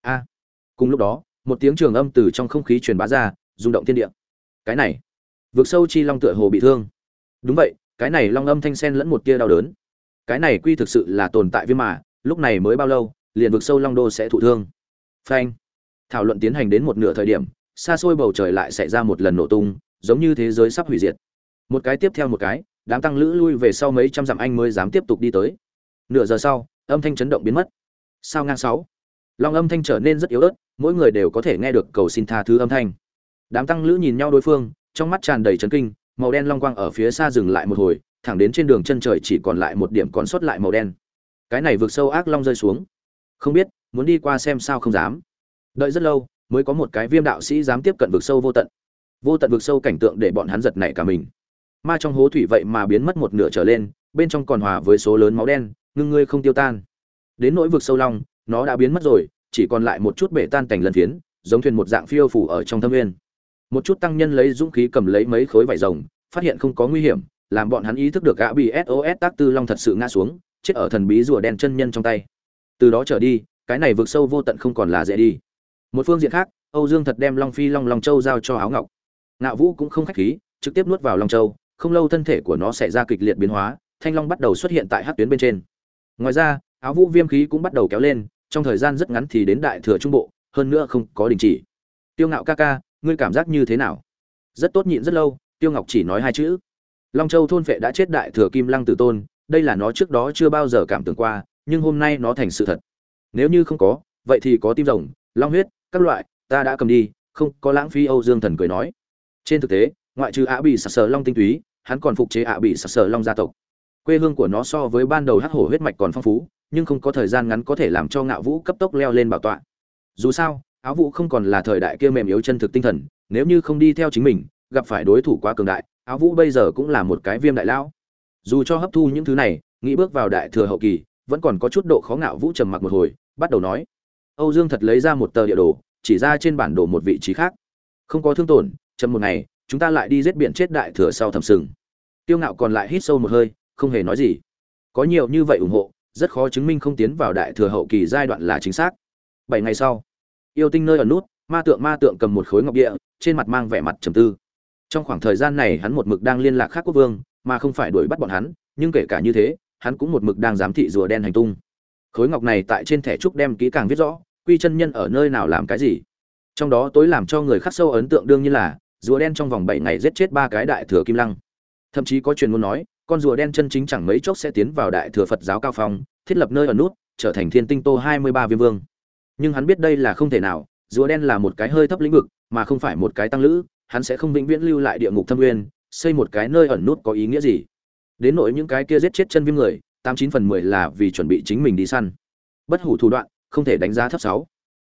A! Cùng lúc đó, một tiếng trường âm từ trong không khí truyền bá ra, rung động thiên địa. Cái này vượt sâu chi long tựa hồ bị thương. Đúng vậy, cái này long âm thanh sen lẫn một tia đau đớn. Cái này quy thực sự là tồn tại với mà, lúc này mới bao lâu, liền vực sâu long đô sẽ thụ thương. Phanh! Thảo luận tiến hành đến một nửa thời điểm, xa xôi bầu trời lại xảy ra một lần nổ tung, giống như thế giới sắp hủy diệt. Một cái tiếp theo một cái đám tăng lữ lui về sau mấy trăm dặm anh mới dám tiếp tục đi tới. Nửa giờ sau, âm thanh chấn động biến mất. Sao ngang sáu? Long âm thanh trở nên rất yếu ớt, mỗi người đều có thể nghe được cầu xin tha thứ âm thanh. Đám tăng lữ nhìn nhau đối phương, trong mắt tràn đầy chấn kinh, màu đen long quang ở phía xa dừng lại một hồi, thẳng đến trên đường chân trời chỉ còn lại một điểm còn sót lại màu đen. Cái này vượt sâu ác long rơi xuống. Không biết, muốn đi qua xem sao không dám. Đợi rất lâu, mới có một cái viêm đạo sĩ dám tiếp cận vực sâu vô tận. Vô tận vực sâu cảnh tượng để bọn hắn giật nảy cả mình ma trong hố thủy vậy mà biến mất một nửa trở lên, bên trong còn hòa với số lớn máu đen, ngưng ngươi không tiêu tan. Đến nỗi vực sâu long, nó đã biến mất rồi, chỉ còn lại một chút bể tan cảnh lần phiến, giống thuyền một dạng phiêu phủ ở trong thâm nguyên. Một chút tăng nhân lấy dũng khí cầm lấy mấy khối vải rồng, phát hiện không có nguy hiểm, làm bọn hắn ý thức được gã bị sos tác tư long thật sự ngã xuống, chết ở thần bí rùa đen chân nhân trong tay. Từ đó trở đi, cái này vượt sâu vô tận không còn là dễ đi. Một phương diện khác, âu dương thật đem long phi long long châu giao cho áo ngọc. Ngạo vũ cũng không khách khí, trực tiếp nuốt vào long châu không lâu thân thể của nó xảy ra kịch liệt biến hóa, thanh long bắt đầu xuất hiện tại hát tuyến bên trên. Ngoài ra, áo vũ viêm khí cũng bắt đầu kéo lên, trong thời gian rất ngắn thì đến đại thừa trung bộ, hơn nữa không có đình chỉ. Tiêu ngạo ca ca, ngươi cảm giác như thế nào? Rất tốt nhịn rất lâu, tiêu ngọc chỉ nói hai chữ. Long châu thôn vệ đã chết đại thừa kim lăng tử tôn, đây là nó trước đó chưa bao giờ cảm tưởng qua, nhưng hôm nay nó thành sự thật. Nếu như không có, vậy thì có tim rồng, long huyết, các loại, ta đã cầm đi, không có lãng phí âu dương thần cười nói. Trên thực tế, ngoại trừ Á bị sặc sờ long tinh túy hắn còn phục chế ạ bị sặc sờ long gia tộc. Quê hương của nó so với ban đầu hắc hổ huyết mạch còn phong phú, nhưng không có thời gian ngắn có thể làm cho ngạo vũ cấp tốc leo lên bảo tọa. Dù sao, áo vũ không còn là thời đại kia mềm yếu chân thực tinh thần, nếu như không đi theo chính mình, gặp phải đối thủ quá cường đại, áo vũ bây giờ cũng là một cái viêm đại lão. Dù cho hấp thu những thứ này, nghĩ bước vào đại thừa hậu kỳ, vẫn còn có chút độ khó ngạo vũ trầm mặc một hồi, bắt đầu nói. Âu dương thật lấy ra một tờ địa đồ, chỉ ra trên bản đồ một vị trí khác. Không có thương tổn, chậm một ngày chúng ta lại đi giết biển chết đại thừa sau thầm sừng. Tiêu ngạo còn lại hít sâu một hơi, không hề nói gì. Có nhiều như vậy ủng hộ, rất khó chứng minh không tiến vào đại thừa hậu kỳ giai đoạn là chính xác. Bảy ngày sau, yêu tinh nơi ở nút, ma tượng ma tượng cầm một khối ngọc địa, trên mặt mang vẻ mặt trầm tư. Trong khoảng thời gian này hắn một mực đang liên lạc khác quốc vương, mà không phải đuổi bắt bọn hắn, nhưng kể cả như thế, hắn cũng một mực đang giám thị rùa đen hành tung. Khối ngọc này tại trên thẻ trúc đem kỹ càng viết rõ, quy chân nhân ở nơi nào làm cái gì. Trong đó tối làm cho người khắc sâu ấn tượng đương nhiên là rùa đen trong vòng bảy ngày giết chết ba cái đại thừa kim lăng. Thậm chí có truyền ngôn nói, con rùa đen chân chính chẳng mấy chốc sẽ tiến vào đại thừa phật giáo cao phong, thiết lập nơi ở nút, trở thành thiên tinh tô hai mươi ba viêm vương. Nhưng hắn biết đây là không thể nào, rùa đen là một cái hơi thấp lĩnh vực, mà không phải một cái tăng lữ, hắn sẽ không vĩnh viễn lưu lại địa ngục thâm nguyên, xây một cái nơi ẩn nút có ý nghĩa gì. Đến nỗi những cái kia giết chết chân viêm người, tám chín phần mười là vì chuẩn bị chính mình đi săn. Bất hủ thủ đoạn, không thể đánh giá thấp sáu.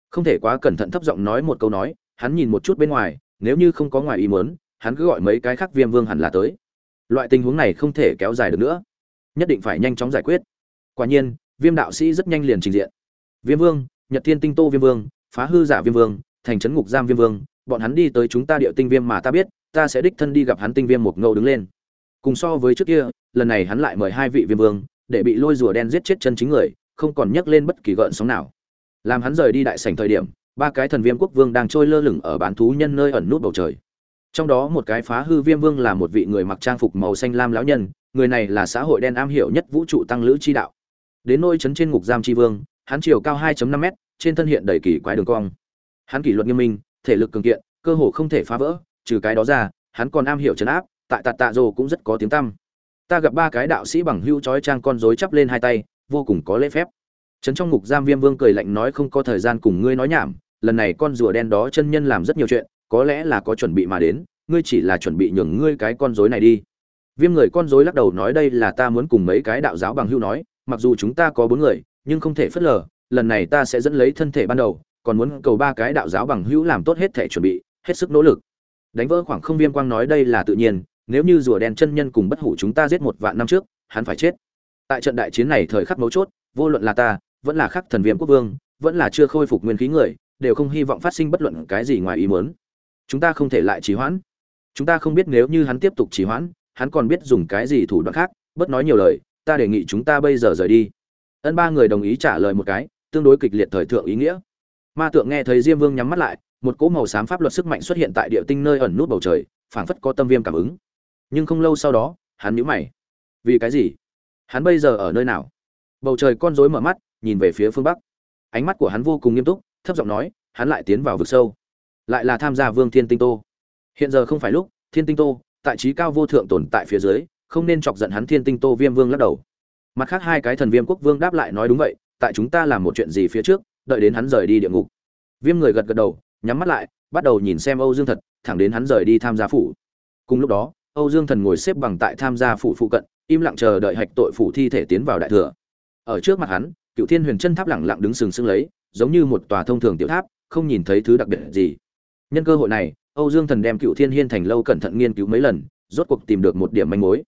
Không thể quá cẩn thận thấp giọng nói một câu nói, hắn nhìn một chút bên ngoài nếu như không có ngoài ý muốn, hắn cứ gọi mấy cái khác viêm vương hẳn là tới. Loại tình huống này không thể kéo dài được nữa. Nhất định phải nhanh chóng giải quyết. Quả nhiên, viêm đạo sĩ rất nhanh liền trình diện. Viêm vương, nhật thiên tinh tô viêm vương, phá hư giả viêm vương, thành trấn ngục giam viêm vương, bọn hắn đi tới chúng ta địa tinh viêm mà ta biết, ta sẽ đích thân đi gặp hắn tinh viêm một ngâu đứng lên. Cùng so với trước kia, lần này hắn lại mời hai vị viêm vương, để bị lôi rùa đen giết chết chân chính người, không còn nhắc lên bất kỳ gợn sóng nào. Làm hắn rời đi đại sảnh thời điểm ba cái thần viêm quốc vương đang trôi lơ lửng ở bán thú nhân nơi ẩn nút bầu trời. Trong đó một cái phá hư viêm vương là một vị người mặc trang phục màu xanh lam lão nhân, người này là xã hội đen am hiểu nhất vũ trụ tăng lữ chi đạo. Đến nôi trấn trên ngục giam tri vương, hắn chiều cao 2.5 m trên thân hiện đầy kỳ quái đường cong. Hắn kỷ luật nghiêm minh, thể lực cường kiện, cơ hồ không thể phá vỡ, trừ cái đó ra, hắn còn am hiểu trấn áp, tại tạt tạ rồ cũng rất có tiếng tăm. Ta gặp ba cái đạo sĩ bằng hưu trói trang con rối chắp lên hai tay, vô cùng có lễ phép trấn trong ngục giam viêm vương cười lạnh nói không có thời gian cùng ngươi nói nhảm, lần này con rùa đen đó chân nhân làm rất nhiều chuyện, có lẽ là có chuẩn bị mà đến, ngươi chỉ là chuẩn bị nhường ngươi cái con rối này đi. Viêm người con rối lắc đầu nói đây là ta muốn cùng mấy cái đạo giáo bằng hưu nói, mặc dù chúng ta có bốn người, nhưng không thể phớt lờ, lần này ta sẽ dẫn lấy thân thể ban đầu, còn muốn cầu ba cái đạo giáo bằng hữu làm tốt hết thể chuẩn bị, hết sức nỗ lực. Đánh vỡ khoảng không viêm quang nói đây là tự nhiên, nếu như rùa đen chân nhân cùng bất hủ chúng ta giết một vạn năm trước, hắn phải chết. Tại trận đại chiến này thời khắc mấu chốt, vô luận là ta vẫn là khắc thần viêm quốc vương, vẫn là chưa khôi phục nguyên khí người, đều không hy vọng phát sinh bất luận cái gì ngoài ý muốn. Chúng ta không thể lại trì hoãn. Chúng ta không biết nếu như hắn tiếp tục trì hoãn, hắn còn biết dùng cái gì thủ đoạn khác bất nói nhiều lời, ta đề nghị chúng ta bây giờ rời đi. Ân ba người đồng ý trả lời một cái, tương đối kịch liệt thời thượng ý nghĩa. Ma tượng nghe thấy diêm vương nhắm mắt lại, một cỗ màu xám pháp luật sức mạnh xuất hiện tại địa tinh nơi ẩn nút bầu trời, phảng phất có tâm viêm cảm ứng. Nhưng không lâu sau đó, hắn nhíu mày. Vì cái gì? Hắn bây giờ ở nơi nào? Bầu trời con rối mở mắt nhìn về phía phương bắc. Ánh mắt của hắn vô cùng nghiêm túc, thấp giọng nói, hắn lại tiến vào vực sâu. Lại là tham gia vương thiên tinh tô. Hiện giờ không phải lúc, thiên tinh tô, tại trí cao vô thượng tồn tại phía dưới, không nên chọc giận hắn thiên tinh tô viêm vương lắc đầu. Mặt khác hai cái thần viêm quốc vương đáp lại nói đúng vậy, tại chúng ta làm một chuyện gì phía trước, đợi đến hắn rời đi địa ngục. Viêm người gật gật đầu, nhắm mắt lại, bắt đầu nhìn xem âu dương thật, thẳng đến hắn rời đi tham gia phủ. Cùng lúc đó, âu dương thần ngồi xếp bằng tại tham gia phủ phụ cận, im lặng chờ đợi hạch tội phủ thi thể tiến vào đại thừa. Ở trước mặt hắn cựu thiên huyền chân tháp lẳng lặng đứng sừng sững lấy, giống như một tòa thông thường tiểu tháp, không nhìn thấy thứ đặc biệt gì. Nhân cơ hội này, âu dương thần đem cựu thiên hiên thành lâu cẩn thận nghiên cứu mấy lần, rốt cuộc tìm được một điểm manh mối.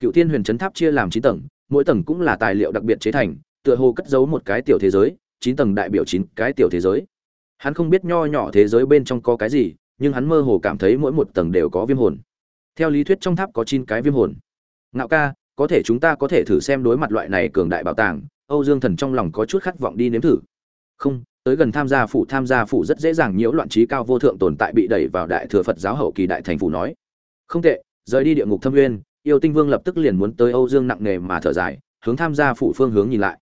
Cựu thiên huyền chân tháp chia làm chín tầng, mỗi tầng cũng là tài liệu đặc biệt chế thành, tựa hồ cất giấu một cái tiểu thế giới, chín tầng đại biểu chín cái tiểu thế giới. Hắn không biết nho nhỏ thế giới bên trong có cái gì, nhưng hắn mơ hồ cảm thấy mỗi một tầng đều có viêm hồn. Theo lý thuyết trong tháp có chín cái viêm hồn. Ngạo ca, có thể chúng ta có thể thử xem đối mặt loại này cường đại bảo tàng âu dương thần trong lòng có chút khát vọng đi nếm thử. Không, tới gần tham gia phủ, tham gia phủ rất dễ dàng nhiễu loạn trí cao vô thượng tồn tại bị đẩy vào đại thừa phật giáo hậu kỳ đại thành phủ nói. Không tệ, rời đi địa ngục thâm nguyên yêu tinh vương lập tức liền muốn tới âu dương nặng nề mà thở dài, hướng tham gia phủ phương hướng nhìn lại.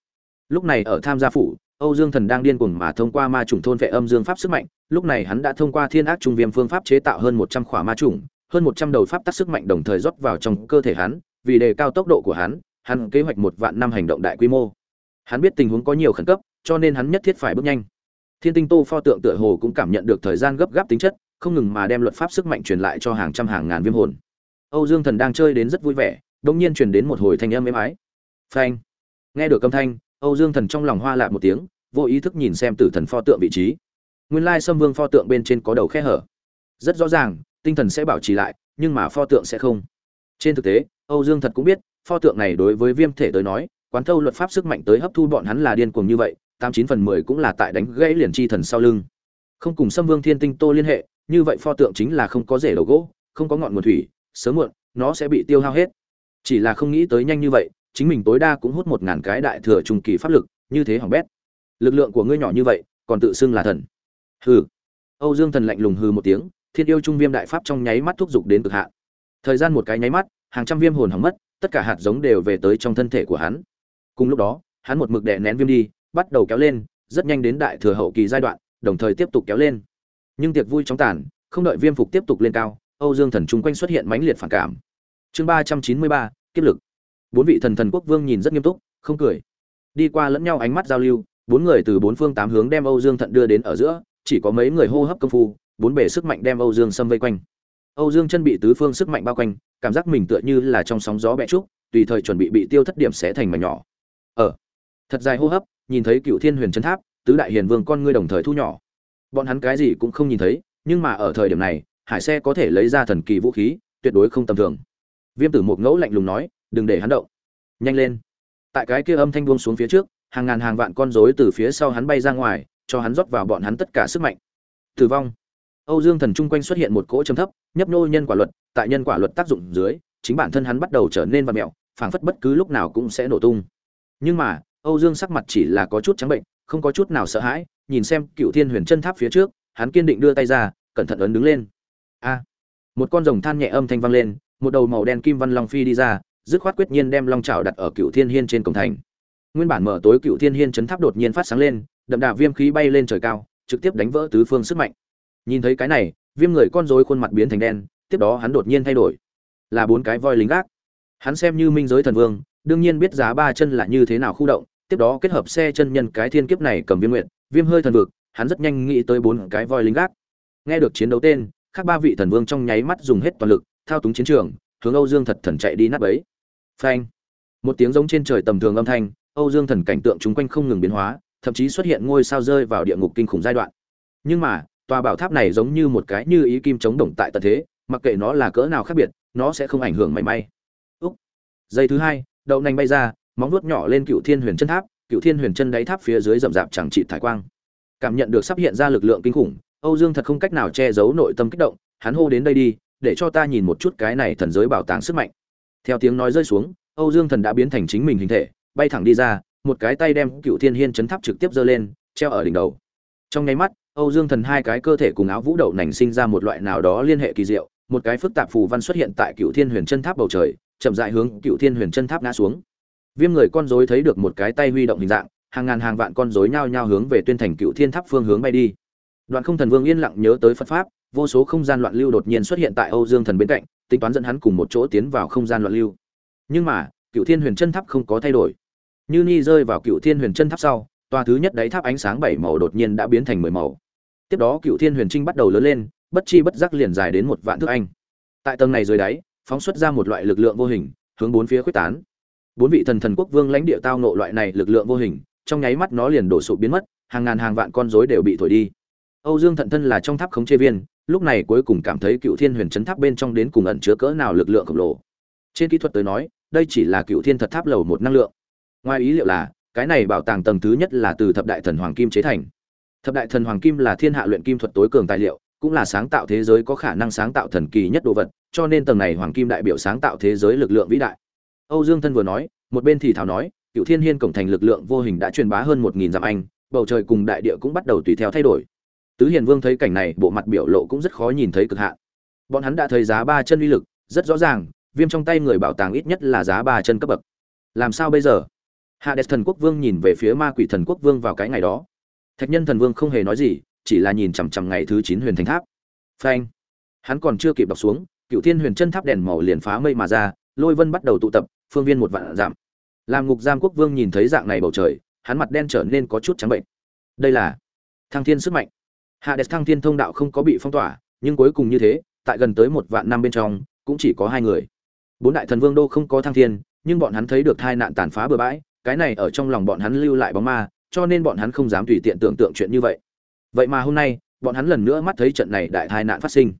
Lúc này ở tham gia phủ, âu dương thần đang điên cuồng mà thông qua ma trùng thôn vệ âm dương pháp sức mạnh, lúc này hắn đã thông qua thiên ác trung viêm phương pháp chế tạo hơn một trăm khỏa ma trùng hơn một trăm đầu pháp tác sức mạnh đồng thời rót vào trong cơ thể hắn, vì đề cao tốc độ của hắn hắn kế hoạch một vạn năm hành động đại quy mô hắn biết tình huống có nhiều khẩn cấp, cho nên hắn nhất thiết phải bước nhanh. Thiên tinh tô pho tượng tựa hồ cũng cảm nhận được thời gian gấp gáp tính chất, không ngừng mà đem luật pháp sức mạnh truyền lại cho hàng trăm hàng ngàn viêm hồn. Âu dương thần đang chơi đến rất vui vẻ đông nhiên truyền đến một hồi thanh âm êm ái. Phanh! Nghe được âm thanh, âu dương thần trong lòng hoa lạ một tiếng, vô ý thức nhìn xem tử thần pho tượng vị trí. Nguyên lai sâm vương pho tượng bên trên có đầu khe hở. Rất rõ ràng, tinh thần sẽ bảo trì lại, nhưng mà pho tượng sẽ không. Trên thực tế, âu dương thật cũng biết, pho tượng này đối với viêm thể tới nói quán thâu luật pháp sức mạnh tới hấp thu bọn hắn là điên cuồng như vậy, tám chín phần mười cũng là tại đánh gãy liền chi thần sau lưng. Không cùng xâm vương thiên tinh tô liên hệ, như vậy pho tượng chính là không có rễ đầu gỗ, không có ngọn nguồn thủy, sớm muộn, nó sẽ bị tiêu hao hết. Chỉ là không nghĩ tới nhanh như vậy, chính mình tối đa cũng hút một ngàn cái đại thừa trung kỳ pháp lực, như thế hỏng bét. Lực lượng của ngươi nhỏ như vậy, còn tự xưng là thần. Hừ. Âu dương thần lạnh lùng hừ một tiếng, thiên yêu trung viêm đại pháp trong nháy mắt thúc giục đến cực hạn. Thời gian một cái nháy mắt, hàng trăm viêm hồn hỏng mất, tất cả hạt giống đều về tới trong thân thể của hắn cùng lúc đó, hắn một mực đè nén viêm đi, bắt đầu kéo lên, rất nhanh đến đại thừa hậu kỳ giai đoạn, đồng thời tiếp tục kéo lên. Nhưng tiệc vui chóng tàn, không đợi viêm phục tiếp tục lên cao, âu dương thần chung quanh xuất hiện mãnh liệt phản cảm. Chương ba trăm chín mươi ba, kiếp lực. Bốn vị thần thần quốc vương nhìn rất nghiêm túc, không cười. Đi qua lẫn nhau ánh mắt giao lưu, bốn người từ bốn phương tám hướng đem âu dương thận đưa đến ở giữa, chỉ có mấy người hô hấp công phu, bốn bể sức mạnh đem âu dương xâm vây quanh. Âu dương chân bị tứ phương sức mạnh bao quanh, cảm giác mình tựa như là trong sóng gió bẹ trúc, tùy thời chuẩn bị bị tiêu thất điểm sẽ thành mảnh nhỏ ở thật dài hô hấp, nhìn thấy cựu thiên huyền chân tháp, tứ đại hiền vương con ngươi đồng thời thu nhỏ. Bọn hắn cái gì cũng không nhìn thấy, nhưng mà ở thời điểm này, hải xe có thể lấy ra thần kỳ vũ khí, tuyệt đối không tầm thường. Viêm tử một ngẫu lạnh lùng nói, đừng để hắn động. Nhanh lên. Tại cái kia âm thanh buông xuống phía trước, hàng ngàn hàng vạn con rối từ phía sau hắn bay ra ngoài, cho hắn rót vào bọn hắn tất cả sức mạnh. Tử vong. Âu dương thần trung quanh xuất hiện một cỗ trầm thấp, nhấp nô nhân quả luật, tại nhân quả luật tác dụng dưới, chính bản thân hắn bắt đầu trở nên vật mẹo, phảng phất bất cứ lúc nào cũng sẽ nổ tung nhưng mà, âu dương sắc mặt chỉ là có chút trắng bệnh, không có chút nào sợ hãi, nhìn xem cựu thiên huyền chân tháp phía trước, hắn kiên định đưa tay ra, cẩn thận ấn đứng lên. A! Một con rồng than nhẹ âm thanh vang lên, một đầu màu đen kim văn long phi đi ra, dứt khoát quyết nhiên đem long chảo đặt ở cựu thiên hiên trên cổng thành. Nguyên bản mở tối cựu thiên hiên chấn tháp đột nhiên phát sáng lên, đậm đà viêm khí bay lên trời cao, trực tiếp đánh vỡ tứ phương sức mạnh. Nhìn thấy cái này, viêm người con rối khuôn mặt biến thành đen, tiếp đó hắn đột nhiên thay đổi. Là bốn cái voi lính gác. Hắn xem như minh giới thần vương đương nhiên biết giá ba chân là như thế nào khu động, tiếp đó kết hợp xe chân nhân cái thiên kiếp này cầm viêm nguyện viêm hơi thần vực, hắn rất nhanh nghĩ tới bốn cái voi lính gác. Nghe được chiến đấu tên, khác ba vị thần vương trong nháy mắt dùng hết toàn lực, thao túng chiến trường, hướng âu dương thật thần chạy đi nát bấy. Phanh! Một tiếng giống trên trời tầm thường âm thanh, âu dương thần cảnh tượng chung quanh không ngừng biến hóa, thậm chí xuất hiện ngôi sao rơi vào địa ngục kinh khủng giai đoạn. Nhưng mà, tòa bảo tháp này giống như một cái như ý kim chống đồng tại tận thế, mặc kệ nó là cỡ nào khác biệt, nó sẽ không ảnh hưởng mảy may. Úc! Giây thứ hai đậu nành bay ra, móng vuốt nhỏ lên cựu thiên huyền chân tháp, cựu thiên huyền chân đáy tháp phía dưới rậm rạp chẳng trị thải quang. Cảm nhận được sắp hiện ra lực lượng kinh khủng, âu dương thật không cách nào che giấu nội tâm kích động, hắn hô đến đây đi, để cho ta nhìn một chút cái này thần giới bảo tàng sức mạnh. Theo tiếng nói rơi xuống, âu dương thần đã biến thành chính mình hình thể, bay thẳng đi ra, một cái tay đem cựu thiên hiên chấn tháp trực tiếp giơ lên, treo ở đỉnh đầu. Trong nháy mắt, âu dương thần hai cái cơ thể cùng áo vũ đậu nành sinh ra một loại nào đó liên hệ kỳ diệu, một cái phức tạp phù văn xuất hiện tại cựu thiên huyền chân tháp bầu trời chậm rãi hướng cựu thiên huyền chân tháp ngã xuống. Viêm người con rối thấy được một cái tay huy động hình dạng, hàng ngàn hàng vạn con rối nhao nhao hướng về tuyên thành cựu thiên tháp phương hướng bay đi. Đoạn không thần vương yên lặng nhớ tới phật pháp, vô số không gian loạn lưu đột nhiên xuất hiện tại âu dương thần bên cạnh, tính toán dẫn hắn cùng một chỗ tiến vào không gian loạn lưu. Nhưng mà, cựu thiên huyền chân tháp không có thay đổi. Như ni rơi vào cựu thiên huyền chân tháp sau, tòa thứ nhất đáy tháp ánh sáng bảy màu đột nhiên đã biến thành mười màu. Tiếp đó cựu thiên huyền trinh bắt đầu lớn lên, bất chi bất giác liền dài đến một vạn thước anh. Tại tầng này dưới đáy phóng xuất ra một loại lực lượng vô hình, hướng bốn phía quyết tán. Bốn vị thần thần quốc vương lãnh địa tao nộ loại này lực lượng vô hình, trong nháy mắt nó liền đổ sụp biến mất, hàng ngàn hàng vạn con rối đều bị thổi đi. Âu dương thận thân là trong tháp khống chế viên, lúc này cuối cùng cảm thấy cựu thiên huyền chấn tháp bên trong đến cùng ẩn chứa cỡ nào lực lượng khổng lồ. Trên kỹ thuật tới nói, đây chỉ là cựu thiên thật tháp lầu một năng lượng. Ngoài ý liệu là, cái này bảo tàng tầng thứ nhất là từ thập đại thần hoàng kim chế thành. Thập đại thần hoàng kim là thiên hạ luyện kim thuật tối cường tài liệu, cũng là sáng tạo thế giới có khả năng sáng tạo thần kỳ nhất đồ vật cho nên tầng này hoàng kim đại biểu sáng tạo thế giới lực lượng vĩ đại. Âu dương thân vừa nói, một bên thì thảo nói Cửu thiên hiên cổng thành lực lượng vô hình đã truyền bá hơn một nghìn dặm anh, bầu trời cùng đại địa cũng bắt đầu tùy theo thay đổi. Tứ hiền vương thấy cảnh này, bộ mặt biểu lộ cũng rất khó nhìn thấy cực hạn. Bọn hắn đã thấy giá ba chân uy lực, rất rõ ràng, viêm trong tay người bảo tàng ít nhất là giá ba chân cấp bậc. Làm sao bây giờ? Hạ thần quốc vương nhìn về phía ma quỷ thần quốc vương vào cái ngày đó. Thạch nhân thần vương không hề nói gì, chỉ là nhìn chằm chằm ngày thứ chín huyền thành tháp. Phanh! Hắn còn chưa kịp đọc xuống cựu thiên huyền chân tháp đèn màu liền phá mây mà ra, lôi vân bắt đầu tụ tập, phương viên một vạn giảm làm ngục giam quốc vương nhìn thấy dạng này bầu trời, hắn mặt đen trở nên có chút trắng bệnh. Đây là thăng thiên sức mạnh. Hạ đẹp thăng thiên thông đạo không có bị phong tỏa, nhưng cuối cùng như thế, tại gần tới một vạn năm bên trong, cũng chỉ có hai người. Bốn đại thần vương đô không có thăng thiên, nhưng bọn hắn thấy được tai nạn tàn phá bừa bãi, cái này ở trong lòng bọn hắn lưu lại bóng ma, cho nên bọn hắn không dám tùy tiện tưởng tượng chuyện như vậy. Vậy mà hôm nay, bọn hắn lần nữa mắt thấy trận này đại tai nạn phát sinh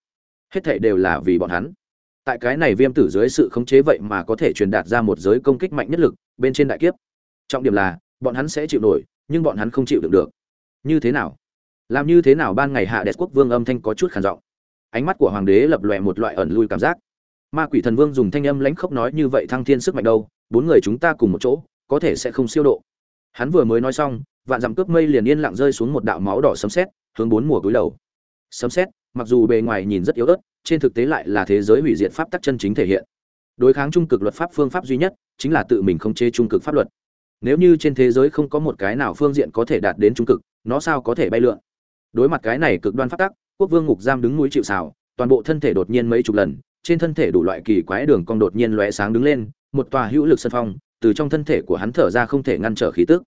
hết thảy đều là vì bọn hắn. Tại cái này viêm tử dưới sự khống chế vậy mà có thể truyền đạt ra một giới công kích mạnh nhất lực, bên trên đại kiếp. Trọng điểm là, bọn hắn sẽ chịu nổi, nhưng bọn hắn không chịu được được. Như thế nào? Làm như thế nào ban ngày hạ đẹp quốc vương âm thanh có chút khản giọng. Ánh mắt của hoàng đế lập lòe một loại ẩn lui cảm giác. Ma quỷ thần vương dùng thanh âm lãnh khốc nói như vậy thăng thiên sức mạnh đâu, bốn người chúng ta cùng một chỗ, có thể sẽ không siêu độ. Hắn vừa mới nói xong, vạn dặm cướp mây liền yên lặng rơi xuống một đạo máu đỏ sấm sét, hướng bốn mùa cúi đầu. Sấm sét mặc dù bề ngoài nhìn rất yếu ớt, trên thực tế lại là thế giới hủy diệt pháp tắc chân chính thể hiện. Đối kháng trung cực luật pháp phương pháp duy nhất chính là tự mình không chế trung cực pháp luật. Nếu như trên thế giới không có một cái nào phương diện có thể đạt đến trung cực, nó sao có thể bay lượn? Đối mặt cái này cực đoan pháp tắc, quốc vương ngục giam đứng núi chịu xào toàn bộ thân thể đột nhiên mấy chục lần, trên thân thể đủ loại kỳ quái đường cong đột nhiên lóe sáng đứng lên, một tòa hữu lực sân phong, từ trong thân thể của hắn thở ra không thể ngăn trở khí tức.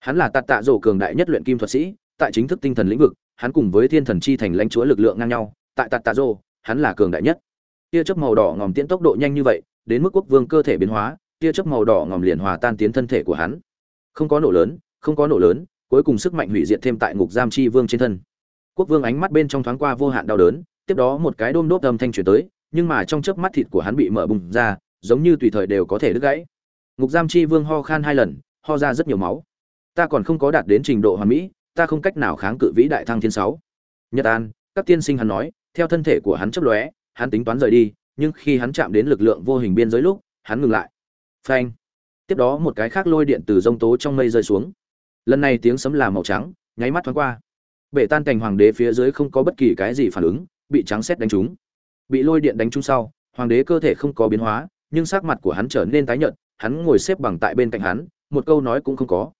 Hắn là tạt tạ rổ cường đại nhất luyện kim thuật sĩ, tại chính thức tinh thần lĩnh vực hắn cùng với thiên thần chi thành lãnh chúa lực lượng ngang nhau, tại tạt tạ rô hắn là cường đại nhất. Tia chớp màu đỏ ngòm tiến tốc độ nhanh như vậy, đến mức quốc vương cơ thể biến hóa, tia chớp màu đỏ ngòm liền hòa tan tiến thân thể của hắn. Không có nổ lớn, không có nổ lớn, cuối cùng sức mạnh hủy diệt thêm tại ngục giam chi vương trên thân. Quốc vương ánh mắt bên trong thoáng qua vô hạn đau đớn, tiếp đó một cái đôm đốp âm thanh truyền tới, nhưng mà trong chớp mắt thịt của hắn bị mở bùng ra, giống như tùy thời đều có thể đứt gãy. Ngục giam chi vương ho khan hai lần, ho ra rất nhiều máu. Ta còn không có đạt đến trình độ hoàn mỹ ta không cách nào kháng cự vĩ đại thăng thiên sáu. Nhật an, các tiên sinh hắn nói, theo thân thể của hắn chấp lóe, hắn tính toán rời đi, nhưng khi hắn chạm đến lực lượng vô hình biên giới lúc, hắn ngừng lại. Phanh. Tiếp đó một cái khác lôi điện từ rông tố trong mây rơi xuống. Lần này tiếng sấm là màu trắng, nháy mắt thoáng qua. Bể tan cảnh hoàng đế phía dưới không có bất kỳ cái gì phản ứng, bị trắng xét đánh trúng. Bị lôi điện đánh trúng sau, hoàng đế cơ thể không có biến hóa, nhưng sắc mặt của hắn trở nên tái nhợt, hắn ngồi xếp bằng tại bên cạnh hắn, một câu nói cũng không có.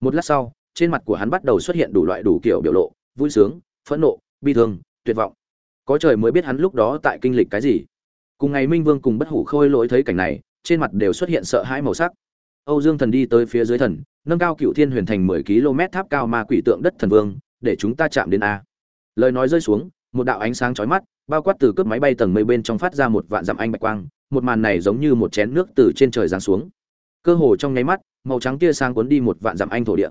Một lát sau trên mặt của hắn bắt đầu xuất hiện đủ loại đủ kiểu biểu lộ, vui sướng, phẫn nộ, bi thương, tuyệt vọng. Có trời mới biết hắn lúc đó tại kinh lịch cái gì. Cùng ngày minh vương cùng bất hủ khôi lỗi thấy cảnh này, trên mặt đều xuất hiện sợ hãi màu sắc. Âu dương thần đi tới phía dưới thần, nâng cao cựu thiên huyền thành mười km tháp cao ma quỷ tượng đất thần vương, để chúng ta chạm đến a. Lời nói rơi xuống, một đạo ánh sáng chói mắt, bao quát từ cướp máy bay tầng mây bên trong phát ra một vạn dặm anh bạch quang, một màn này giống như một chén nước từ trên trời giáng xuống. Cơ hồ trong nháy mắt, màu trắng kia sang cuốn đi một vạn dặm anh thổ địa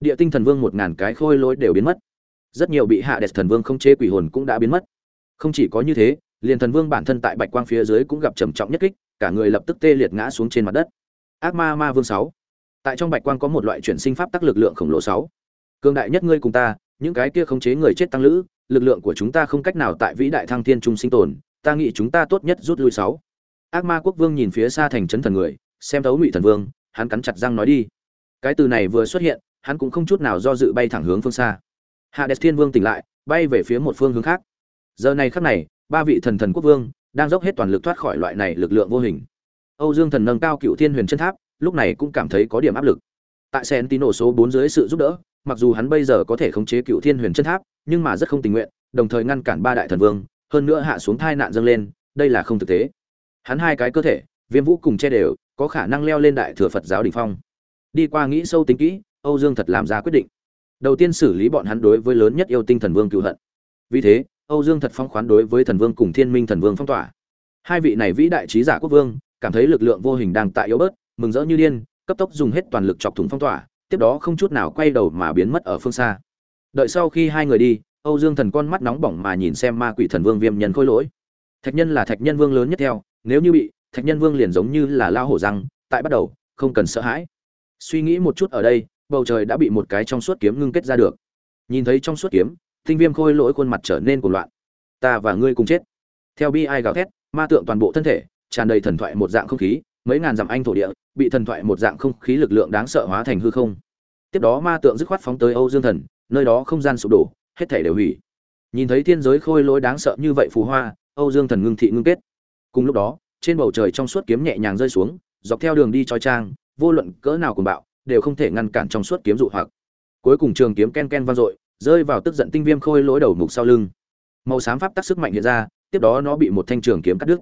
địa tinh thần vương một ngàn cái khôi lỗi đều biến mất. Rất nhiều bị hạ đẹp thần vương không chế quỷ hồn cũng đã biến mất. Không chỉ có như thế, liền thần vương bản thân tại bạch quang phía dưới cũng gặp trầm trọng nhất kích, cả người lập tức tê liệt ngã xuống trên mặt đất. Ác ma ma vương sáu. Tại trong bạch quang có một loại chuyển sinh pháp tắc lực lượng khổng lồ sáu. Cường đại nhất ngươi cùng ta, những cái kia khống chế người chết tăng lữ, lực lượng của chúng ta không cách nào tại vĩ đại thăng thiên trung sinh tồn, ta nghĩ chúng ta tốt nhất rút lui sáu. Ác ma quốc vương nhìn phía xa thành trấn thần người, xem thấu ngụy thần vương, hắn cắn chặt răng nói đi. Cái từ này vừa xuất hiện hắn cũng không chút nào do dự bay thẳng hướng phương xa. Hạ đẹp thiên vương tỉnh lại, bay về phía một phương hướng khác. Giờ này khắc này, ba vị thần thần quốc vương đang dốc hết toàn lực thoát khỏi loại này lực lượng vô hình. Âu dương thần nâng cao cựu thiên huyền chân tháp, lúc này cũng cảm thấy có điểm áp lực. Tại sen tín số bốn dưới sự giúp đỡ, mặc dù hắn bây giờ có thể khống chế cựu thiên huyền chân tháp, nhưng mà rất không tình nguyện, đồng thời ngăn cản ba đại thần vương, hơn nữa hạ xuống thai nạn dâng lên, đây là không thực tế. Hắn hai cái cơ thể, viêm vũ cùng che đều, có khả năng leo lên đại thừa phật giáo đỉnh phong. Đi qua nghĩ sâu tính kỹ âu dương thật làm ra quyết định. Đầu tiên xử lý bọn hắn đối với lớn nhất yêu tinh thần vương cựu hận. Vì thế, âu dương thật phong khoán đối với thần vương cùng thiên minh thần vương phong tỏa. Hai vị này vĩ đại trí giả quốc vương, cảm thấy lực lượng vô hình đang tại yếu bớt, mừng rỡ như điên, cấp tốc dùng hết toàn lực chọc thủng phong tỏa, tiếp đó không chút nào quay đầu mà biến mất ở phương xa. Đợi sau khi hai người đi, âu dương thần con mắt nóng bỏng mà nhìn xem ma quỷ thần vương viêm nhân khôi lỗi. Thạch nhân là thạch nhân vương lớn nhất theo, nếu như bị, thạch nhân vương liền giống như là lao hổ răng, tại bắt đầu, không cần sợ hãi. Suy nghĩ một chút ở đây bầu trời đã bị một cái trong suốt kiếm ngưng kết ra được. Nhìn thấy trong suốt kiếm, tinh viêm khôi lỗi khuôn mặt trở nên cuồng loạn. Ta và ngươi cùng chết. Theo bi ai gào thét, ma tượng toàn bộ thân thể, tràn đầy thần thoại một dạng không khí, mấy ngàn dặm anh thổ địa, bị thần thoại một dạng không khí lực lượng đáng sợ hóa thành hư không. Tiếp đó ma tượng dứt khoát phóng tới âu dương thần, nơi đó không gian sụp đổ, hết thể đều hủy. Nhìn thấy thiên giới khôi lỗi đáng sợ như vậy phù hoa, âu dương thần ngưng thị ngưng kết. Cùng lúc đó, trên bầu trời trong suốt kiếm nhẹ nhàng rơi xuống, dọc theo đường đi trói trang, vô luận cỡ nào cùng bạo đều không thể ngăn cản trong suốt kiếm dụ hoặc. Cuối cùng trường kiếm ken ken vang dội, rơi vào tức giận tinh viêm khôi lỗi đầu mục sau lưng. Màu xám pháp tắc sức mạnh hiện ra, tiếp đó nó bị một thanh trường kiếm cắt đứt.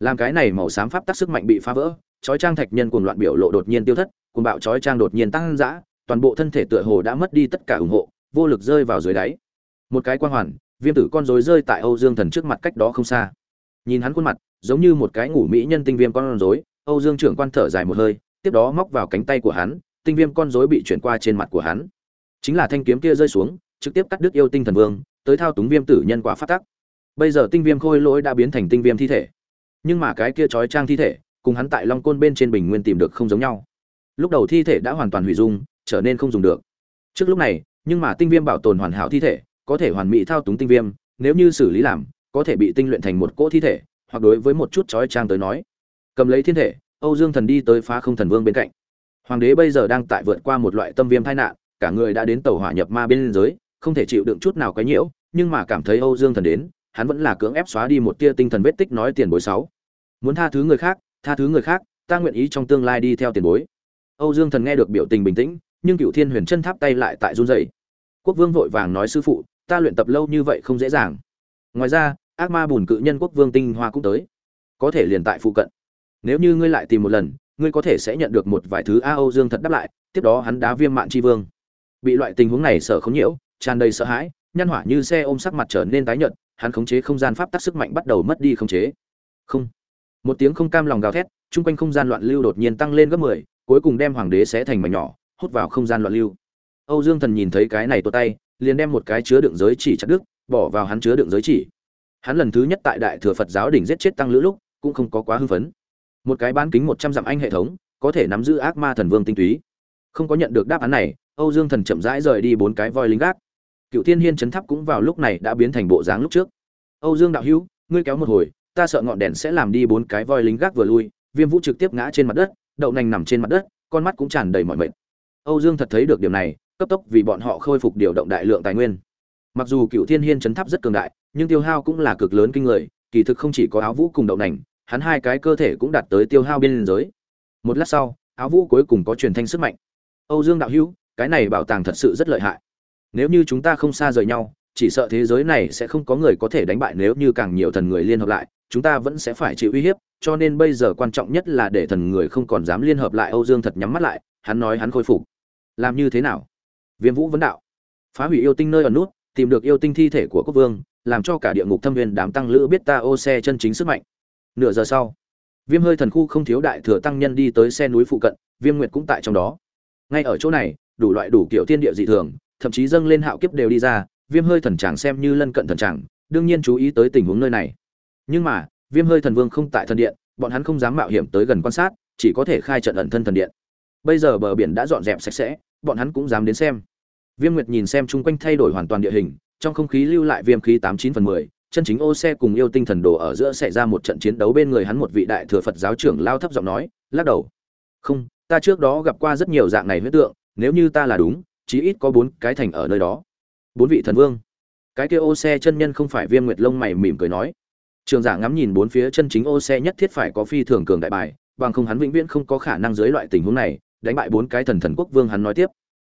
Làm cái này màu xám pháp tắc sức mạnh bị phá vỡ, chói trang thạch nhân cuồng loạn biểu lộ đột nhiên tiêu thất, cuồng bạo chói trang đột nhiên tăng dã, toàn bộ thân thể tựa hồ đã mất đi tất cả ủng hộ, vô lực rơi vào dưới đáy. Một cái quang hoàn, viêm tử con rối rơi tại âu dương thần trước mặt cách đó không xa. Nhìn hắn khuôn mặt, giống như một cái ngủ mỹ nhân tinh viêm con rối, âu dương trưởng quan thở dài một hơi, tiếp đó móc vào cánh tay của hắn tinh viêm con rối bị chuyển qua trên mặt của hắn. Chính là thanh kiếm kia rơi xuống, trực tiếp cắt đứt yêu tinh thần vương, tới thao túng viêm tử nhân quả phát tắc. Bây giờ tinh viêm khôi lỗi đã biến thành tinh viêm thi thể. Nhưng mà cái kia trói trang thi thể, cùng hắn tại long côn bên trên bình nguyên tìm được không giống nhau. Lúc đầu thi thể đã hoàn toàn hủy dung, trở nên không dùng được. Trước lúc này, nhưng mà tinh viêm bảo tồn hoàn hảo thi thể, có thể hoàn mỹ thao túng tinh viêm, nếu như xử lý làm, có thể bị tinh luyện thành một cỗ thi thể, hoặc đối với một chút trói trang tới nói. Cầm lấy thiên thể, âu dương thần đi tới phá không thần vương bên cạnh hoàng đế bây giờ đang tại vượt qua một loại tâm viêm tai nạn, cả người đã đến tàu hỏa nhập ma bên giới, không thể chịu đựng chút nào quấy nhiễu, nhưng mà cảm thấy âu dương thần đến, hắn vẫn là cưỡng ép xóa đi một tia tinh thần vết tích nói tiền bối sáu. Muốn tha thứ người khác, tha thứ người khác, ta nguyện ý trong tương lai đi theo tiền bối. Âu dương thần nghe được biểu tình bình tĩnh, nhưng cựu thiên huyền chân tháp tay lại tại run rẩy. Quốc vương vội vàng nói sư phụ, ta luyện tập lâu như vậy không dễ dàng. Ngoài ra, ác ma bùn cự nhân quốc vương tinh hoa cũng tới. Có thể liền tại phụ cận. Nếu như ngươi lại tìm một lần ngươi có thể sẽ nhận được một vài thứ a âu dương thật đáp lại, tiếp đó hắn đá viêm mạn tri vương. Bị loại tình huống này sợ không nhiễu, tràn đầy sợ hãi, nhăn hỏa như xe ôm sắc mặt trở nên tái nhợt, hắn khống chế không gian pháp tắc sức mạnh bắt đầu mất đi khống chế. Không. Một tiếng không cam lòng gào thét, chung quanh không gian loạn lưu đột nhiên tăng lên gấp mười, cuối cùng đem hoàng đế xé thành mảnh nhỏ, hút vào không gian loạn lưu. Âu dương thần nhìn thấy cái này tuột tay, liền đem một cái chứa đựng giới chỉ chặt đứt, bỏ vào hắn chứa đựng giới chỉ. Hắn lần thứ nhất tại đại thừa phật giáo đỉnh giết chết tăng lữ lúc, cũng không có quá hưng phấn một cái bán kính một trăm dặm anh hệ thống, có thể nắm giữ ác ma thần vương tinh túy. Không có nhận được đáp án này, âu dương thần chậm rãi rời đi bốn cái voi lính gác. Cựu thiên hiên chấn tháp cũng vào lúc này đã biến thành bộ dáng lúc trước. Âu dương đạo hữu, ngươi kéo một hồi, ta sợ ngọn đèn sẽ làm đi bốn cái voi lính gác vừa lui. Viêm vũ trực tiếp ngã trên mặt đất, đậu nành nằm trên mặt đất, con mắt cũng tràn đầy mọi mệt. Âu dương thật thấy được điều này, cấp tốc vì bọn họ khôi phục điều động đại lượng tài nguyên. Mặc dù cựu thiên hiên chấn tháp rất cường đại, nhưng tiêu hao cũng là cực lớn kinh người, kỳ thực không chỉ có áo vũ cùng đậu nành hắn hai cái cơ thể cũng đạt tới tiêu hao biên giới. Một lát sau, áo vũ cuối cùng có truyền thanh sức mạnh. Âu dương đạo hữu, cái này bảo tàng thật sự rất lợi hại. Nếu như chúng ta không xa rời nhau, chỉ sợ thế giới này sẽ không có người có thể đánh bại nếu như càng nhiều thần người liên hợp lại, chúng ta vẫn sẽ phải chịu uy hiếp, cho nên bây giờ quan trọng nhất là để thần người không còn dám liên hợp lại âu dương thật nhắm mắt lại, hắn nói hắn khôi phục. Làm như thế nào? Viêm vũ vấn đạo. Phá hủy yêu tinh nơi ở nút, tìm được yêu tinh thi thể của quốc vương, làm cho cả địa ngục thâm viên đám tăng lữ biết ta ô xe chân chính sức mạnh nửa giờ sau, viêm hơi thần khu không thiếu đại thừa tăng nhân đi tới xe núi phụ cận, viêm nguyệt cũng tại trong đó. Ngay ở chỗ này, đủ loại đủ kiểu thiên địa dị thường, thậm chí dâng lên hạo kiếp đều đi ra, viêm hơi thần tràng xem như lân cận thần tràng đương nhiên chú ý tới tình huống nơi này. Nhưng mà, viêm hơi thần vương không tại thần điện, bọn hắn không dám mạo hiểm tới gần quan sát, chỉ có thể khai trận ẩn thân thần điện. Bây giờ bờ biển đã dọn dẹp sạch sẽ, bọn hắn cũng dám đến xem. Viêm nguyệt nhìn xem chung quanh thay đổi hoàn toàn địa hình, trong không khí lưu lại viêm khí tám chín phần mười chân chính ô xe cùng yêu tinh thần đồ ở giữa xảy ra một trận chiến đấu bên người hắn một vị đại thừa phật giáo trưởng lao thấp giọng nói, lắc đầu. Không, ta trước đó gặp qua rất nhiều dạng này huyết tượng, nếu như ta là đúng, chí ít có bốn cái thành ở nơi đó. Bốn vị thần vương. Cái kia ô xe chân nhân không phải viêm nguyệt lông mày mỉm cười nói. Trường giả ngắm nhìn bốn phía chân chính ô xe nhất thiết phải có phi thường cường đại bài, bằng không hắn vĩnh viễn không có khả năng dưới loại tình huống này, đánh bại bốn cái thần thần quốc vương hắn nói tiếp.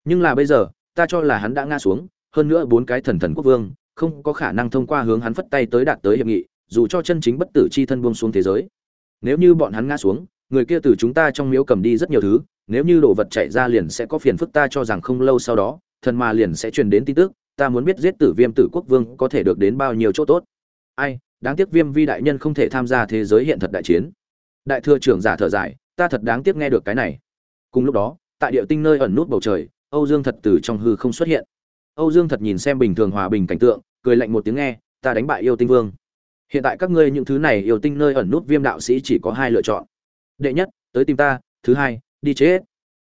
Nhưng là bây giờ, ta cho là hắn đã ngã xuống, hơn nữa bốn cái thần thần quốc vương không có khả năng thông qua hướng hắn phất tay tới đạt tới hiệp nghị, dù cho chân chính bất tử chi thân buông xuống thế giới. Nếu như bọn hắn ngã xuống, người kia từ chúng ta trong miếu cầm đi rất nhiều thứ, nếu như đồ vật chạy ra liền sẽ có phiền phức ta cho rằng không lâu sau đó, thần mà liền sẽ truyền đến tin tức, ta muốn biết giết tử viêm tử quốc vương có thể được đến bao nhiêu chỗ tốt. Ai, đáng tiếc viêm vi đại nhân không thể tham gia thế giới hiện thật đại chiến. Đại thừa trưởng giả thở dài, ta thật đáng tiếc nghe được cái này. Cùng lúc đó, tại địa tinh nơi ẩn nút bầu trời, âu dương thật từ trong hư không xuất hiện. Âu dương thật nhìn xem bình thường hòa bình cảnh tượng cười lạnh một tiếng nghe, ta đánh bại yêu tinh vương. Hiện tại các ngươi những thứ này yêu tinh nơi ẩn nút viêm đạo sĩ chỉ có hai lựa chọn. Đệ nhất, tới tìm ta, thứ hai, đi chết.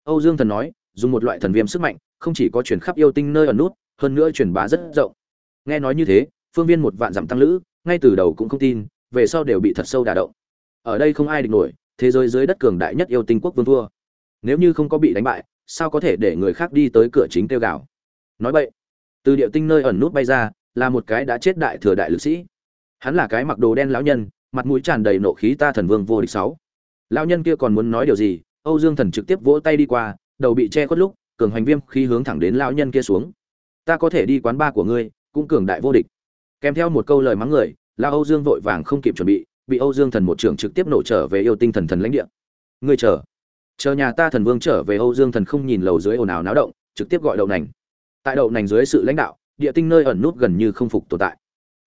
Âu dương thần nói, dùng một loại thần viêm sức mạnh, không chỉ có chuyển khắp yêu tinh nơi ẩn nút, hơn nữa truyền bá rất rộng. Nghe nói như thế, phương viên một vạn dặm tăng lữ, ngay từ đầu cũng không tin, về sau đều bị thật sâu đả động. Ở đây không ai địch nổi, thế giới dưới đất cường đại nhất yêu tinh quốc vương vua. nếu như không có bị đánh bại, sao có thể để người khác đi tới cửa chính tiêu gạo nói vậy, từ địa tinh nơi ẩn nút bay ra là một cái đã chết đại thừa đại lực sĩ. Hắn là cái mặc đồ đen lão nhân, mặt mũi tràn đầy nộ khí ta thần vương vô địch sáu. Lão nhân kia còn muốn nói điều gì? Âu dương thần trực tiếp vỗ tay đi qua, đầu bị che khuất lúc, cường hoành viêm khí hướng thẳng đến lão nhân kia xuống. Ta có thể đi quán ba của ngươi, cũng cường đại vô địch. Kèm theo một câu lời mắng người, lão âu dương vội vàng không kịp chuẩn bị bị âu dương thần một trưởng trực tiếp nổ trở về yêu tinh thần thần lãnh địa. Ngươi chờ. Chờ nhà ta thần vương trở về, âu dương thần không nhìn lầu dưới ồn ào náo động, trực tiếp gọi đậu nành. Tại đậu nành dưới sự lãnh đạo địa tinh nơi ẩn nút gần như không phục tồn tại.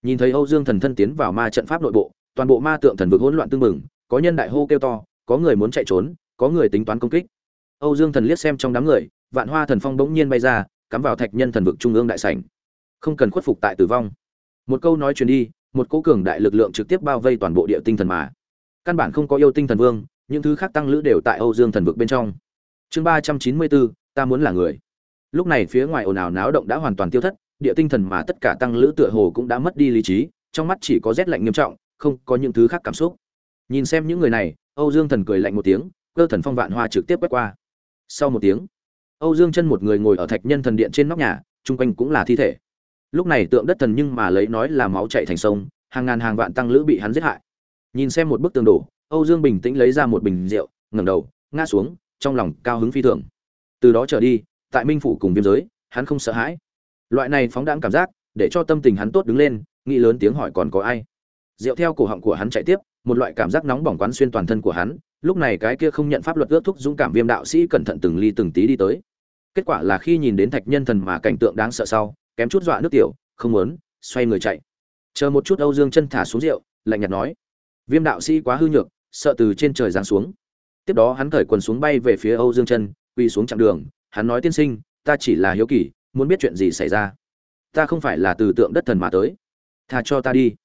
Nhìn thấy âu dương thần thân tiến vào ma trận pháp nội bộ, toàn bộ ma tượng thần vực hỗn loạn tương mừng có nhân đại hô kêu to, có người muốn chạy trốn, có người tính toán công kích. Âu dương thần liếc xem trong đám người, vạn hoa thần phong bỗng nhiên bay ra, cắm vào thạch nhân thần vực trung ương đại sảnh. Không cần khuất phục tại tử vong. Một câu nói truyền đi, một cỗ cường đại lực lượng trực tiếp bao vây toàn bộ địa tinh thần mà. Căn bản không có yêu tinh thần vương, những thứ khác tăng lữ đều tại âu dương thần vực bên trong. Chương ba trăm chín mươi bốn, ta muốn là người. Lúc này phía ngoài ồn ào náo động đã hoàn toàn tiêu thất địa tinh thần mà tất cả tăng lữ tựa hồ cũng đã mất đi lý trí, trong mắt chỉ có rét lạnh nghiêm trọng, không có những thứ khác cảm xúc. Nhìn xem những người này, âu dương thần cười lạnh một tiếng, cơ thần phong vạn hoa trực tiếp quét qua. Sau một tiếng, âu dương chân một người ngồi ở thạch nhân thần điện trên nóc nhà, chung quanh cũng là thi thể. Lúc này tượng đất thần nhưng mà lấy nói là máu chạy thành sông, hàng ngàn hàng vạn tăng lữ bị hắn giết hại. Nhìn xem một bức tường đổ, âu dương bình tĩnh lấy ra một bình rượu, ngẩng đầu, ngã xuống, trong lòng cao hứng phi thường. Từ đó trở đi, tại minh phủ cùng biên giới, hắn không sợ hãi loại này phóng đãng cảm giác, để cho tâm tình hắn tốt đứng lên, nghĩ lớn tiếng hỏi còn có ai. Rượu theo cổ họng của hắn chạy tiếp, một loại cảm giác nóng bỏng quán xuyên toàn thân của hắn, lúc này cái kia không nhận pháp luật ước thúc dũng cảm viêm đạo sĩ cẩn thận từng ly từng tí đi tới. Kết quả là khi nhìn đến thạch nhân thần mà cảnh tượng đáng sợ sau, kém chút dọa nước tiểu, không muốn, xoay người chạy. Chờ một chút âu dương chân thả xuống rượu, lạnh nhạt nói. Viêm đạo sĩ quá hư nhược, sợ từ trên trời giáng xuống. Tiếp đó hắn cởi quần xuống bay về phía âu dương chân, quỳ xuống chặng đường, hắn nói tiên sinh, ta chỉ là hiếu kỳ muốn biết chuyện gì xảy ra. Ta không phải là từ tượng đất thần mà tới. Tha cho ta đi.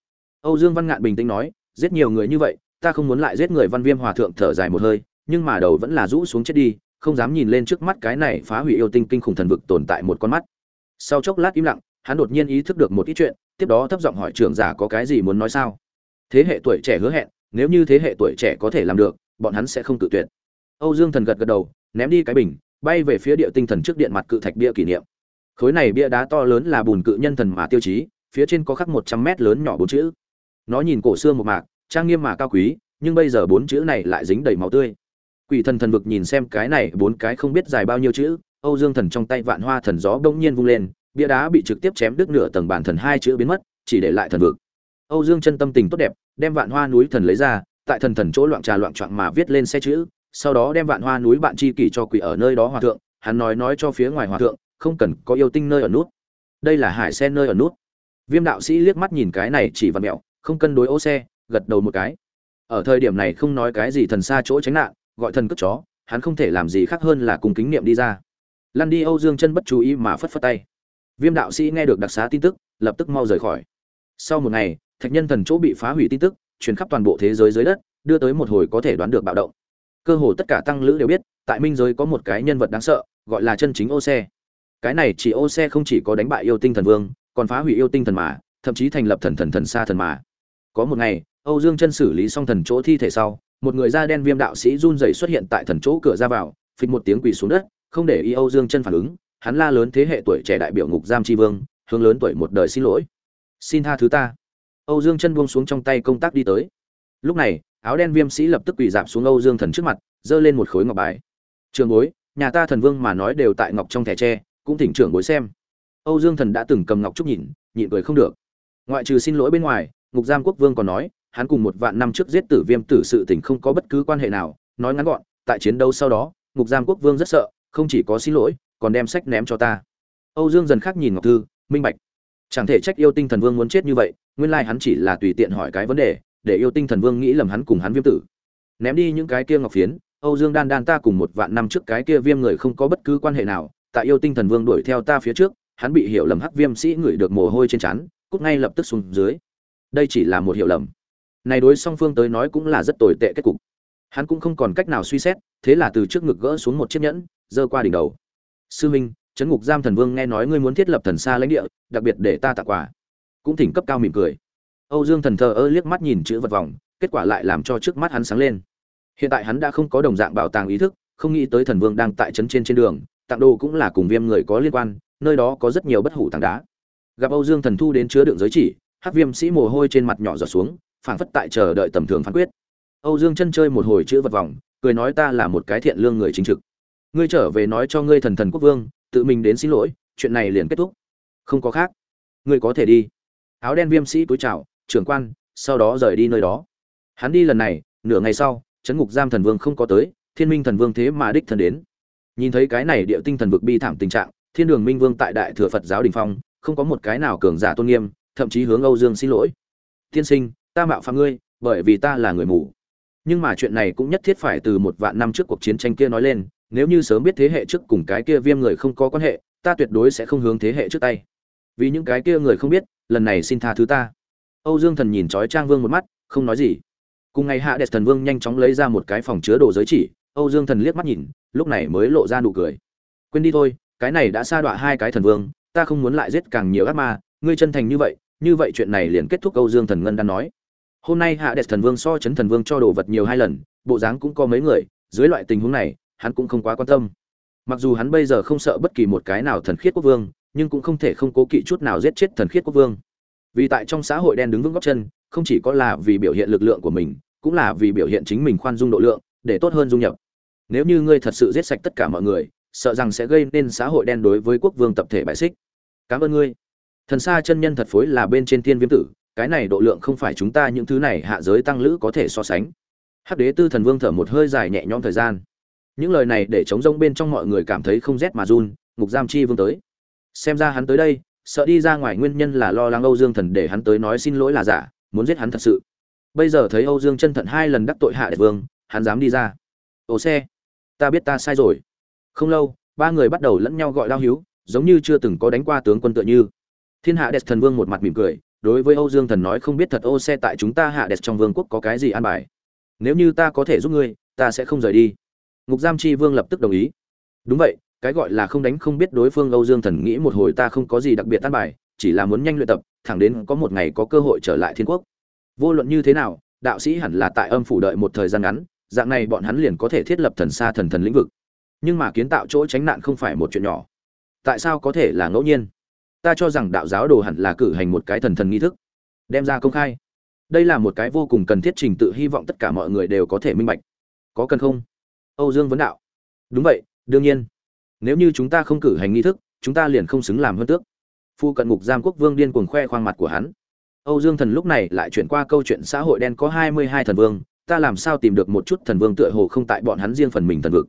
Âu dương văn ngạn bình tĩnh nói, giết nhiều người như vậy, ta không muốn lại giết người văn viêm hòa thượng thở dài một hơi, nhưng mà đầu vẫn là rũ xuống chết đi, không dám nhìn lên trước mắt cái này phá hủy yêu tinh kinh khủng thần vực tồn tại một con mắt. Sau chốc lát im lặng, hắn đột nhiên ý thức được một ít chuyện, tiếp đó thấp giọng hỏi trưởng giả có cái gì muốn nói sao. Thế hệ tuổi trẻ hứa hẹn, nếu như thế hệ tuổi trẻ có thể làm được, bọn hắn sẽ không tự tuyệt. Âu dương thần gật gật đầu, ném đi cái bình, bay về phía địa tinh thần trước điện mặt cự thạch bia kỷ niệm khối này bia đá to lớn là bùn cự nhân thần mà tiêu chí, phía trên có khắc một trăm mét lớn nhỏ bốn chữ. Nó nhìn cổ xưa một mạc, trang nghiêm mà cao quý, nhưng bây giờ bốn chữ này lại dính đầy máu tươi. Quỷ thần thần vực nhìn xem cái này bốn cái không biết dài bao nhiêu chữ, âu dương thần trong tay vạn hoa thần gió bỗng nhiên vung lên, bia đá bị trực tiếp chém đứt nửa tầng bản thần hai chữ biến mất, chỉ để lại thần vực. Âu dương chân tâm tình tốt đẹp, đem vạn hoa núi thần lấy ra, tại thần thần chỗ loạn trà loạn trạng mà viết lên xe chữ, sau đó đem vạn hoa núi bạn chi kỷ cho quỷ ở nơi đó hòa thượng, hắn nói nói cho phía ngoài hòa thượng không cần có yêu tinh nơi ở nút. Đây là hải sen nơi ở nút. Viêm đạo sĩ liếc mắt nhìn cái này chỉ vặn mẹo, không cân đối ô xe, gật đầu một cái. Ở thời điểm này không nói cái gì thần xa chỗ tránh nạn, gọi thần cất chó, hắn không thể làm gì khác hơn là cùng kính niệm đi ra. Lăn đi âu dương chân bất chú ý mà phất phất tay. Viêm đạo sĩ nghe được đặc xá tin tức, lập tức mau rời khỏi. Sau một ngày, thạch nhân thần chỗ bị phá hủy tin tức, truyền khắp toàn bộ thế giới dưới đất, đưa tới một hồi có thể đoán được bạo động. Cơ hồ tất cả tăng lữ đều biết, tại minh giới có một cái nhân vật đáng sợ, gọi là chân chính ô xe cái này chỉ ô xe không chỉ có đánh bại yêu tinh thần vương, còn phá hủy yêu tinh thần mà, thậm chí thành lập thần thần thần xa thần mà. Có một ngày, âu dương chân xử lý xong thần chỗ thi thể sau, một người da đen viêm đạo sĩ run rẩy xuất hiện tại thần chỗ cửa ra vào, phịch một tiếng quỳ xuống đất, không để y âu dương chân phản ứng, hắn la lớn thế hệ tuổi trẻ đại biểu ngục giam tri vương, hướng lớn tuổi một đời xin lỗi. Xin tha thứ ta. Âu dương chân buông xuống trong tay công tác đi tới. Lúc này, áo đen viêm sĩ lập tức quỳ dạp xuống âu dương thần trước mặt, giơ lên một khối ngọc bài. Trường bối, nhà ta thần vương mà nói đều tại ngọc trong thẻ tre cũng thỉnh trưởng bối xem. Âu dương thần đã từng cầm ngọc trúc nhìn, nhịn cười không được. Ngoại trừ xin lỗi bên ngoài, ngục giam quốc vương còn nói, hắn cùng một vạn năm trước giết tử viêm tử sự tình không có bất cứ quan hệ nào, nói ngắn gọn, tại chiến đấu sau đó, ngục giam quốc vương rất sợ, không chỉ có xin lỗi, còn đem sách ném cho ta. Âu dương dần khác nhìn ngọc thư, minh bạch. Chẳng thể trách yêu tinh thần vương muốn chết như vậy, nguyên lai hắn chỉ là tùy tiện hỏi cái vấn đề, để yêu tinh thần vương nghĩ lầm hắn cùng hắn viêm tử. Ném đi những cái kia ngọc phiến, âu dương đan đan ta cùng một vạn năm trước cái kia viêm người không có bất cứ quan hệ nào tại yêu tinh thần vương đuổi theo ta phía trước, hắn bị hiểu lầm hắc viêm sĩ ngửi được mồ hôi trên trán, cút ngay lập tức xuống dưới. Đây chỉ là một hiểu lầm. Này đối song phương tới nói cũng là rất tồi tệ kết cục. Hắn cũng không còn cách nào suy xét, thế là từ trước ngực gỡ xuống một chiếc nhẫn, giơ qua đỉnh đầu. Sư minh trấn ngục giam thần vương nghe nói ngươi muốn thiết lập thần xa lãnh địa, đặc biệt để ta tặng quà. Cũng thỉnh cấp cao mỉm cười. Âu dương thần thờ ơ liếc mắt nhìn chữ vật vòng, kết quả lại làm cho trước mắt hắn sáng lên. Hiện tại hắn đã không có đồng dạng bảo tàng ý thức không nghĩ tới thần vương đang tại trấn trên trên đường, tặng đồ cũng là cùng viêm người có liên quan, nơi đó có rất nhiều bất hủ tảng đá. Gặp âu dương thần thu đến chứa đựng giới chỉ, hắc viêm sĩ mồ hôi trên mặt nhỏ giọt xuống, phảng phất tại chờ đợi tầm thường phán quyết. Âu dương chân chơi một hồi chữ vật vòng, cười nói ta là một cái thiện lương người chính trực. Ngươi trở về nói cho ngươi thần thần quốc vương, tự mình đến xin lỗi, chuyện này liền kết thúc. Không có khác. Ngươi có thể đi. Áo đen viêm sĩ túi chào, trưởng quan, sau đó rời đi nơi đó. Hắn đi lần này, nửa ngày sau, chấn ngục giam thần vương không có tới thiên minh thần vương thế mà đích thần đến. Nhìn thấy cái này địa tinh thần vực bi thảm tình trạng, thiên đường minh vương tại đại thừa phật giáo đình phong, không có một cái nào cường giả tôn nghiêm, thậm chí hướng âu dương xin lỗi. Tiên sinh, ta mạo phạm ngươi, bởi vì ta là người mù. Nhưng mà chuyện này cũng nhất thiết phải từ một vạn năm trước cuộc chiến tranh kia nói lên, nếu như sớm biết thế hệ trước cùng cái kia viêm người không có quan hệ, ta tuyệt đối sẽ không hướng thế hệ trước tay. Vì những cái kia người không biết, lần này xin tha thứ ta. Âu dương thần nhìn trói trang vương một mắt, không nói gì. Cùng ngày hạ đẹp thần vương nhanh chóng lấy ra một cái phòng chứa đồ giới chỉ âu dương thần liếc mắt nhìn, lúc này mới lộ ra nụ cười. Quên đi thôi, cái này đã sa đọa hai cái thần vương, ta không muốn lại giết càng nhiều ác ma, ngươi chân thành như vậy như vậy chuyện này liền kết thúc, âu dương thần ngân đang nói. Hôm nay hạ đệ thần vương so chấn thần vương cho đồ vật nhiều hai lần, bộ dáng cũng có mấy người, dưới loại tình huống này, hắn cũng không quá quan tâm. Mặc dù hắn bây giờ không sợ bất kỳ một cái nào thần khiết quốc vương, nhưng cũng không thể không cố kỵ chút nào giết chết thần khiết quốc vương. Vì tại trong xã hội đen đứng vững gót chân, không chỉ có là vì biểu hiện lực lượng của mình, cũng là vì biểu hiện chính mình khoan dung độ lượng, để tốt hơn dung nhập nếu như ngươi thật sự giết sạch tất cả mọi người, sợ rằng sẽ gây nên xã hội đen đối với quốc vương tập thể bại xích. Cảm ơn ngươi. Thần xa chân nhân thật phối là bên trên thiên viêm tử, cái này độ lượng không phải chúng ta những thứ này hạ giới tăng lữ có thể so sánh. Hắc đế tư thần vương thở một hơi dài nhẹ nhõm thời gian. Những lời này để chống rông bên trong mọi người cảm thấy không rét mà run, ngục giam chi vương tới. Xem ra hắn tới đây, sợ đi ra ngoài nguyên nhân là lo lắng âu dương thần để hắn tới nói xin lỗi là giả, muốn giết hắn thật sự. Bây giờ thấy âu dương chân thận hai lần đắc tội hạ đệ vương, hắn dám đi ra. Ồ xe ta biết ta sai rồi. Không lâu, ba người bắt đầu lẫn nhau gọi lao hiếu, giống như chưa từng có đánh qua tướng quân tựa như. Thiên hạ đẹp thần vương một mặt mỉm cười, đối với âu dương thần nói không biết thật ô xe tại chúng ta hạ đẹp trong vương quốc có cái gì an bài. Nếu như ta có thể giúp ngươi, ta sẽ không rời đi. Ngục giam chi vương lập tức đồng ý. Đúng vậy, cái gọi là không đánh không biết đối phương âu dương thần nghĩ một hồi ta không có gì đặc biệt an bài, chỉ là muốn nhanh luyện tập, thẳng đến có một ngày có cơ hội trở lại thiên quốc. Vô luận như thế nào, đạo sĩ hẳn là tại âm phủ đợi một thời gian ngắn dạng này bọn hắn liền có thể thiết lập thần xa thần thần lĩnh vực. Nhưng mà kiến tạo chỗ tránh nạn không phải một chuyện nhỏ. Tại sao có thể là ngẫu nhiên? Ta cho rằng đạo giáo đồ hẳn là cử hành một cái thần thần nghi thức. Đem ra công khai. Đây là một cái vô cùng cần thiết trình tự hy vọng tất cả mọi người đều có thể minh bạch. Có cần không? Âu dương vấn đạo. Đúng vậy, đương nhiên. Nếu như chúng ta không cử hành nghi thức, chúng ta liền không xứng làm hơn tước. Phu cận ngục giam quốc vương điên cuồng khoe khoang mặt của hắn. Âu dương thần lúc này lại chuyển qua câu chuyện xã hội đen có hai mươi hai thần vương ta làm sao tìm được một chút thần vương tựa hồ không tại bọn hắn riêng phần mình thần vực?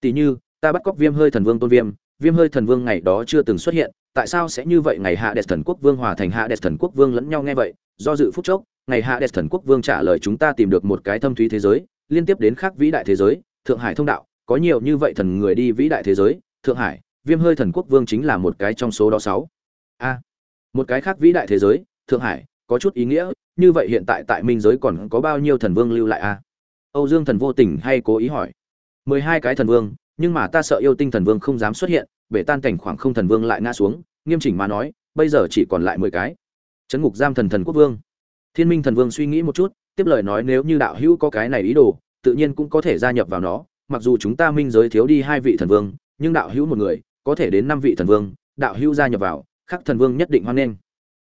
Tỷ như, ta bắt cóc viêm hơi thần vương tôn viêm viêm hơi thần vương ngày đó chưa từng xuất hiện, tại sao sẽ như vậy? Ngày hạ đẹp thần quốc vương hòa thành hạ đẹp thần quốc vương lẫn nhau nghe vậy, do dự phút chốc, ngày hạ đẹp thần quốc vương trả lời chúng ta tìm được một cái thâm thúy thế giới, liên tiếp đến khác vĩ đại thế giới, thượng hải thông đạo, có nhiều như vậy thần người đi vĩ đại thế giới, thượng hải, viêm hơi thần quốc vương chính là một cái trong số đó sáu. A, một cái khác vĩ đại thế giới, thượng hải, có chút ý nghĩa như vậy hiện tại tại minh giới còn có bao nhiêu thần vương lưu lại a âu dương thần vô tình hay cố ý hỏi. Mười hai cái thần vương, nhưng mà ta sợ yêu tinh thần vương không dám xuất hiện, bể tan cảnh khoảng không thần vương lại ngã xuống, nghiêm chỉnh mà nói, bây giờ chỉ còn lại mười cái. Trấn ngục giam thần thần quốc vương. Thiên minh thần vương suy nghĩ một chút, tiếp lời nói nếu như đạo hữu có cái này ý đồ, tự nhiên cũng có thể gia nhập vào nó. Mặc dù chúng ta minh giới thiếu đi hai vị thần vương, nhưng đạo hữu một người, có thể đến năm vị thần vương, đạo hữu gia nhập vào, khắc thần vương nhất định hoan nghênh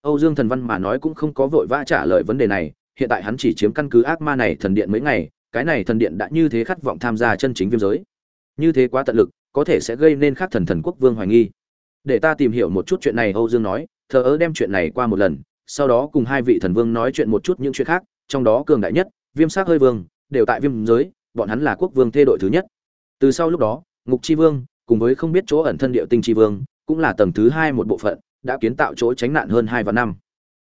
âu dương thần văn mà nói cũng không có vội vã trả lời vấn đề này, hiện tại hắn chỉ chiếm căn cứ ác ma này thần điện mấy ngày, cái này thần điện đã như thế khát vọng tham gia chân chính viêm giới. Như thế quá tận lực, có thể sẽ gây nên khác thần thần quốc vương hoài nghi. Để ta tìm hiểu một chút chuyện này, âu dương nói, thờ ớ đem chuyện này qua một lần, sau đó cùng hai vị thần vương nói chuyện một chút những chuyện khác, trong đó cường đại nhất, viêm sắc hơi vương, đều tại viêm giới, bọn hắn là quốc vương thê đội thứ nhất. Từ sau lúc đó, ngục chi vương, cùng với không biết chỗ ẩn thân điệu tinh chi vương, cũng là tầng thứ hai một bộ phận đã kiến tạo chỗ tránh nạn hơn hai vạn năm.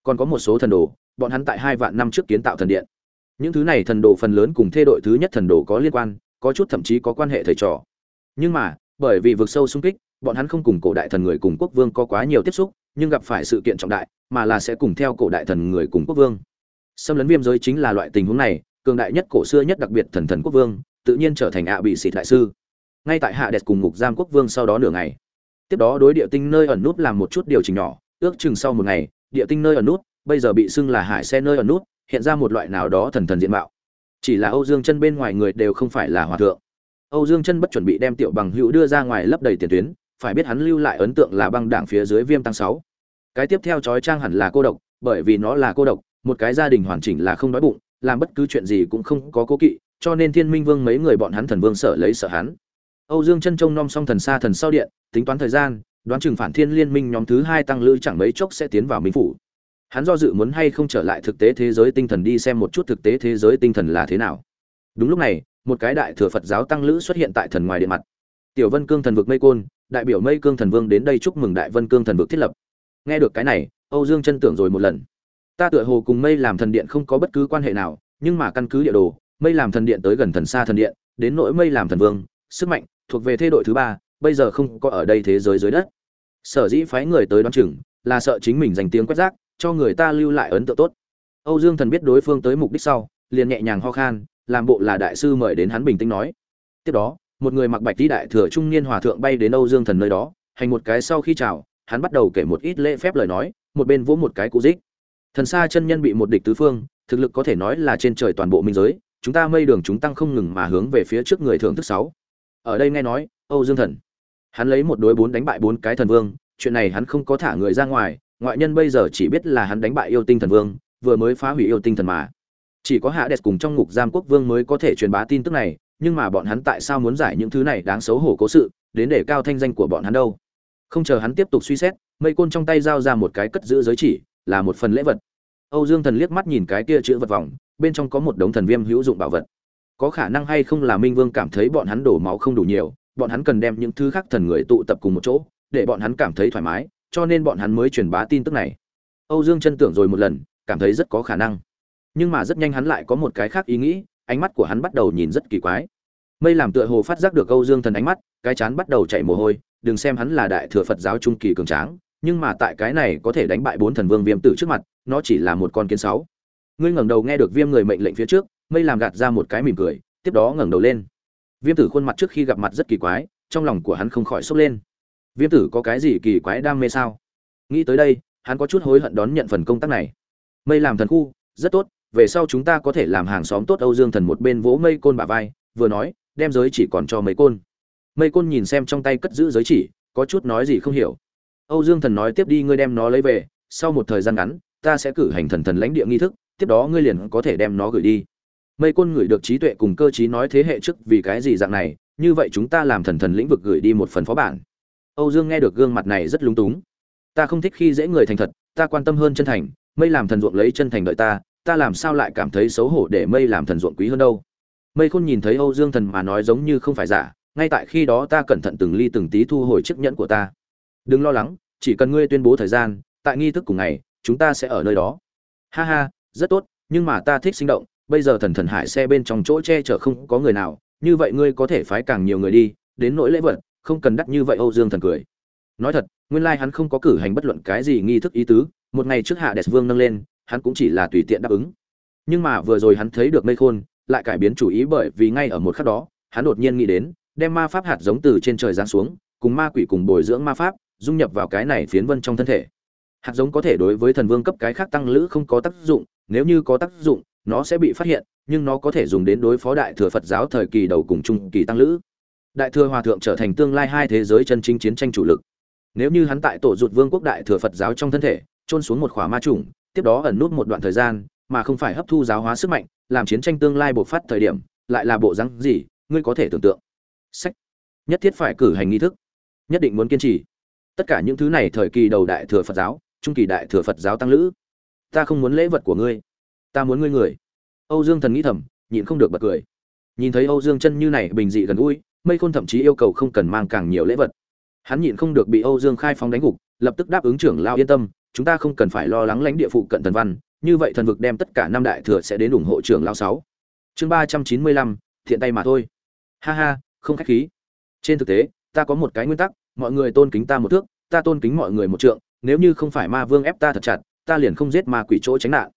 Còn có một số thần đồ, bọn hắn tại hai vạn năm trước kiến tạo thần điện. Những thứ này thần đồ phần lớn cùng thê đội thứ nhất thần đồ có liên quan, có chút thậm chí có quan hệ thầy trò. Nhưng mà, bởi vì vực sâu xung kích, bọn hắn không cùng cổ đại thần người cùng quốc vương có quá nhiều tiếp xúc, nhưng gặp phải sự kiện trọng đại, mà là sẽ cùng theo cổ đại thần người cùng quốc vương. Xâm lấn viêm giới chính là loại tình huống này, cường đại nhất cổ xưa nhất đặc biệt thần thần quốc vương, tự nhiên trở thành ạ bị xịt đại sư. Ngay tại hạ đẹp cùng ngục giam quốc vương sau đó nửa ngày tiếp đó đối địa tinh nơi ẩn nút làm một chút điều chỉnh nhỏ, ước chừng sau một ngày, địa tinh nơi ẩn nút, bây giờ bị xưng là hải xe nơi ẩn nút, hiện ra một loại nào đó thần thần diện mạo. Chỉ là âu dương chân bên ngoài người đều không phải là hòa thượng. Âu dương chân bất chuẩn bị đem tiểu bằng hữu đưa ra ngoài lấp đầy tiền tuyến, phải biết hắn lưu lại ấn tượng là băng đảng phía dưới viêm tăng sáu. Cái tiếp theo trói trang hẳn là cô độc, bởi vì nó là cô độc, một cái gia đình hoàn chỉnh là không đói bụng, làm bất cứ chuyện gì cũng không có cố kỵ, cho nên thiên minh vương mấy người bọn hắn thần vương sợ lấy sợ hắn âu dương chân trông nom xong thần xa thần sau điện, tính toán thời gian, đoán chừng phản thiên liên minh nhóm thứ hai tăng lữ chẳng mấy chốc sẽ tiến vào minh phủ. Hắn do dự muốn hay không trở lại thực tế thế giới tinh thần đi xem một chút thực tế thế giới tinh thần là thế nào. Đúng lúc này, một cái đại thừa phật giáo tăng lữ xuất hiện tại thần ngoài điện mặt. Tiểu vân cương thần vực mây côn, đại biểu mây cương thần vương đến đây chúc mừng đại vân cương thần vực thiết lập. Nghe được cái này, âu dương chân tưởng rồi một lần. Ta tựa hồ cùng mây làm thần điện không có bất cứ quan hệ nào, nhưng mà căn cứ địa đồ, mây làm thần điện tới gần thần xa thần điện, đến nỗi mây làm thần vương, sức mạnh thuộc về thế đội thứ ba, bây giờ không có ở đây thế giới dưới đất. Sở dĩ phái người tới đoán chừng là sợ chính mình giành tiếng quét rác, cho người ta lưu lại ấn tượng tốt. Âu dương thần biết đối phương tới mục đích sau, liền nhẹ nhàng ho khan, làm bộ là đại sư mời đến hắn bình tĩnh nói. Tiếp đó, một người mặc bạch đi đại thừa trung niên hòa thượng bay đến âu dương thần nơi đó, hành một cái sau khi chào, hắn bắt đầu kể một ít lễ phép lời nói, một bên vỗ một cái cụ dích. Thần xa chân nhân bị một địch tứ phương, thực lực có thể nói là trên trời toàn bộ minh giới, chúng ta mây đường chúng tăng không ngừng mà hướng về phía trước người thượng thức sáu ở đây nghe nói, âu dương thần. Hắn lấy một đối bốn đánh bại bốn cái thần vương, chuyện này hắn không có thả người ra ngoài, ngoại nhân bây giờ chỉ biết là hắn đánh bại yêu tinh thần vương, vừa mới phá hủy yêu tinh thần mà. Chỉ có hạ đẹp cùng trong ngục giam quốc vương mới có thể truyền bá tin tức này, nhưng mà bọn hắn tại sao muốn giải những thứ này đáng xấu hổ cố sự, đến để cao thanh danh của bọn hắn đâu? Không chờ hắn tiếp tục suy xét, mây côn trong tay giao ra một cái cất giữ giới chỉ, là một phần lễ vật. Âu dương thần liếc mắt nhìn cái kia chữ vật vòng, bên trong có một đống thần viêm hữu dụng bảo vật có khả năng hay không là minh vương cảm thấy bọn hắn đổ máu không đủ nhiều, bọn hắn cần đem những thứ khác thần người tụ tập cùng một chỗ, để bọn hắn cảm thấy thoải mái, cho nên bọn hắn mới truyền bá tin tức này. Âu dương chân tưởng rồi một lần, cảm thấy rất có khả năng. Nhưng mà rất nhanh hắn lại có một cái khác ý nghĩ, ánh mắt của hắn bắt đầu nhìn rất kỳ quái. Mây làm tựa hồ phát giác được âu dương thần ánh mắt, cái chán bắt đầu chạy mồ hôi, đừng xem hắn là đại thừa phật giáo trung kỳ cường tráng, nhưng mà tại cái này có thể đánh bại bốn thần vương viêm tử trước mặt, nó chỉ là một con kiến sáu. Ngươi ngẩng đầu nghe được viêm người mệnh lệnh phía trước mây làm gạt ra một cái mỉm cười, tiếp đó ngẩng đầu lên. Viêm tử khuôn mặt trước khi gặp mặt rất kỳ quái, trong lòng của hắn không khỏi sốc lên. Viêm tử có cái gì kỳ quái đam mê sao? Nghĩ tới đây, hắn có chút hối hận đón nhận phần công tác này. Mây làm thần khu, rất tốt, về sau chúng ta có thể làm hàng xóm tốt âu dương thần một bên vỗ mây côn bả vai, vừa nói, đem giới chỉ còn cho mấy côn. Mây côn nhìn xem trong tay cất giữ giới chỉ, có chút nói gì không hiểu. Âu dương thần nói tiếp đi, ngươi đem nó lấy về, sau một thời gian ngắn, ta sẽ cử hành thần thần lãnh địa nghi thức, tiếp đó ngươi liền có thể đem nó gửi đi mây côn ngửi được trí tuệ cùng cơ trí nói thế hệ trước vì cái gì dạng này, như vậy chúng ta làm thần thần lĩnh vực gửi đi một phần phó bản. Âu dương nghe được gương mặt này rất lúng túng. Ta không thích khi dễ người thành thật, ta quan tâm hơn chân thành, mây làm thần ruộng lấy chân thành đợi ta ta làm sao lại cảm thấy xấu hổ để mây làm thần ruộng quý hơn đâu? Mây khôn nhìn thấy âu dương thần mà nói giống như không phải giả, ngay tại khi đó ta cẩn thận từng ly từng tí thu hồi chiếc nhẫn của ta. Đừng lo lắng, chỉ cần ngươi tuyên bố thời gian, tại nghi thức cùng ngày, chúng ta sẽ ở nơi đó. Ha ha, rất tốt, nhưng mà ta thích sinh động bây giờ thần thần hải xe bên trong chỗ che chở không có người nào, như vậy ngươi có thể phái càng nhiều người đi, đến nỗi lễ vật, không cần đắt như vậy, âu dương thần cười. Nói thật, nguyên lai hắn không có cử hành bất luận cái gì nghi thức ý tứ, một ngày trước hạ đẹp vương nâng lên, hắn cũng chỉ là tùy tiện đáp ứng. Nhưng mà vừa rồi hắn thấy được mây khôn, lại cải biến chủ ý bởi vì ngay ở một khắc đó, hắn đột nhiên nghĩ đến, đem ma pháp hạt giống từ trên trời giáng xuống, cùng ma quỷ cùng bồi dưỡng ma pháp, dung nhập vào cái này phiến vân trong thân thể. Hạt giống có thể đối với thần vương cấp cái khác tăng lữ không có tác dụng, nếu như có tác dụng nó sẽ bị phát hiện, nhưng nó có thể dùng đến đối phó đại thừa phật giáo thời kỳ đầu cùng trung kỳ tăng lữ. Đại thừa hòa thượng trở thành tương lai hai thế giới chân chính chiến tranh chủ lực. Nếu như hắn tại tổ rụt vương quốc đại thừa phật giáo trong thân thể trôn xuống một khỏa ma trùng tiếp đó ẩn nút một đoạn thời gian, mà không phải hấp thu giáo hóa sức mạnh, làm chiến tranh tương lai bộc phát thời điểm, lại là bộ rắn gì, ngươi có thể tưởng tượng. Sách. Nhất thiết phải cử hành nghi thức. Nhất định muốn kiên trì. Tất cả những thứ này thời kỳ đầu đại thừa phật giáo, trung kỳ đại thừa phật giáo tăng lữ. Ta không muốn lễ vật của ngươi ta muốn ngươi người. Âu dương thần nghĩ thầm, nhịn không được bật cười. Nhìn thấy âu dương chân như này bình dị gần gũi, mây khôn thậm chí yêu cầu không cần mang càng nhiều lễ vật. Hắn nhịn không được bị âu dương khai phóng đánh gục, lập tức đáp ứng trưởng lao yên tâm, chúng ta không cần phải lo lắng lãnh địa phụ cận thần văn, như vậy thần vực đem tất cả năm đại thừa sẽ đến ủng hộ trưởng lao sáu. Chương ba trăm chín mươi lăm, thiện tay mà thôi. Ha ha, không khách khí. Trên thực tế, ta có một cái nguyên tắc, mọi người tôn kính ta một thước, ta tôn kính mọi người một trượng, nếu như không phải ma vương ép ta thật chặt, ta liền không giết ma quỷ chỗ tránh nạn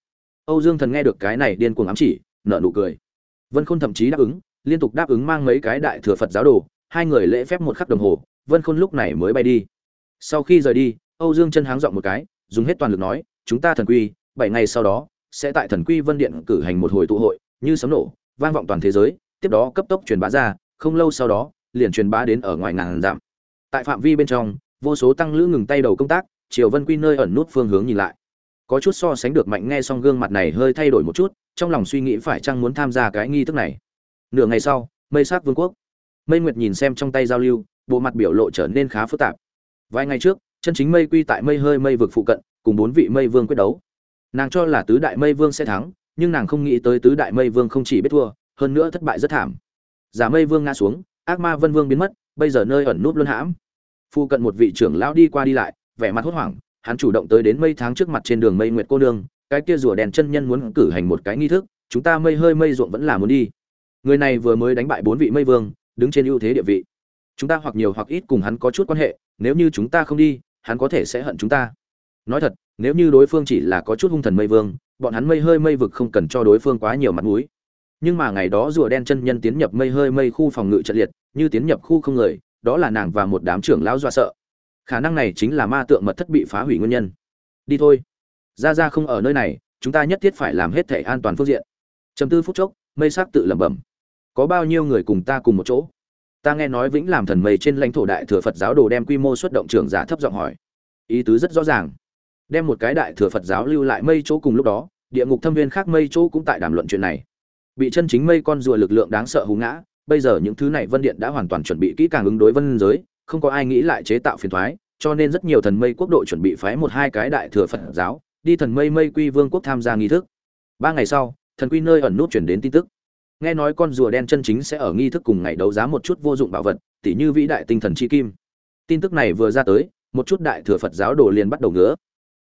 âu dương thần nghe được cái này điên cuồng ám chỉ, nở nụ cười. Vân khôn thậm chí đáp ứng, liên tục đáp ứng mang mấy cái đại thừa phật giáo đồ, hai người lễ phép một khắc đồng hồ, vân khôn lúc này mới bay đi. Sau khi rời đi, âu dương chân háng dọn một cái, dùng hết toàn lực nói, chúng ta thần quy, bảy ngày sau đó, sẽ tại thần quy vân điện cử hành một hồi tụ hội, như sấm nổ, vang vọng toàn thế giới, tiếp đó cấp tốc truyền bá ra, không lâu sau đó, liền truyền bá đến ở ngoài ngàn dặm. Tại phạm vi bên trong, vô số tăng lữ ngừng tay đầu công tác, triều vân quy nơi ẩn nút phương hướng nhìn lại có chút so sánh được mạnh nghe xong gương mặt này hơi thay đổi một chút, trong lòng suy nghĩ phải chăng muốn tham gia cái nghi thức này. Nửa ngày sau, mây sát vương quốc. Mây nguyệt nhìn xem trong tay giao lưu, bộ mặt biểu lộ trở nên khá phức tạp. Vài ngày trước, chân chính mây quy tại mây hơi mây vực phụ cận, cùng bốn vị mây vương quyết đấu. Nàng cho là tứ đại mây vương sẽ thắng, nhưng nàng không nghĩ tới tứ đại mây vương không chỉ biết thua, hơn nữa thất bại rất thảm. Giả mây vương ngã xuống, ác ma vân vương biến mất, bây giờ nơi ẩn núp luân hãm. Phụ cận một vị trưởng lão đi qua đi lại, vẻ mặt hốt hoảng hắn chủ động tới đến mây tháng trước mặt trên đường mây nguyệt cô nương, cái kia rùa đèn chân nhân muốn cử hành một cái nghi thức, chúng ta mây hơi mây ruộng vẫn là muốn đi. Người này vừa mới đánh bại bốn vị mây vương, đứng trên ưu thế địa vị. Chúng ta hoặc nhiều hoặc ít cùng hắn có chút quan hệ, nếu như chúng ta không đi, hắn có thể sẽ hận chúng ta. Nói thật, nếu như đối phương chỉ là có chút hung thần mây vương, bọn hắn mây hơi mây vực không cần cho đối phương quá nhiều mặt mũi. Nhưng mà ngày đó rùa đen chân nhân tiến nhập mây hơi mây khu phòng ngự trận liệt, như tiến nhập khu không người, đó là nàng và một đám trưởng lão dọa sợ khả năng này chính là ma tượng mật thất bị phá hủy nguyên nhân. Đi thôi. Ra ra không ở nơi này, chúng ta nhất thiết phải làm hết thể an toàn phương diện. Chấm tư phút chốc, mây sắc tự lẩm bẩm. Có bao nhiêu người cùng ta cùng một chỗ? Ta nghe nói vĩnh làm thần mây trên lãnh thổ đại thừa phật giáo đồ đem quy mô xuất động trưởng giả thấp giọng hỏi. Ý tứ rất rõ ràng. Đem một cái đại thừa phật giáo lưu lại mây chỗ cùng lúc đó, địa ngục thâm viên khác mây chỗ cũng tại đàm luận chuyện này. Bị chân chính mây con rùa lực lượng đáng sợ hú ngã, bây giờ những thứ này vân điện đã hoàn toàn chuẩn bị kỹ càng ứng đối vân giới không có ai nghĩ lại chế tạo phiền thoái, cho nên rất nhiều thần mây quốc độ chuẩn bị phái một hai cái đại thừa phật giáo, đi thần mây mây quy vương quốc tham gia nghi thức. Ba ngày sau, thần quy nơi ẩn nút chuyển đến tin tức. Nghe nói con rùa đen chân chính sẽ ở nghi thức cùng ngày đấu giá một chút vô dụng bảo vật, tỉ như vĩ đại tinh thần chi kim. Tin tức này vừa ra tới, một chút đại thừa phật giáo đồ liền bắt đầu ngứa.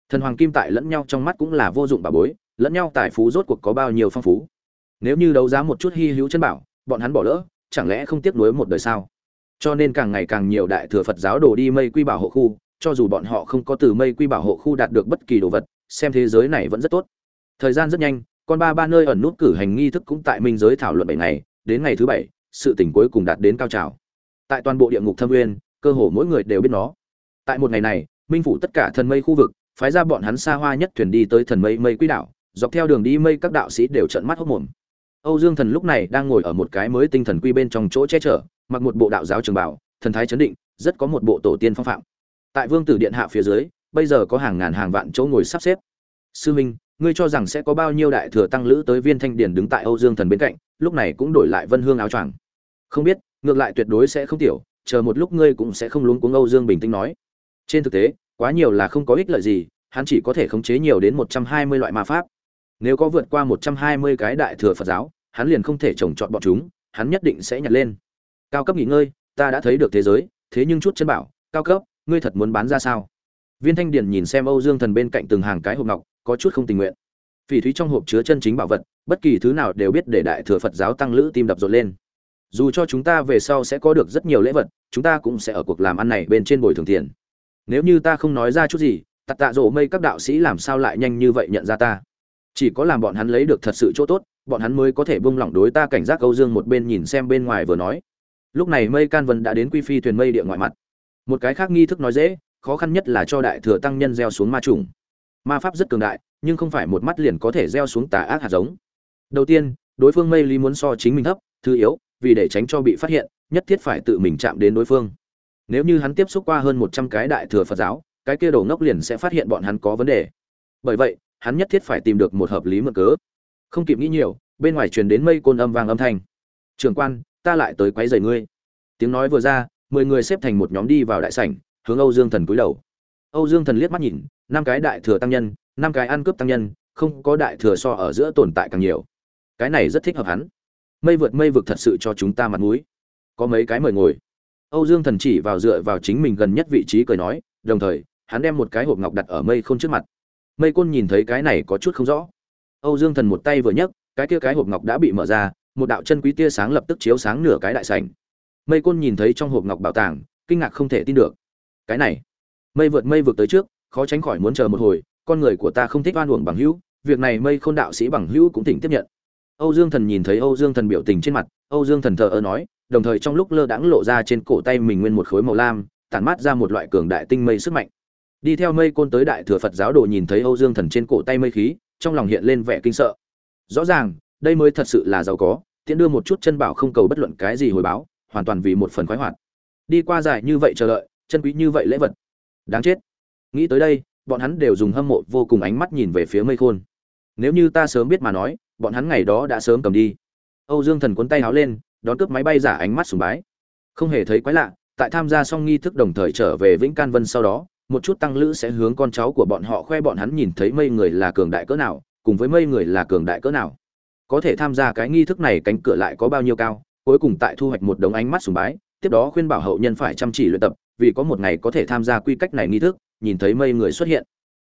Thần hoàng kim tại lẫn nhau trong mắt cũng là vô dụng bà bối, lẫn nhau tài phú rốt cuộc có bao nhiêu phong phú. Nếu như đấu giá một chút hy hữu chân bảo, bọn hắn bỏ lỡ, chẳng lẽ không tiếc nuối một đời sao? Cho nên càng ngày càng nhiều đại thừa phật giáo đồ đi mây quy bảo hộ khu, cho dù bọn họ không có từ mây quy bảo hộ khu đạt được bất kỳ đồ vật, xem thế giới này vẫn rất tốt. Thời gian rất nhanh, con ba ba nơi ẩn nút cử hành nghi thức cũng tại minh giới thảo luận bảy ngày, đến ngày thứ bảy, sự tỉnh cuối cùng đạt đến cao trào. Tại toàn bộ địa ngục thâm nguyên cơ hồ mỗi người đều biết nó. Tại một ngày này, minh phủ tất cả thần mây khu vực, phái ra bọn hắn xa hoa nhất thuyền đi tới thần mây mây quỹ đảo, dọc theo đường đi mây các đạo sĩ đều trợn mắt hốc mồm âu dương thần lúc này đang ngồi ở một cái mới tinh thần quy bên trong chỗ che chở mặc một bộ đạo giáo trường bảo, thần thái chấn định, rất có một bộ tổ tiên phong phạm. Tại vương tử điện hạ phía dưới, bây giờ có hàng ngàn hàng vạn chỗ ngồi sắp xếp. Sư minh, ngươi cho rằng sẽ có bao nhiêu đại thừa tăng lữ tới viên thanh điền đứng tại âu dương thần bên cạnh, lúc này cũng đổi lại vân hương áo choàng. Không biết, ngược lại tuyệt đối sẽ không tiểu, chờ một lúc ngươi cũng sẽ không luống cuống âu dương bình tĩnh nói. Trên thực tế, quá nhiều là không có ích lợi gì, hắn chỉ có thể khống chế nhiều đến một trăm hai mươi loại ma pháp. Nếu có vượt qua một trăm hai mươi cái đại thừa phật giáo, hắn liền không thể trồng trọt bọn chúng, hắn nhất định sẽ nhặt lên cao cấp nghỉ ngơi, ta đã thấy được thế giới, thế nhưng chút chân bảo, cao cấp, ngươi thật muốn bán ra sao? Viên thanh điền nhìn xem âu dương thần bên cạnh từng hàng cái hộp ngọc, có chút không tình nguyện. Phỉ thúy trong hộp chứa chân chính bảo vật, bất kỳ thứ nào đều biết để đại thừa phật giáo tăng lữ tim đập rộn lên. Dù cho chúng ta về sau sẽ có được rất nhiều lễ vật, chúng ta cũng sẽ ở cuộc làm ăn này bên trên bồi thường tiền. Nếu như ta không nói ra chút gì tặc tạ rổ mây các đạo sĩ làm sao lại nhanh như vậy nhận ra ta? Chỉ có làm bọn hắn lấy được thật sự chỗ tốt, bọn hắn mới có thể buông lỏng đối ta cảnh giác âu dương một bên nhìn xem bên ngoài vừa nói lúc này mây can vân đã đến quy phi thuyền mây địa ngoại mặt. Một cái khác nghi thức nói dễ, khó khăn nhất là cho đại thừa tăng nhân gieo xuống ma trùng. Ma pháp rất cường đại, nhưng không phải một mắt liền có thể gieo xuống tà ác hạt giống. Đầu tiên, đối phương mây lý muốn so chính mình thấp, thứ yếu, vì để tránh cho bị phát hiện, nhất thiết phải tự mình chạm đến đối phương. Nếu như hắn tiếp xúc qua hơn một trăm cái đại thừa phật giáo, cái kia đầu ngốc liền sẽ phát hiện bọn hắn có vấn đề. Bởi vậy, hắn nhất thiết phải tìm được một hợp lý mượn cớ. Không kịp nghĩ nhiều, bên ngoài truyền đến mây côn âm vang âm thanh. Trường quan ta lại tới quấy rầy ngươi. Tiếng nói vừa ra, mười người xếp thành một nhóm đi vào đại sảnh, hướng âu dương thần cúi đầu. Âu dương thần liếc mắt nhìn, năm cái đại thừa tăng nhân, năm cái ăn cướp tăng nhân, không có đại thừa so ở giữa tồn tại càng nhiều. Cái này rất thích hợp hắn. Mây vượt mây vực thật sự cho chúng ta mặt mũi. Có mấy cái mời ngồi. Âu dương thần chỉ vào dựa vào chính mình gần nhất vị trí cười nói, đồng thời, hắn đem một cái hộp ngọc đặt ở mây khôn trước mặt. Mây côn nhìn thấy cái này có chút không rõ. Âu dương thần một tay vừa nhấc, cái kia cái hộp ngọc đã bị mở ra một đạo chân quý tia sáng lập tức chiếu sáng nửa cái đại sảnh. Mây côn nhìn thấy trong hộp ngọc bảo tàng, kinh ngạc không thể tin được. Cái này, mây vượt mây vượt tới trước, khó tránh khỏi muốn chờ một hồi, con người của ta không thích oan uổng bằng hữu, việc này mây khôn đạo sĩ bằng hữu cũng thỉnh tiếp nhận. Âu dương thần nhìn thấy âu dương thần biểu tình trên mặt, âu dương thần thờ ơ nói, đồng thời trong lúc lơ đãng lộ ra trên cổ tay mình nguyên một khối màu lam, tản mát ra một loại cường đại tinh mây sức mạnh. Đi theo mây côn tới đại thừa phật giáo đồ nhìn thấy âu dương thần trên cổ tay mây khí, trong lòng hiện lên vẻ kinh sợ. Rõ ràng đây mới thật sự là giàu có, tiễn đưa một chút chân bảo không cầu bất luận cái gì hồi báo, hoàn toàn vì một phần khoái hoạt. Đi qua dài như vậy chờ đợi, chân quý như vậy lễ vật. Đáng chết. Nghĩ tới đây, bọn hắn đều dùng hâm mộ vô cùng ánh mắt nhìn về phía mây khôn. Nếu như ta sớm biết mà nói, bọn hắn ngày đó đã sớm cầm đi. Âu dương thần cuốn tay háo lên, đón cướp máy bay giả ánh mắt sùng bái. Không hề thấy quái lạ, tại tham gia xong nghi thức đồng thời trở về vĩnh can vân sau đó, một chút tăng lữ sẽ hướng con cháu của bọn họ khoe bọn hắn nhìn thấy mây người là cường đại cỡ nào, cùng với mây người là cường đại cỡ nào có thể tham gia cái nghi thức này cánh cửa lại có bao nhiêu cao, cuối cùng tại thu hoạch một đống ánh mắt sùng bái, tiếp đó khuyên bảo hậu nhân phải chăm chỉ luyện tập, vì có một ngày có thể tham gia quy cách này nghi thức, nhìn thấy mây người xuất hiện.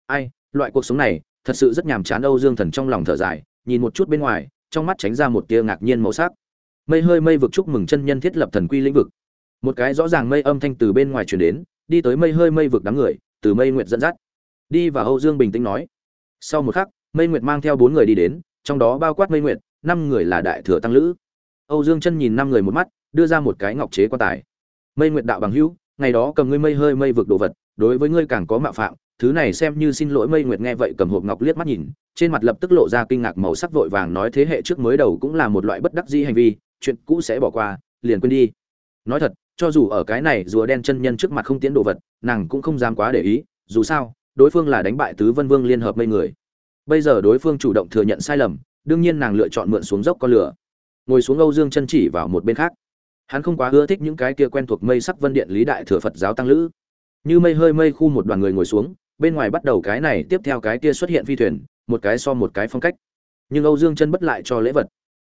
Ai, loại cuộc sống này, thật sự rất nhàm chán, âu dương thần trong lòng thở dài, nhìn một chút bên ngoài, trong mắt tránh ra một tia ngạc nhiên màu sắc. Mây hơi mây vực chúc mừng chân nhân thiết lập thần quy lĩnh vực. Một cái rõ ràng mây âm thanh từ bên ngoài truyền đến, đi tới mây hơi mây vực đám người, từ mây nguyệt dẫn dắt. Đi và âu dương bình tĩnh nói. Sau một khắc, mây nguyệt mang theo bốn người đi đến trong đó bao quát mây nguyệt, năm người là đại thừa tăng lữ. Âu dương chân nhìn năm người một mắt, đưa ra một cái ngọc chế quan tài. Mây nguyệt đạo bằng hữu, ngày đó cầm ngươi mây hơi mây vực đồ vật, đối với ngươi càng có mạo phạm, thứ này xem như xin lỗi mây nguyệt nghe vậy cầm hộp ngọc liếc mắt nhìn, trên mặt lập tức lộ ra kinh ngạc màu sắc vội vàng nói thế hệ trước mới đầu cũng là một loại bất đắc dĩ hành vi, chuyện cũ sẽ bỏ qua, liền quên đi. Nói thật, cho dù ở cái này rùa đen chân nhân trước mặt không tiến đồ vật, nàng cũng không dám quá để ý, dù sao, đối phương là đánh bại tứ vân vương liên hợp mây người bây giờ đối phương chủ động thừa nhận sai lầm, đương nhiên nàng lựa chọn mượn xuống dốc con lửa. Ngồi xuống âu dương chân chỉ vào một bên khác. Hắn không quá ưa thích những cái kia quen thuộc mây sắc vân điện lý đại thừa phật giáo tăng lữ. Như mây hơi mây khu một đoàn người ngồi xuống, bên ngoài bắt đầu cái này, tiếp theo cái kia xuất hiện phi thuyền, một cái so một cái phong cách. Nhưng âu dương chân bất lại cho lễ vật.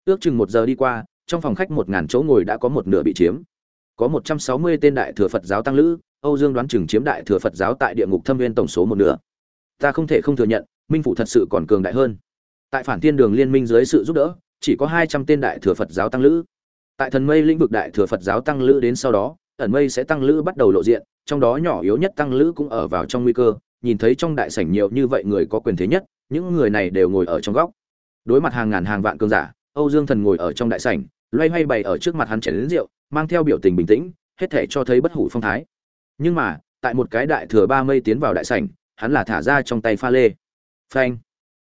Ước chừng một giờ đi qua, trong phòng khách một ngàn chỗ ngồi đã có một nửa bị chiếm. Có một trăm sáu mươi tên đại thừa phật giáo tăng lữ, âu dương đoán chừng chiếm đại thừa phật giáo tại địa ngục thâm viên tổng số một nửa. Ta không thể không thừa nhận minh phủ thật sự còn cường đại hơn. Tại phản thiên đường liên minh dưới sự giúp đỡ, chỉ có hai trăm tên đại thừa phật giáo tăng lữ. Tại thần mây lĩnh vực đại thừa phật giáo tăng lữ đến sau đó, ẩn mây sẽ tăng lữ bắt đầu lộ diện, trong đó nhỏ yếu nhất tăng lữ cũng ở vào trong nguy cơ, nhìn thấy trong đại sảnh nhiều như vậy người có quyền thế nhất, những người này đều ngồi ở trong góc. Đối mặt hàng ngàn hàng vạn cương giả, âu dương thần ngồi ở trong đại sảnh, loay hoay bày ở trước mặt hắn chén rượu, mang theo biểu tình bình tĩnh, hết thể cho thấy bất hủ phong thái. Nhưng mà, tại một cái đại thừa ba mây tiến vào đại sảnh, hắn là thả ra trong tay pha lê phanh.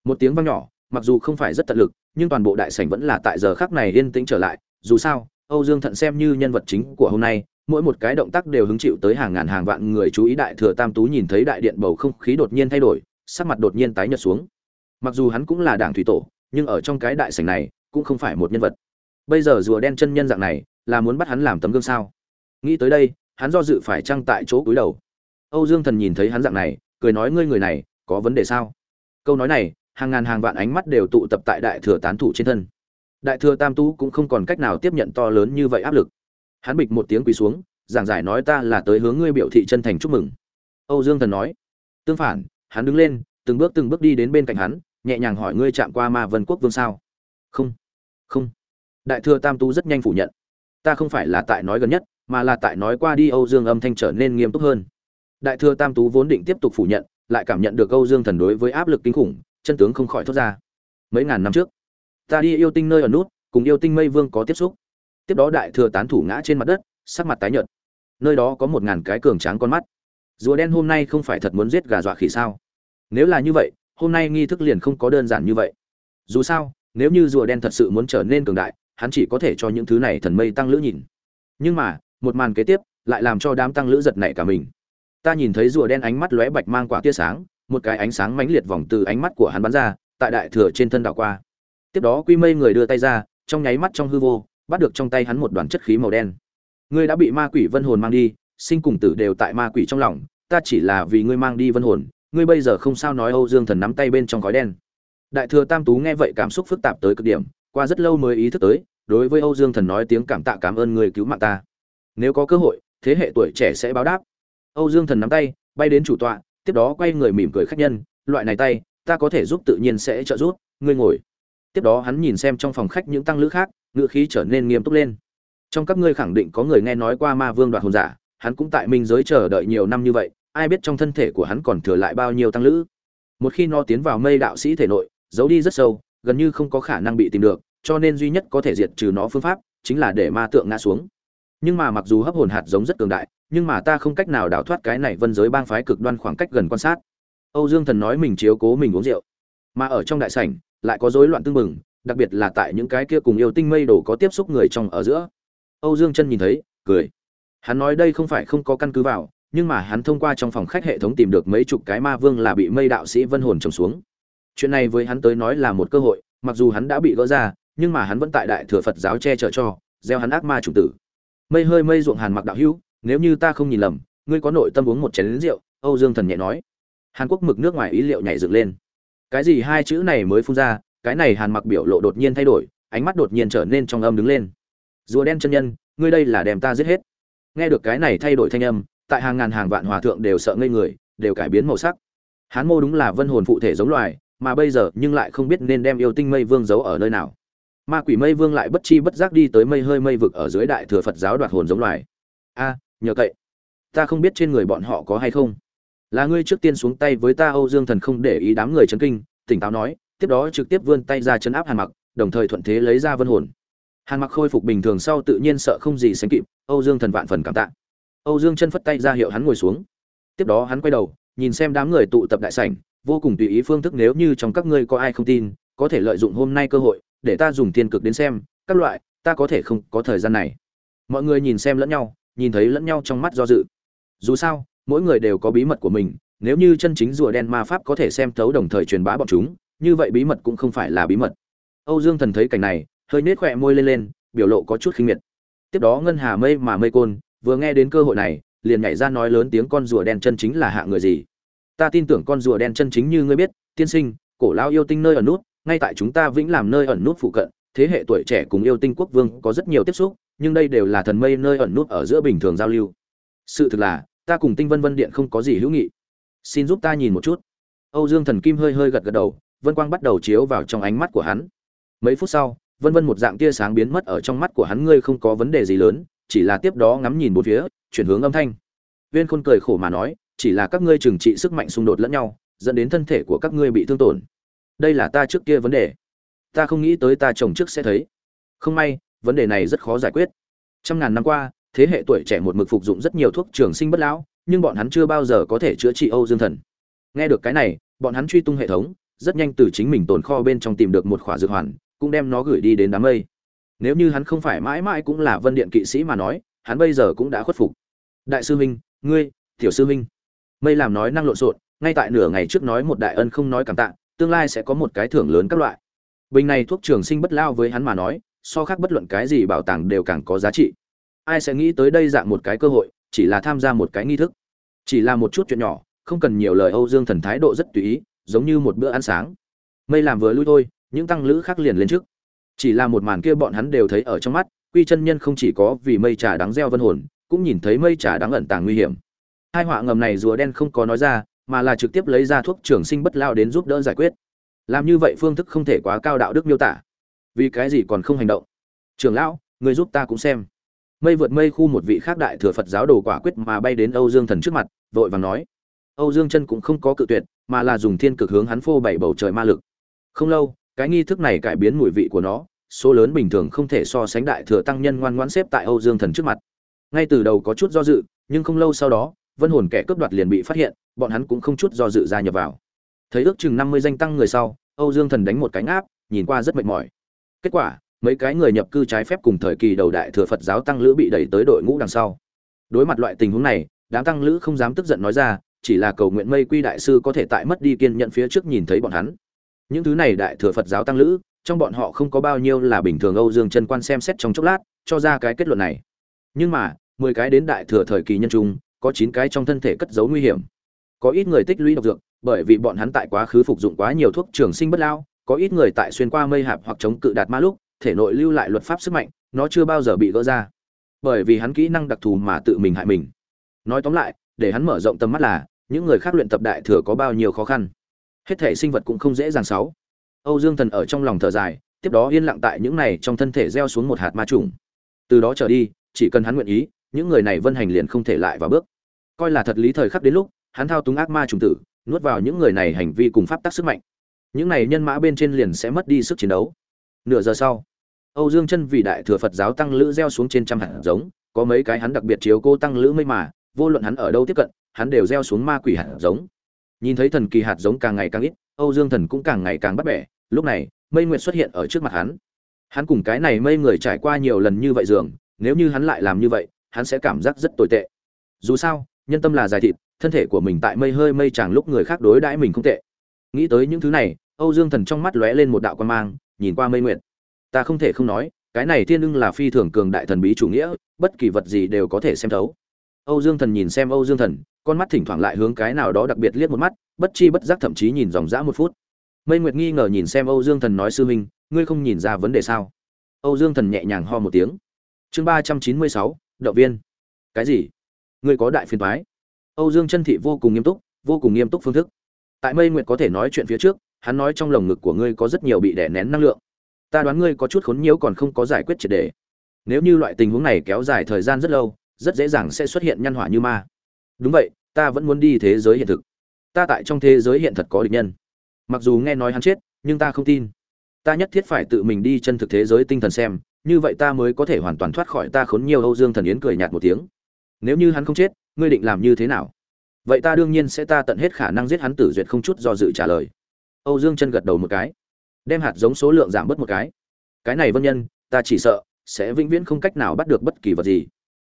Một tiếng vang nhỏ, mặc dù không phải rất tận lực, nhưng toàn bộ đại sảnh vẫn là tại giờ khắc này yên tĩnh trở lại. Dù sao, âu dương thận xem như nhân vật chính của hôm nay, mỗi một cái động tác đều hứng chịu tới hàng ngàn hàng vạn người chú ý đại thừa tam tú nhìn thấy đại điện bầu không khí đột nhiên thay đổi, sắc mặt đột nhiên tái nhợt xuống. Mặc dù hắn cũng là đảng thủy tổ, nhưng ở trong cái đại sảnh này cũng không phải một nhân vật. Bây giờ rùa đen chân nhân dạng này, là muốn bắt hắn làm tấm gương sao? Nghĩ tới đây, hắn do dự phải trăng tại chỗ cúi đầu? Âu dương thần nhìn thấy hắn dạng này, cười nói ngươi người này, có vấn đề sao? Câu nói này, hàng ngàn hàng vạn ánh mắt đều tụ tập tại đại thừa tán thủ trên thân. Đại thừa tam tú cũng không còn cách nào tiếp nhận to lớn như vậy áp lực. Hắn bịch một tiếng quỳ xuống, giảng giải nói ta là tới hướng ngươi biểu thị chân thành chúc mừng. Âu dương thần nói, tương phản, hắn đứng lên, từng bước từng bước đi đến bên cạnh hắn, nhẹ nhàng hỏi ngươi chạm qua ma vân quốc vương sao? Không không. Đại thừa tam tú rất nhanh phủ nhận. Ta không phải là tại nói gần nhất, mà là tại nói qua đi âu dương âm thanh trở nên nghiêm túc hơn. Đại thừa tam tú vốn định tiếp tục phủ nhận lại cảm nhận được âu dương thần đối với áp lực kinh khủng, chân tướng không khỏi thốt ra. Mấy ngàn năm trước, ta đi yêu tinh nơi ở nút, cùng yêu tinh mây vương có tiếp xúc. Tiếp đó đại thừa tán thủ ngã trên mặt đất, sắc mặt tái nhợt. Nơi đó có một ngàn cái cường tráng con mắt. Rùa đen hôm nay không phải thật muốn giết gà dọa khỉ sao? Nếu là như vậy, hôm nay nghi thức liền không có đơn giản như vậy. Dù sao, nếu như rùa đen thật sự muốn trở nên cường đại, hắn chỉ có thể cho những thứ này thần mây tăng lữ nhìn. Nhưng mà, một màn kế tiếp lại làm cho đám tăng lữ giật nảy cả mình ta nhìn thấy rùa đen ánh mắt lóe bạch mang quả tia sáng, một cái ánh sáng mãnh liệt vòng từ ánh mắt của hắn bắn ra, tại đại thừa trên thân đảo qua. Tiếp đó quy mây người đưa tay ra, trong nháy mắt trong hư vô, bắt được trong tay hắn một đoàn chất khí màu đen. Ngươi đã bị ma quỷ vân hồn mang đi, sinh cùng tử đều tại ma quỷ trong lòng, ta chỉ là vì ngươi mang đi vân hồn, ngươi bây giờ không sao nói âu dương thần nắm tay bên trong khói đen. Đại thừa tam tú nghe vậy cảm xúc phức tạp tới cực điểm, qua rất lâu mới ý thức tới, đối với âu dương thần nói tiếng cảm tạ cảm ơn người cứu mạng ta. Nếu có cơ hội, thế hệ tuổi trẻ sẽ báo đáp âu dương thần nắm tay, bay đến chủ tọa, tiếp đó quay người mỉm cười khách nhân, loại này tay, ta có thể giúp tự nhiên sẽ trợ giúp, ngươi ngồi. Tiếp đó hắn nhìn xem trong phòng khách những tăng lữ khác ngựa khí trở nên nghiêm túc lên. Trong các ngươi khẳng định có người nghe nói qua ma vương đoạt hồn giả, hắn cũng tại minh giới chờ đợi nhiều năm như vậy, ai biết trong thân thể của hắn còn thừa lại bao nhiêu tăng lữ. Một khi nó tiến vào mây đạo sĩ thể nội, giấu đi rất sâu, gần như không có khả năng bị tìm được, cho nên duy nhất có thể diệt trừ nó phương pháp, chính là để ma tượng ngã xuống nhưng mà mặc dù hấp hồn hạt giống rất cường đại, nhưng mà ta không cách nào đào thoát cái này vân giới bang phái cực đoan khoảng cách gần quan sát. Âu dương thần nói mình chiếu cố mình uống rượu, mà ở trong đại sảnh, lại có rối loạn tương mừng đặc biệt là tại những cái kia cùng yêu tinh mây đổ có tiếp xúc người trong ở giữa. Âu dương chân nhìn thấy, cười. Hắn nói đây không phải không có căn cứ vào, nhưng mà hắn thông qua trong phòng khách hệ thống tìm được mấy chục cái ma vương là bị mây đạo sĩ vân hồn trồng xuống. Chuyện này với hắn tới nói là một cơ hội, mặc dù hắn đã bị gỡ ra, nhưng mà hắn vẫn tại đại thừa phật giáo che chở cho, gieo hắn ác ma chủ tử mây hơi mây ruộng hàn mặc đạo hữu, nếu như ta không nhìn lầm, ngươi có nội tâm uống một chén lính rượu, âu dương thần nhẹ nói. Hàn quốc mực nước ngoài ý liệu nhảy dựng lên. Cái gì hai chữ này mới phun ra, cái này hàn mặc biểu lộ đột nhiên thay đổi, ánh mắt đột nhiên trở nên trong âm đứng lên. Rùa đen chân nhân, ngươi đây là đem ta giết hết. Nghe được cái này thay đổi thanh âm, tại hàng ngàn hàng vạn hòa thượng đều sợ ngây người, đều cải biến màu sắc. Hán mô đúng là vân hồn phụ thể giống loài, mà bây giờ nhưng lại không biết nên đem yêu tinh mây vương giấu ở nơi nào ma quỷ mây vương lại bất chi bất giác đi tới mây hơi mây vực ở dưới đại thừa phật giáo đoạt hồn giống loài. A, nhờ cậy. Ta không biết trên người bọn họ có hay không. Là ngươi trước tiên xuống tay với ta, âu dương thần không để ý đám người chấn kinh, tỉnh táo nói, tiếp đó trực tiếp vươn tay ra chấn áp hàn mặc, đồng thời thuận thế lấy ra vân hồn. Hàn mặc khôi phục bình thường sau tự nhiên sợ không gì sánh kịp, âu dương thần vạn phần cảm tạ. Âu dương chân phất tay ra hiệu hắn ngồi xuống. Tiếp đó hắn quay đầu, nhìn xem đám người tụ tập đại sảnh, vô cùng tùy ý phương thức nếu như trong các ngươi có ai không tin, có thể lợi dụng hôm nay cơ hội để ta dùng tiên cực đến xem, các loại, ta có thể không có thời gian này. Mọi người nhìn xem lẫn nhau, nhìn thấy lẫn nhau trong mắt do dự. Dù sao, mỗi người đều có bí mật của mình, nếu như chân chính rùa đen ma pháp có thể xem thấu đồng thời truyền bá bọn chúng, như vậy bí mật cũng không phải là bí mật. Âu dương thần thấy cảnh này, hơi nết khỏe môi lên lên, biểu lộ có chút khinh miệt. Tiếp đó ngân hà mây mà mây côn, vừa nghe đến cơ hội này, liền nhảy ra nói lớn tiếng con rùa đen chân chính là hạ người gì? Ta tin tưởng con rùa đen chân chính như ngươi biết, tiên sinh, cổ lao yêu tinh nơi ở nút ngay tại chúng ta vĩnh làm nơi ẩn nút phụ cận, thế hệ tuổi trẻ cùng yêu tinh quốc vương có rất nhiều tiếp xúc, nhưng đây đều là thần mây nơi ẩn nút ở giữa bình thường giao lưu. Sự thực là, ta cùng tinh vân vân điện không có gì hữu nghị. Xin giúp ta nhìn một chút. Âu dương thần kim hơi hơi gật gật đầu, vân quang bắt đầu chiếu vào trong ánh mắt của hắn. Mấy phút sau, vân vân một dạng tia sáng biến mất ở trong mắt của hắn, ngươi không có vấn đề gì lớn, chỉ là tiếp đó ngắm nhìn bốn phía, chuyển hướng âm thanh. Viên khôn cười khổ mà nói, chỉ là các ngươi trừng trị sức mạnh xung đột lẫn nhau, dẫn đến thân thể của các ngươi bị thương tổn đây là ta trước kia vấn đề. Ta không nghĩ tới ta chồng trước sẽ thấy. Không may, vấn đề này rất khó giải quyết. Trăm ngàn năm qua, thế hệ tuổi trẻ một mực phục dụng rất nhiều thuốc trường sinh bất lão, nhưng bọn hắn chưa bao giờ có thể chữa trị âu dương thần. Nghe được cái này, bọn hắn truy tung hệ thống, rất nhanh từ chính mình tồn kho bên trong tìm được một khỏa dược hoàn, cũng đem nó gửi đi đến đám mây. Nếu như hắn không phải mãi mãi cũng là vân điện kỵ sĩ mà nói, hắn bây giờ cũng đã khuất phục. Đại sư huynh, ngươi, tiểu sư huynh. Mây làm nói năng lộn xộn, ngay tại nửa ngày trước nói một đại ân không nói cảm tạ tương lai sẽ có một cái thưởng lớn các loại. Bình này thuốc trường sinh bất lao với hắn mà nói, so khác bất luận cái gì bảo tàng đều càng có giá trị. Ai sẽ nghĩ tới đây dạng một cái cơ hội, chỉ là tham gia một cái nghi thức. Chỉ là một chút chuyện nhỏ, không cần nhiều lời âu dương thần thái độ rất tùy ý, giống như một bữa ăn sáng. Mây làm vừa lui thôi, những tăng lữ khác liền lên trước. Chỉ là một màn kia bọn hắn đều thấy ở trong mắt, quy chân nhân không chỉ có vì mây trà đáng gieo vân hồn, cũng nhìn thấy mây trà đáng ẩn tàng nguy hiểm. Hai họa ngầm này rùa đen không có nói ra mà là trực tiếp lấy ra thuốc trường sinh bất lao đến giúp đỡ giải quyết. Làm như vậy phương thức không thể quá cao đạo đức miêu tả. Vì cái gì còn không hành động? Trường lão, người giúp ta cũng xem. Mây vượt mây khu một vị khác đại thừa phật giáo đồ quả quyết mà bay đến âu dương thần trước mặt, vội vàng nói. Âu dương chân cũng không có cự tuyệt, mà là dùng thiên cực hướng hắn phô bảy bầu trời ma lực. Không lâu, cái nghi thức này cải biến mùi vị của nó, số lớn bình thường không thể so sánh đại thừa tăng nhân ngoan ngoãn xếp tại âu dương thần trước mặt. Ngay từ đầu có chút do dự, nhưng không lâu sau đó vân hồn kẻ cướp đoạt liền bị phát hiện, bọn hắn cũng không chút do dự ra nhập vào. Thấy ước chừng năm mươi danh tăng người sau, âu dương thần đánh một cánh áp nhìn qua rất mệt mỏi. Kết quả, mấy cái người nhập cư trái phép cùng thời kỳ đầu đại thừa phật giáo tăng lữ bị đẩy tới đội ngũ đằng sau. Đối mặt loại tình huống này, đám tăng lữ không dám tức giận nói ra, chỉ là cầu nguyện mây quy đại sư có thể tại mất đi kiên nhận phía trước nhìn thấy bọn hắn. Những thứ này đại thừa phật giáo tăng lữ, trong bọn họ không có bao nhiêu là bình thường âu dương chân quan xem xét trong chốc lát, cho ra cái kết luận này. Nhưng mà, mười cái đến đại thừa thời kỳ nhân trung có chín cái trong thân thể cất giấu nguy hiểm. Có ít người tích lũy độc dược, bởi vì bọn hắn tại quá khứ phục dụng quá nhiều thuốc trường sinh bất lao, có ít người tại xuyên qua mây hạp hoặc chống cự đạt ma lúc, thể nội lưu lại luật pháp sức mạnh, nó chưa bao giờ bị gỡ ra. Bởi vì hắn kỹ năng đặc thù mà tự mình hại mình. Nói tóm lại, để hắn mở rộng tầm mắt là, những người khác luyện tập đại thừa có bao nhiêu khó khăn. Hết thể sinh vật cũng không dễ dàng sáu. Âu dương thần ở trong lòng thở dài, tiếp đó yên lặng tại những này trong thân thể gieo xuống một hạt ma trùng. Từ đó trở đi, chỉ cần hắn nguyện ý những người này vân hành liền không thể lại vào bước. Coi là thật lý thời khắc đến lúc, hắn thao túng ác ma trùng tử, nuốt vào những người này hành vi cùng pháp tắc sức mạnh. Những này nhân mã bên trên liền sẽ mất đi sức chiến đấu. Nửa giờ sau, âu dương chân vì đại thừa phật giáo tăng lữ gieo xuống trên trăm hạt giống, có mấy cái hắn đặc biệt chiếu cô tăng lữ mây mà, vô luận hắn ở đâu tiếp cận, hắn đều gieo xuống ma quỷ hạt giống. Nhìn thấy thần kỳ hạt giống càng ngày càng ít, âu dương thần cũng càng ngày càng bắt bẻ, lúc này, mây nguyệt xuất hiện ở trước mặt hắn. Hắn cùng cái này mây người trải qua nhiều lần như vậy dường, nếu như hắn lại làm như vậy hắn sẽ cảm giác rất tồi tệ. Dù sao, nhân tâm là dài thịt, thân thể của mình tại mây hơi mây chàng lúc người khác đối đãi mình không tệ. Nghĩ tới những thứ này, âu dương thần trong mắt lóe lên một đạo quan mang, nhìn qua mây nguyệt. Ta không thể không nói, cái này thiên ưng là phi thường cường đại thần bí chủ nghĩa, bất kỳ vật gì đều có thể xem thấu. Âu dương thần nhìn xem âu dương thần, con mắt thỉnh thoảng lại hướng cái nào đó đặc biệt liếc một mắt, bất chi bất giác thậm chí nhìn dòng dã một phút. Mây nguyệt nghi ngờ nhìn xem âu dương thần nói sư huynh, ngươi không nhìn ra vấn đề sao? Âu dương thần nhẹ nhàng ho một tiếng. Chương ba trăm chín mươi sáu động viên. Cái gì? Ngươi có đại phiền toái. Âu dương chân thị vô cùng nghiêm túc, vô cùng nghiêm túc phương thức. Tại mây nguyệt có thể nói chuyện phía trước, hắn nói trong lồng ngực của ngươi có rất nhiều bị đè nén năng lượng. Ta đoán ngươi có chút khốn nhiễu còn không có giải quyết triệt đề. Nếu như loại tình huống này kéo dài thời gian rất lâu, rất dễ dàng sẽ xuất hiện nhân hỏa như ma. Đúng vậy, ta vẫn muốn đi thế giới hiện thực. Ta tại trong thế giới hiện thật có địch nhân. Mặc dù nghe nói hắn chết, nhưng ta không tin. Ta nhất thiết phải tự mình đi chân thực thế giới tinh thần xem như vậy ta mới có thể hoàn toàn thoát khỏi ta khốn nhiều âu dương thần yến cười nhạt một tiếng. Nếu như hắn không chết, ngươi định làm như thế nào? Vậy ta đương nhiên sẽ ta tận hết khả năng giết hắn tử duyệt không chút do dự trả lời. Âu dương chân gật đầu một cái, đem hạt giống số lượng giảm bớt một cái. Cái này vân nhân, ta chỉ sợ sẽ vĩnh viễn không cách nào bắt được bất kỳ vật gì.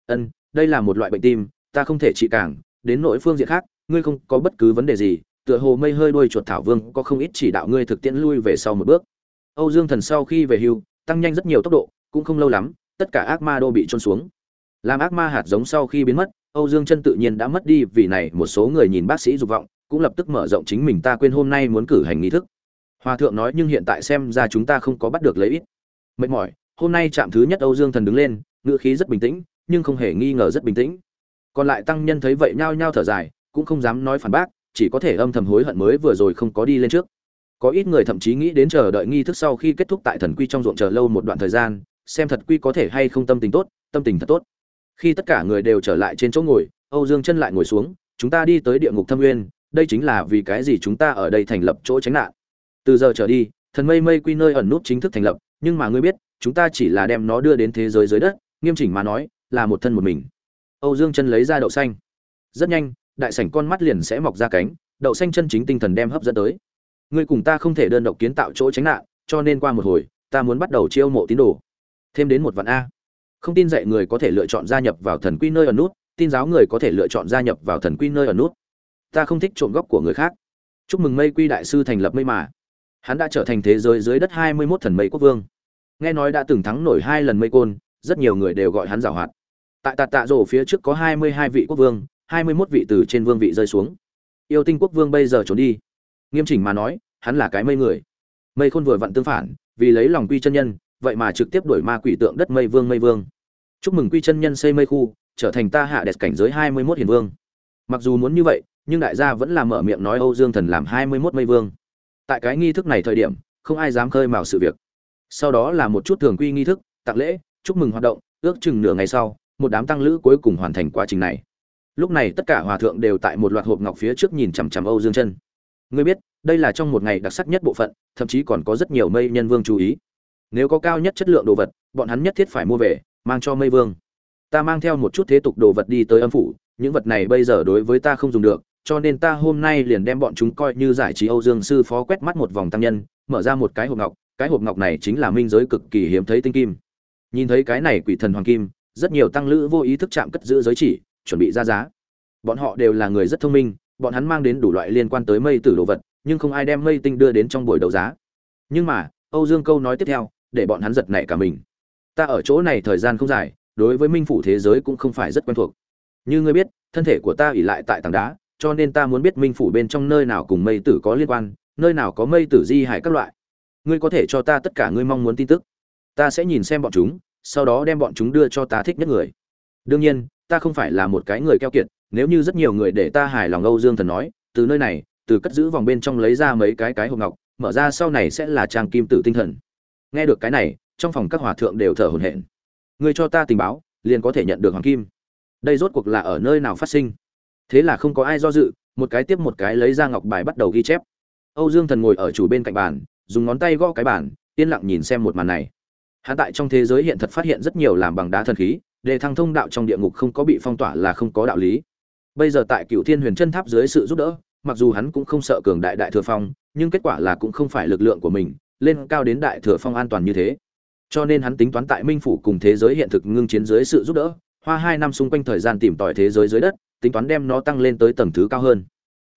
Ân, đây là một loại bệnh tim, ta không thể trị càng đến nội phương diện khác, ngươi không có bất cứ vấn đề gì, tựa hồ mây hơi đuôi chuột thảo vương có không ít chỉ đạo ngươi thực tiễn lui về sau một bước. Âu dương thần sau khi về hưu, tăng nhanh rất nhiều tốc độ cũng không lâu lắm, tất cả ác ma đô bị trôn xuống. Làm ác ma hạt giống sau khi biến mất, âu dương chân tự nhiên đã mất đi, vì này một số người nhìn bác sĩ dục vọng, cũng lập tức mở rộng chính mình, ta quên hôm nay muốn cử hành nghi thức. Hòa thượng nói, nhưng hiện tại xem ra chúng ta không có bắt được lấy ít. Mệt mỏi, hôm nay chạm thứ nhất âu dương thần đứng lên, ngữ khí rất bình tĩnh, nhưng không hề nghi ngờ rất bình tĩnh. Còn lại tăng nhân thấy vậy nhao nhao thở dài, cũng không dám nói phản bác, chỉ có thể âm thầm hối hận mới vừa rồi không có đi lên trước. Có ít người thậm chí nghĩ đến chờ đợi nghi thức sau khi kết thúc tại thần quy trong ruộng chờ lâu một đoạn thời gian xem thật quy có thể hay không tâm tình tốt, tâm tình thật tốt. Khi tất cả người đều trở lại trên chỗ ngồi, âu dương chân lại ngồi xuống, chúng ta đi tới địa ngục thâm nguyên, đây chính là vì cái gì chúng ta ở đây thành lập chỗ tránh nạn. Từ giờ trở đi, thần mây mây quy nơi ẩn nút chính thức thành lập, nhưng mà ngươi biết, chúng ta chỉ là đem nó đưa đến thế giới dưới đất, nghiêm chỉnh mà nói, là một thân một mình. Âu dương chân lấy ra đậu xanh. Rất nhanh, đại sảnh con mắt liền sẽ mọc ra cánh, đậu xanh chân chính tinh thần đem hấp dẫn tới. Ngươi cùng ta không thể đơn độc kiến tạo chỗ tránh nạn, cho nên qua một hồi, ta muốn bắt đầu chiêu mộ tín đồ thêm đến một vạn a. Không tin dạy người có thể lựa chọn gia nhập vào thần quy nơi ở nút, tin giáo người có thể lựa chọn gia nhập vào thần quy nơi ở nút. Ta không thích trộm góc của người khác. Chúc mừng mây quy đại sư thành lập mây mà. Hắn đã trở thành thế giới dưới đất hai mươi 21 thần mây quốc vương. Nghe nói đã từng thắng nổi hai lần mây côn, rất nhiều người đều gọi hắn giảo hoạt. Tại tạt tạ rổ phía trước có hai mươi hai vị quốc vương, hai mươi 21 vị từ trên vương vị rơi xuống. Yêu tinh quốc vương bây giờ trốn đi. Nghiêm chỉnh mà nói, hắn là cái mây người. Mây khôn vừa vặn tương phản, vì lấy lòng quy chân nhân vậy mà trực tiếp đuổi ma quỷ tượng đất mây vương mây vương. Chúc mừng quy chân nhân xây mây khu, trở thành ta hạ đẹp cảnh giới hai mươi mốt hiền vương. Mặc dù muốn như vậy, nhưng đại gia vẫn là mở miệng nói âu dương thần làm hai mươi mốt mây vương. Tại cái nghi thức này thời điểm, không ai dám khơi mào sự việc. Sau đó là một chút thường quy nghi thức, tặng lễ, chúc mừng hoạt động, ước chừng nửa ngày sau, một đám tăng lữ cuối cùng hoàn thành quá trình này. Lúc này tất cả hòa thượng đều tại một loạt hộp ngọc phía trước nhìn chằm chằm âu dương chân. Ngươi biết, đây là trong một ngày đặc sắc nhất bộ phận, thậm chí còn có rất nhiều mây nhân vương chú ý nếu có cao nhất chất lượng đồ vật, bọn hắn nhất thiết phải mua về, mang cho mây vương. Ta mang theo một chút thế tục đồ vật đi tới âm phủ, những vật này bây giờ đối với ta không dùng được, cho nên ta hôm nay liền đem bọn chúng coi như giải trí âu dương sư phó quét mắt một vòng tăng nhân, mở ra một cái hộp ngọc, cái hộp ngọc này chính là minh giới cực kỳ hiếm thấy tinh kim. Nhìn thấy cái này quỷ thần hoàng kim, rất nhiều tăng lữ vô ý thức chạm cất giữ giới chỉ, chuẩn bị ra giá. Bọn họ đều là người rất thông minh, bọn hắn mang đến đủ loại liên quan tới mây tử đồ vật, nhưng không ai đem mây tinh đưa đến trong buổi đấu giá. Nhưng mà, âu dương câu nói tiếp theo để bọn hắn giật nảy cả mình. Ta ở chỗ này thời gian không dài, đối với minh phủ thế giới cũng không phải rất quen thuộc. Như ngươi biết, thân thể của ta ỉ lại tại tảng đá, cho nên ta muốn biết minh phủ bên trong nơi nào cùng mây tử có liên quan, nơi nào có mây tử di hải các loại. Ngươi có thể cho ta tất cả ngươi mong muốn tin tức. Ta sẽ nhìn xem bọn chúng, sau đó đem bọn chúng đưa cho ta thích nhất người. Đương nhiên, ta không phải là một cái người keo kiệt, nếu như rất nhiều người để ta hài lòng âu dương thần nói, từ nơi này, từ cất giữ vòng bên trong lấy ra mấy cái cái hộp ngọc, mở ra sau này sẽ là trang kim tử tinh thần nghe được cái này, trong phòng các hòa thượng đều thở hổn hển. Người cho ta tình báo, liền có thể nhận được hoàng kim. Đây rốt cuộc là ở nơi nào phát sinh? Thế là không có ai do dự, một cái tiếp một cái lấy ra ngọc bài bắt đầu ghi chép. Âu dương thần ngồi ở chủ bên cạnh bàn, dùng ngón tay gõ cái bàn, yên lặng nhìn xem một màn này. Hắn tại trong thế giới hiện thật phát hiện rất nhiều làm bằng đá thần khí, để thăng thông đạo trong địa ngục không có bị phong tỏa là không có đạo lý. Bây giờ tại cựu thiên huyền chân tháp dưới sự giúp đỡ, mặc dù hắn cũng không sợ cường đại đại thừa phong, nhưng kết quả là cũng không phải lực lượng của mình lên cao đến đại thừa phong an toàn như thế. Cho nên hắn tính toán tại minh phủ cùng thế giới hiện thực ngưng chiến dưới sự giúp đỡ, hoa hai năm xung quanh thời gian tìm tòi thế giới dưới đất, tính toán đem nó tăng lên tới tầng thứ cao hơn.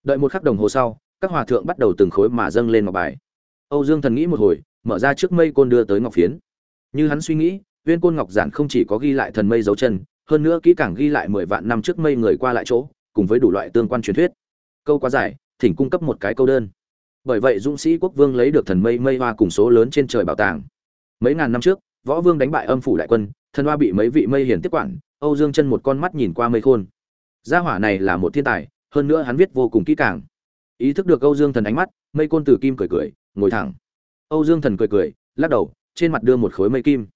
Đợi một khắc đồng hồ sau, các hòa thượng bắt đầu từng khối mà dâng lên ngọc bài. Âu dương thần nghĩ một hồi, mở ra trước mây côn đưa tới ngọc phiến. Như hắn suy nghĩ, viên côn ngọc giản không chỉ có ghi lại thần mây dấu chân, hơn nữa kỹ càng ghi lại mười vạn năm trước mây người qua lại chỗ, cùng với đủ loại tương quan truyền thuyết. Câu quá dài, thỉnh cung cấp một cái câu đơn bởi vậy dũng sĩ quốc vương lấy được thần mây mây hoa cùng số lớn trên trời bảo tàng. Mấy ngàn năm trước, võ vương đánh bại âm phủ đại quân, thần hoa bị mấy vị mây hiển tiếp quản, âu dương chân một con mắt nhìn qua mây khôn. Gia hỏa này là một thiên tài, hơn nữa hắn viết vô cùng kỹ càng. Ý thức được âu dương thần ánh mắt, mây côn từ kim cười cười, ngồi thẳng. Âu dương thần cười cười, lắc đầu, trên mặt đưa một khối mây kim.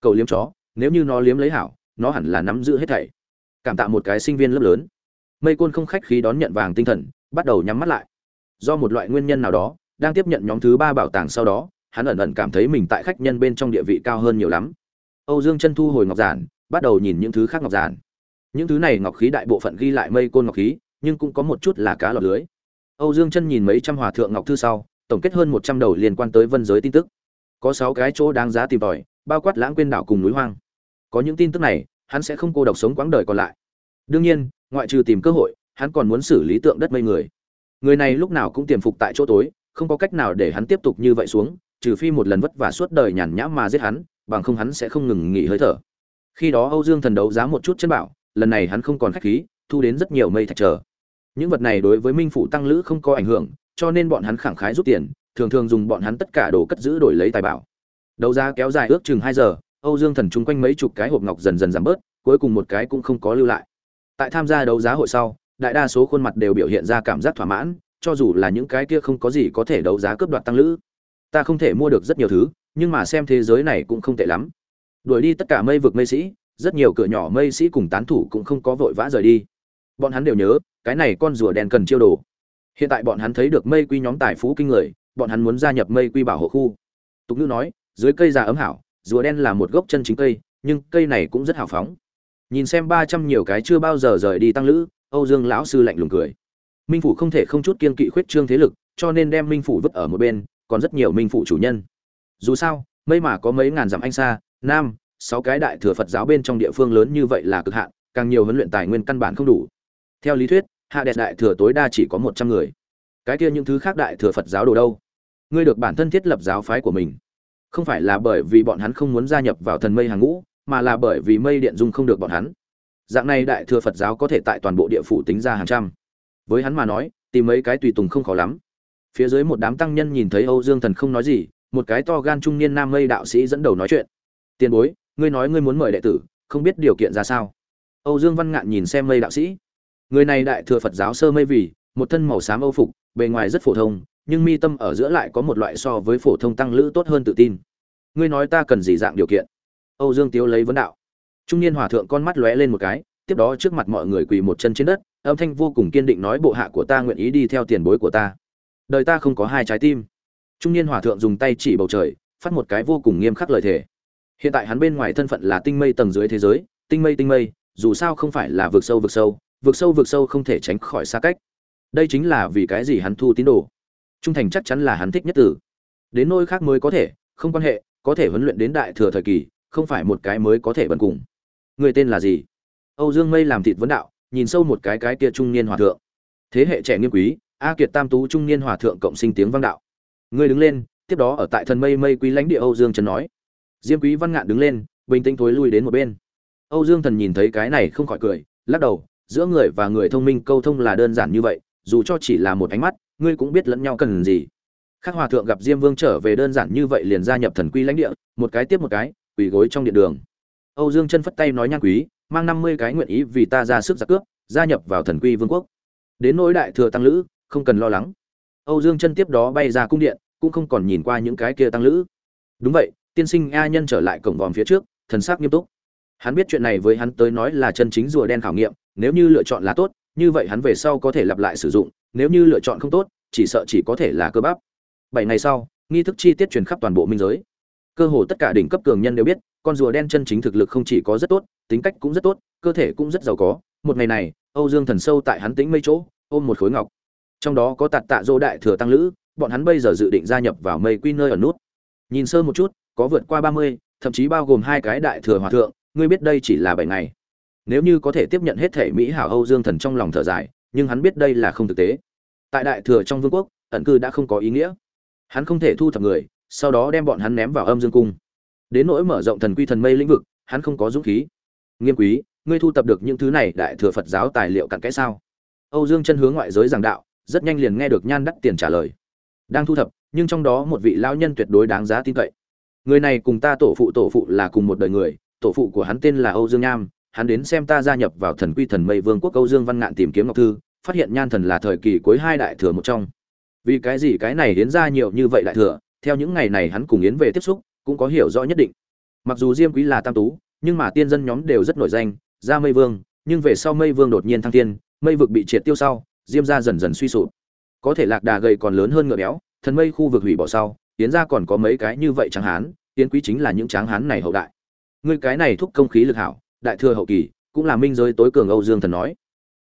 Cầu liếm chó, nếu như nó liếm lấy hảo, nó hẳn là nắm giữ hết thảy. Cảm tạ một cái sinh viên lớp lớn. Mây côn không khách khí đón nhận vàng tinh thần, bắt đầu nhắm mắt lại do một loại nguyên nhân nào đó, đang tiếp nhận nhóm thứ ba bảo tàng sau đó, hắn ẩn ẩn cảm thấy mình tại khách nhân bên trong địa vị cao hơn nhiều lắm. Âu dương chân thu hồi ngọc giản, bắt đầu nhìn những thứ khác ngọc giản. Những thứ này ngọc khí đại bộ phận ghi lại mây côn ngọc khí, nhưng cũng có một chút là cá lọt lưới. Âu dương chân nhìn mấy trăm hòa thượng ngọc thư sau, tổng kết hơn một trăm đầu liên quan tới vân giới tin tức. Có sáu cái chỗ đáng giá tìm tòi, bao quát lãng quên đảo cùng núi hoang. Có những tin tức này, hắn sẽ không cô độc sống quãng đời còn lại. Đương nhiên, ngoại trừ tìm cơ hội, hắn còn muốn xử lý tượng đất mây người người này lúc nào cũng tiềm phục tại chỗ tối, không có cách nào để hắn tiếp tục như vậy xuống, trừ phi một lần vất vả suốt đời nhàn nhã mà giết hắn, bằng không hắn sẽ không ngừng nghỉ hơi thở. Khi đó âu dương thần đấu giá một chút chân bảo, lần này hắn không còn khách khí, thu đến rất nhiều mây thạch trở những vật này đối với minh phụ tăng lữ không có ảnh hưởng, cho nên bọn hắn khẳng khái rút tiền, thường thường dùng bọn hắn tất cả đồ cất giữ đổi lấy tài bảo. Đấu giá kéo dài ước chừng hai giờ, âu dương thần chung quanh mấy chục cái hộp ngọc dần dần giảm bớt, cuối cùng một cái cũng không có lưu lại. Tại tham gia đấu giá hội sau đại đa số khuôn mặt đều biểu hiện ra cảm giác thỏa mãn, cho dù là những cái kia không có gì có thể đấu giá cướp đoạt tăng lữ. Ta không thể mua được rất nhiều thứ, nhưng mà xem thế giới này cũng không tệ lắm. Đuổi đi tất cả mây vực mây sĩ, rất nhiều cửa nhỏ mây sĩ cùng tán thủ cũng không có vội vã rời đi. Bọn hắn đều nhớ, cái này con rùa đen cần chiêu đồ. Hiện tại bọn hắn thấy được mây quy nhóm tài phú kinh người, bọn hắn muốn gia nhập mây quy bảo hộ khu. Tục ngữ nói, dưới cây già ấm hảo, rùa đen là một gốc chân chính cây, nhưng cây này cũng rất hào phóng. Nhìn xem ba trăm nhiều cái chưa bao giờ rời đi tăng lữ âu dương lão sư lạnh lùng cười. Minh phủ không thể không chút kiên kỵ khuyết trương thế lực, cho nên đem minh phủ vứt ở một bên, còn rất nhiều minh phủ chủ nhân. Dù sao mây mà có mấy ngàn dặm anh xa, nam, sáu cái đại thừa phật giáo bên trong địa phương lớn như vậy là cực hạn, càng nhiều huấn luyện tài nguyên căn bản không đủ. Theo lý thuyết, hạ đệ đại thừa tối đa chỉ có một trăm người. Cái kia những thứ khác đại thừa phật giáo đồ đâu? Ngươi được bản thân thiết lập giáo phái của mình. Không phải là bởi vì bọn hắn không muốn gia nhập vào thần mây hàng ngũ, mà là bởi vì mây điện dung không được bọn hắn dạng này đại thừa phật giáo có thể tại toàn bộ địa phủ tính ra hàng trăm. Với hắn mà nói, tìm mấy cái tùy tùng không khó lắm. Phía dưới một đám tăng nhân nhìn thấy âu dương thần không nói gì, một cái to gan trung niên nam mây đạo sĩ dẫn đầu nói chuyện. Tiền bối, ngươi nói ngươi muốn mời đệ tử, không biết điều kiện ra sao? Âu dương văn ngạn nhìn xem mây đạo sĩ. Người này đại thừa phật giáo sơ mây vì, một thân màu xám âu phục, bề ngoài rất phổ thông, nhưng mi tâm ở giữa lại có một loại so với phổ thông tăng lữ tốt hơn tự tin. Ngươi nói ta cần gì dạng điều kiện? Âu dương tiếu lấy vấn đạo trung niên hòa thượng con mắt lóe lên một cái, tiếp đó trước mặt mọi người quỳ một chân trên đất, âm thanh vô cùng kiên định nói, bộ hạ của ta nguyện ý đi theo tiền bối của ta. Đời ta không có hai trái tim. Trung niên hòa thượng dùng tay chỉ bầu trời, phát một cái vô cùng nghiêm khắc lời thề. Hiện tại hắn bên ngoài thân phận là tinh mây tầng dưới thế giới, tinh mây tinh mây, dù sao không phải là vực sâu vực sâu vực sâu vực sâu không thể tránh khỏi xa cách. Đây chính là vì cái gì hắn thu tín đồ? Trung thành chắc chắn là hắn thích nhất tử. Đến nơi khác mới có thể, không quan hệ, có thể huấn luyện đến đại thừa thời kỳ, không phải một cái mới có thể bần cùng người tên là gì? Âu dương mây làm thịt vấn đạo nhìn sâu một cái cái kia trung niên hòa thượng. Thế hệ trẻ nghiêm quý a kiệt tam tú trung niên hòa thượng cộng sinh tiếng văn đạo. Người đứng lên tiếp đó ở tại thần mây mây quý lãnh địa âu dương trần nói. Diêm quý văn ngạn đứng lên bình tĩnh thối lui đến một bên. Âu dương thần nhìn thấy cái này không khỏi cười lắc đầu giữa người và người thông minh câu thông là đơn giản như vậy dù cho chỉ là một ánh mắt ngươi cũng biết lẫn nhau cần gì. Khác Hòa thượng gặp Diêm Vương trở về đơn giản như vậy liền gia nhập thần quy lãnh địa, một cái tiếp một cái, quỳ gối trong điện đường. Âu Dương chân phất tay nói nhan quý, mang 50 cái nguyện ý vì ta ra sức giặc cướp, gia nhập vào thần quy vương quốc. Đến nỗi đại thừa tăng lữ, không cần lo lắng. Âu Dương chân tiếp đó bay ra cung điện, cũng không còn nhìn qua những cái kia tăng lữ. Đúng vậy, tiên sinh a nhân trở lại cổng vòm phía trước, thần sắc nghiêm túc. Hắn biết chuyện này với hắn tới nói là chân chính rùa đen khảo nghiệm, nếu như lựa chọn là tốt, như vậy hắn về sau có thể lặp lại sử dụng, nếu như lựa chọn không tốt, chỉ sợ chỉ có thể là cơ bắp. Bảy ngày sau, nghi thức chi tiết truyền khắp toàn bộ minh giới. Cơ hồ tất cả đỉnh cấp cường nhân đều biết, con rùa đen chân chính thực lực không chỉ có rất tốt, tính cách cũng rất tốt, cơ thể cũng rất giàu có. Một ngày này, Âu Dương Thần sâu tại hắn tính mây chỗ, ôm một khối ngọc. Trong đó có tạt tạ dô đại thừa tăng lữ, bọn hắn bây giờ dự định gia nhập vào mây quy nơi ở nút. Nhìn sơ một chút, có vượt qua 30, thậm chí bao gồm hai cái đại thừa hòa thượng, ngươi biết đây chỉ là bảy ngày. Nếu như có thể tiếp nhận hết thể mỹ hảo Âu Dương Thần trong lòng thở dài, nhưng hắn biết đây là không thực tế. Tại đại thừa trong vương quốc, ẩn cư đã không có ý nghĩa. Hắn không thể thu thập người, sau đó đem bọn hắn ném vào âm dương cung. Đến nỗi mở rộng thần quy thần mây lĩnh vực, hắn không có dũng khí. Nghiêm quý, ngươi thu thập được những thứ này đại thừa Phật giáo tài liệu cặn kẽ sao? Âu Dương chân hướng ngoại giới giảng đạo, rất nhanh liền nghe được nhan đắc tiền trả lời. Đang thu thập, nhưng trong đó một vị lão nhân tuyệt đối đáng giá tin cậy. Người này cùng ta tổ phụ tổ phụ là cùng một đời người, tổ phụ của hắn tên là Âu Dương Nham, hắn đến xem ta gia nhập vào thần quy thần mây vương quốc Âu Dương Văn Ngạn tìm kiếm ngọc thư, phát hiện nhan thần là thời kỳ cuối hai đại thừa một trong. Vì cái gì cái này đến ra nhiều như vậy đại thừa, theo những ngày này hắn cùng yến về tiếp xúc, cũng có hiểu rõ nhất định. Mặc dù Diêm Quý là tam tú, nhưng mà tiên dân nhóm đều rất nổi danh, ra Mây Vương, nhưng về sau Mây Vương đột nhiên thăng tiên, mây vực bị triệt tiêu sau, Diêm gia dần dần suy sụp. Có thể lạc đà gầy còn lớn hơn ngựa béo, thần mây khu vực hủy bỏ sau, yến gia còn có mấy cái như vậy tráng hán, yến quý chính là những tráng hán này hậu đại. Ngươi cái này thúc công khí lực hảo, đại thừa hậu kỳ, cũng là minh giới tối cường Âu Dương thần nói.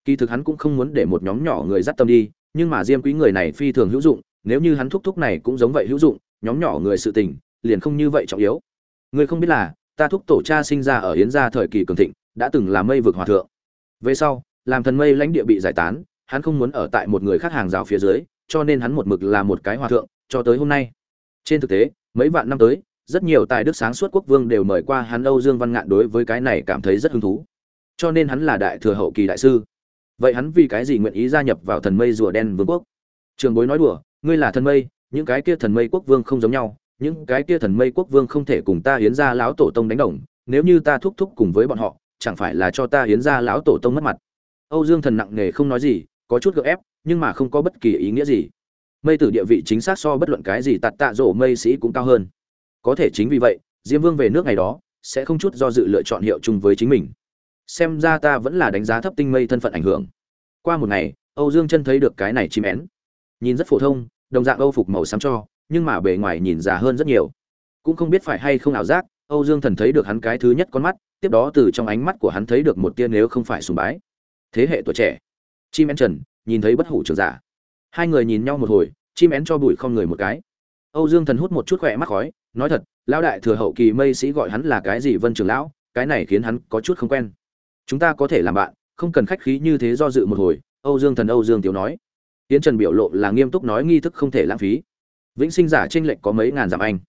Kỳ thực hắn cũng không muốn để một nhóm nhỏ người dắt tâm đi, nhưng mà Diêm Quý người này phi thường hữu dụng, nếu như hắn thúc thúc này cũng giống vậy hữu dụng, nhóm nhỏ người sự tình, liền không như vậy trọng yếu. Ngươi không biết là, ta thúc tổ cha sinh ra ở Yến gia thời kỳ cường thịnh, đã từng là mây vực hòa thượng. Về sau, làm thần mây lãnh địa bị giải tán, hắn không muốn ở tại một người khác hàng rào phía dưới, cho nên hắn một mực là một cái hòa thượng, cho tới hôm nay. Trên thực tế, mấy vạn năm tới, rất nhiều tài đức sáng suốt quốc vương đều mời qua hắn Âu Dương Văn Ngạn đối với cái này cảm thấy rất hứng thú. Cho nên hắn là đại thừa hậu kỳ đại sư. Vậy hắn vì cái gì nguyện ý gia nhập vào thần mây rùa đen vương quốc? Trường Bối nói đùa, ngươi là thần mây, những cái kia thần mây quốc vương không giống nhau, những cái kia thần mây quốc vương không thể cùng ta hiến ra lão tổ tông đánh đồng, nếu như ta thúc thúc cùng với bọn họ, chẳng phải là cho ta hiến ra lão tổ tông mất mặt. Âu Dương Thần nặng nề không nói gì, có chút gượng ép, nhưng mà không có bất kỳ ý nghĩa gì. Mây tử địa vị chính xác so bất luận cái gì tạt tạ rổ mây sĩ cũng cao hơn. Có thể chính vì vậy, Diêm Vương về nước ngày đó, sẽ không chút do dự lựa chọn hiệu chung với chính mình. Xem ra ta vẫn là đánh giá thấp tinh mây thân phận ảnh hưởng. Qua một ngày, Âu Dương chân thấy được cái này chim én. Nhìn rất phổ thông, đồng dạng Âu phục màu xám cho, nhưng mà bề ngoài nhìn già hơn rất nhiều. Cũng không biết phải hay không ảo giác, Âu Dương Thần thấy được hắn cái thứ nhất con mắt, tiếp đó từ trong ánh mắt của hắn thấy được một tia nếu không phải sùng bái. Thế hệ tuổi trẻ. Chim én trần nhìn thấy bất hủ trưởng giả. Hai người nhìn nhau một hồi chim én cho bụi không người một cái. Âu dương thần hút một chút khỏe mắt khói nói thật lão đại thừa hậu kỳ mây sĩ gọi hắn là cái gì vân trưởng lão cái này khiến hắn có chút không quen. Chúng ta có thể làm bạn không cần khách khí như thế do dự một hồi âu dương thần âu dương tiểu nói tiến trần biểu lộ là nghiêm túc nói nghi thức không thể lãng phí. Vĩnh sinh giả tranh lệch có mấy ngàn dặm anh.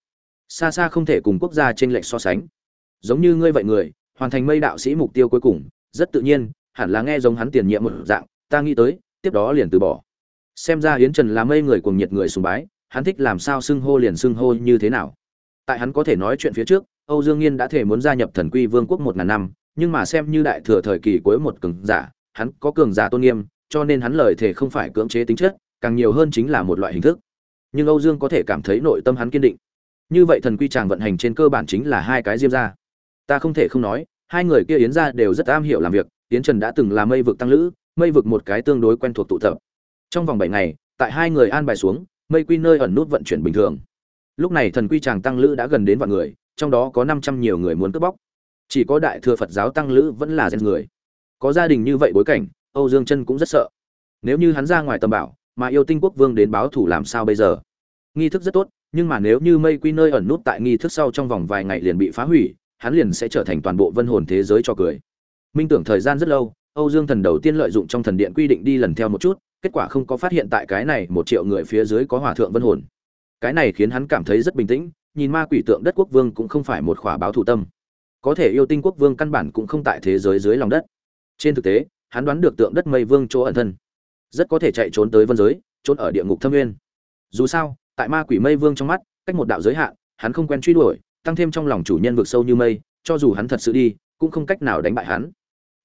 Xa xa không thể cùng quốc gia tranh lệch so sánh. Giống như ngươi vậy người, hoàn thành mây đạo sĩ mục tiêu cuối cùng, rất tự nhiên, hẳn là nghe giống hắn tiền nhiệm một dạng, ta nghĩ tới, tiếp đó liền từ bỏ. Xem ra yến trần là mây người cuồng nhiệt người sùng bái, hắn thích làm sao xưng hô liền xưng hô như thế nào. Tại hắn có thể nói chuyện phía trước, âu dương nghiên đã thể muốn gia nhập thần quy vương quốc một ngàn năm, nhưng mà xem như đại thừa thời kỳ cuối một cường giả, hắn có cường giả tôn nghiêm cho nên hắn lời thể không phải cưỡng chế tính chất, càng nhiều hơn chính là một loại hình thức. Nhưng âu dương có thể cảm thấy nội tâm hắn kiên định. Như vậy thần quy chàng vận hành trên cơ bản chính là hai cái diêm ra. Ta không thể không nói, hai người kia yến ra đều rất am hiểu làm việc, yến trần đã từng là mây vực tăng lữ, mây vực một cái tương đối quen thuộc tụ tập. Trong vòng bảy ngày, tại hai người an bài xuống, mây quy nơi ẩn nút vận chuyển bình thường. Lúc này thần quy chàng tăng lữ đã gần đến vạn người, trong đó có năm trăm nhiều người muốn cướp bóc. Chỉ có đại thừa phật giáo tăng lữ vẫn là dân người. Có gia đình như vậy bối cảnh âu dương chân cũng rất sợ. Nếu như hắn ra ngoài tầm bảo, mà yêu tinh quốc vương đến báo thủ làm sao bây giờ? Nghi thức rất tốt, nhưng mà nếu như mây quy nơi ẩn nút tại nghi thức sau trong vòng vài ngày liền bị phá hủy, hắn liền sẽ trở thành toàn bộ vân hồn thế giới cho cười. Minh tưởng thời gian rất lâu, âu dương thần đầu tiên lợi dụng trong thần điện quy định đi lần theo một chút, kết quả không có phát hiện tại cái này một triệu người phía dưới có hỏa thượng vân hồn. Cái này khiến hắn cảm thấy rất bình tĩnh, nhìn ma quỷ tượng đất quốc vương cũng không phải một khỏa báo thủ tâm. Có thể yêu tinh quốc vương căn bản cũng không tại thế giới dưới lòng đất. Trên thực tế hắn đoán được tượng đất mây vương chỗ ẩn thân. Rất có thể chạy trốn tới vân giới, trốn ở địa ngục thâm nguyên. Dù sao, tại ma quỷ mây vương trong mắt, cách một đạo giới hạn, hắn không quen truy đuổi, tăng thêm trong lòng chủ nhân vực sâu như mây, cho dù hắn thật sự đi, cũng không cách nào đánh bại hắn.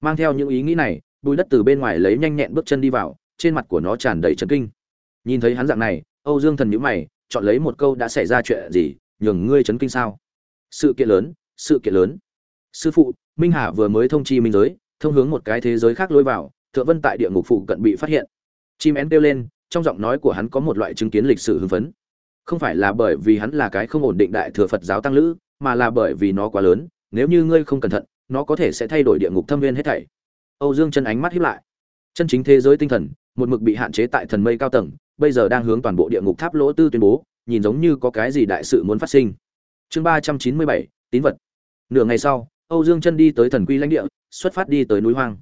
Mang theo những ý nghĩ này, bùi đất từ bên ngoài lấy nhanh nhẹn bước chân đi vào, trên mặt của nó tràn đầy trấn kinh. Nhìn thấy hắn dạng này, âu dương thần nhữ mày, chọn lấy một câu đã xảy ra chuyện gì, nhường ngươi chấn kinh sao? Sự kiện lớn, sự kiện lớn. Sư phụ, minh hà vừa mới thông chi minh giới thông hướng một cái thế giới khác lối vào, thượng vân tại địa ngục phụ cận bị phát hiện. Chim én kêu lên, trong giọng nói của hắn có một loại chứng kiến lịch sử hưng phấn. Không phải là bởi vì hắn là cái không ổn định đại thừa phật giáo tăng lữ, mà là bởi vì nó quá lớn, nếu như ngươi không cẩn thận, nó có thể sẽ thay đổi địa ngục thâm viên hết thảy. Âu dương chân ánh mắt hiếp lại. Chân chính thế giới tinh thần, một mực bị hạn chế tại thần mây cao tầng, bây giờ đang hướng toàn bộ địa ngục tháp lỗ tư tuyên bố, nhìn giống như có cái gì đại sự muốn phát sinh. Chương ba trăm chín mươi bảy, tín vật. Nửa ngày sau âu dương chân đi tới thần quy lãnh địa, xuất phát đi tới núi hoang.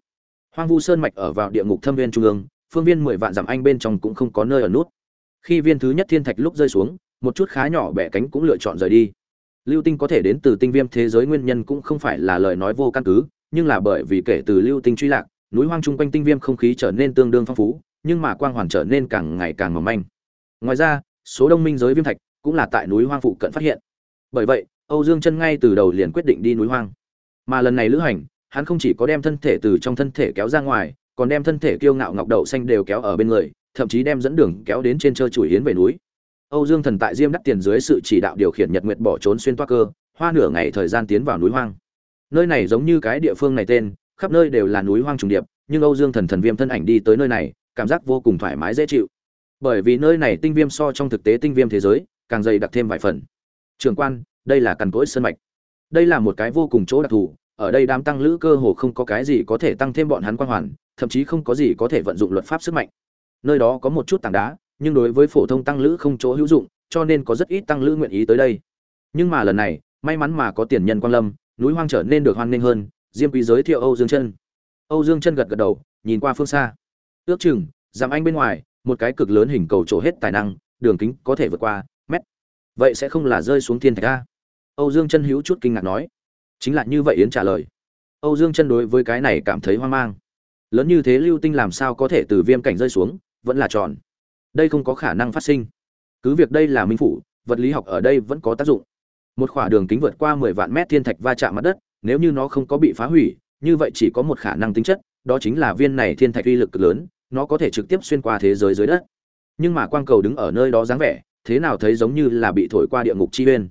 Hoang vu sơn mạch ở vào địa ngục thâm viên trung ương, phương viên mười vạn dặm anh bên trong cũng không có nơi ở nút. Khi viên thứ nhất thiên thạch lúc rơi xuống, một chút khá nhỏ bẻ cánh cũng lựa chọn rời đi. Lưu tinh có thể đến từ tinh viêm thế giới nguyên nhân cũng không phải là lời nói vô căn cứ, nhưng là bởi vì kể từ lưu tinh truy lạc, núi hoang chung quanh tinh viêm không khí trở nên tương đương phong phú, nhưng mà quang hoàn trở nên càng ngày càng mỏng manh. Ngoài ra, số đông minh giới viêm thạch cũng là tại núi hoang phụ cận phát hiện. Bởi vậy, âu dương chân ngay từ đầu liền quyết định đi núi hoang mà lần này lữ hành, hắn không chỉ có đem thân thể từ trong thân thể kéo ra ngoài, còn đem thân thể kiêu ngạo ngọc đậu xanh đều kéo ở bên người, thậm chí đem dẫn đường kéo đến trên chơi chuỗi hiến về núi. Âu dương thần tại diêm đắt tiền dưới sự chỉ đạo điều khiển nhật nguyệt bỏ trốn xuyên toa cơ, hoa nửa ngày thời gian tiến vào núi hoang. Nơi này giống như cái địa phương này tên, khắp nơi đều là núi hoang trùng điệp, nhưng âu dương thần thần viêm thân ảnh đi tới nơi này, cảm giác vô cùng thoải mái dễ chịu. Bởi vì nơi này tinh viêm so trong thực tế tinh viêm thế giới, càng dày đặc thêm vài phần. Trường quan, đây là cằn cỗi sơn mạch đây là một cái vô cùng chỗ đặc thù, ở đây đám tăng lữ cơ hồ không có cái gì có thể tăng thêm bọn hắn quan hoàn, thậm chí không có gì có thể vận dụng luật pháp sức mạnh. Nơi đó có một chút tảng đá, nhưng đối với phổ thông tăng lữ không chỗ hữu dụng, cho nên có rất ít tăng lữ nguyện ý tới đây. Nhưng mà lần này, may mắn mà có tiền nhân quan lâm, núi hoang trở nên được hoan nghênh hơn, diêm quý giới thiệu âu dương chân. Âu dương chân gật gật đầu, nhìn qua phương xa. Ước chừng giảm anh bên ngoài, một cái cực lớn hình cầu trổ hết tài năng, đường kính có thể vượt qua mét. Vậy sẽ không là rơi xuống thiên thạch a? Âu dương chân hữu chút kinh ngạc nói, chính là như vậy yến trả lời. Âu dương chân đối với cái này cảm thấy hoang mang. Lớn như thế lưu tinh làm sao có thể từ viêm cảnh rơi xuống, vẫn là tròn. Đây không có khả năng phát sinh. Cứ việc đây là minh phủ, vật lý học ở đây vẫn có tác dụng. Một khỏa đường kính vượt qua mười vạn mét thiên thạch va chạm mặt đất, nếu như nó không có bị phá hủy, như vậy chỉ có một khả năng tính chất, đó chính là viên này thiên thạch uy lực cực lớn, nó có thể trực tiếp xuyên qua thế giới dưới đất. Nhưng mà quang cầu đứng ở nơi đó dáng vẻ, thế nào thấy giống như là bị thổi qua địa ngục chi bên.